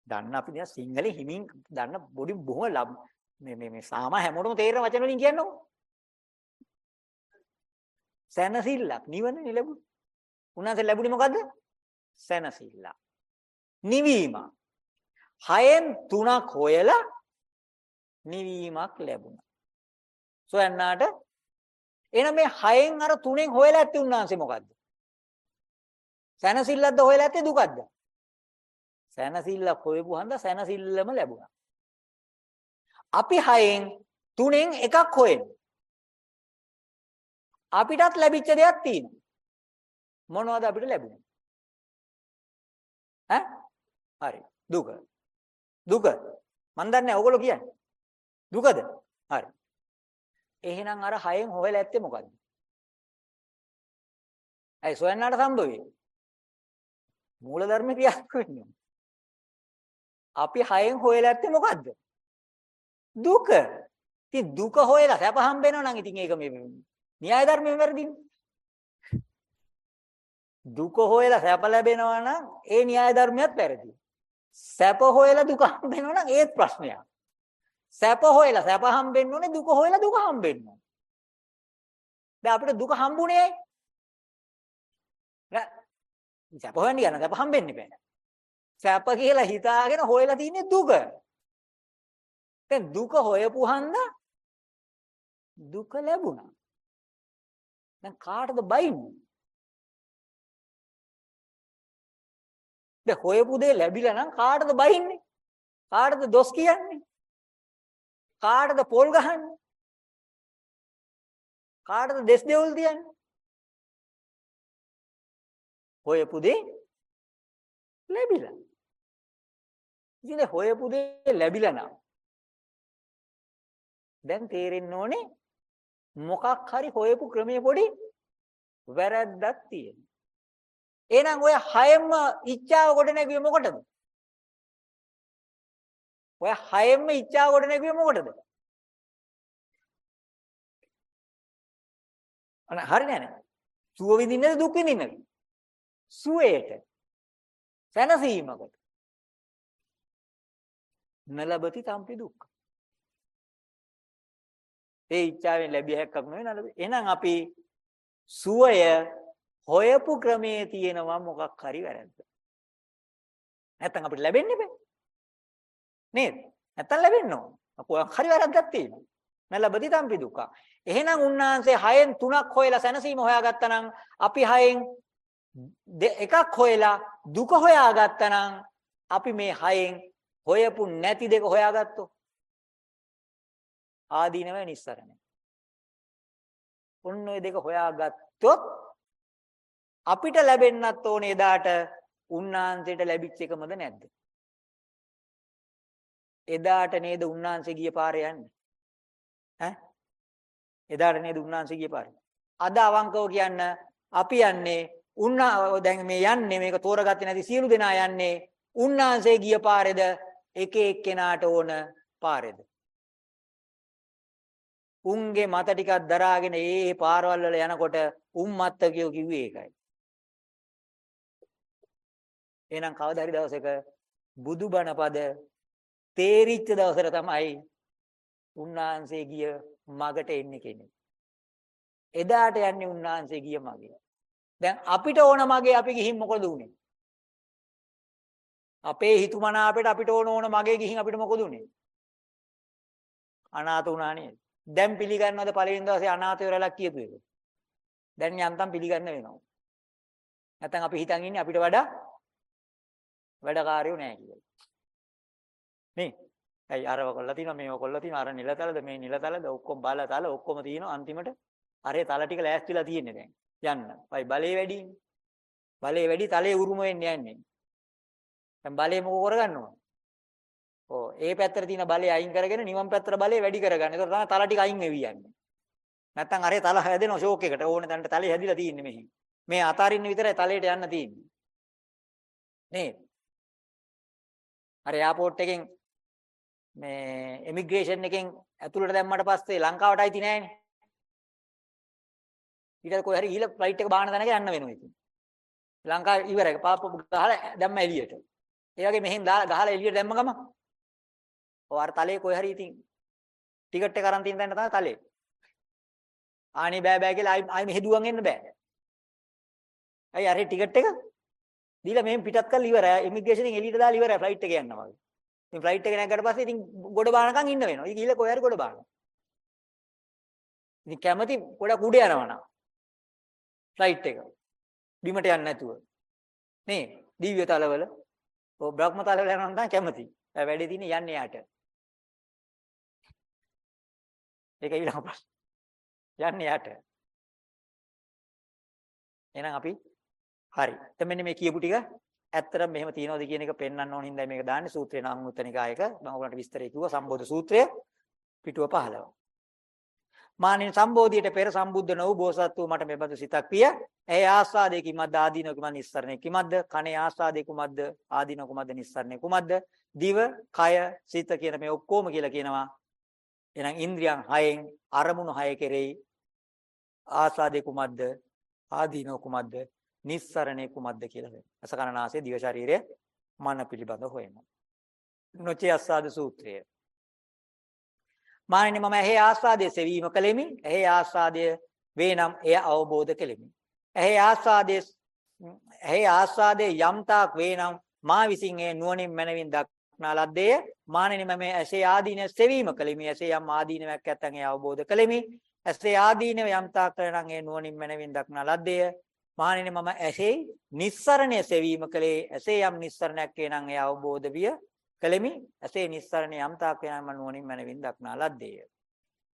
දන්න අපි දැන් සිංහලෙන් හිමින් දන්න බොඩි බොහොම මේ මේ මේ සාමා හැමෝටම තේරෙන වචන වලින් කියන්නකො. සැනසෙල්ලක් නිවන ලැබුණ. උන්වහන්සේ ලැබුණේ මොකද්ද? සැනසෙල්ල. නිවීම. හයෙන් තුනක් හොයලා නිවීමක් ලැබුණා. සොයන්නාට එහෙනම් මේ හයෙන් අර තුනෙන් හොයලා ඇත්තේ උන්වහන්සේ මොකද්ද? සැනසෙල්ලක්ද හොයලා ඇත්තේ දුකක්ද? සැනසෙල්ලක් හොයපු හන්ද සැනසෙල්ලම ලැබුණා. අපි හයෙන් තුනෙන් එකක් හොයන. අපිටත් ලැබිච්ච දෙයක් තියෙනවා. මොනවද අපිට ලැබුණේ? ඈ? හරි. දුක. දුක. මන් දන්නේ ඔයගොල්ලෝ කියන්නේ. දුකද? හරි. එහෙනම් අර හයෙන් හොයලා ඇත්තේ මොකද්ද? ඇයි සොයන්නාට සම්භවයි? මූලධර්ම ක්‍රියාත්මක වෙන්නේ. අපි හයෙන් හොයලා ඇත්තේ මොකද්ද? දුක. ඉතින් දුක හොයලා සැප හම්බ වෙනවා නම් ඉතින් ඒක මේ න්‍යාය ධර්මයෙන් වැරදිනේ. දුක හොයලා සැප ලැබෙනවා නම් ඒ න්‍යාය ධර්මයක් වැරදි. සැප හොයලා දුක හම්බ වෙනවා නම් ඒත් ප්‍රශ්නයක්. සැප හොයලා සැප හම්බෙන්න ඕනේ දුක හොයලා දුක හම්බෙන්න ඕනේ. දැන් අපිට දුක හම්බුනේ ඇයි? නෑ. සැප හොයන්න යන සැප හම්බෙන්නේ බෑ. සැප කියලා හිතාගෙන හොයලා තින්නේ දුක. දැන් දුක හොයපු හන්දා දුක ලැබුණා. දැන් කාටද බයින්නේ? දැන් හොයපු දේ ලැබිලා නම් කාටද බයින්නේ? කාටද දොස් කියන්නේ? කාටද පොල් ගහන්නේ? කාටද දෙස් දෙවුල් තියන්නේ? හොයපු දේ ලැබිලා. ඉතින් හොයපු දේ ලැබිලා නම් දැන් තේරෙන්න ඕනේ මොකක් හරි හොයපු ක්‍රමයේ පොඩි වැරද්දක් තියෙනවා. එහෙනම් ඔය හයෙන්ම ඉච්ඡාව කොට නැගුවේ මොකටද? ඔය හයෙන්ම ඉච්ඡාව කොට නැගුවේ මොකටද? අන හරි නෑ නේද? සුව විඳින්නද දුක් විඳින්නද? සුවයට. සැනසීමකට. නලබති තම්පි දුක්ඛ. ඒ ඉච්ඡාවෙන් ලැබිය හැක්කක් නෙවෙයි නේද? එහෙනම් අපි සුවය හොයපු ක්‍රමයේ තියෙනවා මොකක් හරි වැරද්ද. නැත්තම් අපිට ලැබෙන්නේ බෑ. නේද? නැත්තම් ලැබෙන්න ඕන. කොහොම හරි වැරද්දක් තියෙනවා. නලබති තම්පි දුක්ඛ. එහෙනම් උන්වහන්සේ හයෙන් තුනක් හොයලා සැනසීම හොයාගත්තා නම් අපි හයෙන් එකක් හොයලා දුක හොයාගත්තා නම් අපි මේ හයෙන් හොයපු නැති දෙක හොයාගත්තොත් ආදීනව නිස්සරණය. ඔන්න ඔය දෙක හොයාගත්තොත් අපිට ලැබෙන්නත් ඕනේ එදාට උන්නාන්සේට ලැබිච්ච එකමද නැද්ද? එදාට නේද උන්නාන්සේ ගිය පාරේ යන්නේ? ඈ? එදාට නේද උන්නාන්සේ ගිය පාරේ? අද අවංකව කියන්න අපි යන්නේ උන්නා දැන් මේ යන්නේ මේක තෝරගත්තේ නැති සියලු දෙනා යන්නේ උන්නාන්සේ ගිය පාරේද එක එක්කෙනාට ඕන පාරේද? උන්ගේ මත ටිකක් දරාගෙන ඒ ඒ පාරවල් වල යනකොට උන් මත්තකියෝ කිව්වේ ඒකයි. එහෙනම් කවදා හරි දවසක බුදුබණ පද තේරිච්ච දවසට තමයි උන්වහන්සේ ගිය මගට එන්නේ කෙනෙක්. එදාට යන්නේ උන්වහන්සේ ගිය මගේ. දැන් අපිට ඕන මගේ අපි ගිහින් මොකද උනේ? අපේ හිතුමනාපෙට අපිට ඕන ඕන මගේ ගිහින් අපිට මොකද උනේ? අනාථ වුණා නේද? දැන් පිළිගන්නවද පළවෙනි දවසේ අනාථ වෙරලා කියපු එක? දැන් යන්තම් පිළිගන්න වෙනවා. නැත්නම් අපි හිතන් ඉන්නේ අපිට වඩා වැඩකාරයෝ නැහැ කියලා. නේ? ඇයි අරව කොල්ල තියෙනවා මේව කොල්ල තියෙනවා අර නිලතලද මේ නිලතලද ඔක්කොම බාලා තල ඔක්කොම තියෙනවා අන්තිමට අරේ තල ටික ලෑස්තිලා තියෙන්නේ දැන්. යන්න. වයි බලේ වැඩිනේ. බලේ වැඩි තලේ උරුම වෙන්නේ යන්නේ. දැන් බලේ මොකෝ කරගන්නව? ඔව් ඒ පැත්තට තියෙන බලය අයින් කරගෙන නිවන් පැත්තට බලය වැඩි කරගන්න. ඒක තමයි තල ටික අයින් වෙවි යන්නේ. නැත්තම් අරේ තල හැදෙනවා ෂෝක් එකට. ඕනේ තැනට තලේ හැදිලා තියෙන්නේ මෙහි. මේ අතාරින්න විතරයි තලයට යන්න තියෙන්නේ. නේද? අර එයාපෝට් එකෙන් මේ ඉමිග්‍රේෂන් එකෙන් ඇතුළට දැම්මට පස්සේ ලංකාවට අයිති නෑනේ. ඊට කොයි හරි ගිහලා ෆ්ලයිට් එක බාහන තැනක යන්න වෙනවා ඉතින්. ලංකාව ඉවරයි. පාප ගහලා දැම්ම එළියට. ඒ වගේ මෙහෙන් ගහලා එළියට දැම්ම ගම. ඔය අර තලේ කොයි හරි ඉතින් ටිකට් එක අරන් තියෙන තැන තමයි තලේ. ආනේ බෑ බෑ කියලා ආයි ආයි මෙහෙ දුවන් එන්න බෑ. අයි අර ටිකට් එක දීලා මෙහෙන් පිටත් කරලා ඉවරයි. ඉමිග්‍රේෂන් එකෙන් එළියට දාලා ඉවරයි ෆ්ලයිට් එක යනවා වගේ. ඉතින් ෆ්ලයිට් එක නැග්ගට පස්සේ ඉතින් ගොඩ බානකම් ඉන්න වෙනවා. ඉතින් ගිහලා කොහේ හරි ගොඩ බානවා. ඉතින් කැමති ගොඩක් උඩ යනවා නම් ෆ්ලයිට් එක. බිමට යන්නේ නැතුව. නේ දිව්‍ය තලවල ඔය බ්‍රහ්ම තලවල යනවා නම් කැමති. ඒ වැඩේ තියෙන්නේ යන්නේ යාට. ඒක ඊළඟ ප්‍රශ්න. යන්නේ යාට. එහෙනම් අපි හරි. දැන් මෙන්න මේ කියපු ටික ඇත්තටම මෙහෙම තියනවාද කියන එක පෙන්වන්න ඕන හින්දා මේක දාන්නේ සූත්‍රේ නම් උත්තනිකායක මම ඔයගලන්ට විස්තරය කිව්වා සම්බෝධ සූත්‍රය පිටුව 15. මානින් සම්බෝධියට පෙර සම්බුද්ධ නොවූ බෝසත් වූ මට මෙබඳු සිතක් පිය. එහි ආස්වාදේ කිමද්ද ආදීනව කිමද්ද නිස්සරණේ කිමද්ද? කනේ ආස්වාදේ කුමද්ද? ආදීනව කුමද්ද නිස්සරණේ කුමද්ද? දිව, කය, සිත කියන මේ ඔක්කොම කියලා කියනවා. එහෙනම් ඉන්ද්‍රියන් හයෙන් අරමුණු හය කෙරෙහි ආස්වාදේ කුමද්ද? ආදීනව කුමද්ද? නිස්සරණේ කුමද්ද කියලා වෙනවා. අසකරණාසේ දිව ශරීරය මන පිළිබඳ හොයනවා. නොචේ අස්සාද සූත්‍රය. මානිනේ මම ඇහි ආස්වාදයේ සෙවීම කළෙමි. ඇහි ආස්වාදය වේනම් එය අවබෝධ කෙලෙමි. ඇහි ආස්වාදයේ ඇහි ආස්වාදයේ යම්තාක් වේනම් මා විසින් ඒ නුවණින් මනවින් දක්නා ලද්දේය. මානිනේ මම ඇසේ ආදීන සෙවීම කළෙමි. ඇසේ යම් ආදීනයක් නැත්නම් ඒ අවබෝධ කළෙමි. ඇසේ ආදීනව යම්තාක් කරනම් ඒ නුවණින් මනවින් දක්නා ලද්දේය. මහණෙනි මම ඇසේ නිස්සරණය සෙවීම කලේ ඇසේ යම් නිස්සරණයක් වේනම් ඒ අවබෝධ විය කලෙමි ඇසේ නිස්සරණය යම් තාක් වේනම් මම නුවණින් මනවින් දක්නා ලද්දේය.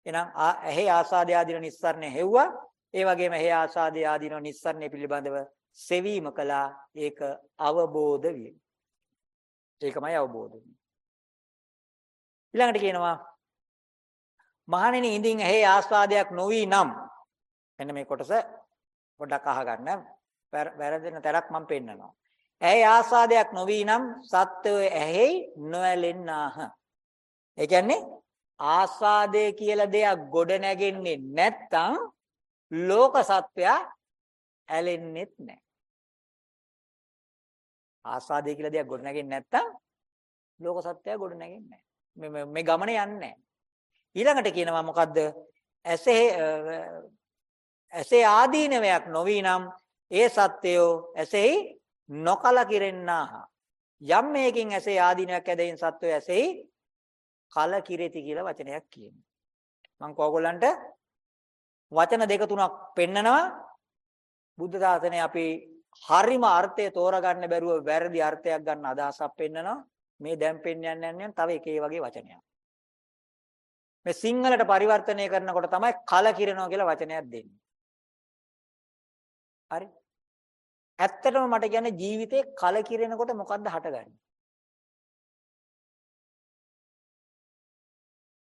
එහෙනම් ඇහි ආසාදේ ආදීන නිස්සරණය හෙව්වා. ඒ වගේම ඇහි ආසාදේ ආදීන නිස්සරණය පිළිබඳව සෙවීම කළා. ඒක අවබෝධ විය. ඒකමයි අවබෝධ ඊළඟට කියනවා මහණෙනි ඉඳින් ඇහි ආස්වාදයක් නොවි නම් එන්න මේ කොටස පොඩ්ඩක් අහගන්න. වැරදෙන තරක් මම පෙන්නනවා. ඇයි ආස්වාදයක් නොවි නම් සත්වය ඇහෙයි නොඇලෙන්නාහ. ඒ කියන්නේ ආස්වාදය කියලා දෙයක් ගොඩ නැගෙන්නේ නැත්තම් ලෝක සත්වයා ඇලෙන්නෙත් නැහැ. ආස්වාදය කියලා දෙයක් ගොඩ නැගෙන්නේ නැත්තම් ලෝක සත්වයා ගොඩ නැගෙන්නේ නැහැ. මේ මේ ගමනේ යන්නේ නැහැ. ඊළඟට කියනවා මොකද්ද? ඇසේ ඇසේ ආදීනවයක් නොවි නම් ඒ සත්‍යය ඇසෙහි නොකල කිරෙන්නාහ. යම් මේකින් ඇසේ ආදීනයක් ඇදෙයින් සත්වය ඇසෙහි කල කිරෙති කියලා වචනයක් කියනවා. මම කෝගොල්ලන්ට වචන දෙක තුනක් පෙන්නනවා. බුද්ධ ශාසනය අපි හරිම අර්ථය තෝරගන්න බැරුව වැරදි අර්ථයක් ගන්න අදහසක් පෙන්නනවා. මේ දැන් පෙන්වන්න යන්නේ තව එක ඒ වගේ වචනයක්. මේ සිංහලට පරිවර්තනය කරනකොට තමයි කල කිරනවා කියලා වචනයක් දෙන්නේ. හරි. ඇත්තටම මට කියන්නේ ජීවිතේ කලකිරෙනකොට මොකද්ද හටගන්නේ?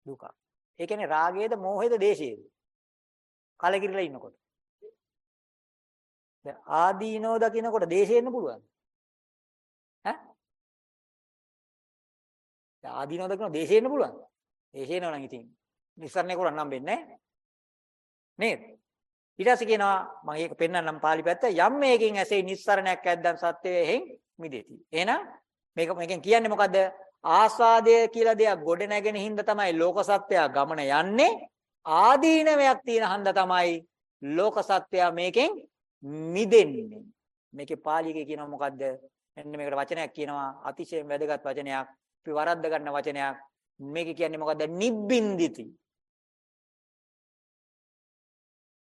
දුක. ඒ කියන්නේ රාගයේද මෝහයේද දේශයේද? කලකිරිලා ඉන්නකොට. දැන් ආදීනෝ දකින්නකොට දේශෙන්න පුළුවන්. ඈ? දැන් ආදීනෝ දකින්න දේශෙන්න පුළුවන්. දේශේනව නම් ඉතින් නිස්සරණේ කරන්නම් වෙන්නේ නැහැ. නේද? ඊට පස්සේ කියනවා මම ඒක පෙන්නන්නම් පාලි පැත්ත යම් මේකින් ඇසේ නිස්සරණයක් ඇද්දන් සත්‍යයෙන් මිදෙති. එහෙනම් මේක මේකෙන් කියන්නේ මොකද්ද? ආස්වාදය කියලා දෙයක් ගොඩ නැගෙන හින්දා තමයි ලෝක සත්‍යය ගමන යන්නේ. ආදීනවයක් තියෙන හන්දා තමයි ලෝක සත්‍යය මේකෙන් මිදෙන්නේ. මේකේ පාලියේ කියනවා මොකද්ද? මෙන්න මේකට වචනයක් කියනවා අතිශයින් වැදගත් වචනයක්. අපි වරද්ද ගන්න වචනයක්. මේක කියන්නේ මොකද්ද? නිබ්බින්දිති.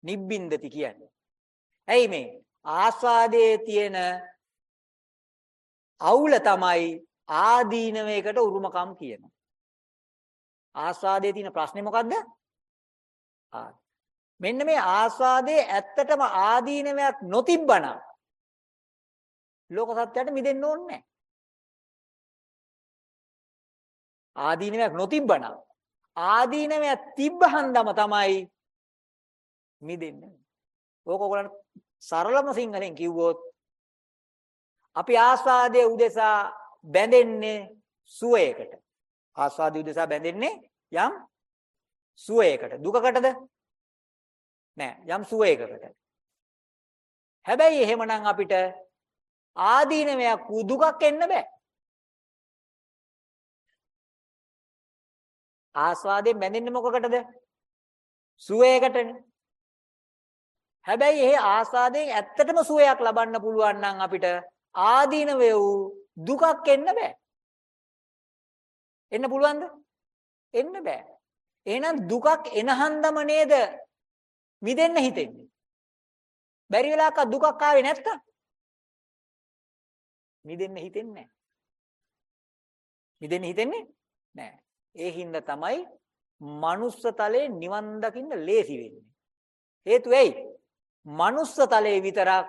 නිබ්බින්දති කියන්නේ. ඇයි මේ ආස්වාදයේ තියෙන අවුල තමයි ආදීනවයකට උරුමකම් කියනවා. ආස්වාදයේ තියෙන ප්‍රශ්නේ මොකද්ද? මෙන්න මේ ආස්වාදයේ ඇත්තටම ආදීනවයක් නොතිබ්බනම් ලෝක සත්‍යයට මිදෙන්න ඕනේ නැහැ. ආදීනවයක් නොතිබ්බනම් ආදීනවයක් තිබ්බහන්දම තමයි මිදෙන්න. ඕක ඔයගොල්ලන්ට සරලම සිංහලෙන් කිව්වොත් අපි ආස්වාදයේ උදෙසා බැඳෙන්නේ සුවයකට. ආස්වාදයේ උදෙසා බැඳෙන්නේ යම් සුවයකට. දුකකටද? නෑ යම් සුවයකට. හැබැයි එහෙමනම් අපිට ආදීනමයක් දුකක් එන්න බෑ. ආස්වාදයෙන් බැඳෙන්නේ මොකකටද? සුවයකටනේ. හැබැයි එහි ආසාදයෙන් ඇත්තටම සුවයක් ලබන්න පුළුවන් නම් අපිට ආදීනව වූ දුකක් එන්න බෑ. එන්න පුළුවන්ද? එන්න බෑ. එහෙනම් දුකක් එන හන්දම නේද මිදෙන්න හිතෙන්නේ. බැරි වෙලාවක දුකක් ආවේ නැත්තම් මිදෙන්න හිතෙන්නේ නැහැ. මිදෙන්න හිතෙන්නේ නැහැ. ඒ හින්දා තමයි මනුස්ස තලේ නිවන් දකින්න ලේසි වෙන්නේ. හේතුව ඇයි? මනුස්ස තලේ විතරක්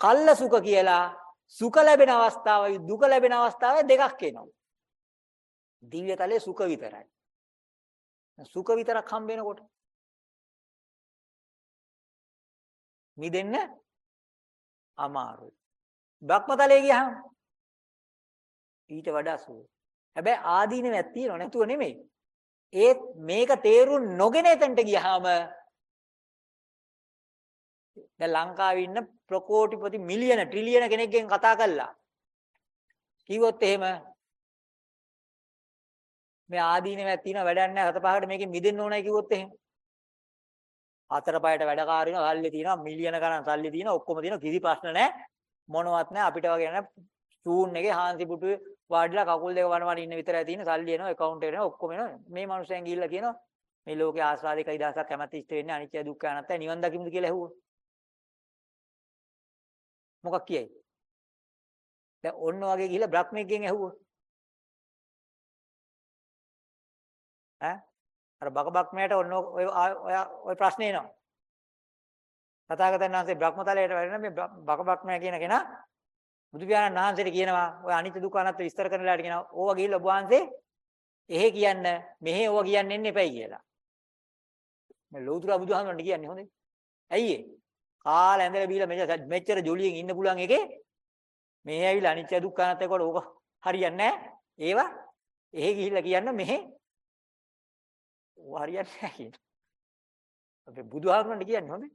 කල්ල සුඛ කියලා සුඛ ලැබෙන අවස්ථාවයි දුක ලැබෙන අවස්ථාවයි දෙකක් එනවා. දිව්‍ය තලේ සුඛ විතරයි. සුඛ විතරක් හම්බ වෙනකොට මිදෙන්න අමාරුයි. බ්‍රහ්මතලයේ ගියහම ඊට වඩා සුව. හැබැයි ආදීනවක් තියෙනව නැතුව නෙමෙයි. ඒත් මේක තේරුම් නොගෙන එතනට ගියාම දැන් ලංකාවේ ඉන්න ප්‍රකෝටිපති මිලියන ට්‍රිලියන කෙනෙක්ගෙන් කතා කළා. කිව්වොත් එහෙම මේ ආදීනවක් තියෙන වැඩක් නැහැ. හත පහකට මේකෙන් මිදෙන්න ඕනයි කිව්වොත් එහෙම. හතර පහට වැඩකාරීන සල්ලි තියෙනවා මිලියන ගණන් සල්ලි තියෙනවා ඔක්කොම තියෙනවා. කිසි ප්‍රශ්න නැහැ. මොනවත් නැහැ. අපිට වගේ නැහැ. ස්ටූන් එකේ හාන්සි පුටුවේ වාඩිලා කකුල් දෙක වනවන ඉන්න විතරයි තියෙන සල්ලි එනවා account එකට එනවා ඔක්කොම එනවා. මේ මිනිස්සුන් ගිහිල්ලා කියනවා මේ ලෝකේ ආස්වාදේ කයි දහසක් කැමැති ඉෂ්ට වෙන්නේ අනිත්‍ය දුක්ඛ අනාත්මයි නිවන් දකිමුද කියලා ඇහුවා. මොකක් කියයි දැන් ඔන්න වගේ ගිහිල්ලා බ්‍රහ්මෙක්ගෙන් ඇහුවා ඈ අර බක බක්මයට ඔන්න ඔය ඔය ඔය ප්‍රශ්නේ එනවා. තථාගතයන් වහන්සේ බ්‍රහ්මතලයට වැඩෙන මේ බක බක්මය කියන කෙනා බුදු පියාණන් වහන්සේට කියනවා ඔය අනිත්‍ය දුක්ඛ අනාත්ම විස්තර කරන වෙලාවට කියනවා ඕවා ගිහිල්ලා ඔබ වහන්සේ එහෙ කියන්න මෙහෙ ඕවා කියන්න එන්න එපයි කියලා. මේ ලෞතර බුදුහාමුදුරන්ට කියන්නේ හොඳේ. ඇයි ඒ? කාලා ඇඳලා බීලා මෙච්චර මෙච්චර ජොලියෙන් ඉන්න පුළුවන් එකේ මෙහෙ ඇවිල්ලා අනිත්‍ය දුක්ඛ අනාත්ම කොට ඕක හරියන්නේ නැහැ. ඒවා එහෙ ගිහිල්ලා කියන්න මෙහෙ ඕවා හරියන්නේ නැහැ කියන. අපේ බුදුහාමුදුරන්ට කියන්නේ හොඳේ.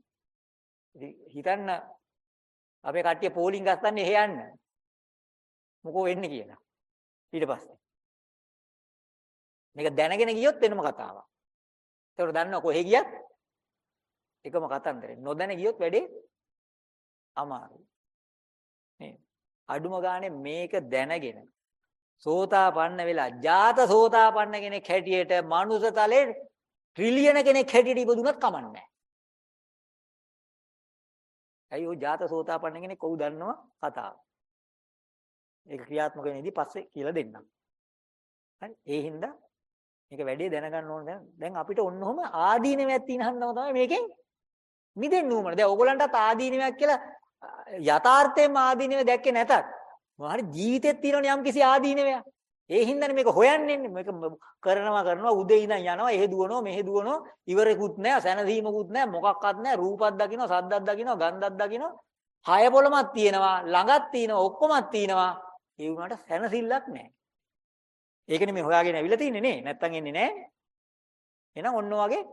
ඉතින් හිතන්න අපේ කට්ටිය පෝලිං ගස්සන්නේ එහෙ යන්න. මොකෝ වෙන්නේ කියලා. ඊට පස්සේ. මේක දැනගෙන ගියොත් වෙනම කතාවක්. ඒකට දන්නව කොහෙ ගියත් එකම කතන්දරේ. නොදැන ගියොත් වැඩේ අමාරුයි. නේ. අඩුම ගානේ මේක දැනගෙන සෝතාපන්න වෙලා ජාත සෝතාපන්න කෙනෙක් හැටියට මනුෂ්‍ය තලේ ට්‍රිලියන කෙනෙක් හැටියට ඉපදුනත් කමන්නේ නැහැ. ඇයි ඔය ජාත සෝතාපන්න කෙනෙක් කොහොමද දන්නව කතාව. ඒක ක්‍රියාත්මක වෙන්නේදී පස්සේ කියලා දෙන්නම්. හරි ඒ හින්දා මේක වැඩි දැනගන්න ඕන දැන් දැන් අපිට ඔන්නෝම ආදීනමක් තියෙන හන්දම තමයි මේකෙන් මිදෙන්න ඕන. දැන් ඕගොල්ලන්ටත් ආදීනමක් කියලා යථාර්ථයෙන්ම ආදීනම දැක්කේ නැතත් මොහරි ජීවිතෙත් තියෙනවනේ යම් කිසි ආදීනමයක්. ඒ හින්දානේ මේක හොයන්නේ මේක කරනවා කරනවා උදේ ඉඳන් යනවා එහෙ දුවනවා මෙහෙ දුවනවා ඉවරෙකුත් නැහැ සැනසීමකුත් නැහැ මොකක්වත් නැහැ රූපක් දකින්නවා සද්දක් දකින්නවා ගන්ධක් දකින්නවා හය පොළමක් තියෙනවා ළඟක් තියෙනවා ඔක්කොමත් තියෙනවා. ඒ වුණාට සැනසෙල්ලක් නැහැ ඒකනේ මේ හොයාගෙන ඇවිල්ලා තින්නේ නේ. නැත්තම් එන්නේ නැහැ එහෙනම් ඔන්න වගේ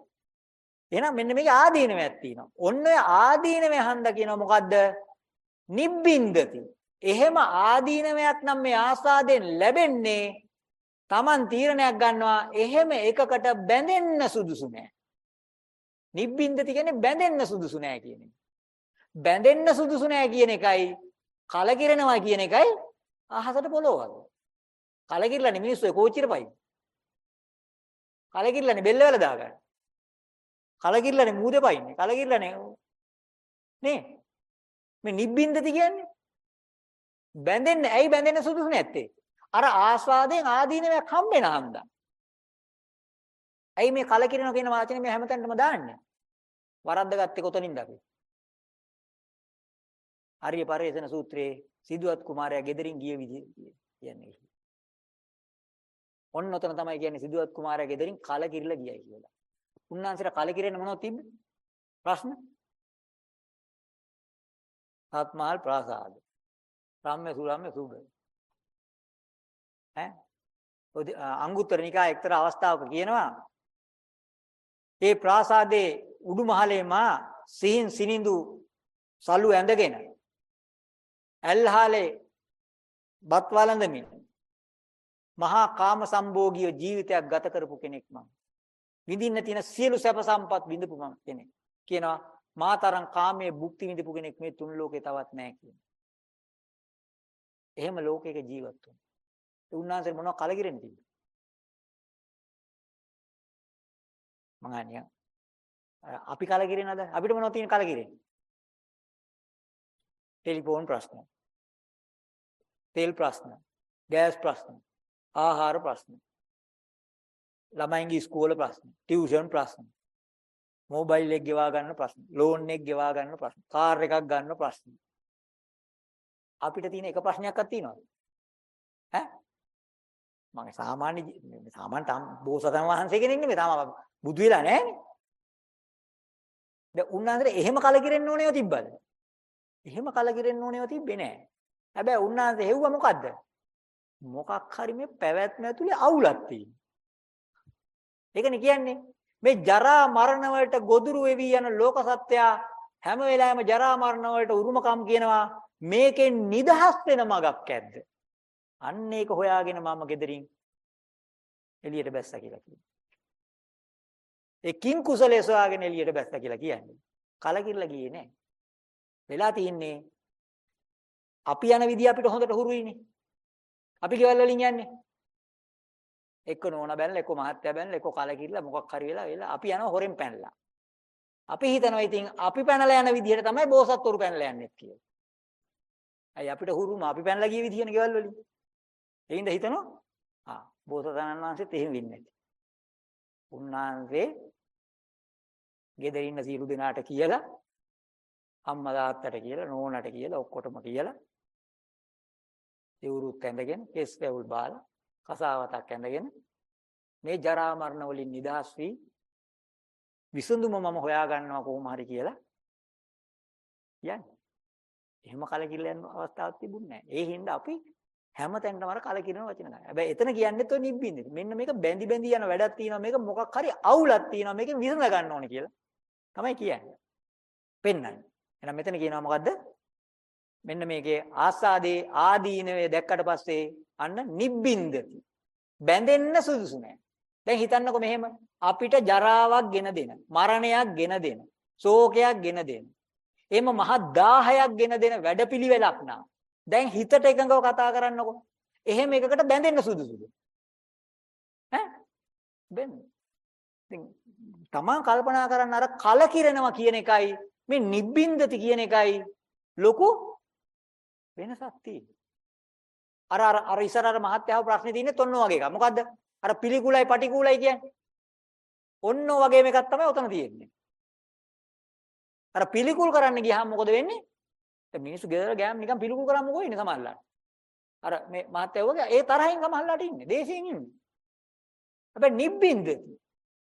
එහෙනම් මෙන්න මේක ආදීනමක් තියෙනවා ඔන්න ඔය ආදීනමේ හන්ද කියනවා මොකද්ද නිබ්බින්දති එහෙම ආදීනමයක් නම් මේ ආස්වාදයෙන් ලැබෙන්නේ Taman තීරණයක් ගන්නවා එහෙම එකකට බැඳෙන්න සුදුසු නෑ. නිබ්බින්දති කියන්නේ බැඳෙන්න සුදුසු නෑ කියන එක. බැඳෙන්න සුදුසු නෑ කියන එකයි කලකිරෙනවා කියන එකයි අහසට පොළොව වගේ. කලකිරලානේ මිනිස්සු ඒ කෝච්චියට පයි. කලකිරලානේ බෙල්ල වල දාගන්න. කලකිරලානේ මූදේ පයින්නේ. කලකිරලානේ නේ. මේ නිබ්බින්දති කියන්නේ බැඳෙන්න ඇයි බැඳෙන්න සුදුසු නැත්තේ? අර ආස්වාදයෙන් ආදීනමක් හම්බෙන හන්දා. ඇයි මේ කලකිරෙනවා කියන වචනේ මේ හැමතැනම දාන්නේ? වරද්දගත්තේ කොතනින්ද අපි? ආර්ය පරිශන සූත්‍රයේ සිදුවත් කුමාරයා ගෙදරින් ගිය විදිය කියන්නේ. ඔන්න ඔතන තමයි කියන්නේ සිදුවත් කුමාරයා ගෙදරින් කලකිරිලා ගියයි කියලා. උන්වහන්සේට කලකිරෙන්න මොනවද තිබ්බේ? ප්‍රශ්න? ආත්මහල් ප්‍රාසාද. රම්ම්‍ය සුරම්ම්‍ය සුබ. ඈ අංගුත්තර නිකාය එක්තරා අවස්ථාවක කියනවා ඒ ප්‍රාසාදේ උඩුමහලේ මා සිහින් සිනිඳු සලු ඇඳගෙන ඇල්හාලේ බත් වළඳමින් මහා කාම සම්භෝගීය ජීවිතයක් ගත කරපු කෙනෙක් මම. විඳින්න තියෙන සියලු සැප සම්පත් විඳපු මම කෙනෙක්. කියනවා මාතරම් කාමයේ භුක්ති විඳපු කෙනෙක් මේ තුන් ලෝකේ තවත් නැහැ කියනවා. එහෙම ලෝකයක ජීවත් වුණා. ඒ උන්වහන්සේ මොනව කලකිරෙන්නේ තිබ්බ? මං අනිය අපි කලකිරෙනවද? අපිට මොනවද තියෙන කලකිරෙන්නේ? ටෙලිෆෝන් ප්‍රශ්න. තෙල් ප්‍රශ්න, ගෑස් ප්‍රශ්න, ආහාර ප්‍රශ්න, ළමයින්ගේ ඉස්කෝල ප්‍රශ්න, ටියුෂන් ප්‍රශ්න, මොබයිල් එක ගෙවා ගන්න ප්‍රශ්න, ලෝන් එක ගෙවා ගන්න ප්‍රශ්න, කාර් එකක් ගන්න ප්‍රශ්න. අපිට තියෙන එක ප්‍රශ්නයක්වත් තියෙනවද? ඈ? මම සාමාන්‍ය ජී- මේ සාමාන්‍ය තාම බෝසතන් වහන්සේ කෙනෙක් නෙමෙයි තාම බුදු වෙලා නැහැනේ. දැන් උන්වහන්සේට එහෙම කලකිරෙන්න ඕනේව තිබ්බද? එහෙම කලකිරෙන්න ඕනේව තිබ්බේ නැහැ. හැබැයි උන්වහන්සේ හෙව්වා මොකද්ද? මොකක් හරි මේ පැවැත්ම ඇතුලේ අවුලක් තියෙනවා. ඒකනේ කියන්නේ මේ ජරා මරණ වලට ගොදුරු වෙවි යන ලෝක සත්‍යය හැම වෙලාවෙම ජරා මරණ වලට උරුමකම් කියනවා මේකෙන් නිදහස් වෙන මගක් ඇද්ද? අන්න ඒක හොයාගෙන මම gederin එළියට බැස්සා කියලා කියනවා. ඒ කිං කුසලයේ සොයාගෙන එළියට බැස්සා කියලා කියන්නේ. කලකිරලා ගියේ නෑ. වෙලා තින්නේ අපි යන විදිය අපිට හොඳට හුරුයිනේ. අපි ගෙවල් වලින් යන්නේ. එක්ක නෝනා බැලලා එක්ක මහත්තයා බැලලා එක්ක කලකිරලා මොකක් හරි වෙලා වෙලා අපි යනවා හොරෙන් පැනලා. අපි හිතනවා ඉතින් අපි පැනලා යන විදිහට තමයි බෝසත්තුරු පැනලා යන්නේ කියලා. අයි අපිට හුරුම අපි පැනලා ගිය විදිහනේ ගෙවල් වලින්. ඒ හින්දා හිතනවා ආ බෝසතාණන් වහන්සේත් එහෙම වෙන්නේ නැති. උන්වහන්සේ ගෙදර ඉන්න සියලු දෙනාට කියලා අම්මා තාත්තට කියලා නෝනට කියලා ඔක්කොටම කියලා දෙවුරුත් ඇඳගෙන කෙස් වැවුල් බාලා කසාවතක් ඇඳගෙන මේ ජරා මරණ වලින් නිදහස් වී විසඳුම මම හොයා ගන්නවා කොහොම හරි කියලා යන්නේ. එහෙම කලකිරලා යන අවස්ථාවක් තිබුණේ නැහැ. ඒ හින්දා අපි හැමතැනටම අර කලකිරන වචන ගන්න. හැබැයි එතන කියන්නේත් ඔය නිබ්බින්දේ. මෙන්න මේක බැඳි බැඳි යන වැඩක් තියෙනවා. මේක මොකක් හරි අවුලක් තියෙනවා. මේකෙන් විසඳ ගන්න ඕනේ කියලා තමයි කියන්නේ. පෙන්වන්නේ. එහෙනම් මෙතන කියනවා මොකද්ද? මෙන්න මේකේ ආස්වාදේ ආදීනවේ දැක්කට පස්සේ අන්න නිබ්බින්දති. බැඳෙන්න සුදුසු නැහැ. දැන් හිතන්නකෝ මෙහෙම අපිට ජරාවක් ගෙන දෙන, මරණයක් ගෙන දෙන, ශෝකයක් ගෙන දෙන. එහෙම මහ 1000ක් ගෙන දෙන වැඩපිළිවෙලක් නා. දැන් හිතට එකඟව කතා කරන්නකෝ. එහෙම එකකට බැඳෙන්න සුදුසුද? ඈ? බැඳ. ඉතින් තමන් කල්පනා කරන්න අර කලකිරෙනවා කියන එකයි මේ නිබ්බින්දති කියන එකයි ලොකු වෙනසක් තියෙනවා. අර අර අර ඉස්සර අර මහත්යාව ප්‍රශ්නේ තියෙන්නේ තොන්න වගේ එකක්. මොකද්ද? අර පිළිකුලයි පටිකුලයි කියන්නේ. ඔන්න ඔය වගේම එකක් තමයි උතන තියෙන්නේ. අර පිළිකුල් කරන්න ගියාම මොකද වෙන්නේ? දැන් මිනිස්සු ගෙදර ගෑම් නිකන් පිළිකුල් කරාම මොකෝ ඉන්නේ සමහරලා. අර මේ මහත්යාව වගේ ඒ තරහින් සමහරලාට ඉන්නේ. දේශයෙන් ඉන්නේ. හැබැයි නිබ්බින්දති.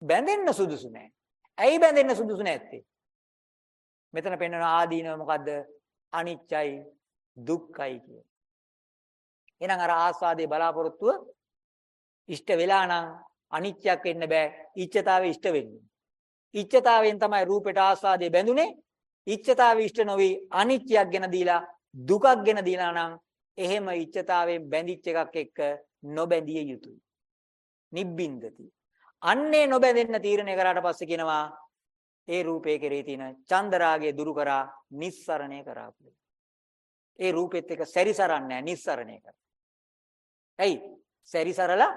බැඳෙන්න සුදුසු නෑ. ඇයි බැඳෙන්න සුදුසු නැත්තේ? මෙතන පෙන්වන ආදීනව මොකද්ද? අනිච්චයි දුක්ඛයි කිය. එහෙනම් අර ආස්වාදයේ බලාපොරොත්තුව ඉෂ්ට වෙලා නම් අනිත්‍යක් වෙන්න බෑ. ඉච්ඡතාවේ ඉෂ්ට වෙන්නේ. ඉච්ඡතාවෙන් තමයි රූපයට ආස්වාදයේ බැඳුනේ. ඉච්ඡතාවේ ඉෂ්ට නොවි අනිත්‍යයක් ගැන දීලා දුකක් ගැන දීලා නම් එහෙම ඉච්ඡතාවෙන් බැඳිච්ච එකක් එක්ක නොබැඳිය යුතුයි. නිබ්බින්දති. අන්නේ නොබැඳෙන්න තීරණය කරාට පස්සේ කියනවා ඒ රූපේ කෙරේ තියෙන චන්දරාගය දුරු කරා නිස්සරණය කරා ඒ රූපෙත් එක සැරිසරන්නේ නැහැ නිස්සරණය කරා. ඇයි? සැරිසරලා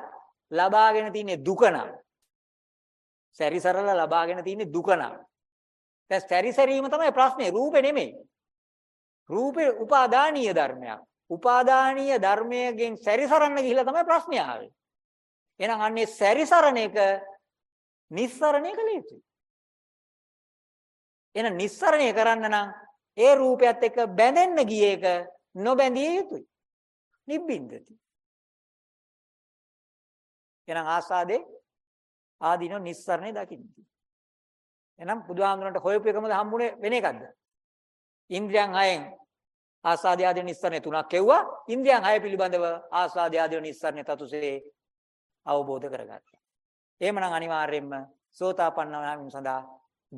ලබාගෙන තියෙන දුක නම්. සැරිසරලා ලබාගෙන තියෙන දුක නම්. දැන් සැරිසරීම තමයි ප්‍රශ්නේ රූපේ නෙමෙයි. රූපේ උපාදානීය ධර්මයක්. උපාදානීය ධර්මයෙන් සැරිසරන්න ගිහිල්ලා තමයි ප්‍රශ්නේ ආවේ. එහෙනම් අන්නේ සැරිසරණ එක නිස්සරණය කළ යුතුයි. එහෙනම් නිස්සරණය කරන්න නම් ඒ රූපයත් එක්ක බැඳෙන්න ගිය එක නොබැඳිය යුතුයි. නිබ්බින්දති. එහෙනම් ආස්වාදේ ආදීනෝ නිස්සරණේ දකින්න. එහෙනම් බුදුහාමුදුරන්ට හොයපු එකමද හම්බුනේ වෙන එකක්ද? ඉන්ද්‍රියන් හයෙන් ආස්වාදී ආදී නිස්සරණේ තුනක් කෙව්වා. ඉන්ද්‍රියන් හය පිළිබඳව ආස්වාදී ආදී නිස්සරණේ තතුසේ අවබෝධ කරගත්තා. එහෙමනම් අනිවාර්යයෙන්ම සෝතාපන්න වීම සඳහා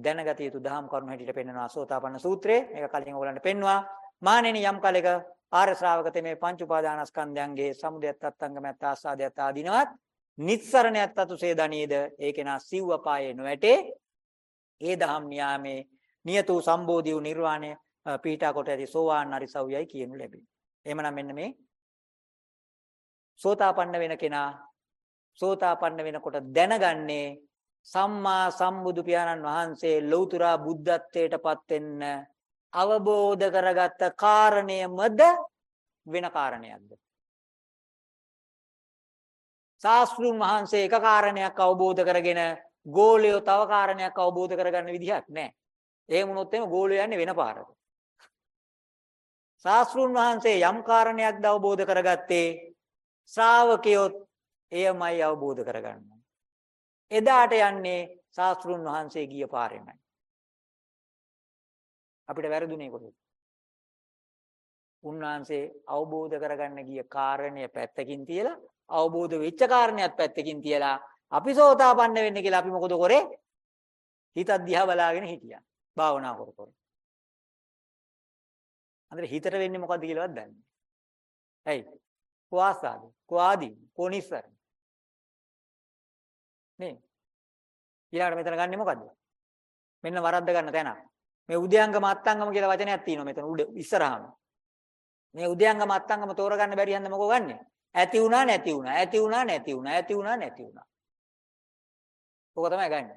දැනගත යුතු දහම් කරුණු හැටියට පෙන්වනවා සෝතාපන්න සූත්‍රයේ. මේක කලින් ඔයගලන්ට පෙන්වුවා. මානෙනි යම් කලෙක ආර්ය ශ්‍රාවකතේ මේ පංච උපාදානස්කන්ධයන්ගේ සමුදයත් අත්ංගමත් ආස්වාදයත් ආදීනවත් නිස්සරණයත් අතුසේ දනීද ඒකේනා සිව්ව පායේ නොවැටේ. ඒ දහම් න්යාමේ නියතු සම්බෝධි වූ නිර්වාණය පීඨා කොට ඇති සෝවාන් අරිසව්‍යයි කියනු ලැබේ. එහෙමනම් මෙන්න මේ සෝතාපන්න වෙන කෙනා සෝතාපන්න වෙනකොට දැනගන්නේ සම්මා සම්බුදු පියාණන් වහන්සේ ලෞතුරා බුද්ධත්වයට පත් වෙන්න අවබෝධ කරගත්ත කාරණයමද වෙන කාරණයක්ද? ශාස්ත්‍රුන් වහන්සේ එක කාරණයක් අවබෝධ කරගෙන ගෝලයෝ තව කාරණයක් අවබෝධ කරගන්න විදිහක් නැහැ. එහෙම වුණොත් එහෙම ගෝලයෝ යන්නේ වෙන පාරකට. ශාස්ත්‍රුන් වහන්සේ යම් කාරණයක්ද අවබෝධ කරගත්තේ ශ්‍රාවකයොත් එයමයි අවබෝධ කරගන්නවා. එදාට යන්නේ ශාස්ත්‍රුන් වහන්සේ ගිය පාරෙමයි. අපිට වැරදුනේ කොහෙද? උන්වහන්සේ අවබෝධ කරගන්න ගිය කාරණය පැත්තකින් තියලා අවබෝධ වෙච්ච කාරණයක් පැත්තකින් තියලා අපි සෝතාපන්න වෙන්න කියලා අපි මොකද කරේ? හිත දිහා බලාගෙන හිටියා. භාවනා කර කර. අnder හිතට වෙන්නේ මොකද්ද කියලාවත් දන්නේ නැහැ. ඇයි? කොආසාද? කොආදී? කොනිස්සර. නේ? ඊළඟට මෙතන ගන්නෙ මොකද්ද? මෙන්න වරද්ද ගන්න තැන. මේ උද්‍යංගම අත්ංගම කියලා වචනයක් තියෙනවා මෙතන උඩ ඉස්සරහම. මේ උද්‍යංගම අත්ංගම තෝරගන්න බැරි හන්ද මොකෝ ගන්නෙ? ඇති වුණා නැති වුණා ඇති වුණා නැති වුණා ඇති වුණා නැති වුණා. ඕක තමයි ගන්න.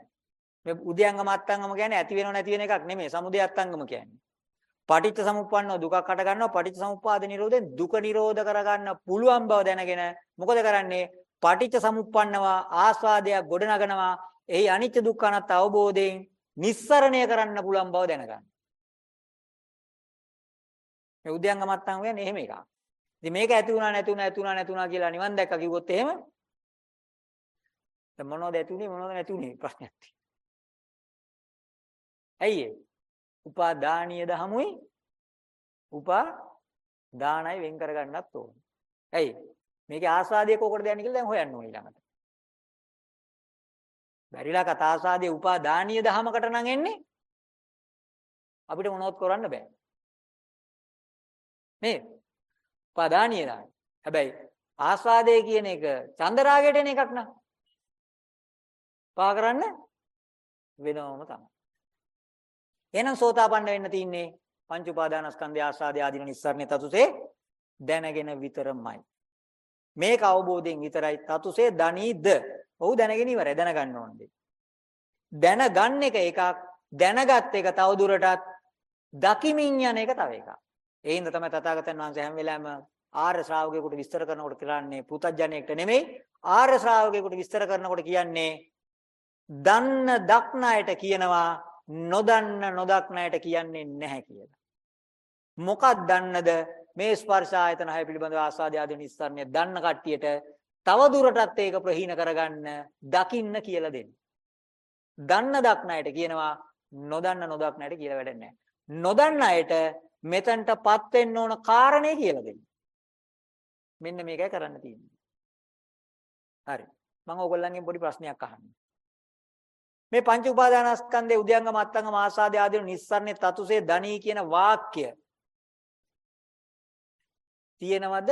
මේ උද්‍යංගම අත්ංගම කියන්නේ ඇති වෙනව නැති වෙන එකක් නෙමෙයි සමුදය අත්ංගම කියන්නේ. පටිච්ච සමුප්පන්නව දුකක් හට ගන්නවා පටිච්ච සමුප්පාද නිරෝධයෙන් දුක නිරෝධ කරගන්න පුළුවන් බව දැනගෙන මොකද කරන්නේ? පටිච්ච සමුප්පන්නව ආස්වාදයක් ගොඩනගනවා. එහි අනිත්‍ය දුක්ඛ අනාත්ම අවබෝධයෙන් නිස්සරණය කරන්න පුළුවන් බව දැනගන්න. මේ උද්‍යංගම අත්ංගම කියන්නේ එහෙම එකක්. ඉතින් මේක ඇති වුණා නැති වුණා ඇති වුණා නැති වුණා කියලා නිවන් දැක්ක කිව්වොත් එහෙම දැන් මොනවද ඇති වුනේ මොනවද නැති වුනේ ප්‍රශ්නයක් තියෙනවා. ඇයි ඒ? උපාදානීය දහමුයි උපා දානයි වෙන් කරගන්නත් ඕන. ඇයි? මේකේ ආස්වාදයේ කොකටද යන්නේ කියලා දැන් හොයන්න ඕනේ ළඟට. බැරිලා කතාසාදයේ උපාදානීය දහමකට නම් එන්නේ අපිට මොනවත් කරන්න බෑ. නේද? උපාදානීය දහම. හැබැයි ආස්වාදයේ කියන එක චන්දරාගයට එන එකක් නා. පා කරන්න වෙනවම තමයි. එහෙනම් සෝතාපන්න වෙන්න තින්නේ පංච උපාදානස්කන්ධය ආස්වාදයේ ආදීන නිස්සාරණේ තතුසේ දැනගෙන විතරමයි. මේක අවබෝධයෙන් විතරයි තතුසේ දනීද. ඔව් දැනගෙන ඉවරයි දැනගන්න ඕනේ. දැනගන්න එක එකක් දැනගත් එක තව දුරටත් දකිමින් යන එක තව එකක්. ඒ හින්දා තමයි තථාගතයන් වහන්සේ හැම වෙලාවෙම ආර්ය ශ්‍රාවකයෙකුට විස්තර කරනකොට කියන්නේ පුතඥයෙක්ට නෙමෙයි ආර්ය ශ්‍රාවකයෙකුට විස්තර කරනකොට කියන්නේ දන්න දක්න අයට කියනවා නොදන්න නොදක්න අයට කියන්නේ නැහැ කියලා. මොකක්ද දන්නද මේ ස්පර්ශ ආයතන හය පිළිබඳව ආස්වාද ආදී නිස්සාරණය දන්න කට්ටියට තව දුරටත් ඒක ප්‍රහීන කරගන්න දකින්න කියලා දෙන්න. දන්න දක්න අයට කියනවා නොදන්න නොදක්න අයට කියලා වැඩක් නැහැ. නොදන්න අයට මෙතනටපත් වෙන්න ඕන කාරණේ කියලා දෙන්න. මෙන්න මේකයි කරන්න තියෙන්නේ. හරි. මම ඕගොල්ලන්ගෙන් පොඩි ප්‍රශ්නයක් අහන්න. මේ පංච උපාදානස්කන්ධයේ උද්‍යංගම අත්ංගම ආසාද ආදී නිස්සාරණේ තතුසේ ධනී කියන වාක්‍ය තියෙනවද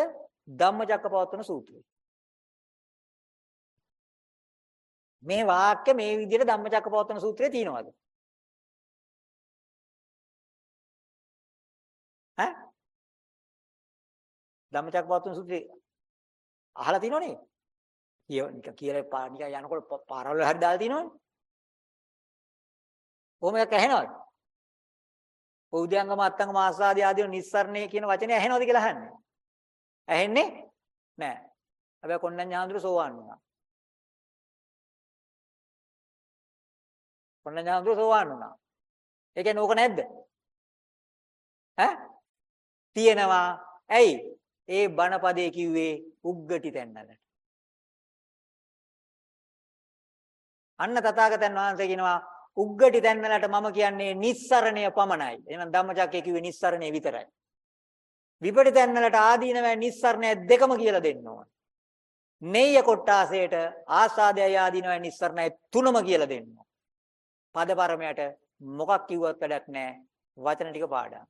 ධම්මචක්කපවත්තන සූත්‍රයේ? මේ වාක්‍ය මේ විදිහට ධම්මචක්කපවත්තන සූත්‍රයේ තියෙනවද? ඈ? ධම්මචක්කපවත්තන සූත්‍රය අහලා තියෙනවනේ? කියව නික කියලා නික යනකොට පාරවල් හරි දාලා තියෙනවනේ. කොහොම එකක් ඇහෙනවද? උද්‍යංගම අත්ංගම ආසාදී ආදී නිස්සරණේ කියන වචනේ ඇහෙනවද කියලා අහන්නේ. ඇහෙන්නේ නැහැ. හැබැයි කොණ්ණඤ්ඤ හාමුදුරුවෝ සෝවාන් වුණා. කොණ්ණඤ්ඤ හාමුදුරුවෝ සෝවාන් වුණා. ඒ කියන්නේ ඕක නැද්ද? ඈ? තියෙනවා. ඇයි? ඒ බණපදේ කිව්වේ උග්ගටි තැන්නලට. අන්න තථාගතයන් වහන්සේ කියනවා උග්ගටි තැන්නලට මම කියන්නේ නිස්සරණය පමණයි. එහෙනම් ධම්මචක්කය කිව්වේ නිස්සරණය විතරයි. විපටි තැන්නලට ආදීනවයි නිස්සරණය දෙකම කියලා දෙන්න ඕන. නෙය්‍ය කොට්ටාසයට ආසාදයයි ආදීනවයි නිස්සරණය තුනම කියලා දෙන්න ඕන. පදපරමයට මොකක් කිව්වත් වැඩක් නැහැ. වචන ටික පාඩම්.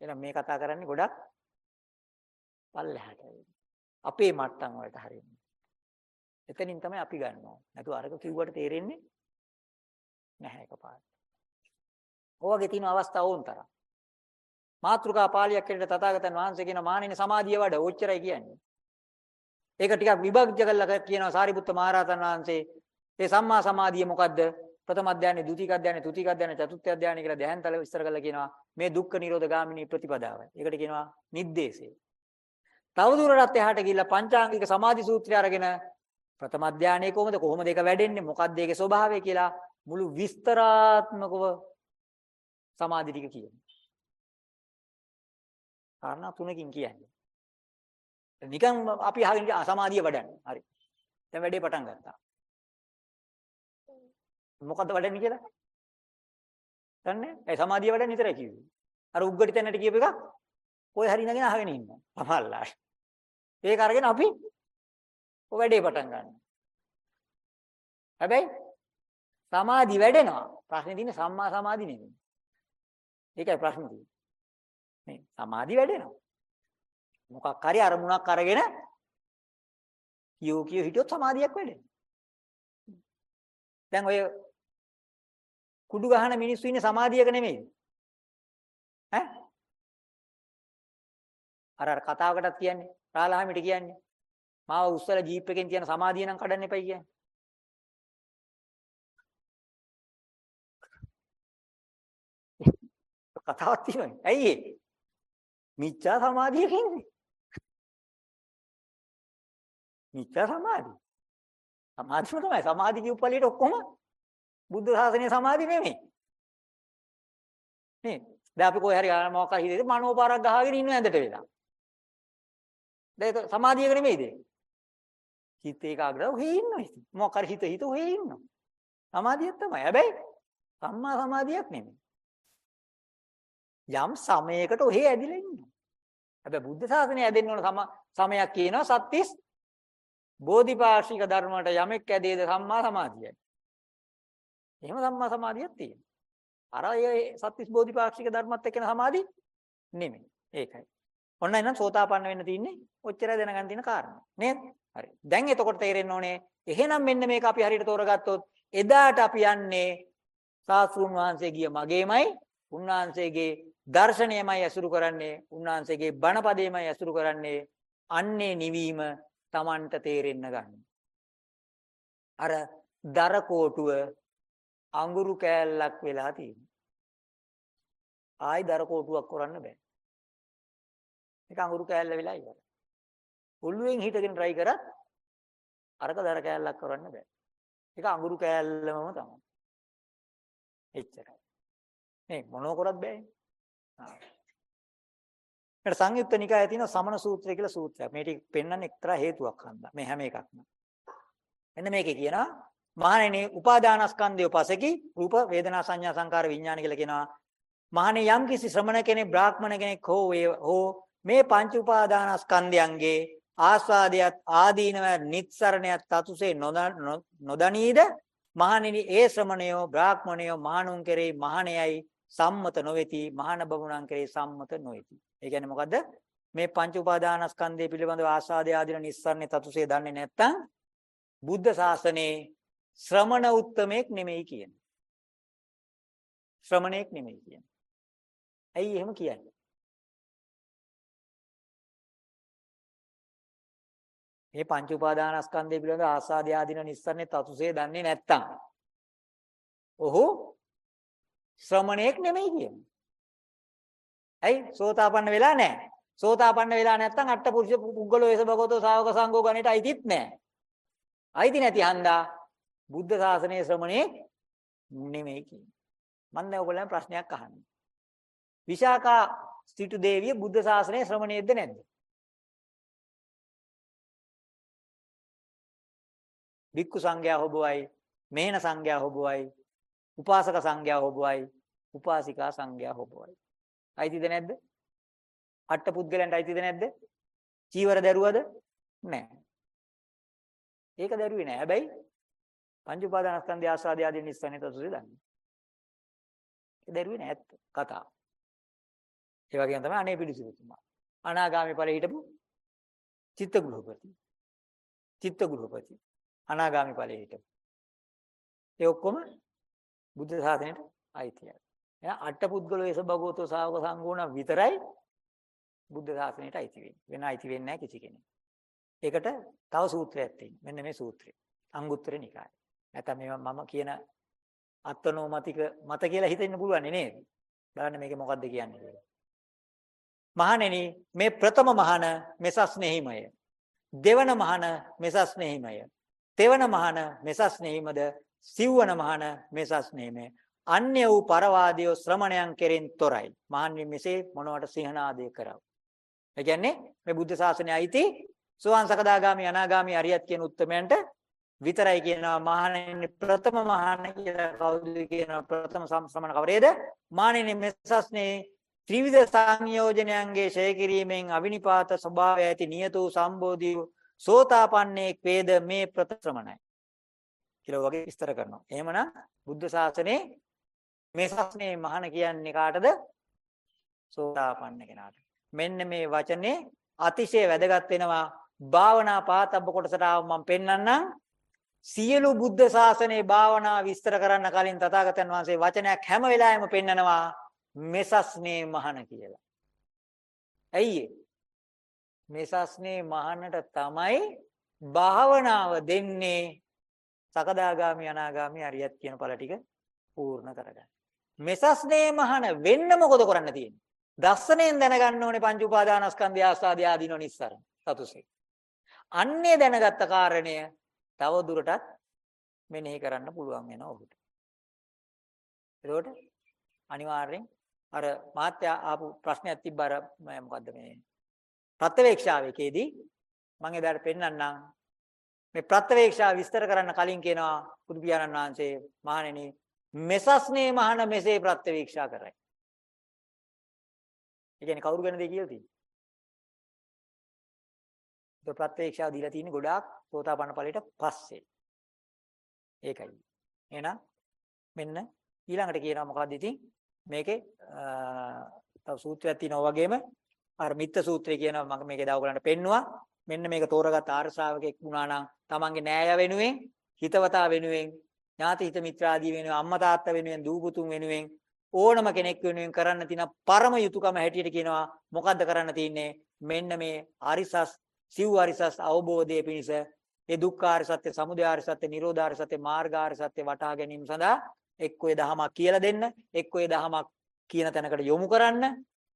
එහෙනම් මේ කතා කරන්නේ ගොඩක් පල්ලෙහාට. අපේ මට්ටම් වලට හරියන්නේ. එතනින් තමයි අපි ගන්නවා. නැතු අරක කිව්වට තේරෙන්නේ නැහැ එකපාරට. ඔයගේ තියෙන අවස්ථා ඕන්තරම්. මාත්‍රිකා පාළියක් කියලා තථාගතයන් වහන්සේ කියන මානින සමාධිය වඩ ඔච්චරයි කියන්නේ. ඒක ටිකක් විභජ්‍ය කරලා කියනවා සාරිපුත්ත මහරහතන් වහන්සේ. ඒ සම්මා සමාධිය මොකද්ද? ප්‍රථම අධ්‍යානෙ, ද්විතීක අධ්‍යානෙ, තෘතීක අධ්‍යානෙ, චතුර්ථ අධ්‍යානෙ කියලා දැහන්තල විස්තර කරලා කියනවා මේ දුක්ඛ නිරෝධ ගාමිනී ප්‍රතිපදාවයි. ඒකට කියනවා නිද්දේශය. තවදුරටත් එහාට ගිහිල්ලා පංචාංගික සමාධි සූත්‍රය අරගෙන ප්‍රථම අධ්‍යානයේ කොහොමද කොහොමද ඒක වැඩෙන්නේ මොකක්ද ඒකේ ස්වභාවය කියලා මුළු විස්තරාත්මකව සමාධි ටික කියනවා. කාරණා තුනකින් කියන්නේ. නිකන් අපි අහගෙන ඉන්න අසමාධිය වඩන්නේ. හරි. දැන් වැඩේ පටන් ගත්තා. මොකද්ද වඩන්නේ කියලා? දන්නේ? ඒ සමාධිය වඩන්න විතරයි කිව්වේ. අර උග්ගටි තැනට කියප එක ඔය හරි නගෙන අහගෙන ඉන්නවා. සමහරලා. ඒක අරගෙන අපි ඔය වැඩේ පටන් ගන්නවා. හැබැයි සමාධි වැඩෙනවා. ප්‍රශ්නේ තියෙන්නේ සම්මා සමාධි නෙමෙයි. ඒකයි ප්‍රශ්නේ තියෙන්නේ. මේ සමාධි වැඩෙනවා. මොකක් හරි අරමුණක් අරගෙන කියෝ කියෝ හිටියොත් සමාධියක් වැඩෙනවා. දැන් ඔය කුඩු ගහන මිනිස්සු ඉන්නේ සමාධියක නෙමෙයි. ඈ? අර අර කතාවකටත් කියන්නේ රාලහාමිට කියන්නේ මාව උස්සලා ජීප් එකෙන් තියන සමාධිය නම් කඩන්න එපයි කියන්නේ. කතාවක් තියෙනවා. ඇයි ඒ? මිච්ඡා සමාධියක ඉන්නේ. මිච්ඡා සමාධි. සමාධිම තමයි. සමාධි කියු පළියට ඔක්කොම බුද්ධ ශාසනයේ සමාධි නෙමෙයි. නේ. දැන් අපි කොහේ හරි මොකක් හරි හිතේ මනෝපාරක් ගහගෙන ඉන්න ඇඳට වෙලා. දැන් ඒක සමාධියක නෙමෙයිද? හිත ඒකාග්‍රව ඔහේ ඉන්නවා ඉතින්. මොකක් හරි හිත හිත ඔහේ ඉන්නවා. සමාධියක් තමයි. හැබැයි සම්මා සමාධියක් නෙමෙයි. යම් සමයකට ඔහේ ඇදිලා ඉන්නවා. හැබැයි බුද්ධ ශාසනය ඇදෙන්න ඕන සමයක් කියනවා සත්‍තිස් බෝධිපාක්ෂික ධර්ම වලට යමෙක් ඇදේද සම්මා සමාධියයි. එහෙම සම්මා සමාධියක් තියෙනවා. අර ඒ සත්‍තිස් බෝධිපාක්ෂික ධර්මත් එක්කන සමාධි නෙමෙයි. ඒකයි. ඔන්න එහෙනම් සෝතාපන්න වෙන්න තියෙන්නේ ඔච්චරයි දැනගන්න තියෙන කාරණා. නේද? හරි. දැන් එතකොට තේරෙන්න ඕනේ එහෙනම් මෙන්න මේක අපි හරියට තෝරගත්තොත් එදාට අපි යන්නේ සාස්ෘන් වහන්සේ ගිය මගේමයි උන්වහන්සේගේ දර්ශනයමයි ඇසුරු කරන්නේ උන්වහන්සේගේ බණපදයමයි ඇසුරු කරන්නේ අන්නේ නිවීම Tamanට තේරෙන්න ගන්න. අර දර කෝටුව අඟුරු කෑල්ලක් වෙලා තියෙනවා. ආයි දර කෝටුවක් කරන්න බෑ. ඒක අඟුරු කෑල්ල වෙලා ඉවරයි. ඔළුවෙන් හිටගෙන try කරත් අරක දර කෑල්ලක් කරන්න බෑ. ඒක අඟුරු කෑල්ලමම තමයි. එච්චරයි. මේ මොනෝ කරත් බෑනේ. ඊට සංයුත්ත නිකායේ තියෙන සමන සූත්‍රය කියලා සූත්‍රයක්. මේ ටික පෙන්වන්න එක්තරා හේතුවක් හන්දා. මේ හැම එකක්ම. එන්න මේකේ කියනවා මහණෙනි උපාදානස්කන්ධය පසකි රූප වේදනා සංඥා සංකාර විඥාන කියලා කියනවා. මහණේ යම් කිසි ශ්‍රමණ කෙනෙක් බ්‍රාහ්මණ කෙනෙක් හෝ හෝ මේ පංච උපාදානස්කන්ධයන්ගේ ආස්වාදයක් ආදීනව නිස්සරණයක් තතුසේ නොදනීද මහණෙනි ඒ ශ්‍රමණයෝ බ්‍රාහ්මණයෝ මහණුන් කෙරෙහි මහණයයි සම්මත නොවේති මහාන බමුණන් කෙරේ සම්මත නොවේති. ඒ කියන්නේ මොකද්ද? මේ පංච උපාදානස්කන්ධය පිළිබඳව ආස්වාදය ආදින නිස්සාරණේ තතුසේ දන්නේ නැත්නම් බුද්ධ ශාසනයේ ශ්‍රමණ උත්තමෙක් නෙමෙයි කියන්නේ. ශ්‍රමණෙක් නෙමෙයි කියන්නේ. ඇයි එහෙම කියන්නේ? මේ පංච උපාදානස්කන්ධය පිළිබඳව ආස්වාදය ආදින නිස්සාරණේ තතුසේ දන්නේ නැත්නම් ඔහු ශ්‍රමණේක් නෙමෙයි කියන්නේ. ඇයි? සෝතාපන්න වෙලා නැහැ. සෝතාපන්න වෙලා නැත්නම් අට්ඨ පුරුෂ පුද්ගලෝ එස භගවතෝ ශා วก සංඝෝ ගණයට අයිතිත් නැහැ. අයිති නැති හන්දා බුද්ධ ශාසනයේ ශ්‍රමණේ නෙමෙයි කියන්නේ. මම දැන් ඔයගොල්ලන් ප්‍රශ්නයක් අහන්නේ. විශාකා සිටු දේවිය බුද්ධ ශාසනයේ ශ්‍රමණේද්ද නැද්ද? වික්කු සංඝයා හොබවයි, මේන සංඝයා හොබවයි, උපාසක සංඝයා හොබවයි උපාසිකා සංඝයා හොබවයි. අයිතිද නැද්ද? අට පුද්ගලයන්ට අයිතිද නැද්ද? චීවර දැරුවද? නැහැ ඒක දැරුවේ නැහැ හැබැයි පංච උපාදානස්කන්ධය ආස්වාදය ආදී නිස්සාරණය තතුසේ දන්නේ. ඒක දැරුවේ නැහැ කතාව ඒ වගේම තමයි අනේ පිළිසිතුමා අනාගාමී ඵලෙ හිටපු චිත්ත ගෘහපති චිත්ත ගෘහපති අනාගාමී ඵලෙ හිටපු. ඒ ඔක්කොම බුද්ධ ශාසනයට අයිතියි. එයා අටපුද්ගල වේස භගවතෝ ශා วก සංගෝණ විතරයි බුද්ධ ශාසනයට අයිති වෙන්නේ. වෙන අයිති වෙන්නේ නැහැ කිසි කෙනෙක්. ඒකට තව සූත්‍රයක් තියෙනවා. මෙන්න මේ සූත්‍රය. අංගුත්තර නිකාය. නැත්නම් මේ මම කියන අත්නෝමතික මත කියලා හිතෙන්න පුළුවන් නේද? බලන්න මේකේ මොකද්ද කියන්නේ කියලා. මහණෙනි මේ ප්‍රථම මහණ මෙසස්නේහිමය. දෙවන මහණ මෙසස්නේහිමය. තෙවන මහණ මෙසස්නේහිමද සිව්වන මහණ මෙසස්නේහිමය. අන්‍ය වූ පරවාදියෝ ශ්‍රමණයන් කෙරෙන් තොරයි. මහන්නේ මෙසේ මොනවට සිහනාදේ කරව. ඒ කියන්නේ මේ බුද්ධ ශාසනය අයිති සෝවාන් සකදාගාමි අනාගාමි අරියත් කියන උත්තමයන්ට විතරයි කියනවා මහණෙනි ප්‍රථම මහණ කියලා කවුද කියනවා ප්‍රථම ශ්‍රමණ කවරේද? මහණෙනි මෙසස්නේ ත්‍රිවිධ සංයෝජනයන්ගේ ඡය කිරීමෙන් අවිනිපාත ස්වභාවය ඇති නියතෝ සම්බෝධි සෝතාපන්නේක් වේද මේ ප්‍රතිශ්‍රමණයි කියලා වගේ විස්තර කරනවා. එහෙමනම් බුද්ධ ශාසනයේ මේ ශාසනයේ මහාන කියන්නේ කාටද? සෝතාපන්න කෙනාට. මෙන්න මේ වචනේ අතිශය වැදගත් වෙනවා. භාවනා පාතබ්බ කොටසට ආව මම පෙන්වන්නම්. සියලු බුද්ධ ශාසනයේ භාවනා විස්තර කරන්න කලින් තථාගතයන් වහන්සේ වචනයක් හැම වෙලාවෙම පෙන්නනවා මෙසස්නේ මහන කියලා. ඇයි මෙසස්නේ මහනට තමයි භාවනාව දෙන්නේ සකදාගාමි අනාගාමි අරියත් කියන ඵල ටික පූර්ණ කරගන්න. මෙසස්නේ මහන වෙන්න මොකද කරන්න තියෙන්නේ? දස්සනෙන් දැනගන්න ඕනේ පංච උපාදානස්කන්ධය ආස්වාදය ආදීනෝ නිස්සාරණ සතුසේ. අන්නේ දැනගත්ත කාරණය තව දුරටත් මෙනෙහි කරන්න පුළුවන් වෙනවා ඔහුට. එතකොට අනිවාර්යෙන් අර මාත්‍ය ආපු ප්‍රශ්නයක් තිබ්බ අර මොකද්ද මේ ප්‍රත්‍යවේක්ෂාවේකේදී මම එදාට පෙන්නන්නම් මේ ප්‍රත්‍යවේක්ෂාව විස්තර කරන්න කලින් කියනවා බුදු පියාණන් වහන්සේ මහණෙනි මෙසස්නේ මහණ මෙසේ ප්‍රත්‍යවේක්ෂා කරයි. ඒ කියන්නේ කවුරු ගැනද කියලා තියෙන්නේ? ඒ ප්‍රත්‍යක්ෂාව දීලා තියෙන්නේ ගොඩාක් සෝතාපන්න ඵලයට පස්සේ. ඒකයි. එහෙනම් මෙන්න ඊළඟට කියනවා මොකද්ද ඉතින් මේකේ තව සූත්‍රයක් තියෙනවා වගේම අර මිත්ත සූත්‍රය කියනවා මම මේකේ දව බලන්න පෙන්නවා මෙන්න මේක තෝරගත් ආර්ය ශ්‍රාවකෙක් වුණා නම් තමන්ගේ නෑය වෙනුවෙන් හිතවතා වෙනුවෙන් ඥාති හිත මිත්‍රාදී වෙනුවෙන් අම්මා තාත්තා වෙනුවෙන් දූ පුතුන් වෙනුවෙන් ඕනම කෙනෙක් වෙනුවෙන් කරන්න තියෙන පරම යුතුයකම හැටියට කියනවා. මොකද්ද කරන්න තියෙන්නේ? මෙන්න මේ ආරිසස් සිව් ආරිසස් අවබෝධයේ පිණිස ඒ දුක්ඛාර සත්‍ය, සමුදයාර සත්‍ය, නිරෝධාර සත්‍ය, මාර්ගාර සත්‍ය වටහා ගැනීම සඳහා එක්ක ඒ දහමක් කියලා දෙන්න, එක්ක ඒ දහමක් කියන තැනකට යොමු කරන්න.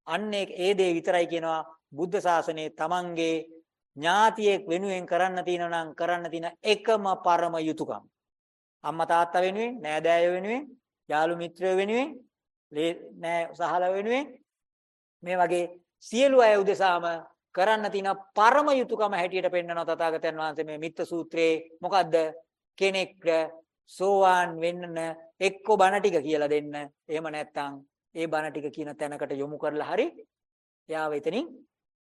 අන්න ඒ දේ විතරයි කියනවා බුද්ධ ශාසනයේ තමන්ගේ ඥාතියෙක් වෙනුවෙන් කරන්න තියෙනවා නම් කරන්න තියෙන එකම පරම යුතුයකම. අම්මා තාත්තා වෙනුවෙන්, නෑදෑයෝ වෙනුවෙන්, යාළු මිත්‍රයෝ වෙනුවෙන්, නෑ සහල වෙනුවෙන් මේ වගේ සියලු අය උදෙසාම කරන්න තියෙන පරම යුතුයකම හැටියට පෙන්වනවා තථාගතයන් වහන්සේ මේ මිත්‍ත සූත්‍රයේ. මොකද්ද? කෙනෙක් සෝවාන් වෙන්න එක්ක බණ ටික කියලා දෙන්න. එහෙම නැත්නම් ඒ බණ ටික කියන තැනකට යොමු කරලා හරි එයාව එතනින්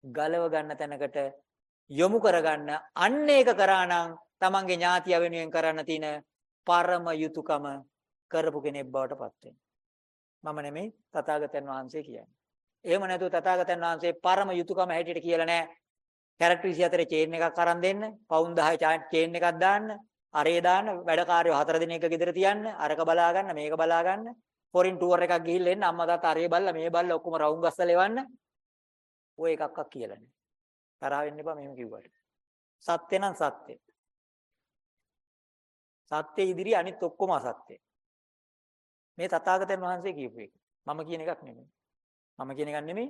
ගලව ගන්න තැනකට යොමු කරගන්න අන්න ඒක කරා නම් තමන්ගේ ඥාතිය වෙනුවෙන් කරන්න තියෙන පරම යුතුයකම කරපු කෙනෙක් බවට පත් මම නෙමෙයි තථාගතයන් වහන්සේ කියන්නේ එහෙම නැතුව තථාගතයන් වහන්සේ පරම යුතුයකම හැටියට කියලා නැහැ. කැරක්ටර් 24 චේන් එකක් අරන් දෙන්න, පවුන් 10 චේන් එකක් දාන්න, අරේ දාන්න, වැඩකාරයෝ හතර දිනක ගෙදර තියන්න, අරක බලා ගන්න, මේක බලා ගන්න, ෆොරින් ටුවර් එකක් ගිහිල්ලා එන්න, අම්මා තාත්තා අරේ බල්ලා, මේ බල්ලා ඔක්කොම රවුම් ගස්සලා එවන්න. ඔය එකක්වත් කියලා නැහැ. තරහ වෙන්න එපා මෙහෙම කිව්වට. සත්‍ය නම් සත්‍ය. සත්‍ය ඉදිරි අනිත් ඔක්කොම අසත්‍ය. මේ තථාගතයන් වහන්සේ කියපු එක. මම කියන එකක් නෙමෙයි. මම කියන එක නෙමෙයි.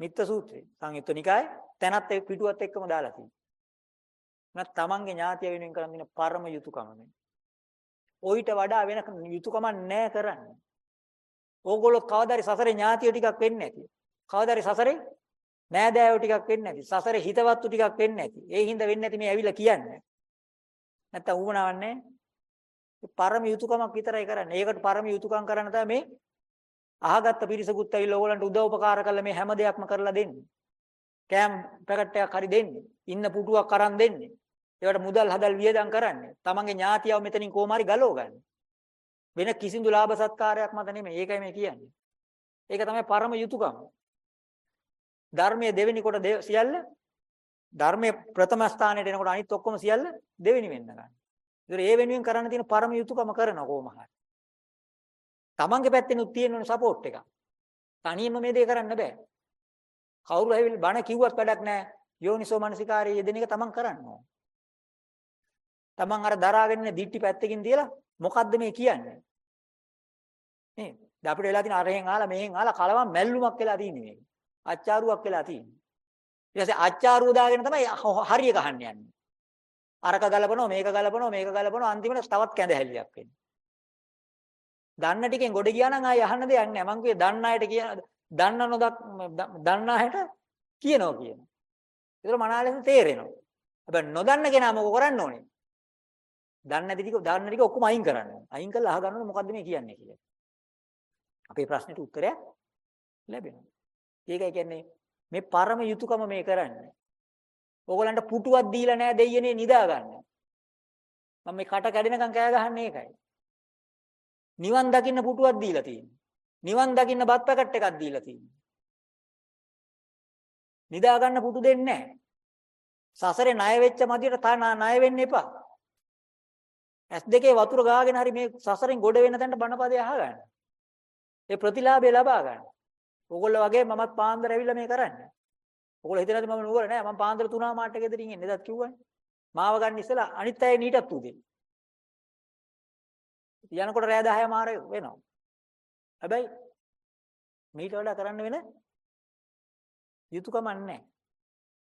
මිත්ත සූත්‍රය. සංයුත්ත නිකායේ තැනත් ඒ පිටුවත් එක්කම දාලා තියෙනවා. නැත් තමන්ගේ ඥාතිය වෙනුවෙන් කරන් දෙන පරම යුතුයකම මේ. ඔయిత වඩා වෙන යුතුයකමක් නැහැ කරන්නේ. ඕගොල්ලෝ කවදාරි සසරේ ඥාතිය ටිකක් වෙන්නේ නැති. කවදාරි සසරේ නෑදෑයෝ ටිකක් වෙන්නේ නැති. සසරේ හිතවත්තු ටිකක් වෙන්නේ නැති. ඒ හින්දා වෙන්නේ නැති මේ ඇවිල්ලා කියන්නේ. නැත්තම් ඌවනාවක් නැහැ. පරම යුතුයකමක් විතරයි කරන්නේ. ඒකට පරම යුතුයකම් කරන්න තමයි මේ අහගත්ත පිරිසකුත් ඇවිල්ලා ඕගලන්ට උදව් උපකාර කරලා මේ හැම දෙයක්ම කරලා දෙන්නේ. කෑම් පැකට් එකක් හරි දෙන්නේ. ඉන්න පුටුවක් අරන් දෙන්නේ. ඒවට මුදල් හදල් වියදම් කරන්නේ. තමන්ගේ ඥාතියව මෙතනින් කොහොම හරි ගලව ගන්න. වෙන කිසිදු ලාභ සත්කාරයක් මත නෙමෙයි. ඒකයි මේ කියන්නේ. ඒක තමයි පරම යුතුයකම. ධර්මයේ දෙවෙනි කොට සියල්ල ධර්මයේ ප්‍රථම ස්ථානයට එනකොට අනිත් ඔක්කොම සියල්ල දෙවෙනි වෙන්න ගන්න. ඒතර ඒ වෙනුවෙන් කරන්න තියෙන පරම යුතුයකම කරන කොහොම හරි. තමන්ගේ පැත්තෙනුත් තියෙන ඕන සපෝට් එකක්. තනියම මේ දේ කරන්න බෑ. කවුරු ඇවිල්ලා බණ කිව්වත් වැඩක් නැහැ. යෝනිසෝ මනසිකාරයේ යෙදෙන එක තමන් කරන්න ඕන. තමන් අර දරාගෙන ඉන්න දිට්ටි පැත්තකින් තියලා මොකද්ද මේ කියන්නේ? නේ. දැන් අපිට වෙලා තියෙන අරහෙන් ආලා මෙහෙන් ආලා කලවම් මැල්ලුමක් වෙලා තියෙන්නේ මේක. අච්චාරුවක් වෙලා තියෙන්නේ. ඊට පස්සේ අච්චාරුව දාගෙන තමයි හරිය ගහන්න යන්නේ. අරක ගලපනවා මේක ගලපනවා මේක ගලපනවා අන්තිමට තවත් කැඳ හැල්ලියක් වෙන්නේ. දන්න ටිකෙන් ගොඩ ගියා නම් ආයෙ අහන්න දෙයක් නැහැ. මං කිව්වේ දන්න අයට කියන දන්න නොදක් දන්න අයට කියනවා කියන. ඒතර මනාලෙන් තේරෙනවා. හැබැයි නොදන්න කෙනා මොකද කරන්න ඕනේ? දන්නේ නැති ටික දන්න ටික ඔක්කොම අයින් කරන්න ඕනේ. අයින් කරලා අහගන්න ඕනේ මොකද්ද මේ කියන්නේ කියලා. අපේ ප්‍රශ්නෙට උත්තරයක් ලැබෙනවා. ඒකයි කියන්නේ මේ පරම යුතුයකම මේ කරන්නේ. ඕගලන්ට පුටුවක් දීලා නැහැ දෙයියනේ නිදා ගන්න. මම මේ කට කැඩෙනකන් කෑ ගහන්නේ ඒකයි. නිවන් දකින්න පුටුවක් දීලා තියෙනවා. නිවන් දකින්න බත් පැකට් එකක් දීලා තියෙනවා. නිදා ගන්න පුටු දෙන්නේ නැහැ. සසරේ ණය වෙච්ච මදියට තා ණය වෙන්න එපා. ඇස් දෙකේ වතුර ගාගෙන හරි මේ සසරෙන් ගොඩ වෙන තැනට බණපදේ අහගන්න. ඒ ප්‍රතිලාභය ලබා ගන්න. ඕගොල්ලෝ වගේ මමත් පාන්දර ඇවිල්ලා මේ කරන්නේ. ඕගොල්ලෝ හිතනද මම නුවර නෑ මම පාන්දර 3 මාට ගෙදරින් එන්නේ. එදත් කිව්වනේ. මාව ගන්න ඉස්සලා අනිත් අය නීටත් උදේ. යනකොට රෑ 10 මාර වෙනවා. හැබැයි මීට වඩා කරන්න වෙන යුතුයකමක් නැහැ.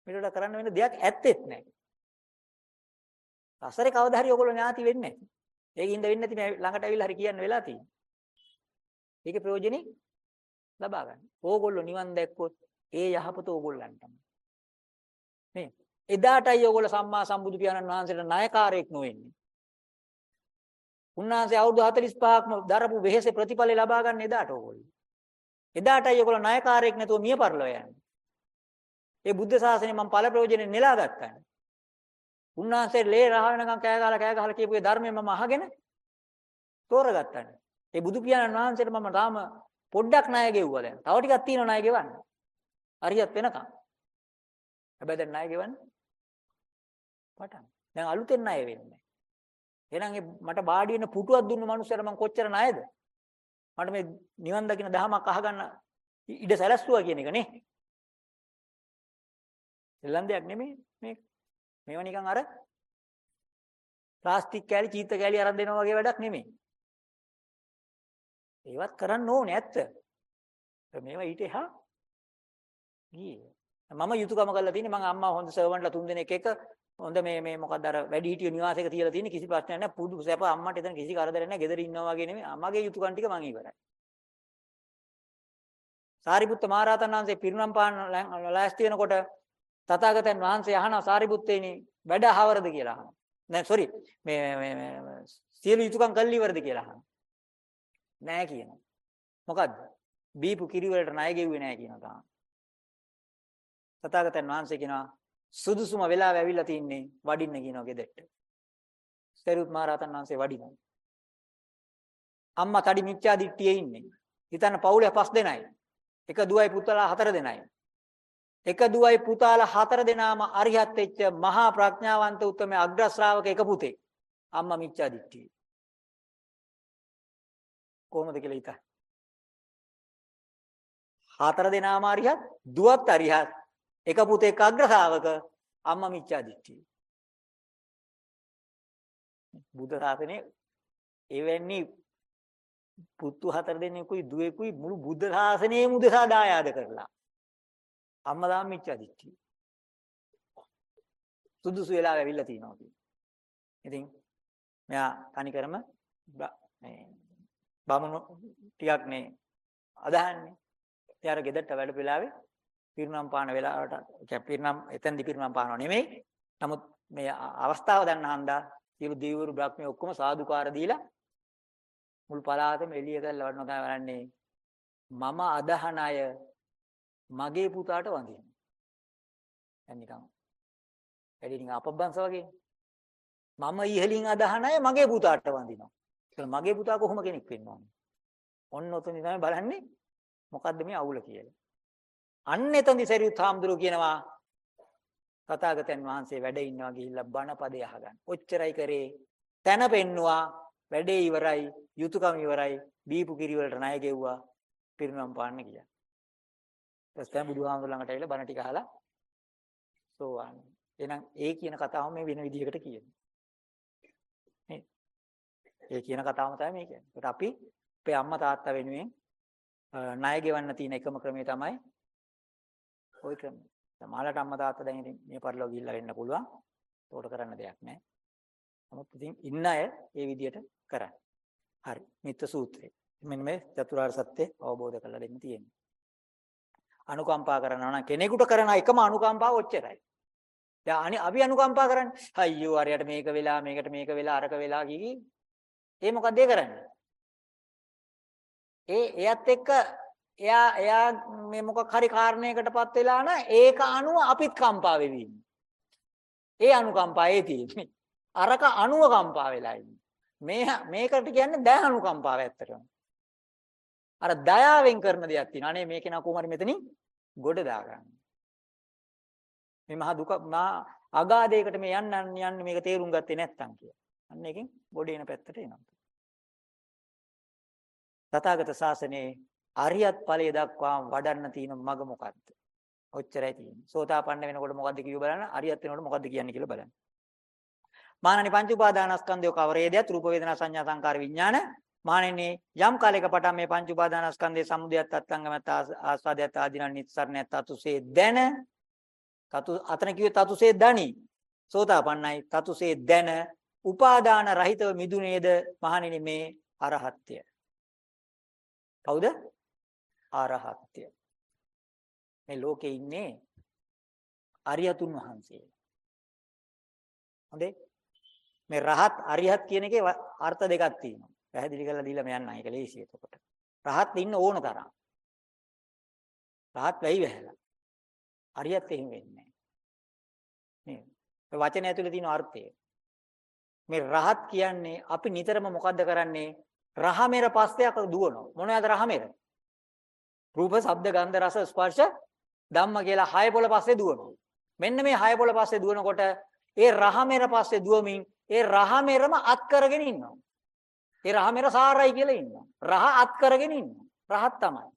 මීට වඩා කරන්න වෙන දෙයක් ඇත්තෙත් නැහැ. සසරේ කවදා හරි ඔයගොල්ලෝ ඥාති වෙන්නේ නැහැ. ඒකින්ද වෙන්නේ නැති මේ ළඟට ඇවිල්ලා හරි කියන්න වෙලා තියෙන්නේ. ඒකේ ප්‍රයෝජනෙ ලබා ගන්න. ඕගොල්ලෝ නිවන් දැක්කොත් ඒ යහපත ඕගොල්ලන්ටම. මේ එදාටයි ඔයගොල්ලෝ සම්මා සම්බුදු පියාණන් වහන්සේට ණයකාරයෙක් නොවෙන්නේ. උන්වහන්සේ අවුරුදු 45ක්ම දරපු වෙහෙසේ ප්‍රතිඵල ලබා ගන්න එදාට ඕගොල්ලෝ. එදාටයි ඔයගොල්ලෝ ණයකාරයෙක් නැතුව මිය පරලෝ යන්නේ. ඒ බුද්ධ ශාසනය මම ඵල ප්‍රයෝජනෙ නෙලා ගත්තා. උන්වහන්සේ ලේ රහ වෙනකන් කෑ ගහලා කෑ ගහලා කියපු ඒ ධර්මය මම අහගෙන තෝරගත්තා. ඒ බුදු පියාණන් වහන්සේට මම තාම පොඩ්ඩක් ණය ගෙව්වා දැන්. තව ටිකක් තියෙනවා ණය ගෙවන්න. හරියත් වෙනකන්. හැබැයි දැන් ණය ගෙවන්න පටන්. දැන් අලුතෙන් ණය වෙන්නේ. එහෙනම් ඒ මට බාඩි වෙන පුටුවක් දුන්න මනුස්සයර මම කොච්චර ණයද? මට මේ නිවන් දකින්න දහමක් අහගන්න ඉඩ සැලැස්සුවා කියන එක නේ. එල්ලන් දෙයක් නෙමෙයි මේක. මේවා නිකන් අර ප්ලාස්ටික් කෑලි චීත්ත කෑලි අරන් දෙනවා වගේ වැඩක් නෙමෙයි. ඒවත් කරන්න ඕනේ ඇත්ත. මේවා ඊට එහා ගියේ. මම යුතුයකම කරලා තියෙන්නේ මම අම්මා හොඳ සර්වන්ට්ලා තුන් දෙනෙක් එක්ක හොඳ මේ මේ මොකක්ද අර වැඩි හිටිය නිවාසයක තියලා තියෙන කිසි ප්‍රශ්නයක් නැහැ පුදු සැප අම්මට එතන කිසි කරදරයක් නැහැ ගෙදර ඉන්නවා වගේ නෙමෙයි අම්මගේ යුතුයකම් ටික මං ඉවරයි. සාරිපුත්ත මහරහතන් වහන්සේ පිරිනම් පාන ලෑස්ති වෙනකොට තථාගතයන් වහන්සේ අහනවා සාරිපුත්තේනි වැඩ අහවරද කියලා අහනවා. නෑ සෝරි මේ මේ සියලු යුතුයකම් කල්ලි ඉවරද කියලා අහනවා. නෑ කියනවා. මොකද්ද? බීපු කිරි වලට ණය ගෙව්වේ නෑ කියනවා. තථාගතයන් වහන්සේ කියනවා සුදුසුම වෙලාව ඇවිල්ලා තින්නේ වඩින්න කියනවා ගෙදරට. සරියුත් මහ රහතන් වහන්සේ වඩිනවා. අම්මා තඩි මිච්ඡා දිට්ඨියේ ඉන්නේ. හිතන්න පවුලේ පස් දෙනයි. එක දුවයි පුතාලා හතර දෙනයි. එක දුවයි පුතාලා හතර දෙනාම අරිහත් වෙච්ච මහා ප්‍රඥාවන්ත උත්තම අග්‍ර ශ්‍රාවක එක පුතේ. අම්මා මිච්ඡා දිට්ඨියේ. කොහොමද කියලා හිතා. හතර දෙනාම අරිහත් දුවත් අරිහත් එක පුතෙක් අග්‍ර ශාවක අම්මා මිච්ඡා දිට්ඨිය. බුද්ධ ශාසනයේ එවැනි පුතු හතර දෙනෙකුයි දුවෙකුයි මුළු බුද්ධ ශාසනයේම උදෙසා දායාද කරලා අම්මා දාම මිච්ඡා දිට්ඨිය. සුදුසු වෙලාව ඇවිල්ලා තිනවා කියන්නේ. ඉතින් මෙයා තනිකරම මේ බමුණු ටිකක් නේ අදහන්නේ. ඒ අර ගෙදරට වැඩ වෙලාවේ පිරිනම් පාන වෙලාවට කියන්නේ පිරිනම් එතෙන්දි පිරිනම් පානව නෙමෙයි. නමුත් මේ අවස්ථාව දැන්න හන්දා සියලු දෙවිවරු බ්‍රහ්මී ඔක්කොම සාදුකාර දීලා මුල් පලාතම එළිය කරලා වඩනවා තමයි වරන්නේ. මම අදහන අය මගේ පුතාට වඳින්න. දැන් නිකන් වැඩි නිකන් අපබ්බන්ස වගේ. මම ඉහලින් අදහන අය මගේ පුතාට වඳිනවා. ඒක මගේ පුතා කොහොම කෙනෙක් වෙන්න ඕනේ. ඔන්න ඔතන තමයි බලන්නේ මොකද්ද මේ අවුල කියලා. අන්න එතනදි සරියුත් හාමුදුරුවෝ කියනවා තථාගතයන් වහන්සේ වැඩ ඉන්නවා ගිහිල්ලා බණපදේ අහගන්න. ඔච්චරයි කරේ. තන පෙන්නවා වැඩේ ඉවරයි, යුතුයකම ඉවරයි, දීපු කිරි වලට ණය ගෙව්වා, පිරිනම් පාන්න ගියා. ඊට පස්සේ බුදුහාමුදුර ළඟට ඇවිල්ලා බණ ටික අහලා සෝවාන්. එහෙනම් ඒ කියන කතාව මේ වෙන විදිහකට කියන්නේ. ඒ කියන කතාවම තමයි මේ කියන්නේ. ඒකට අපි අපේ අම්මා තාත්තා වෙනුවෙන් අ, ණය ගෙවන්න තියෙන එකම ක්‍රමය තමයි ওই ක්‍රමය. සමහරවිට අම්මා තාත්තා දැන් ඉතින් මේ පරිලෝක ගිහිල්ලා වෙන්න පුළුවන්. ඒකට කරන්න දෙයක් නැහැ. නමුත් ඉතින් ඉන්න අය ඒ විදිහට කරන්නේ. හරි. මිත්‍ර සූත්‍රය. මෙන්න මේ චතුරාර්ය සත්‍ය අවබෝධ කරලා දෙන්න තියෙන්නේ. අනුකම්පා කරනවා නම් කෙනෙකුට කරන එකම අනුකම්පාව ඔච්චරයි. දැන් අනි අපි අනුකම්පා කරන්නේ අයියෝ අරයට මේක වෙලා මේකට මේක වෙලා අරක වෙලා කිකි. ඒ මොකද ඒ කරන්නේ? ඒ එයත් එක්ක එයා එයා මේ මොකක් හරි කාරණයකටපත් වෙලා නම් ඒක අනුව අපිත් කම්පා වෙවි ඉන්නේ. ඒ අනුකම්පා ඒ තියෙන්නේ. අරක අනුව කම්පා වෙලා ඉන්නේ. මේ මේකට කියන්නේ දය අනුකම්පාව ඇත්තටම. අර දයාවෙන් කරන දෙයක් තියෙනවා. අනේ මේක නා කොහොම හරි මෙතනින් ගොඩ දාගන්න. මේ මහා දුක මහා අගාධයකට මේ යන්න යන්නේ මේක තේරුම් ගත්තේ නැත්තම් කියලා. අන්න එකෙන් ගොඩ එන පැත්තට එනවා. තථාගත ශාසනයේ අරියත් ඵලයේ දක්වා වඩන්න තියෙන මඟ මොකක්ද? ඔච්චරයි තියෙන්නේ. සෝතාපන්න වෙනකොට මොකද්ද කියව බලන්න, අරියත් වෙනකොට මොකද්ද කියන්නේ කියලා බලන්න. මානනි පංච උපාදානස්කන්ධය කවරේදයක් රූප වේදනා සංඥා සංකාර විඥාන මානෙන්නේ යම් කාලයක පටන් මේ පංච උපාදානස්කන්ධයේ සමුදයත් අත්ංගමත් ආස්වාදයත් ආදීන නිස්සරණයත් තතුසේ දැන තතු අතන කිව්වේ තතුසේ දනි සෝතාපන්නයි තතුසේ දැන උපාදාන රහිතව මිදුනේද මහණෙනි මේ අරහත්ය කවුද අරහත්ය මේ ලෝකේ ඉන්නේ අරියතුන් වහන්සේ හොඳේ මේ රහත් අරිහත් කියන එකේ ව- අර්ථ දෙකක් තියෙනවා. පැහැදිලි කරලා දීලා මයන්න ඒක ලේසි එතකොට. රහත් ඉන්න ඕන තරම්. රහත් වෙයි වැහැලා. අරියත් එහෙම වෙන්නේ නැහැ. මේ වචනය ඇතුලේ තියෙන අර්ථය. මේ රහත් කියන්නේ අපි නිතරම මොකද්ද කරන්නේ? රහමෙර පස්සයක් දුවනවා. මොනවද රහමෙර? රූප, ශබ්ද, ගන්ධ, රස, ස්පර්ශ, ධම්ම කියලා හය පොළ පස්සේ දුවනවා. මෙන්න මේ හය පොළ පස්සේ දුවනකොට ඒ රහමෙර පස්සේ දුවමින් ඒ රහමෙරම අත් කරගෙන ඉන්නවා. ඒ රහමෙර සාරයි කියලා ඉන්නවා. රහ අත් කරගෙන ඉන්නවා. රහත් තමයි.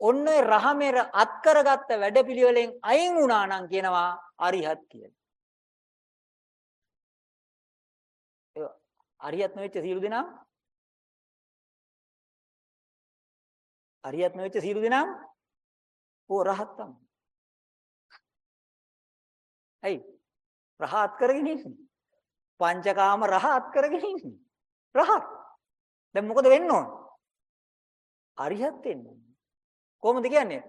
ඔන්න ඒ රහමෙර අත් කරගත්ත වැඩපිළිවෙලෙන් අයින් වුණා නම් කියනවා අරිහත් කියලා. අරිහත් නොවෙච්ච සියලු දෙනා අරිහත් නොවෙච්ච සියලු දෙනා ඕ රහත් තමයි. ඇයි? රහත් කරගෙන ඉන්නේ. පංචකාම රහත් කරගෙන ඉන්නේ. රහත්. දැන් මොකද වෙන්න ඕන? අරිහත් වෙන්න ඕන. කොහොමද කියන්නේ?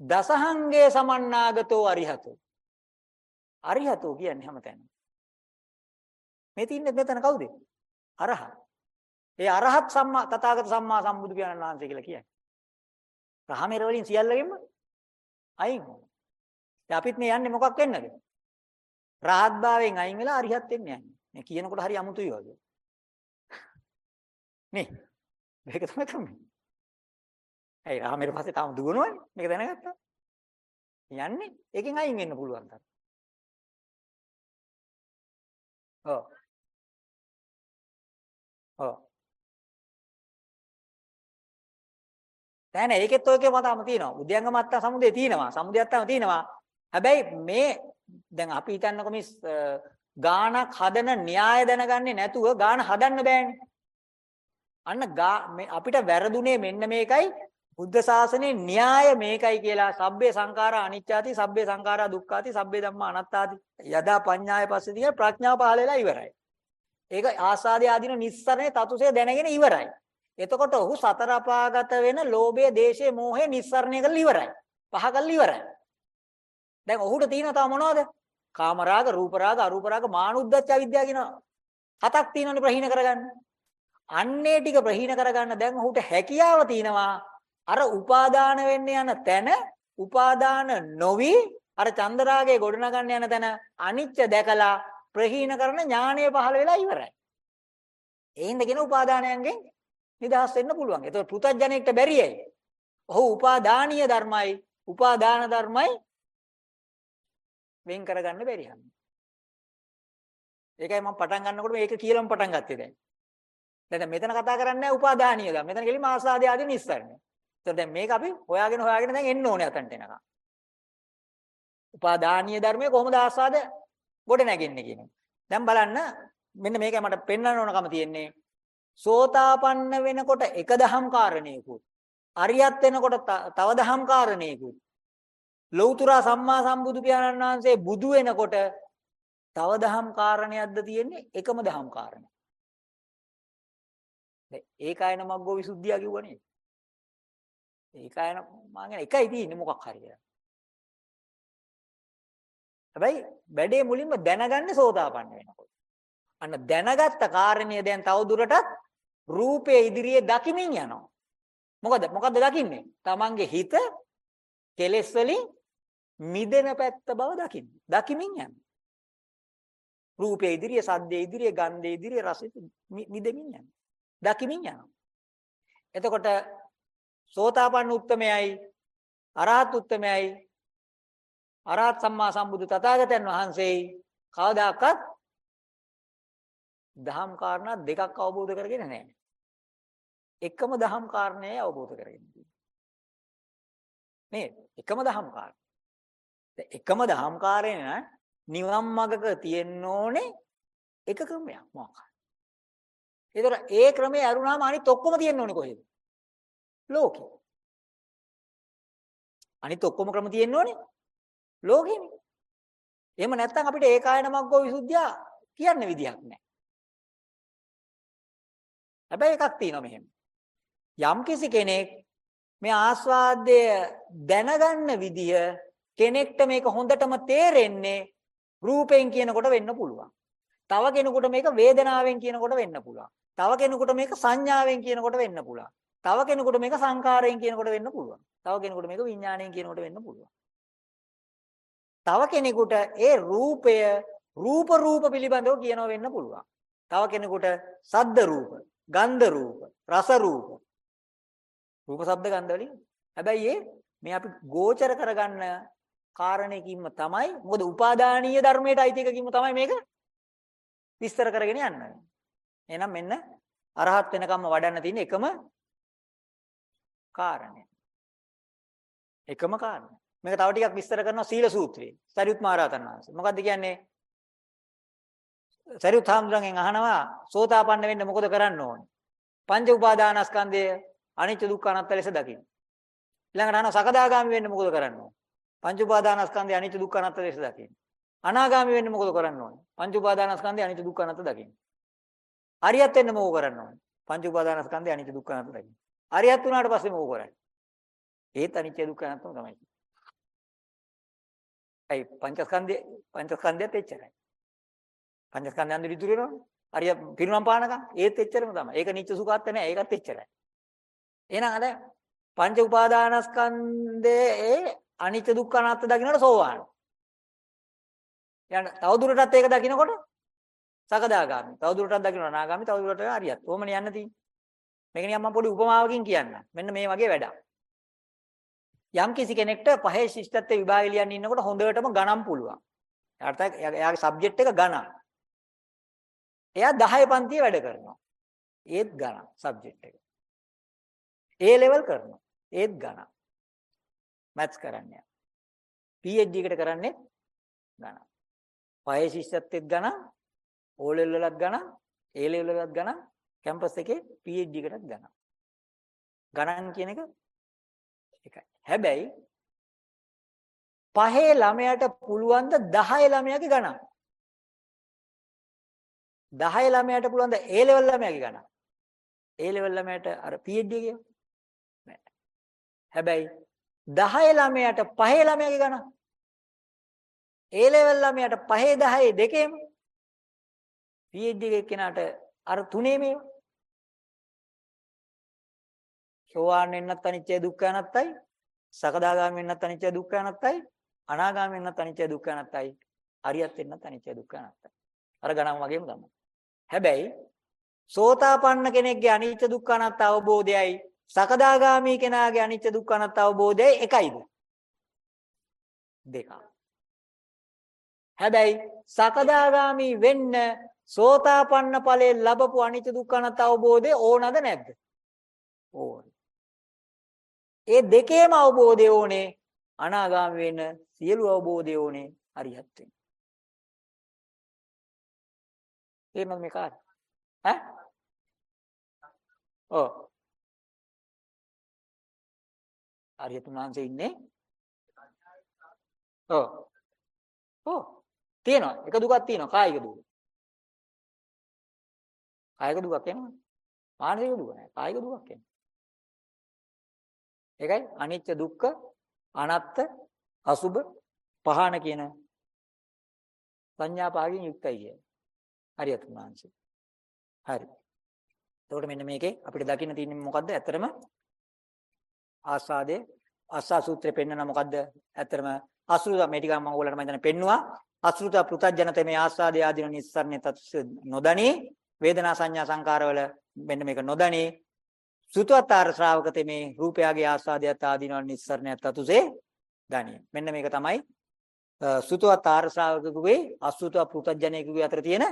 දසහංගේ සමන්නාගතෝ අරිහතෝ. අරිහතෝ කියන්නේ හැමතැනම. මේ තින්නේ මෙතන කවුද? අරහත්. ඒ අරහත් සම්මා තථාගත සම්මා සම්බුදු පියාණන් වහන්සේ කියලා කියන්නේ. රහමෙර වලින් සියල්ලගෙම අයින්. දැන් අපිත් මේ යන්නේ මොකක් වෙන්නද? රහත් භාවයෙන් අයින් වෙලා අරිහත් වෙන්න යන්නේ. මේ කියනකොට හරි අමුතුයි වගේ. නේ. මේක තමයි ක්‍රමය. ඇයි රහමෙර පස්සේ තාම දුවනවනේ. මේක දැනගත්තා. යන්නේ ඒකෙන් අයින් වෙන්න පුළුවන් තරම්. ඔව්. ඔව්. දැන් ඒකෙත් ඔයකේ මතම තියෙනවා. උද්‍යංගමත්ත සමුදේ තියෙනවා. සමුදයත්තම තියෙනවා. හැබැයි මේ දැන් අපි හිතන්නකො මේ අ, ගානක් හදන න්‍යාය දැනගන්නේ නැතුව ගාන හදන්න බෑනේ. අන්න ගා මේ අපිට වැරදුනේ මෙන්න මේකයි බුද්ධ ශාසනයේ න්‍යාය මේකයි කියලා සබ්බේ සංඛාරා අනිච්චාති සබ්බේ සංඛාරා දුක්ඛාති සබ්බේ ධම්මා අනාත්තාති යදා පඤ්ඤාය පස්සේදී කියන ප්‍රඥාව පහළ වෙලා ඉවරයි. ඒක ආසාදී ආදීන නිස්සරණේ තතුසේ දැනගෙන ඉවරයි. එතකොට ඔහු සතර අපාගත වෙන ලෝභය, දේශය, මෝහය නිස්සරණය කරලා ඉවරයි. පහ කරලා ඉවරයි. දැන් ඔහුට තියෙන තව මොනවද? කාමරාග, රූපරාග, අරූපරාග, මානුද්දච්ච අවිද්‍යාව කියන හතක් තියෙනවනේ ප්‍රහීන කරගන්න. අන්නේ ටික ප්‍රහීන කරගන්න දැන් ඔහුට හැකියාව තියෙනවා අර උපාදාන වෙන්න යන තැන උපාදාන නොවි අර චන්දරාගේ ගොඩනගන්න යන තැන අනිච්ච දැකලා ප්‍රහීන කරන ඥානය පහළ වෙලා ඉවරයි. ඒ හින්දාගෙන උපාදානයන්ගෙන් නිදහස් වෙන්න පුළුවන්. ඒතකොට පෘථජ්ජනෙක්ට බැරියයි. ඔහු උපාදානීය ධර්මයි උපාදාන ධර්මයි වෙන් කරගන්න බැරි හැම. ඒකයි මම පටන් ගන්නකොට මේක කියලාම පටන් ගත්තේ දැන්. දැන් මෙතන කතා කරන්නේ නැහැ උපාදානීය ධර්ම. මෙතන කෙලිම ආසාදී ආදී නිස්සාරණය. ඒතකොට දැන් මේක අපි හොයාගෙන හොයාගෙන දැන් එන්න ඕනේ අතන්ට එනකම්. උපාදානීය ධර්මයේ කොහොමද ආසාද ගොඩ නැගෙන්නේ කියන එක. දැන් බලන්න මෙන්න මේකයි මට පෙන්වන්න ඕනකම තියෙන්නේ. සෝතාපන්න වෙනකොට එක දහම් කාරණේකුත් අරියත් වෙනකොට ත- තව දහම් කාරණේකුත් ලෞතර සම්මා සම්බුදු පියාණන් වහන්සේ බුදු වෙනකොට තව දහම් කාරණයක්ද තියෙන්නේ එකම දහම් කාරණය. දැන් ඒකායන මග්ගෝ විසුද්ධිය කිව්වනේ. ඒකායන මාගෙන එකයි තියෙන්නේ මොකක් හරි කියලා. හැබැයි වැඩේ මුලින්ම දැනගන්නේ සෝතාපන්න වෙනකොට. අන්න දැනගත්ත කාරණය දැන් තව දුරටත් රූපයේ ඉදිරියේ දකිමින් යනවා. මොකද මොකද්ද දකින්නේ? Tamange හිත කෙලෙස් වලින් මිදෙන පැත්ත බව දකින්න. දකිමින් යනවා. රූපයේ ඉදිරියේ, සද්දයේ ඉදිරියේ, ගන්ධයේ ඉදිරියේ, රසෙ මිදෙමින් යනවා. දකිමින් යනවා. එතකොට සෝතාපන්න උත්තමයයි අරහත් උත්තමයයි අරහත් සම්මා සම්බුදු තථාගතයන් වහන්සේයි කවදාකවත් දහම් කාරණා දෙකක් අවබෝධ කරගෙන නැහැ. එකම දහම් කාරණේ අවබෝධ කරගෙන මේ එකම දහම් කාරණා. එකම දහම් කාරණේ නිවන් මාර්ගක තියෙන්න ඕනේ එක ක්‍රමයක් මොකක්ද? ඒතර ඒ ක්‍රමේ අරුණාම අනිත් ඔක්කොම තියෙන්න ඕනේ කොහෙද? ලෝකේ. අනිත් ඔක්කොම ක්‍රම තියෙන්න ඕනේ ලෝකෙනේ. එහෙම නැත්නම් අපිට ඒකායන මග්ගෝ විසුද්ධිය කියන්න විදියක් නැහැ. හැබැයි එකක් තියෙනවා මෙහෙම. යම් කිසි කෙනෙක් මේ ආස්වාදය දැනගන්න විදිය කෙනෙක්ට මේක හොඳටම තේරෙන්නේ රූපයෙන් කියනකොට වෙන්න පුළුවන්. තව කෙනෙකුට මේක වේදනාවෙන් කියනකොට වෙන්න පුළුවන්. තව කෙනෙකුට මේක සංඥාවෙන් කියනකොට වෙන්න පුළුවන්. තව කෙනෙකුට මේක සංකාරයෙන් කියනකොට වෙන්න පුළුවන්. තව කෙනෙකුට මේක විඥාණයෙන් කියනකොට වෙන්න පුළුවන්. තව කෙනෙකුට ඒ රූපය රූප රූප පිළිබඳව කියනවා වෙන්න පුළුවන්. තව කෙනෙකුට සද්ද රූප, ගන්ධ රූප, රස රූප. රූප ශබ්ද ගන්ධ වලින්. හැබැයි ඒ මේ අපි ගෝචර කරගන්න කාරණේකින්ම තමයි මොකද උපාදානීය ධර්මයට අයිති එකකින්ම තමයි මේක විස්තර කරගෙන යන්නේ. එහෙනම් මෙන්න අරහත් වෙනකම්ම වඩන්න තියෙන එකම කාරණය. එකම කාරණය. මේක තව ටිකක් විස්තර කරනවා සීල සූත්‍රයේ. සරියුත් මහරහතන් වහන්සේ. මොකද්ද කියන්නේ? සරියුත් හාමුදුරන්ගෙන් අහනවා සෝතාපන්න වෙන්න මොකද කරන්න ඕනේ? පංච උපාදානස්කන්ධය අනිත්‍ය දුක්ඛ අනාත්ම ලෙස දකින්න. ඊළඟට අහනවා සකදාගාමි වෙන්න මොකද කරන්න ඕනේ? පංච උපාදානස්කන්ධය අනිත්‍ය දුක්ඛ අනාත්ම ලෙස දකින්න. අනාගාමි වෙන්න මොකද කරන්න ඕනේ? පංච උපාදානස්කන්ධය අනිත්‍ය දුක්ඛ අනාත්ම දකින්න. අරියත් වෙන්න මොකද කරන්න ඕනේ? පංච උපාදානස්කන්ධය අනිත්‍ය දුක්ඛ අනාත්ම දකින්න. අරියත් වුණාට පස්සේ මොකද කරන්නේ? ඒත් අනිත්‍ය දුක්ඛ අනාත්ම තමයි. අයි පංචස්කන්ධය පංචස්කන්ධයත් එච්චරයි. පංචස්කන්ධයන් දෙවි ඉතුරු වෙනවනේ. අරිය පිරුණම් පානකම් ඒත් එච්චරම තමයි. ඒක නිච්ච සුඛාත් නැහැ. ඒකත් එච්චරයි. එහෙනම් අර පංච උපාදානස්කන්ධයේ අනිත්‍ය දුක්ඛ අනාත්ම දකින්නට සෝවාන්. යන්න තවදුරටත් ඒක දකින්නකොට සකදාගාමි. තවදුරටත් දකින්න අනාගාමි. තවදුරටත් අරියත්. ඕමනේ යන්න තියෙන්නේ. මේක නිකන් මම පොඩි උපමාවකින් කියන්නම්. මෙන්න මේ වගේ වැඩක්. යම් කිසි කෙනෙක්ට පහේ ශිෂ්ටත්ව විභාගය ලියන්න ඉන්නකොට හොඳටම ගණන් පුළුවන්. එයාට එයාගේ සබ්ජෙක්ට් එක ගණන්. එයා 10 පන්තියේ වැඩ කරනවා. ඒත් ගණන් සබ්ජෙක්ට් එක. A level කරනවා. ඒත් ගණන්. මැත්ස් කරන්නේ. PhD එකට කරන්නේ ගණන්. පහේ ශිෂ්ටත්වෙත් ගණන්, O level වලත් ගණන්, A level වලත් ගණන්, කැම්පස් එකේ PhD එකටත් ගණන්. ගණන් කියන එක එකයි. හැබැයි පහේ ළමයාට පුළුවන් ද 10 ළමයාගේ ගණන්. 10 ළමයාට පුළුවන් ද A level ළමයාගේ ගණන්. A level ළමයාට අර PhD එකේ නෑ. හැබැයි 10 ළමයාට පහේ ළමයාගේ ගණන්. A level ළමයාට පහේ 10 දෙකේම PhD එකේ කෙනාට අර තුනේ මේවා. සෝවාන් වෙන්නත් අනිත්‍ය දුක්ඛ අනත්තයි සකදාගාමී වෙන්නත් අනිත්‍ය දුක්ඛ අනත්තයි අනාගාමී වෙන්නත් අනිත්‍ය දුක්ඛ අනත්තයි අරියත් වෙන්නත් අනිත්‍ය දුක්ඛ අනත්තයි අර ගණන් වගේම තමයි හැබැයි සෝතාපන්න කෙනෙක්ගේ අනිත්‍ය දුක්ඛ අනත්ත අවබෝධයයි සකදාගාමී කෙනාගේ අනිත්‍ය දුක්ඛ අනත්ත අවබෝධයයි එකයිද? දෙකක්. හැබැයි සකදාගාමී වෙන්න සෝතාපන්න ඵලයේ ලැබපු අනිත්‍ය දුක්ඛ අනත්ත අවබෝධය ඕනද නැද්ද? ඕනේ. ඒ දෙකේම අවබෝධය ඕනේ අනාගාමී වෙන සියලු අවබෝධය ඕනේ අරිහත් වෙන්න. එහෙම මේ කාර්ය. ඈ? ඔව්. ආර්යතුන් වහන්සේ ඉන්නේ ඔව්. ඔව්. තියෙනවා. එක දුකක් තියෙනවා කායික දුක. කායික දුකක් එනවා. මානසික දුක නෑ. කායික දුකක් එනවා. ඒකයි අනිත්‍ය දුක්ඛ අනාත්ත අසුභ පහන කියන සංඥා පහකින් යුක්තයි කියන්නේ. හරියට මාංශය. හරි. එතකොට මෙන්න මේකේ අපිට දකින්න තියෙන්නේ මොකද්ද? ඇත්තරම ආස්වාදයේ ආස්වා සූත්‍රේ පෙන්නන මොකද්ද? ඇත්තරම අසුරුත මේ ටික මම ඕගොල්ලන්ට මම හිතන්නේ පෙන්නවා. අසුරුත පෘතජනත මේ ආස්වාදයේ ආදීන නිස්සරණේ තත්ස නොදනී වේදනා සංඥා සංකාරවල මෙන්න මේක නොදනී සුතවතර ශ්‍රාවකතේ මේ රූපයාගේ ආස්වාදයට ආදීනව නිස්සරණයත් අතුසේ දනිය. මෙන්න මේක තමයි සුතවතර ශ්‍රාවකකුගේ අසුතව පෘතජනෙකුගේ අතර තියෙන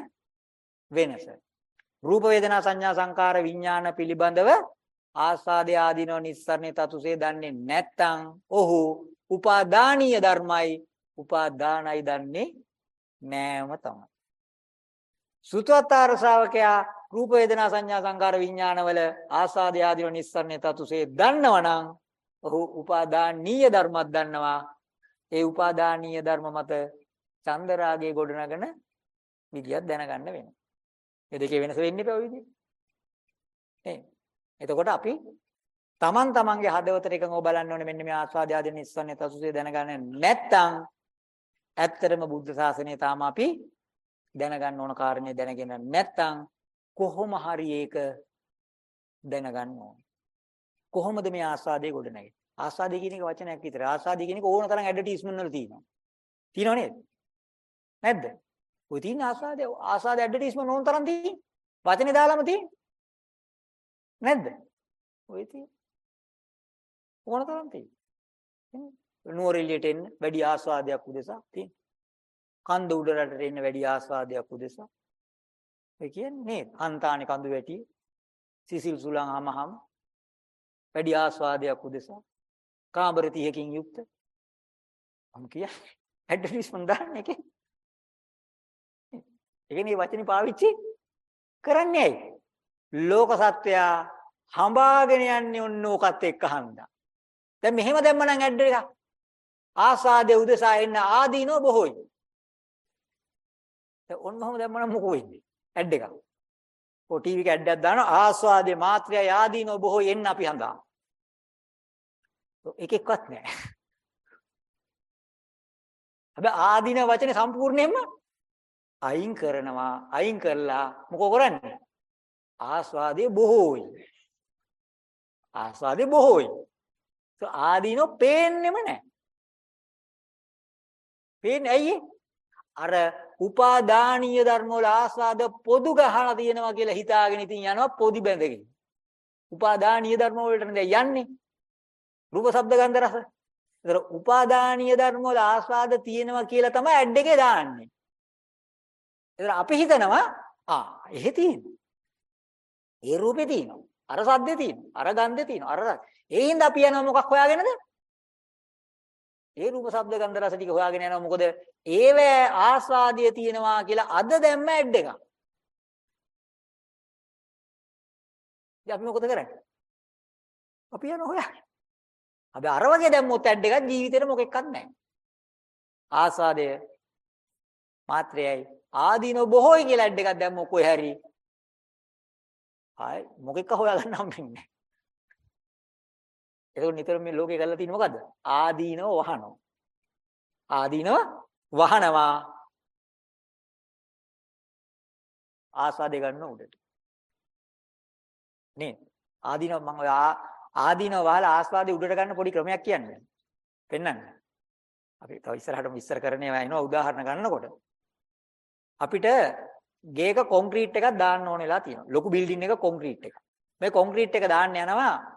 වෙනස. රූප වේදනා සංඥා සංකාර විඥාන පිළිබඳව ආස්වාදයේ ආදීනව නිස්සරණේ තතුසේ දන්නේ නැත්නම් ඔහු උපාදානීය ධර්මයි උපාදානයි දන්නේ නෑම තමයි. සුතවතර ශ්‍රාවකයා රූප වේදනා සංඥා සංකාර විඥානවල ආස්වාද ආදීන නිස්සරණේ තතුසේ දන්නවනම් ඔහු උපාදානීය ධර්මයක් දන්නවා. ඒ උපාදානීය ධර්ම මත චන්දරාගයේ ගොඩනගන විදියක් දැනගන්න වෙනවා. මේ දෙකේ වෙනස වෙන්නේ නැහැ ඔය විදිහට. නේ එතකොට අපි තමන් තමන්ගේ හදවතට එකඟව බලන්න ඕනේ මෙන්න මේ ආස්වාද ආදීන නිස්සරණේ තතුසේ දැනගන්න නැත්තම් ඇත්තටම බුද්ධ ශාසනය තාම අපි දැනගන්න ඕන කාරණේ දැනගෙන නැත්තම් කොහොම හරි ඒක දැනගන්න ඕන. කොහොමද මේ ආස්වාදයේ ගොඩ නැගෙන්නේ? ආස්වාදය කියන එක වචනයක් විතර. ආස්වාදය කියන එක ඕන තරම් ඇඩ්වර්ටයිස්මන්ට් වල තියෙනවා. තියෙනව නේද? නැද්ද? ඔය තියෙන ආස්වාදය ආස්වාද ඇඩ්වර්ටයිස්මන්ට් ඕන තරම් තියෙන්නේ. වචනේ දාලාම තියෙන්නේ. නැද්ද? ඔය තියෙන්නේ. ඕන තරම් තියෙන්නේ. නුවරඑළියට එන්න වැඩි ආස්වාදයක් උදෙසා තියෙන්නේ. කන්ද උඩරට එන්න වැඩි ආස්වාදයක් උදෙසා ඒ කියන්නේ නේද? අන්තානි කඳු වැටි සිසිල් සුලං හමහම වැඩි ආස්වාදයක් උදෙසා කාමර 30කින් යුක්ත මම කියන්නේ ඇඩ්වර්ටයිස්මන්ට් දාන්න එකේ ඒකනේ වචනේ පාවිච්චි කරන්නේ ඇයි? ලෝක සත්වයා හඹාගෙන යන්නේ ඔන්න ඕකත් එක්ක හන්දා. දැන් මෙහෙම දැම්ම නම් ඇඩ් එක ආසාදේ උදෙසා එන්න ආදීනෝ බොහෝයි. දැන් ඔන්නම දැම්ම නම් මොකෝ වෙන්නේ? ඇඩ් එකක්. ඔය ටීවී එක ඇඩ් එකක් දානවා ආස්වාදේ මාත්‍රය ආදීනෝ බොහෝ එන්න අපි හඳා. එක එක්කවත් නැහැ. හැබැයි ආදීන වචනේ සම්පූර්ණයෙන්ම අයින් කරනවා අයින් කරලා මොකෝ කරන්නේ? ආස්වාදේ බොහෝයි. ආස්වාදේ බොහෝයි. તો ආදීනෝ පේන්නෙම නැහැ. පේන්නේ ඇයි? අර උපාදානීය ධර්ම වල ආස්වාද පොදු ගහලා තියෙනවා කියලා හිතාගෙන ඉතින් යනවා පොදි බැඳගෙන. උපාදානීය ධර්ම වලට නේද යන්නේ. රූප ශබ්ද ගන්ධ රස. ඒතර උපාදානීය ධර්ම වල ආස්වාද තියෙනවා කියලා තමයි ඇඩ් එකේ දාන්නේ. ඒතර අපි හිතනවා ආ එහෙ තියෙනවා. ඒ රූපේ තියෙනවා. අර සද්දේ තියෙනවා. අර ගන්ධේ තියෙනවා. අර ඒ හින්දා අපි යනවා මොකක් හොයාගෙනද? ඒ රූප ශබ්ද ගන්ධ රස ටික හොයාගෙන යනවා මොකද ඒවැ ආස්වාදිය තියෙනවා කියලා අද දැම්ම ඇඩ් එකක්. ඉතින් අපි මොකද කරන්නේ? අපි යන හොයාගෙන. අපි අර වගේ දැම්මොත් ඇඩ් එකක් ජීවිතේට මොකෙක්වත් නැහැ. ආස්වාදය මාත්‍රයයි ආදීන බොහෝයි කියලා ඇඩ් එකක් දැම්මොත් කොහේ හැරි ආයි මොකෙක්ක හොයාගන්න හම්බෙන්නේ නැහැ. එතකොට නිතර මේ ලෝකේ කරලා තියෙන්නේ මොකද්ද? ආදීනව වහනවා. ආදීනව වහනවා. ආස්වාදේ ගන්න උඩට. නේ ආදීනව මම ඔය ආදීනව වහලා ආස්වාදේ උඩට ගන්න පොඩි ක්‍රමයක් කියන්නේ. පෙන්නන්න. අපි තව ඉස්සරහටම විස්තර කරන්නේ එනවා උදාහරණ ගන්නකොට. අපිට ගේක කොන්ක්‍රීට් එකක් දාන්න ඕනෙලා තියෙනවා. ලොකු බිල්ඩින් එක කොන්ක්‍රීට් එක. මේ කොන්ක්‍රීට් එක දාන්න යනවා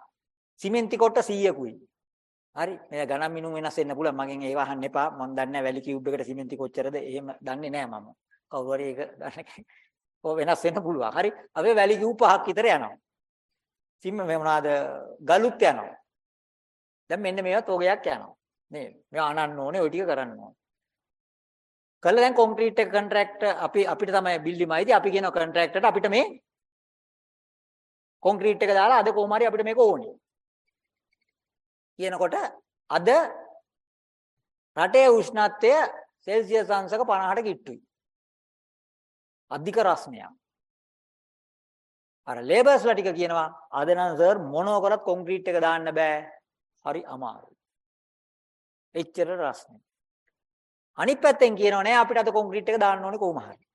සිමෙන්ති කොට 100කුයි. හරි. මේ ගණන් මිනුම් වෙනස් වෙන්න පුළුවන්. මගෙන් ඒව අහන්න එපා. මම දන්නේ නැහැ වැලි කියුබ් එකට සිමෙන්ති කොච්චරද. එහෙම දන්නේ නැහැ මම. කවුරු හරි ඒක දන්නේ ඔය වෙනස් වෙන්න පුළුවන්. හරි. අපි වැලි කියුබ් පහක් විතර යනවා. සිම මේ මොනවාද ගලුත් යනවා. දැන් මෙන්න මේවත් ඕගයක් යනවා. නේද? මේවා අනන්න ඕනේ, ওই ටික කරන්න ඕනේ. කළා දැන් කොන්ක්‍රීට් එක කොන්ට්‍රැක්ට් අපි අපිට තමයි බිල්ඩින් අයිති අපි කියන කොන්ට්‍රැක්ටර්ට අපිට මේ කොන්ක්‍රීට් එක දාලා අද කොහොම හරි අපිට මේක ඕනේ. කියනකොට අද රටේ උෂ්ණත්වය සෙල්සියස් අංශක 50ට කිට්ටුයි. අධික රස්නයක්. අර ලේබර්ස්ලා ටික කියනවා අද නම් සර් මොනව කරත් කොන්ක්‍රීට් එක දාන්න බෑ. හරි අමාරුයි. එච්චර රස්නේ. අනිත් පැත්තෙන් කියනවා නෑ අපිට අද කොන්ක්‍රීට් එක දාන්න ඕනේ කොහොම හරි.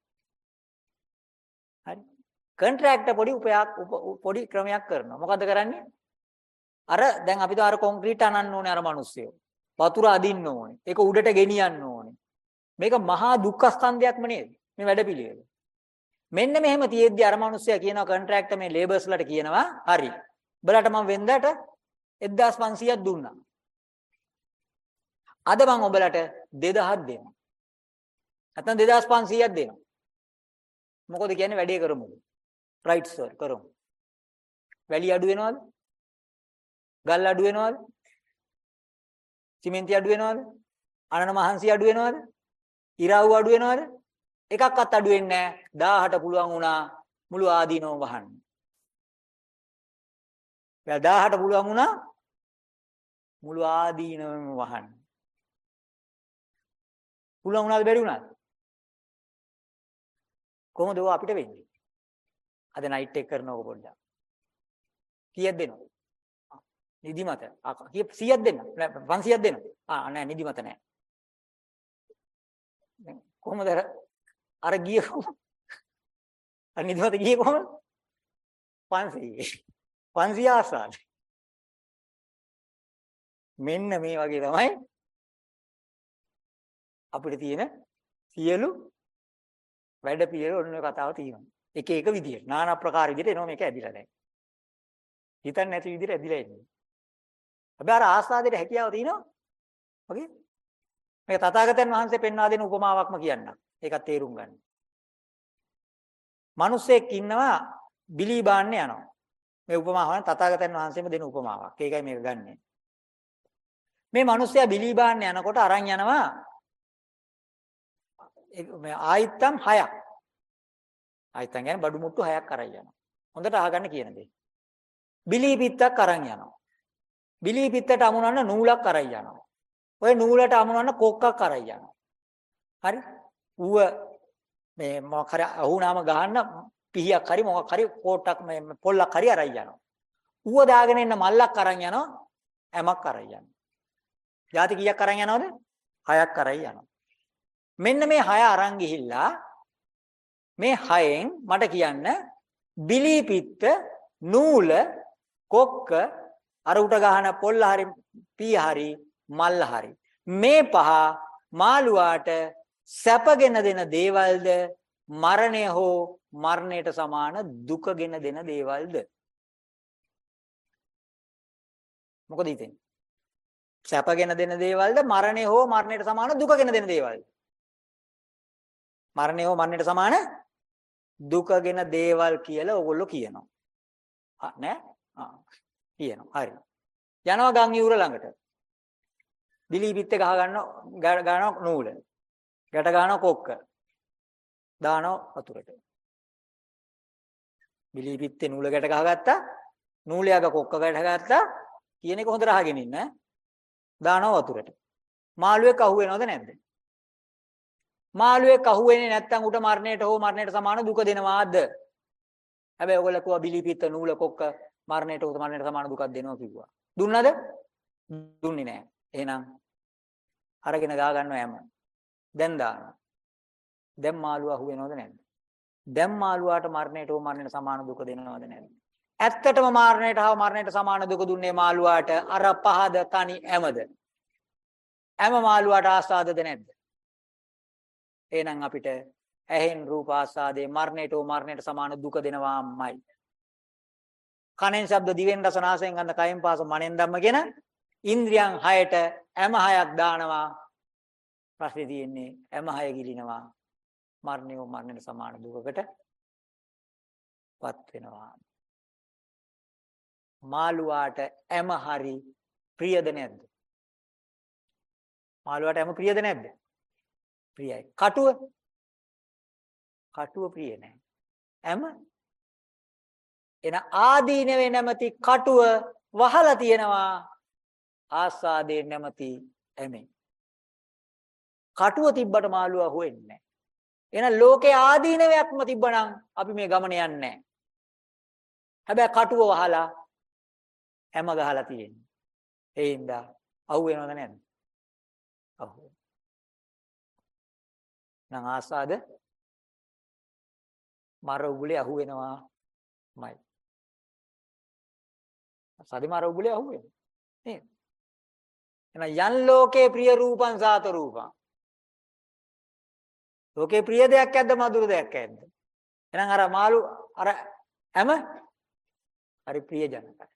හරි. කොන්ට්‍රැක්ටර් පොඩි උපයක් උප- පොඩි ක්‍රමයක් කරනවා. මොකද කරන්නේ? අර දැන් අපි අර කොන්ක්‍රීට් අනන්න ඕනේ අර මිනිස්සුયો. වතුර අදින්න ඕනේ. ඒක උඩට ගෙනියන්න ඕනේ. මේක මහා දුක්ඛ ස්කන්ධයක්ම නේද? මේ වැඩපිළිවෙල. මෙන්න මෙහෙම තියෙද්දි අර මිනිස්සයා කියනවා කොන්ට්‍රැක්ටර් මේ ලේබර්ස්ලාට කියනවා හරි. උඹලට මම වෙන්දට 1500ක් දුන්නා. අද මම ඔබලට 2000ක් දෙනවා. නැත්නම් 2500ක් දෙනවා. මොකද කියන්නේ වැඩේ කරමුද? රයිට් සර් කරමු. වැලි අඩු වෙනවද? ගල් අඩු වෙනවද? සිමෙන්ති අඩු වෙනවද? අනන මහන්සි අඩු වෙනවද? ඉරව් අඩු වෙනවද? එකක්වත් අඩු වෙන්නේ නැහැ. 1000ට පුළුවන් වුණා මුළු ආදීනව වහන්න. දැන් 1000ට පුළුවන් වුණා මුළු ආදීනවම වහන්න. පුළුවන් වුණාද බැරි වුණාද? කොහොමද ඔය අපිට වෙන්නේ? අද නයිට් එක කරනකො පොඩ්ඩක්. කීයක් දෙනවද? නිදිමත. ආ, කීය 100ක් දෙන්න. නෑ 500ක් දෙන්න. ආ නෑ නිදිමත නෑ. දැන් කොහොමද අර අර ගිය අර නිදිමත ගියේ කොහොමද? 500. 500 ආසාද. මෙන්න මේ වගේ තමයි අපිට තියෙන සියලු වැඩ පිළිවෙල ඔන්න ඔය කතාව තියෙනවා. එක එක විදියට. নানা ප්‍රකාර විදියට එනවා මේක ඇදිලා දැන්. හිතන්නේ නැති විදියට ඇදිලා එන්නේ. හැබැයි අර ආස්වාදයට හැකියාව තියෙනවා. වගේ. මේක තථාගතයන් වහන්සේ පෙන්වා දෙන උපමාවක්ම කියන්න. ඒකත් තේරුම් ගන්න. මිනිස්සෙක් ඉන්නවා බිලී බාන්න යනවා. මේ උපමාව තථාගතයන් වහන්සේම දෙන උපමාවක්. ඒකයි මේක ගන්නෙ. මේ මිනිස්සයා බිලී බාන්න යනකොට අරන් යනවා මේ ආයිත්තම් 6ක්. ආයිත්තම් කියන්නේ බඩු මුට්ටු 6ක් අරන් යනවා. හොඳට අහගන්න කියන දේ. බිලී පිත්තක් අරන් යනවා. බිලී පිත්තට අමුණන්න නූලක් අරන් යනවා. ඔය නූලට අමුණන්න කොක්කක් අරන් යනවා. හරි? ඌව මේ මොකක් හරි අහුනාම ගහන්න පිහියක් හරි මොකක් හරි කෝට්ටක් මේ පොල්ලක් හරි අරන් යනවා. ඌව දාගෙන ඉන්න මල්ලක් අරන් යනවා. ඇමක් අරන් යනවා. ಜಾති කීයක් අරන් යනවද? හයක් අරන් යනවා. මෙන්න මේ හය අරන් ගිහිල්ලා මේ හයෙන් මට කියන්න බිලී පිත්ත නූල කොක්ක අර උට ගහන පොල්ල හරි පී හරි මල්ල හරි. මේ පහ මාළුවාට සැපගෙන දෙන දේවල්ද මරණය හෝ මරණයට සමාන දුකගෙන දෙන දේවල්ද? මොකද හිතෙන්නේ? සැපගෙන දෙන දේවල්ද මරණය හෝ මරණයට සමාන දුකගෙන දෙන දේවල්ද? මරණය හෝ මරණයට සමාන දුකගෙන දේවල් කියලා ඕගොල්ලෝ කියනවා. ආ නෑ? ආ කියනවා. හරි. යනවා ගම් ඉවුර ළඟට. දිලී පිට ගහ ගන්න ගන්නවා නූල. ගැට ගන්නවා කොක්ක. දානවා වතුරට. දිලී පිටේ නූල ගැට ගහගත්තා. නූලයක කොක්ක ගැට ගත්තා. කියන එක හොඳට අහගෙන ඉන්න. දානවා වතුරට. මාළුවෙක් අහුවෙනවද නැද්ද? මාළුවෙක් අහුවෙන්නේ නැත්නම් උට මරණයට හෝ මරණයට සමාන දුක දෙනවාද? හැබැයි ඔයගොල්ලෝ කිව්වා බිලිපිත්ත නූල කොක්ක මරණයට හෝ මරණයට සමාන දුකක් දෙනවා කිව්වා. දුන්නද? දුන්නේ නැහැ. එහෙනම් අරගෙන ගා ගන්නවා යම. දැන් දානවා. දැන් මාළුව අහුවෙනවද නැද්ද? දැන් මාළුවාට මරණයට හෝ මරණයට සමාන දුක දෙනවද නැද්ද? ඇත්තටම මරණයට හා මරණයට සමාන දුක දුන්නේ මාළුවාට අර පහද තනි ඇමද? ඇම මාළුවාට ආස්වාදද නැද්ද? එහෙනම් අපිට ඇහෙන් රූප ආස්වාදේ මරණයට හෝ මරණයට සමාන දුක දෙනවාමයි. කනෙන් ශබ්ද දිවෙන් රස නාසයෙන් ගඳ කයෙන් පාස මනෙන් ධම්මගෙන ඉන්ද්‍රියන් 6ට හැම 6ක් දානවා. ප්‍රශ්නේ තියෙන්නේ හැම 6 ගිලිනවා. මරණය හෝ මරණයට සමාන දුකකට පත් වෙනවා. මාළුවාට හැම හරි ප්‍රියද නැද්ද? මාළුවාට හැම ප්‍රියද නැද්ද? ප්‍රියයි. කටුව කටුව ප්‍රිය නැහැ. හැම එන ආදීනවේ නැමැති කටුව වහලා තියෙනවා ආස්වාදේ නැමැති ඇමෙන්. කටුව තිබ්බට මාළුවා හොෙන්නේ නැහැ. එහෙනම් ලෝකේ ආදීනවයක්ම තිබ්බනම් අපි මේ ගමන යන්නේ නැහැ. හැබැයි කටුව වහලා හැම ගහලා තියෙන්නේ. ඒ හින්දා අහු වෙනවද නැද්ද? අහු. නම් ආස්වාද මර උගුලේ අහු වෙනවාමයි. සති මර උගුලේ අහු වෙනවා. නේද? එහෙනම් යන් ලෝකේ ප්‍රිය රූපං සාත රූපං. ලෝකේ ප්‍රිය දෙයක් ඇද්ද මధుර දෙයක් ඇද්ද? එහෙනම් අර මාළු අර හැම හරි ප්‍රිය ජනකයි.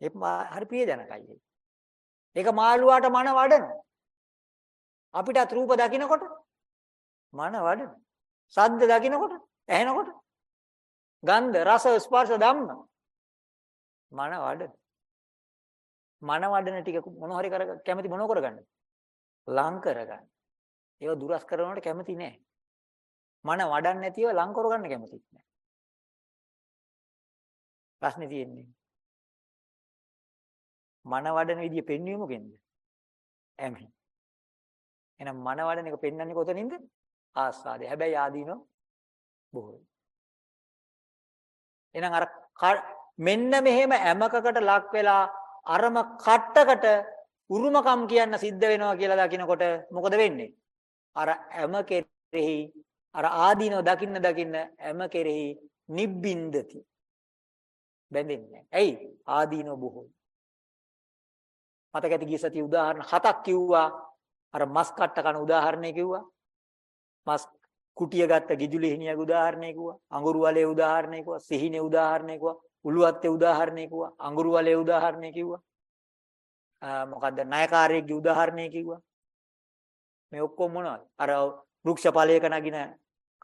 ඒ හරි ප්‍රිය ජනකයි. ඒක මාළුවාට මන වඩන. අපිටත් රූප දකින්නකොට මන වඩන. ශබ්ද දකින්නකොට ඇහෙනකොට ගන්ධ රස ස්පර්ශ ධම්ම මන වඩන. මන වඩන ටික මොන හරි කර කැමති මොනව කරගන්නද? ලං කරගන්න. ඒව දුරස් කරනවට කැමති නෑ. මන වඩන්න නැතිව ලං කරගන්න කැමතිත් නෑ. ප්‍රශ්නේ තියෙන්නේ. මන වඩන විදිය පෙන්වීම මොකෙන්ද? ඇමෙන්. එහෙනම් මන වඩන එක පෙන්වන්නේ කොතනින්ද? ආස්වාදේ. හැබැයි ආදීනෝ බොහෝයි. එහෙනම් අර මෙන්න මෙහෙම ඇමකකට ලක් වෙලා අරම කට්ටකට උරුමකම් කියන්න සිද්ධ වෙනවා කියලා දකිනකොට මොකද වෙන්නේ? අර ඇම කෙරෙහි අර ආදීනව දකින්න දකින්න ඇම කෙරෙහි නිබ්බින්දති. බැඳෙන්නේ නැහැ. ඇයි? ආදීනව බොහෝයි. මතක ඇති ගිය සතිය උදාහරණ හතක් කිව්වා. අර මස් කට්ට කන උදාහරණය කිව්වා. මස් කුටිය ගත්ත ගිජුලි හිණියගේ උදාහරණය කිව්වා. අඟුරු වලේ උදාහරණය කිව්වා. සිහිනේ උදාහරණය කිව්වා. උළුවත්තේ උදාහරණය කිව්වා. අඟුරු වලේ උදාහරණය කිව්වා. මොකද්ද ණයකාරයෙක්ගේ උදාහරණය කිව්වා. මේ ඔක්කොම මොනවද? අර වෘක්ෂ ඵලයක නගින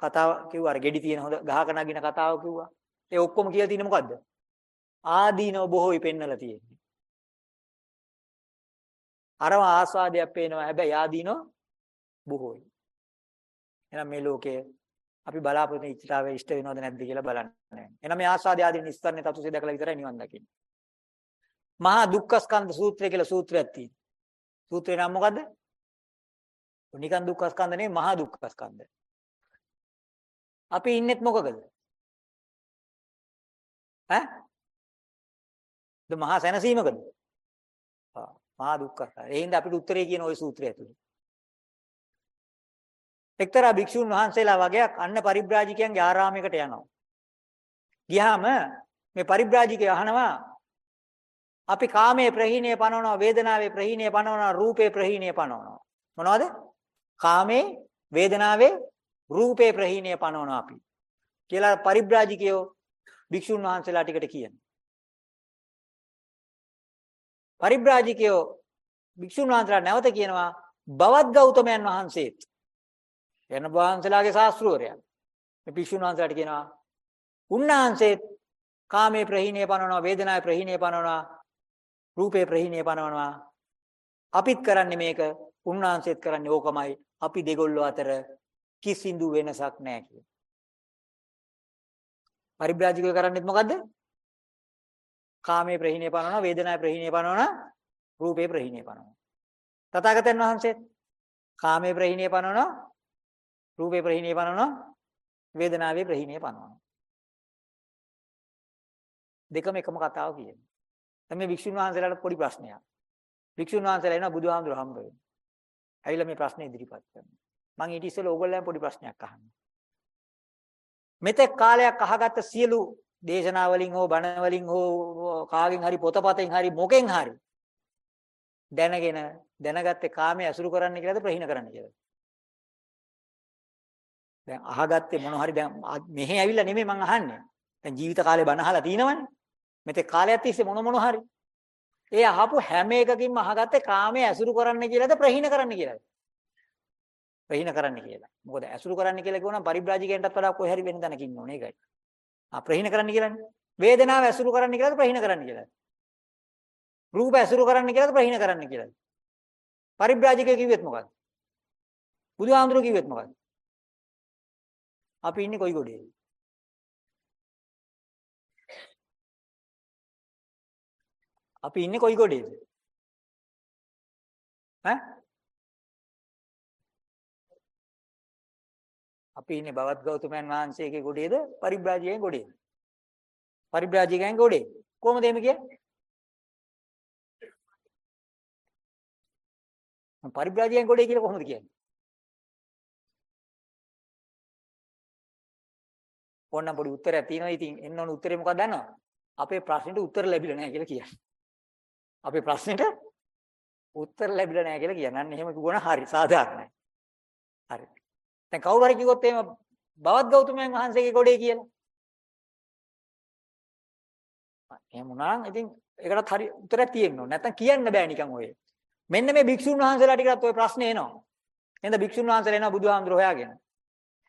කතාව කිව්වා. අර ගෙඩි තියෙන හොඳ ගහක නගින කතාව කිව්වා. ඒ ඔක්කොම කියලා තියෙන්නේ මොකද්ද? ආදීනව බොහෝයි පෙන්නලා තියෙන්නේ. අරම ආස්වාදයක් පේනවා. හැබැයි ආදීනව බොහෝයි. එහෙනම් මේ ලෝකයේ අපි බලාපොරොත්තු ඉච්ඡාවේ ඉෂ්ට වෙනවද නැද්ද කියලා බලන්නේ. එහෙනම් මේ ආස්වාදය ආදී නිස්සාරණේ තතුසේ දැකලා විතරයි නිවන් දකින්නේ. මහා දුක්ඛ ස්කන්ධ සූත්‍රය කියලා සූත්‍රයක් තියෙනවා. සූත්‍රේ නම මොකද්ද? නිකන් දුක්ඛ ස්කන්ධ නෙවෙයි මහා දුක්ඛ ස්කන්ධ. අපි ඉන්නෙත් මොකකද? ඈ? ද මහා සැනසීමකද? ආ මහා දුක්ඛ. ඒ හින්දා අපිට උත්තරේ කියන ওই සූත්‍රය ඇතුලේ. එක්තරා භික්ෂුන් වහන්සේලා වගේක් අන්න පරිබ්‍රාජිකයන්ගේ ආරාමයකට යනවා. ගියාම මේ පරිබ්‍රාජිකය අහනවා අපි කාමයේ ප්‍රහීණය පනවනවා වේදනාවේ ප්‍රහීණය පනවනවා රූපේ ප්‍රහීණය පනවනවා. මොනවද? කාමේ වේදනාවේ රූපේ ප්‍රහීණය පනවනවා අපි. කියලා පරිබ්‍රාජිකයෝ භික්ෂුන් වහන්සේලා ටිකට කියන. පරිබ්‍රාජිකයෝ භික්ෂුන් වහන්සේලා නැවත කියනවා බවත් ගෞතමයන් වහන්සේත් යන වහන්සේලාගේ ශාස්ත්‍රවරයා. මේ භික්ෂුන් වහන්සේලාට කියනවා උන්වහන්සේත් කාමේ ප්‍රහීණය පනවනවා වේදනාවේ ප්‍රහීණය පනවනවා රූපේ ප්‍රහීණය පනවනවා අපිත් කරන්නේ මේක උන්වහන්සේත් කරන්නේ ඕකමයි අපි දෙගොල්ලෝ අතර කිසිදු වෙනසක් නැහැ කියලා. පරිබ්‍රාජිකව කරන්නේත් මොකද්ද? කාමයේ ප්‍රහීණය පනවනවා වේදනාවේ ප්‍රහීණය පනවනවා රූපේ ප්‍රහීණය පනවනවා. තථාගතයන් වහන්සේ කාමයේ ප්‍රහීණය පනවනවා රූපේ ප්‍රහීණය පනවනවා වේදනාවේ ප්‍රහීණය පනවනවා. දෙකම එකම කතාව කියන්නේ. දැන් මේ වික්ෂුන් වහන්සේලාට පොඩි ප්‍රශ්නයක්. වික්ෂුන් වහන්සේලා එනවා බුදුහාමුදුර හම්බ වෙන්න. ඇවිල්ලා මේ ප්‍රශ්නේ ඉදිරිපත් කරනවා. මම ඊට ඉස්සෙල්ලා ඕගොල්ලන් පොඩි ප්‍රශ්නයක් අහනවා. මෙතෙක් කාලයක් අහගත්ත සියලු දේශනා වලින් හෝ බණ වලින් හෝ කාගෙන් හරි පොතපතෙන් හරි මොකෙන් හරි දැනගෙන දැනගත්තේ කාමයේ අසුරු කරන්න කියලාද ප්‍රහීන කරන්න කියලාද? දැන් අහගත්තේ මොන හරි දැන් මෙහෙ ඇවිල්ලා නෙමෙයි මං අහන්නේ. දැන් ජීවිත කාලේ බණ අහලා තිනවනේ. මෙතේ කාලයක් තිස්සේ මොන මොන හරි. ඒ අහපු හැම එකකින්ම අහගත්තේ කාමයේ ඇසුරු කරන්න කියලාද ප්‍රහීන කරන්න කියලාද? ප්‍රහීන කරන්න කියලා. මොකද ඇසුරු කරන්න කියලා කිව්වනම් පරිබ්‍රාජිකයන්ටත් වඩා කොහේ හරි වෙන තැනක ඉන්න ඕනේ ඒකයි. ආ ප්‍රහීන කරන්න කියලානේ. වේදනාව ඇසුරු කරන්න කියලාද ප්‍රහීන කරන්න කියලාද? රූප ඇසුරු කරන්න කියලාද ප්‍රහීන කරන්න කියලාද? පරිබ්‍රාජිකය කිව්වෙත් මොකද්ද? බුදුහාමුදුරුවෝ කිව්වෙත් මොකද්ද? අපි ඉන්නේ කොයි ගොඩේද? අපි ඉන්නේ කොයි ගොඩේද? ඈ? අපි ඉන්නේ බවත් ගෞතමයන් වහන්සේගේ ගොඩේද? පරිබ්‍රාජිකයන් ගොඩේද? පරිබ්‍රාජිකයන් ගොඩේ. කොහොමද එහෙම කියන්නේ? පරිබ්‍රාජිකයන් ගොඩේ කියලා කොහොමද කියන්නේ? ඕනනම් පොඩි උත්තරයක් තියෙනවා. ඉතින් එන්න ඕන උත්තරේ මොකක්ද දන්නවද? අපේ ප්‍රශ්නෙට උත්තර ලැබිලා නැහැ කියලා කියන්නේ. අපේ ප්‍රශ්නෙට උත්තර ලැබිලා නැහැ කියලා කියන්නේ. අන්න එහෙම කිව්වොන හරි සාධාරණයි. හරි. දැන් කවුරු හරි කිව්වොත් එහෙම බවත් ගෞතමයන් වහන්සේගේ ගොඩේ කියලා. එහෙම වුණා නම් ඉතින් ඒකටත් හරි උත්තරයක් තියෙන්න ඕන. නැත්තම් කියන්න බෑ නිකන් ඔය. මෙන්න මේ භික්ෂුන් වහන්සේලා ටිකටත් ඔය ප්‍රශ්නේ එනවා. එහෙනම් භික්ෂුන් වහන්සේලා එනවා බුදුහාමුදුර හොයාගෙන.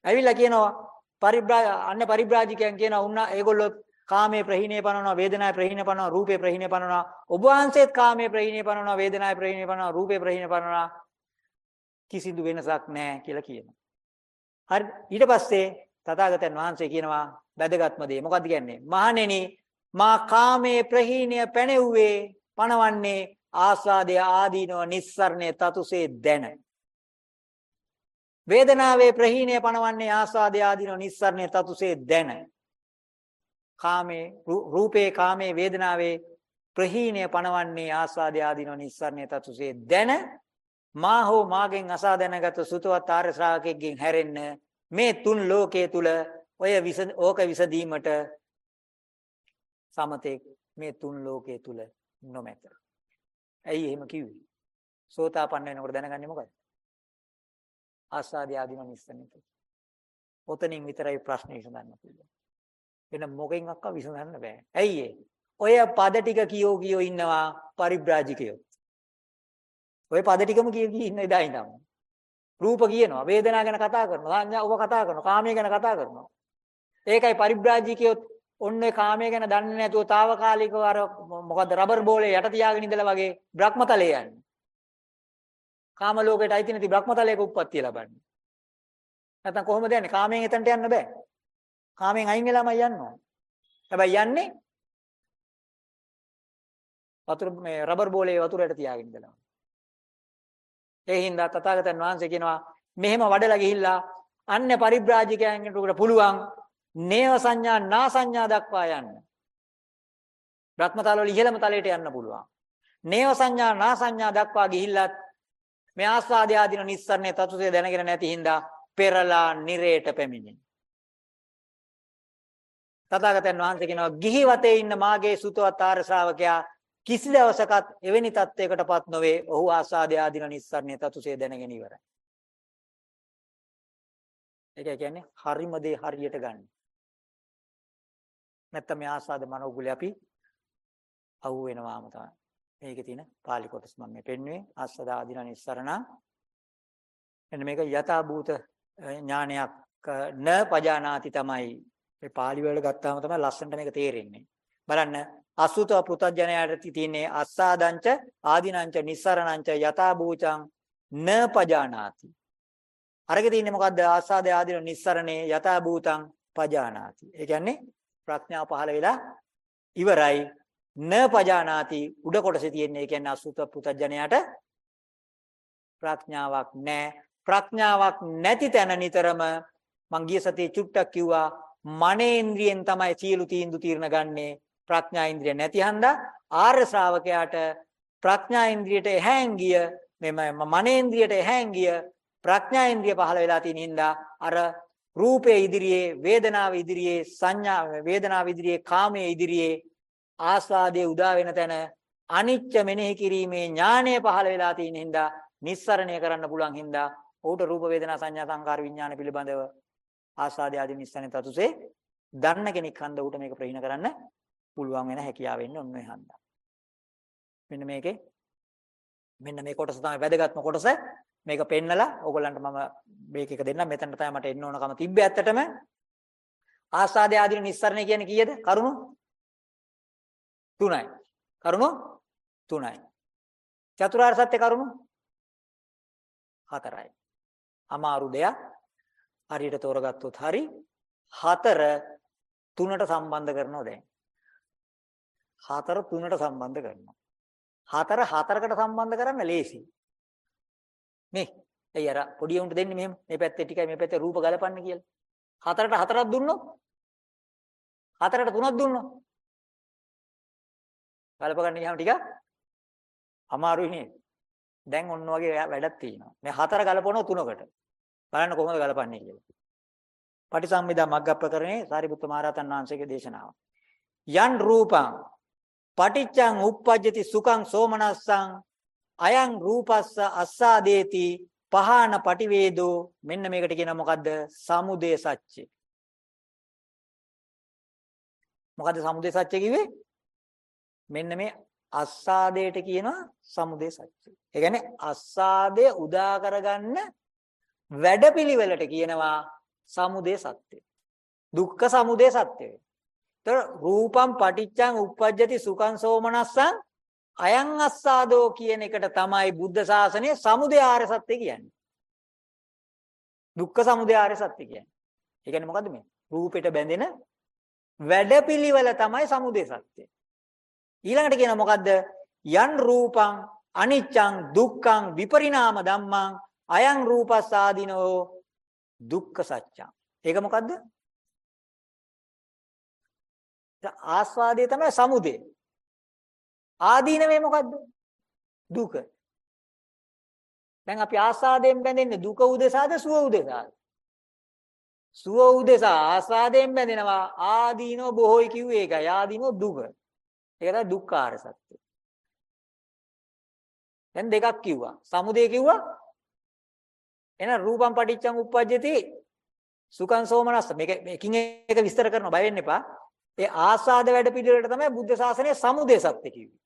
ඇවිල්ලා කියනවා පරිබ්‍රා අන්න පරිබ්‍රාජිකයන් කියනවා උන්නා ඒගොල්ලෝ කාමයේ ප්‍රහීනේ පනවනවා වේදනාවේ ප්‍රහීනේ පනවනවා රූපේ ප්‍රහීනේ පනවනවා ඔබ වහන්සේත් කාමයේ ප්‍රහීනේ පනවනවා වේදනාවේ ප්‍රහීනේ පනවනවා රූපේ ප්‍රහීනේ පනවනවා කිසිදු වෙනසක් නැහැ කියලා කියනවා. හරි ඊට පස්සේ තථාගතයන් වහන්සේ කියනවා වැදගත්ම දේ මොකද්ද කියන්නේ? මහණෙනි මා කාමයේ ප්‍රහීනය පැනෙව්වේ පනවන්නේ ආස්වාදය ආදීනව නිස්සරණය තතුසේ දැන. වේදනාවේ ප්‍රහීනය පනවන්නේ ආස්වාදය ආදීනව නිස්සරණය තතුසේ දැන. කාමේ රූපේ කාමේ වේදනාවේ ප්‍රහීනය පනවන්නේ ආස්වාදය ආදීනව නිස්සරණය තතුසේ දැන මා හෝ මාගෙන් අසා දැනගත් සුතවත් ආර්ය ශ්‍රාවකෙක්ගෙන් හැරෙන්න මේ තුන් ලෝකයේ තුල ඔය ඕක විසදීමට සමතේ මේ තුන් ලෝකයේ තුල නොමැත. ඇයි එහෙම කිව්වේ? සෝතාපන්න වෙනකොට දැනගන්නේ මොකද? ආස්වාදී ආදීන නිස්සනිත. ඔතනින් විතරයි ප්‍රශ්නේ විසඳන්න පුළුවන්. වෙන මොකෙන් අක්ක විසඳන්න බෑ. ඇයි ඔය පද ටික කියෝ කියෝ ඉන්නවා පරිබ්‍රාජිකයෝ. ඔය පද ටිකම කිය කී ඉන්න එදා ඉඳන්. රූප කියනවා, වේදනා ගැන කතා කරනවා, සංඥා ඔබ කතා කරනවා, කාමයේ ගැන කතා කරනවා. ඒකයි පරිබ්‍රාජිකයෝ ඔන්නේ කාමයේ ගැන දන්නේ නැතුව తాවකාලිකව අර මොකද්ද රබර් බෝලේ යට තියාගෙන ඉඳලා වගේ බ්‍රහ්මතලයේ යන්නේ. කාම ලෝකයට අයිති නැති බ්‍රහ්මතලයක උප්පත්තිය ලබන්නේ. නැත්නම් කොහොමද යන්නේ? කාමයෙන් එතනට යන්න බෑ. කාමයෙන් අයින් වෙලාමයි යන්න ඕන. හැබැයි යන්නේ වතුර මේ රබර් බෝලේ වතුරට තියාගෙන ඉඳලා. ඒ හින්දා තථාගතයන් වහන්සේ කියනවා මෙහෙම වඩලා ගිහිල්ලා අන්න පරිබ්‍රාජිකයන්ට පුළුවන් නේව සංඥා නා සංඥා දක්වා යන්න. බ්‍රහ්මතල වල ඉහළම තලයට යන්න පුළුවන්. නේව සංඥා නා සංඥා දක්වා ගිහිල්ලත් මේ ආස්වාදය ආදීන නිස්සරණේ තතුසේ දැනගෙන නැති හින්දා පෙරලා නිරේට පැමිණෙන. තථාගතයන් වහන්සේ කියනවා ගිහි වතේ ඉන්න මාගේ සුතවත් ආර්ය ශ්‍රාවකයා කිසි දවසකත් එවැනි තත්වයකටපත් නොවේ. ඔහු ආස්වාදය ආදීන නිස්සරණේ තතුසේ දැනගෙන ඉවරයි. ඒක කියන්නේ හරිම දේ හරියට ගන්න. නැත්තම් මේ ආස්වාද මනෝගුලේ අපි අහු වෙනවාම තමයි. මේකේ තියෙන පාලි කොටස මම මේ පෙන්වුවේ ආස්වාද ආදීන නිස්සරණ. එන්න මේක යථා භූත ඥානයක් න පජානාති තමයි මේ පාලි වල ගත්තාම තමයි ලස්සනට මේක තේරෙන්නේ. බලන්න අසුතව පෘතජනයාට තියෙන්නේ අස්සාදංච ආදීනංච නිස්සරණංච යථා භූතං න පජානාති. අරගෙන තියෙන්නේ මොකද්ද ආස්වාද ආදීන නිස්සරණේ යථා භූතං පජානාති. ඒ කියන්නේ ප්‍රඥාව පහළ වෙලා ඉවරයි න පජානාති උඩ කොටසේ තියෙන්නේ. ඒ කියන්නේ අසුත පුතඥයාට ප්‍රඥාවක් නැහැ ප්‍රඥාවක් නැති තැන නිතරම මං ගිය සතියේ චුට්ටක් කිව්වා මනේන්ද්‍රියෙන් තමයි සියලු තීන්දුව తీරන ගන්නේ ප්‍රඥා ඉන්ද්‍රිය නැති හන්දා? ආර්ය ශ්‍රාවකයාට ප්‍රඥා ඉන්ද්‍රියට එහැන් ගිය මෙම මනේන්ද්‍රියට එහැන් ගිය ප්‍රඥා ඉන්ද්‍රිය පහළ වෙලා තියෙන හින්දා අර රූපයේ ඉදිරියේ වේදනාව ඉදිරියේ සංඥා වේදනාව ඉදිරියේ කාමයේ ඉදිරියේ ආස්වාදයේ උදා වෙන තැන අනිච්ච මෙනෙහි කිරීමේ ඥානය පහළ වෙලා තියෙන හින්දා නිස්සරණය කරන්න පුළුවන් හින්දා ඔහුට රූප වේදනා සංඥා සංකාර විඥාන පිළිබඳව ආස්වාදය ආදී නිස්සරණ තතුසේ දන්න කෙනෙක් හන්ද උට මේක ප්‍රහීන කරන්න පුළුවන් වෙන හැකියාව වෙන්නේ ඔන්න ඔය හන්දා. මෙන්න මේකේ මෙන්න මේ කොටස තමයි වැදගත්ම කොටස. මේක පෙන්නලා ඕගොල්ලන්ට මම මේක එක දෙන්නම්. මෙතනට තමයි මට එන්න ඕනකම තිබ්බේ ඇත්තටම. ආස්වාදයේ ආදීන නිස්සරණය කියන්නේ කීයද? කරුණු? තුනයි කරුණු තුනයි චතුරාර්ය සත්‍ය කරුණු හතරයි අමාරු දෙයක් හරියට තෝරගත්තොත් හරි හතර තුනට සම්බන්ධ කරනවා දැන් හතර තුනට සම්බන්ධ කරනවා හතර හතරකට සම්බන්ධ කරන්න ලේසි. නේ. එයි අර පොඩි උන්ට දෙන්නේ මෙහෙම. මේ පැත්තේ ටිකයි මේ පැත්තේ රූප ගලපන්න කියලා. හතරට හතරක් දුන්නොත් හතරට තුනක් දුන්නොත් ගලප ගන්න ගියාම ටික අමාරුයි නේද? දැන් ඔන්න වගේ වැඩක් තියෙනවා. මේ හතර ගලපනවා තුනකට. බලන්න කොහොමද ගලපන්නේ කියලා. පටිසම්භිදා මග්ගප්‍රකරණේ සාරිපුත්ත මහරහතන් වහන්සේගේ දේශනාව. යන් රූපං පටිච්චං uppajjati සුඛං සෝමනස්සං අයං රූපස්ස අස්සාදේති පහාන පටිවේදෝ මෙන්න මේකට කියන මොකද්ද? සමුදය සත්‍ය. මොකද්ද සමුදය සත්‍ය කිව්වේ? මෙන්න මේ අස්සාදයට කියනවා සමුදය සත්‍ය. ඒ කියන්නේ අස්සාදය උදා කරගන්න වැඩපිළිවෙලට කියනවා සමුදය සත්‍ය. දුක්ඛ සමුදය සත්‍ය. ඒතර රූපම් පටිච්චං uppajjati සුඛං සෝමනස්සං අයං අස්සාදෝ කියන එකට තමයි බුද්ධ ශාසනයේ සමුදය ආර්ය සත්‍ය කියන්නේ. දුක්ඛ සමුදය ආර්ය සත්‍ය කියන්නේ. ඒ කියන්නේ මොකද්ද මේ? රූපෙට බැඳෙන වැඩපිළිවෙල තමයි සමුදය සත්‍ය. ඊළඟට කියන මොකද්ද? යන් රූපං අනිච්චං දුක්ඛං විපරිණාම ධම්මං අයං රූපස්සාදීනෝ දුක්ඛ සත්‍යං. ඒක මොකද්ද? ආස්වාදයේ තමයි සමුදය. ආදීනවේ මොකද්ද? දුක. දැන් අපි ආස්වාදයෙන් බැඳෙන්නේ දුක උදෙසාද සුව උදෙසාද? සුව උදෙසා ආස්වාදයෙන් බැඳෙනවා ආදීනෝ බොහෝයි කිව්වේ ඒකයි. ආදීනෝ දුක. ඒක තමයි දුක්ඛාර සත්‍ය. දැන් දෙකක් කිව්වා. සමුදය කිව්වා. එහෙනම් රූපම් පටිච්චං උප්පජ්ජති සුඛං සෝමනස්ස. මේක මේකින් එක විස්තර කරනවා බය වෙන්න එපා. ඒ ආස්වාද වැඩ පිළිවෙලට තමයි බුද්ධ ශාසනයේ සමුදය සත්‍ය කිව්වේ.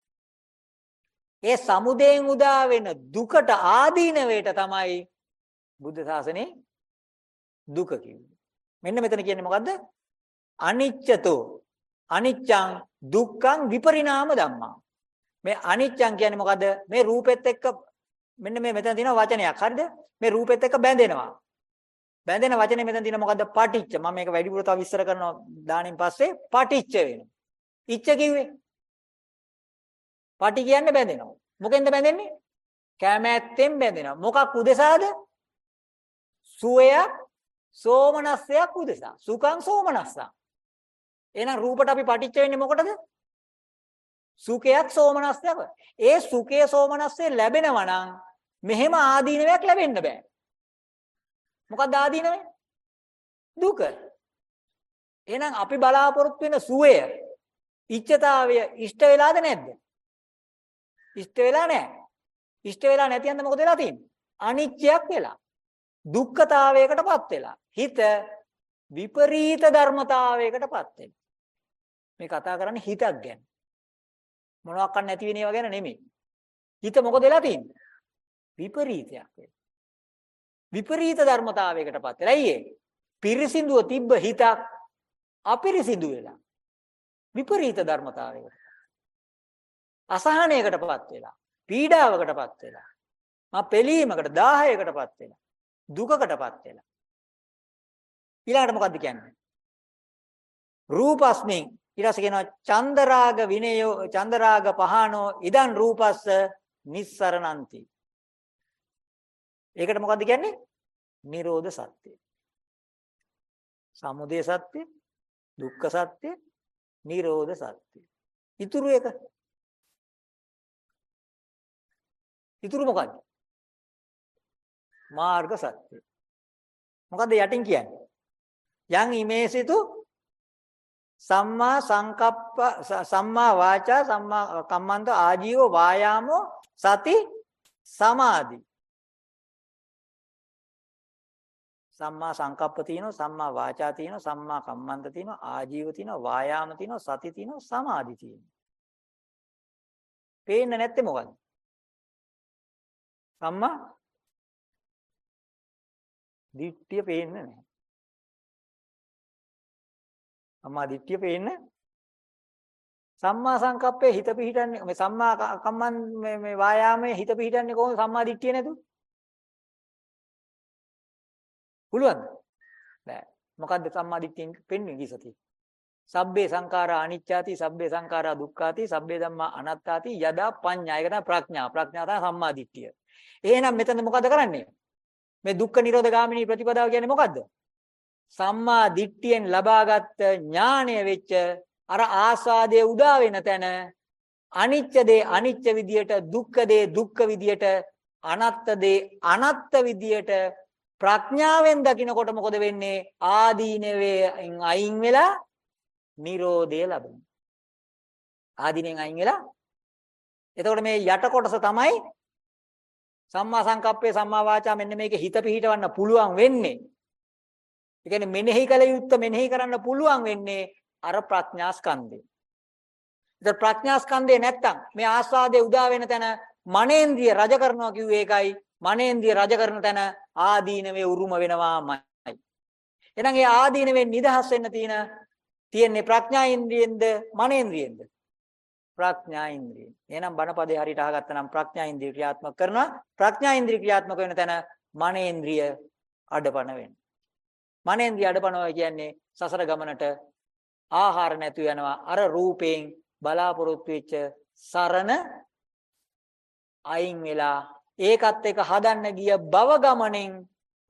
ඒ සමුදයෙන් උදා වෙන දුකට ආදීනවයට තමයි බුද්ධ ශාසනයේ දුක කිව්වේ. මෙන්න මෙතන කියන්නේ මොකද්ද? අනිච්චතෝ අනිච්චං දුක්ඛං විපරිණාම ධම්මා. මේ අනිච්චං කියන්නේ මොකද්ද? මේ රූපෙත් එක්ක මෙන්න මේ මෙතන තියෙන වචනයක්. හරිද? මේ රූපෙත් එක්ක බැඳෙනවා. බැඳෙන වචනේ මෙතන තියෙන මොකද්ද? පටිච්ච. මම මේක වැඩිපුර තව විස්තර කරනවා දානින් පස්සේ පටිච්ච වෙනවා. ඉච්ච කිව්වේ පටි කියන්නේ බැඳෙනවා. මොකෙන්ද බැඳෙන්නේ? කැමැත්තෙන් බැඳෙනවා. මොකක් උදෙසාද? සුවයක් සෝමනස්සයක් උදෙසා. සුඛං සෝමනස්සං. එහෙනම් රූපට අපි පටිච්ච වෙන්නේ මොකටද? සුඛයක් සෝමනස්සයක්. ඒ සුඛයේ සෝමනස්සේ ලැබෙනවා නම් මෙහෙම ආදීනවයක් ලැබෙන්න බෑ. මොකක්ද ආදීනවේ? දුක. එහෙනම් අපි බලාපොරොත්තු වෙන සුවය, ඉච්ඡතාවය ඉෂ්ට වෙලාද නැද්ද? ඉෂ්ට වෙලා නැහැ. ඉෂ්ට වෙලා නැති යන්න මොකද වෙලා තියෙන්නේ? අනිත්‍යයක් වෙලා. දුක්ඛතාවයකටපත් වෙලා. හිත විපරීත ධර්මතාවයකටපත් වෙනවා. මේ කතා කරන්නේ හිතක් ගැන. මොනවක් නැති වෙන ඒවා ගැන නෙමෙයි. හිත මොකද වෙලා තියෙන්නේ? විපරීතයක් වෙලා. විපරීත ධර්මතාවයකටපත් වෙලා. ඇයි ඒ? පිරිසිදුව තිබ්බ හිතක් අපිරිසිදු වෙලා. විපරීත ධර්මතාවයකට. අසහනයකටපත් වෙලා. පීඩාවකටපත් වෙලා. මා පෙලීමකට 1000කටපත් වෙලා. දුකකටපත් වෙලා. ඊළඟට මොකද්ද කියන්නේ? රූපස්මින් ඊට පස්සේ කියනවා චන්දරාග විනයෝ චන්දරාග පහනෝ ඉදන් රූපස්ස නිස්සරණන්ති. ඒකට මොකද්ද කියන්නේ? නිරෝධ සත්‍ය. සමුදය සත්‍ය, දුක්ඛ සත්‍ය, නිරෝධ සත්‍ය. ඉතුරු එක. ඉතුරු මොකද්ද? මාර්ග සත්‍ය. මොකද්ද යටින් කියන්නේ? යං ඉමේසිතු සම්මා සංකප්ප සම්මා වාචා සම්මා කම්මන්ත ආජීව වායාමෝ සති සමාධි. සම්මා සංකප්ප තියෙනවා සම්මා වාචා තියෙනවා සම්මා කම්මන්ත තියෙනවා ආජීව තියෙනවා වායාම තියෙනවා සති තියෙනවා සමාධි තියෙනවා. පේන්නේ නැත්තේ මොකද්ද? සම්මා දිට්ඨිය පේන්නේ නැහැ. සම්මා දිට්ඨිය පේන්නේ සම්මා සංකප්පේ හිත පිහිටන්නේ මේ සම්මා කම්මන් මේ මේ වායාමයේ හිත පිහිටන්නේ කොහොමද සම්මා දිට්ඨිය නැතුව? පුළුවන්ද? බෑ. මොකද්ද සම්මා දිට්ඨියෙන් පෙන්වන්නේ කිසති? සබ්බේ සංඛාරා අනිච්චාති සබ්බේ සංඛාරා දුක්ඛාති සබ්බේ ධම්මා අනාත්තාති යදා පඤ්ඤා ඒක තමයි ප්‍රඥා ප්‍රඥා තමයි සම්මා දිට්ඨිය එහෙනම් මෙතන මොකද කරන්නේ මේ දුක්ඛ නිරෝධ ගාමිනී ප්‍රතිපදාව කියන්නේ මොකද්ද සම්මා දිට්ඨියෙන් ලබාගත් ඥාණය වෙච්ච අර ආස්වාදයේ උදා වෙන තැන අනිච්ච දේ අනිච්ච විදියට දුක්ඛ දේ දුක්ඛ විදියට අනත්ත දේ අනත්ත විදියට ප්‍රඥාවෙන් දකිනකොට මොකද වෙන්නේ? ආදීනවෙන් අයින් වෙලා නිරෝධය ලැබෙනවා. ආදීනෙන් අයින් වෙලා එතකොට මේ යට කොටස තමයි සම්මා සංකප්පේ සම්මා වාචා මෙන්න මේක හිත පිහිටවන්න පුළුවන් වෙන්නේ. ඒ කියන්නේ මෙනෙහි කළ යුත්තේ මෙනෙහි කරන්න පුළුවන් වෙන්නේ අර ප්‍රඥා ස්කන්ධේ. ඒතර ප්‍රඥා ස්කන්ධේ නැත්තම් මේ ආස්වාදයේ උදා වෙන තැන මනේන්ද්‍රිය රජ කරනවා කිව්වේ ඒකයි. මනේන්ද්‍රිය රජ කරන තැන ආදීනවේ උරුම වෙනවාමයි. එහෙනම් ඒ ආදීනවෙන් නිදහස් වෙන්න තියෙන තියෙන්නේ ප්‍රඥා ඉන්ද්‍රියෙන්ද මනේන්ද්‍රියෙන්ද? ප්‍රඥා ඉන්ද්‍රියෙන්. එහෙනම් බණපදේ හරියට අහගත්තා නම් ප්‍රඥා ඉන්ද්‍රිය ක්‍රියාත්මක කරනවා. ප්‍රඥා ඉන්ද්‍රිය ක්‍රියාත්මක වෙන තැන මනේන්ද්‍රිය අඩපණ වෙනවා. මනේන්ද්‍රිය අඩපනවා කියන්නේ සසර ගමනට ආහාර නැතු යනවා. අර රූපයෙන් බලාපොරොත්තු වෙච්ච සරණ අයින් වෙලා ඒකත් එක හදන්න ගිය භව ගමනෙන්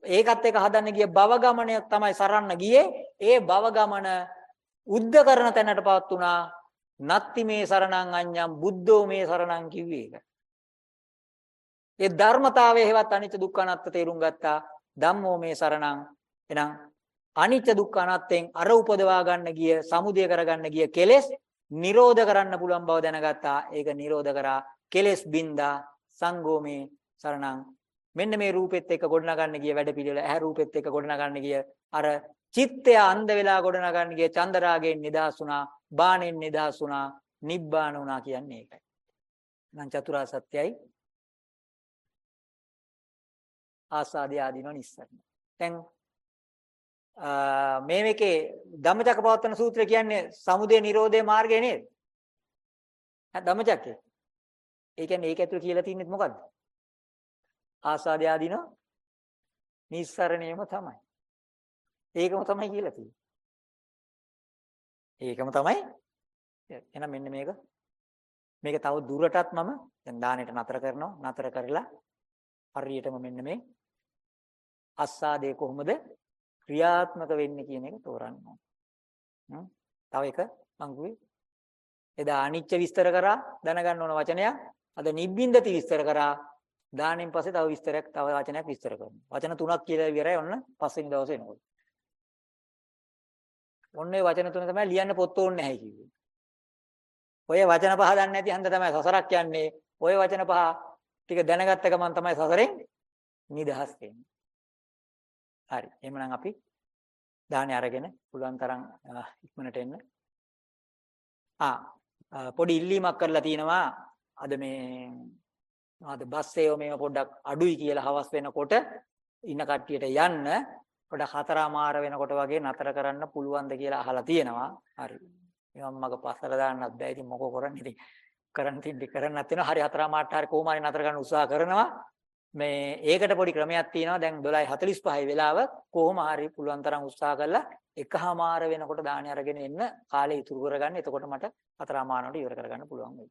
ඒකත් එක හදන්න ගිය භව ගමනය තමයි සරන්න ගියේ. ඒ භව ගමන උද්ද කරන තැනටපත් උනා නත්ති මේ සරණං අඤ්ඤං බුද්ධෝ මේ සරණං කිව්වේ ඒක. ඒ ධර්මතාවයේ හේවත් අනිත්‍ය දුක්ඛ අනාත්ම තේරුම් ගත්තා. ධම්මෝ මේ සරණං. එහෙනම් අනිත්‍ය දුක්ඛ අනාත්තෙන් අර උපදවා ගන්න ගිය සමුදය කරගන්න ගිය කෙලෙස් නිරෝධ කරන්න පුළුවන් බව දැනගත්තා. ඒක නිරෝධ කරා කෙලෙස් බින්දා සංගෝමේ සරණං මෙන්න මේ රූපෙත් එක්ක ගොඩනගන්න ගිය වැඩ පිළිවෙල ඇහැ රූපෙත් එක්ක ගොඩනගන්න ගිය අර චිත්තය අන්ධ වෙලා ගොඩනගන්න ගිය චන්දරාගයෙන් නිදහස් වුණා බාණෙන් නිදහස් වුණා නිබ්බාන වුණා කියන්නේ ඒකයි. නම් චතුරාර්ය සත්‍යයි ආසාදී ආදීනෝ නිස්සරණ. දැන් මේ මේකේ ධම්මචක්කපවත්තන සූත්‍රය කියන්නේ සමුදය නිරෝධයේ මාර්ගය නේද? හා ධම්මචක්කේ. ඒ කියන්නේ ඒක ඇතුළේ කියලා තින්නේ මොකද්ද? ආසාද ආදීන නිස්සරණයම තමයි. ඒකම තමයි කියලා තියෙන්නේ. ඒකම තමයි. එහෙනම් මෙන්න මේක මේක තව දුරටත් මම දැන් දානෙට නතර කරනවා. නතර කරලා හරියටම මෙන්න මේ අස්සාදේ කොහොමද ක්‍රියාත්මක වෙන්නේ කියන එක තෝරන්න ඕන. තව එක මං කිව්වේ එදා අනිච්ච විස්තර කරා දැනගන්න ඕන වචනයක්. අද නිබ්බින්දති විස්තර කරා දානෙන් පස්සේ තව විස්තරයක් තව වචනයක් විස්තර කරනවා. වචන තුනක් කියලා ඉවරයි ඔන්න පස්වෙනි දවසේ එනකොට. ඔන්න ඒ වචන තුන තමයි ලියන්න පොත් ඕනේ නැහැ කිව්වේ. ඔය වචන පහ දන්නේ නැති හන්ද තමයි සසරක් යන්නේ. ඔය වචන පහ ටික දැනගත්ත ගමන් තමයි සසරෙන් නිදහස් වෙන්නේ. හරි. එහෙනම් අපි දාහනේ අරගෙන පුළුවන් තරම් ඉක්මනට එන්න. ආ පොඩි ඉල්ලීමක් කරලා තිනවා අද මේ අද බස් එකේ මේව පොඩ්ඩක් අඩුයි කියලා හවස් වෙනකොට ඉන්න කට්ටියට යන්න පොඩක් හතරමාර වෙනකොට වගේ නතර කරන්න පුළුවන්ද කියලා අහලා තියෙනවා. හරි. මම මග පස්සට දාන්නත් බෑ. ඉතින් මොකෝ කරන්නේ? ඉතින් කරන්න තින්දි කරන්නත් වෙනවා. හරි හතරමාරට හරි කොහොම හරි නතර කරන්න උත්සාහ කරනවා. මේ ඒකට පොඩි ක්‍රමයක් තියෙනවා. දැන් 12:45 වෙලාව කොහොම හරි පුළුවන් තරම් උත්සාහ කරලා එකහමාර වෙනකොට දාණය අරගෙන එන්න කාලය ඉතුරු කරගන්න. එතකොට මට හතරමාරනට ඉවර කරගන්න පුළුවන් වෙයි.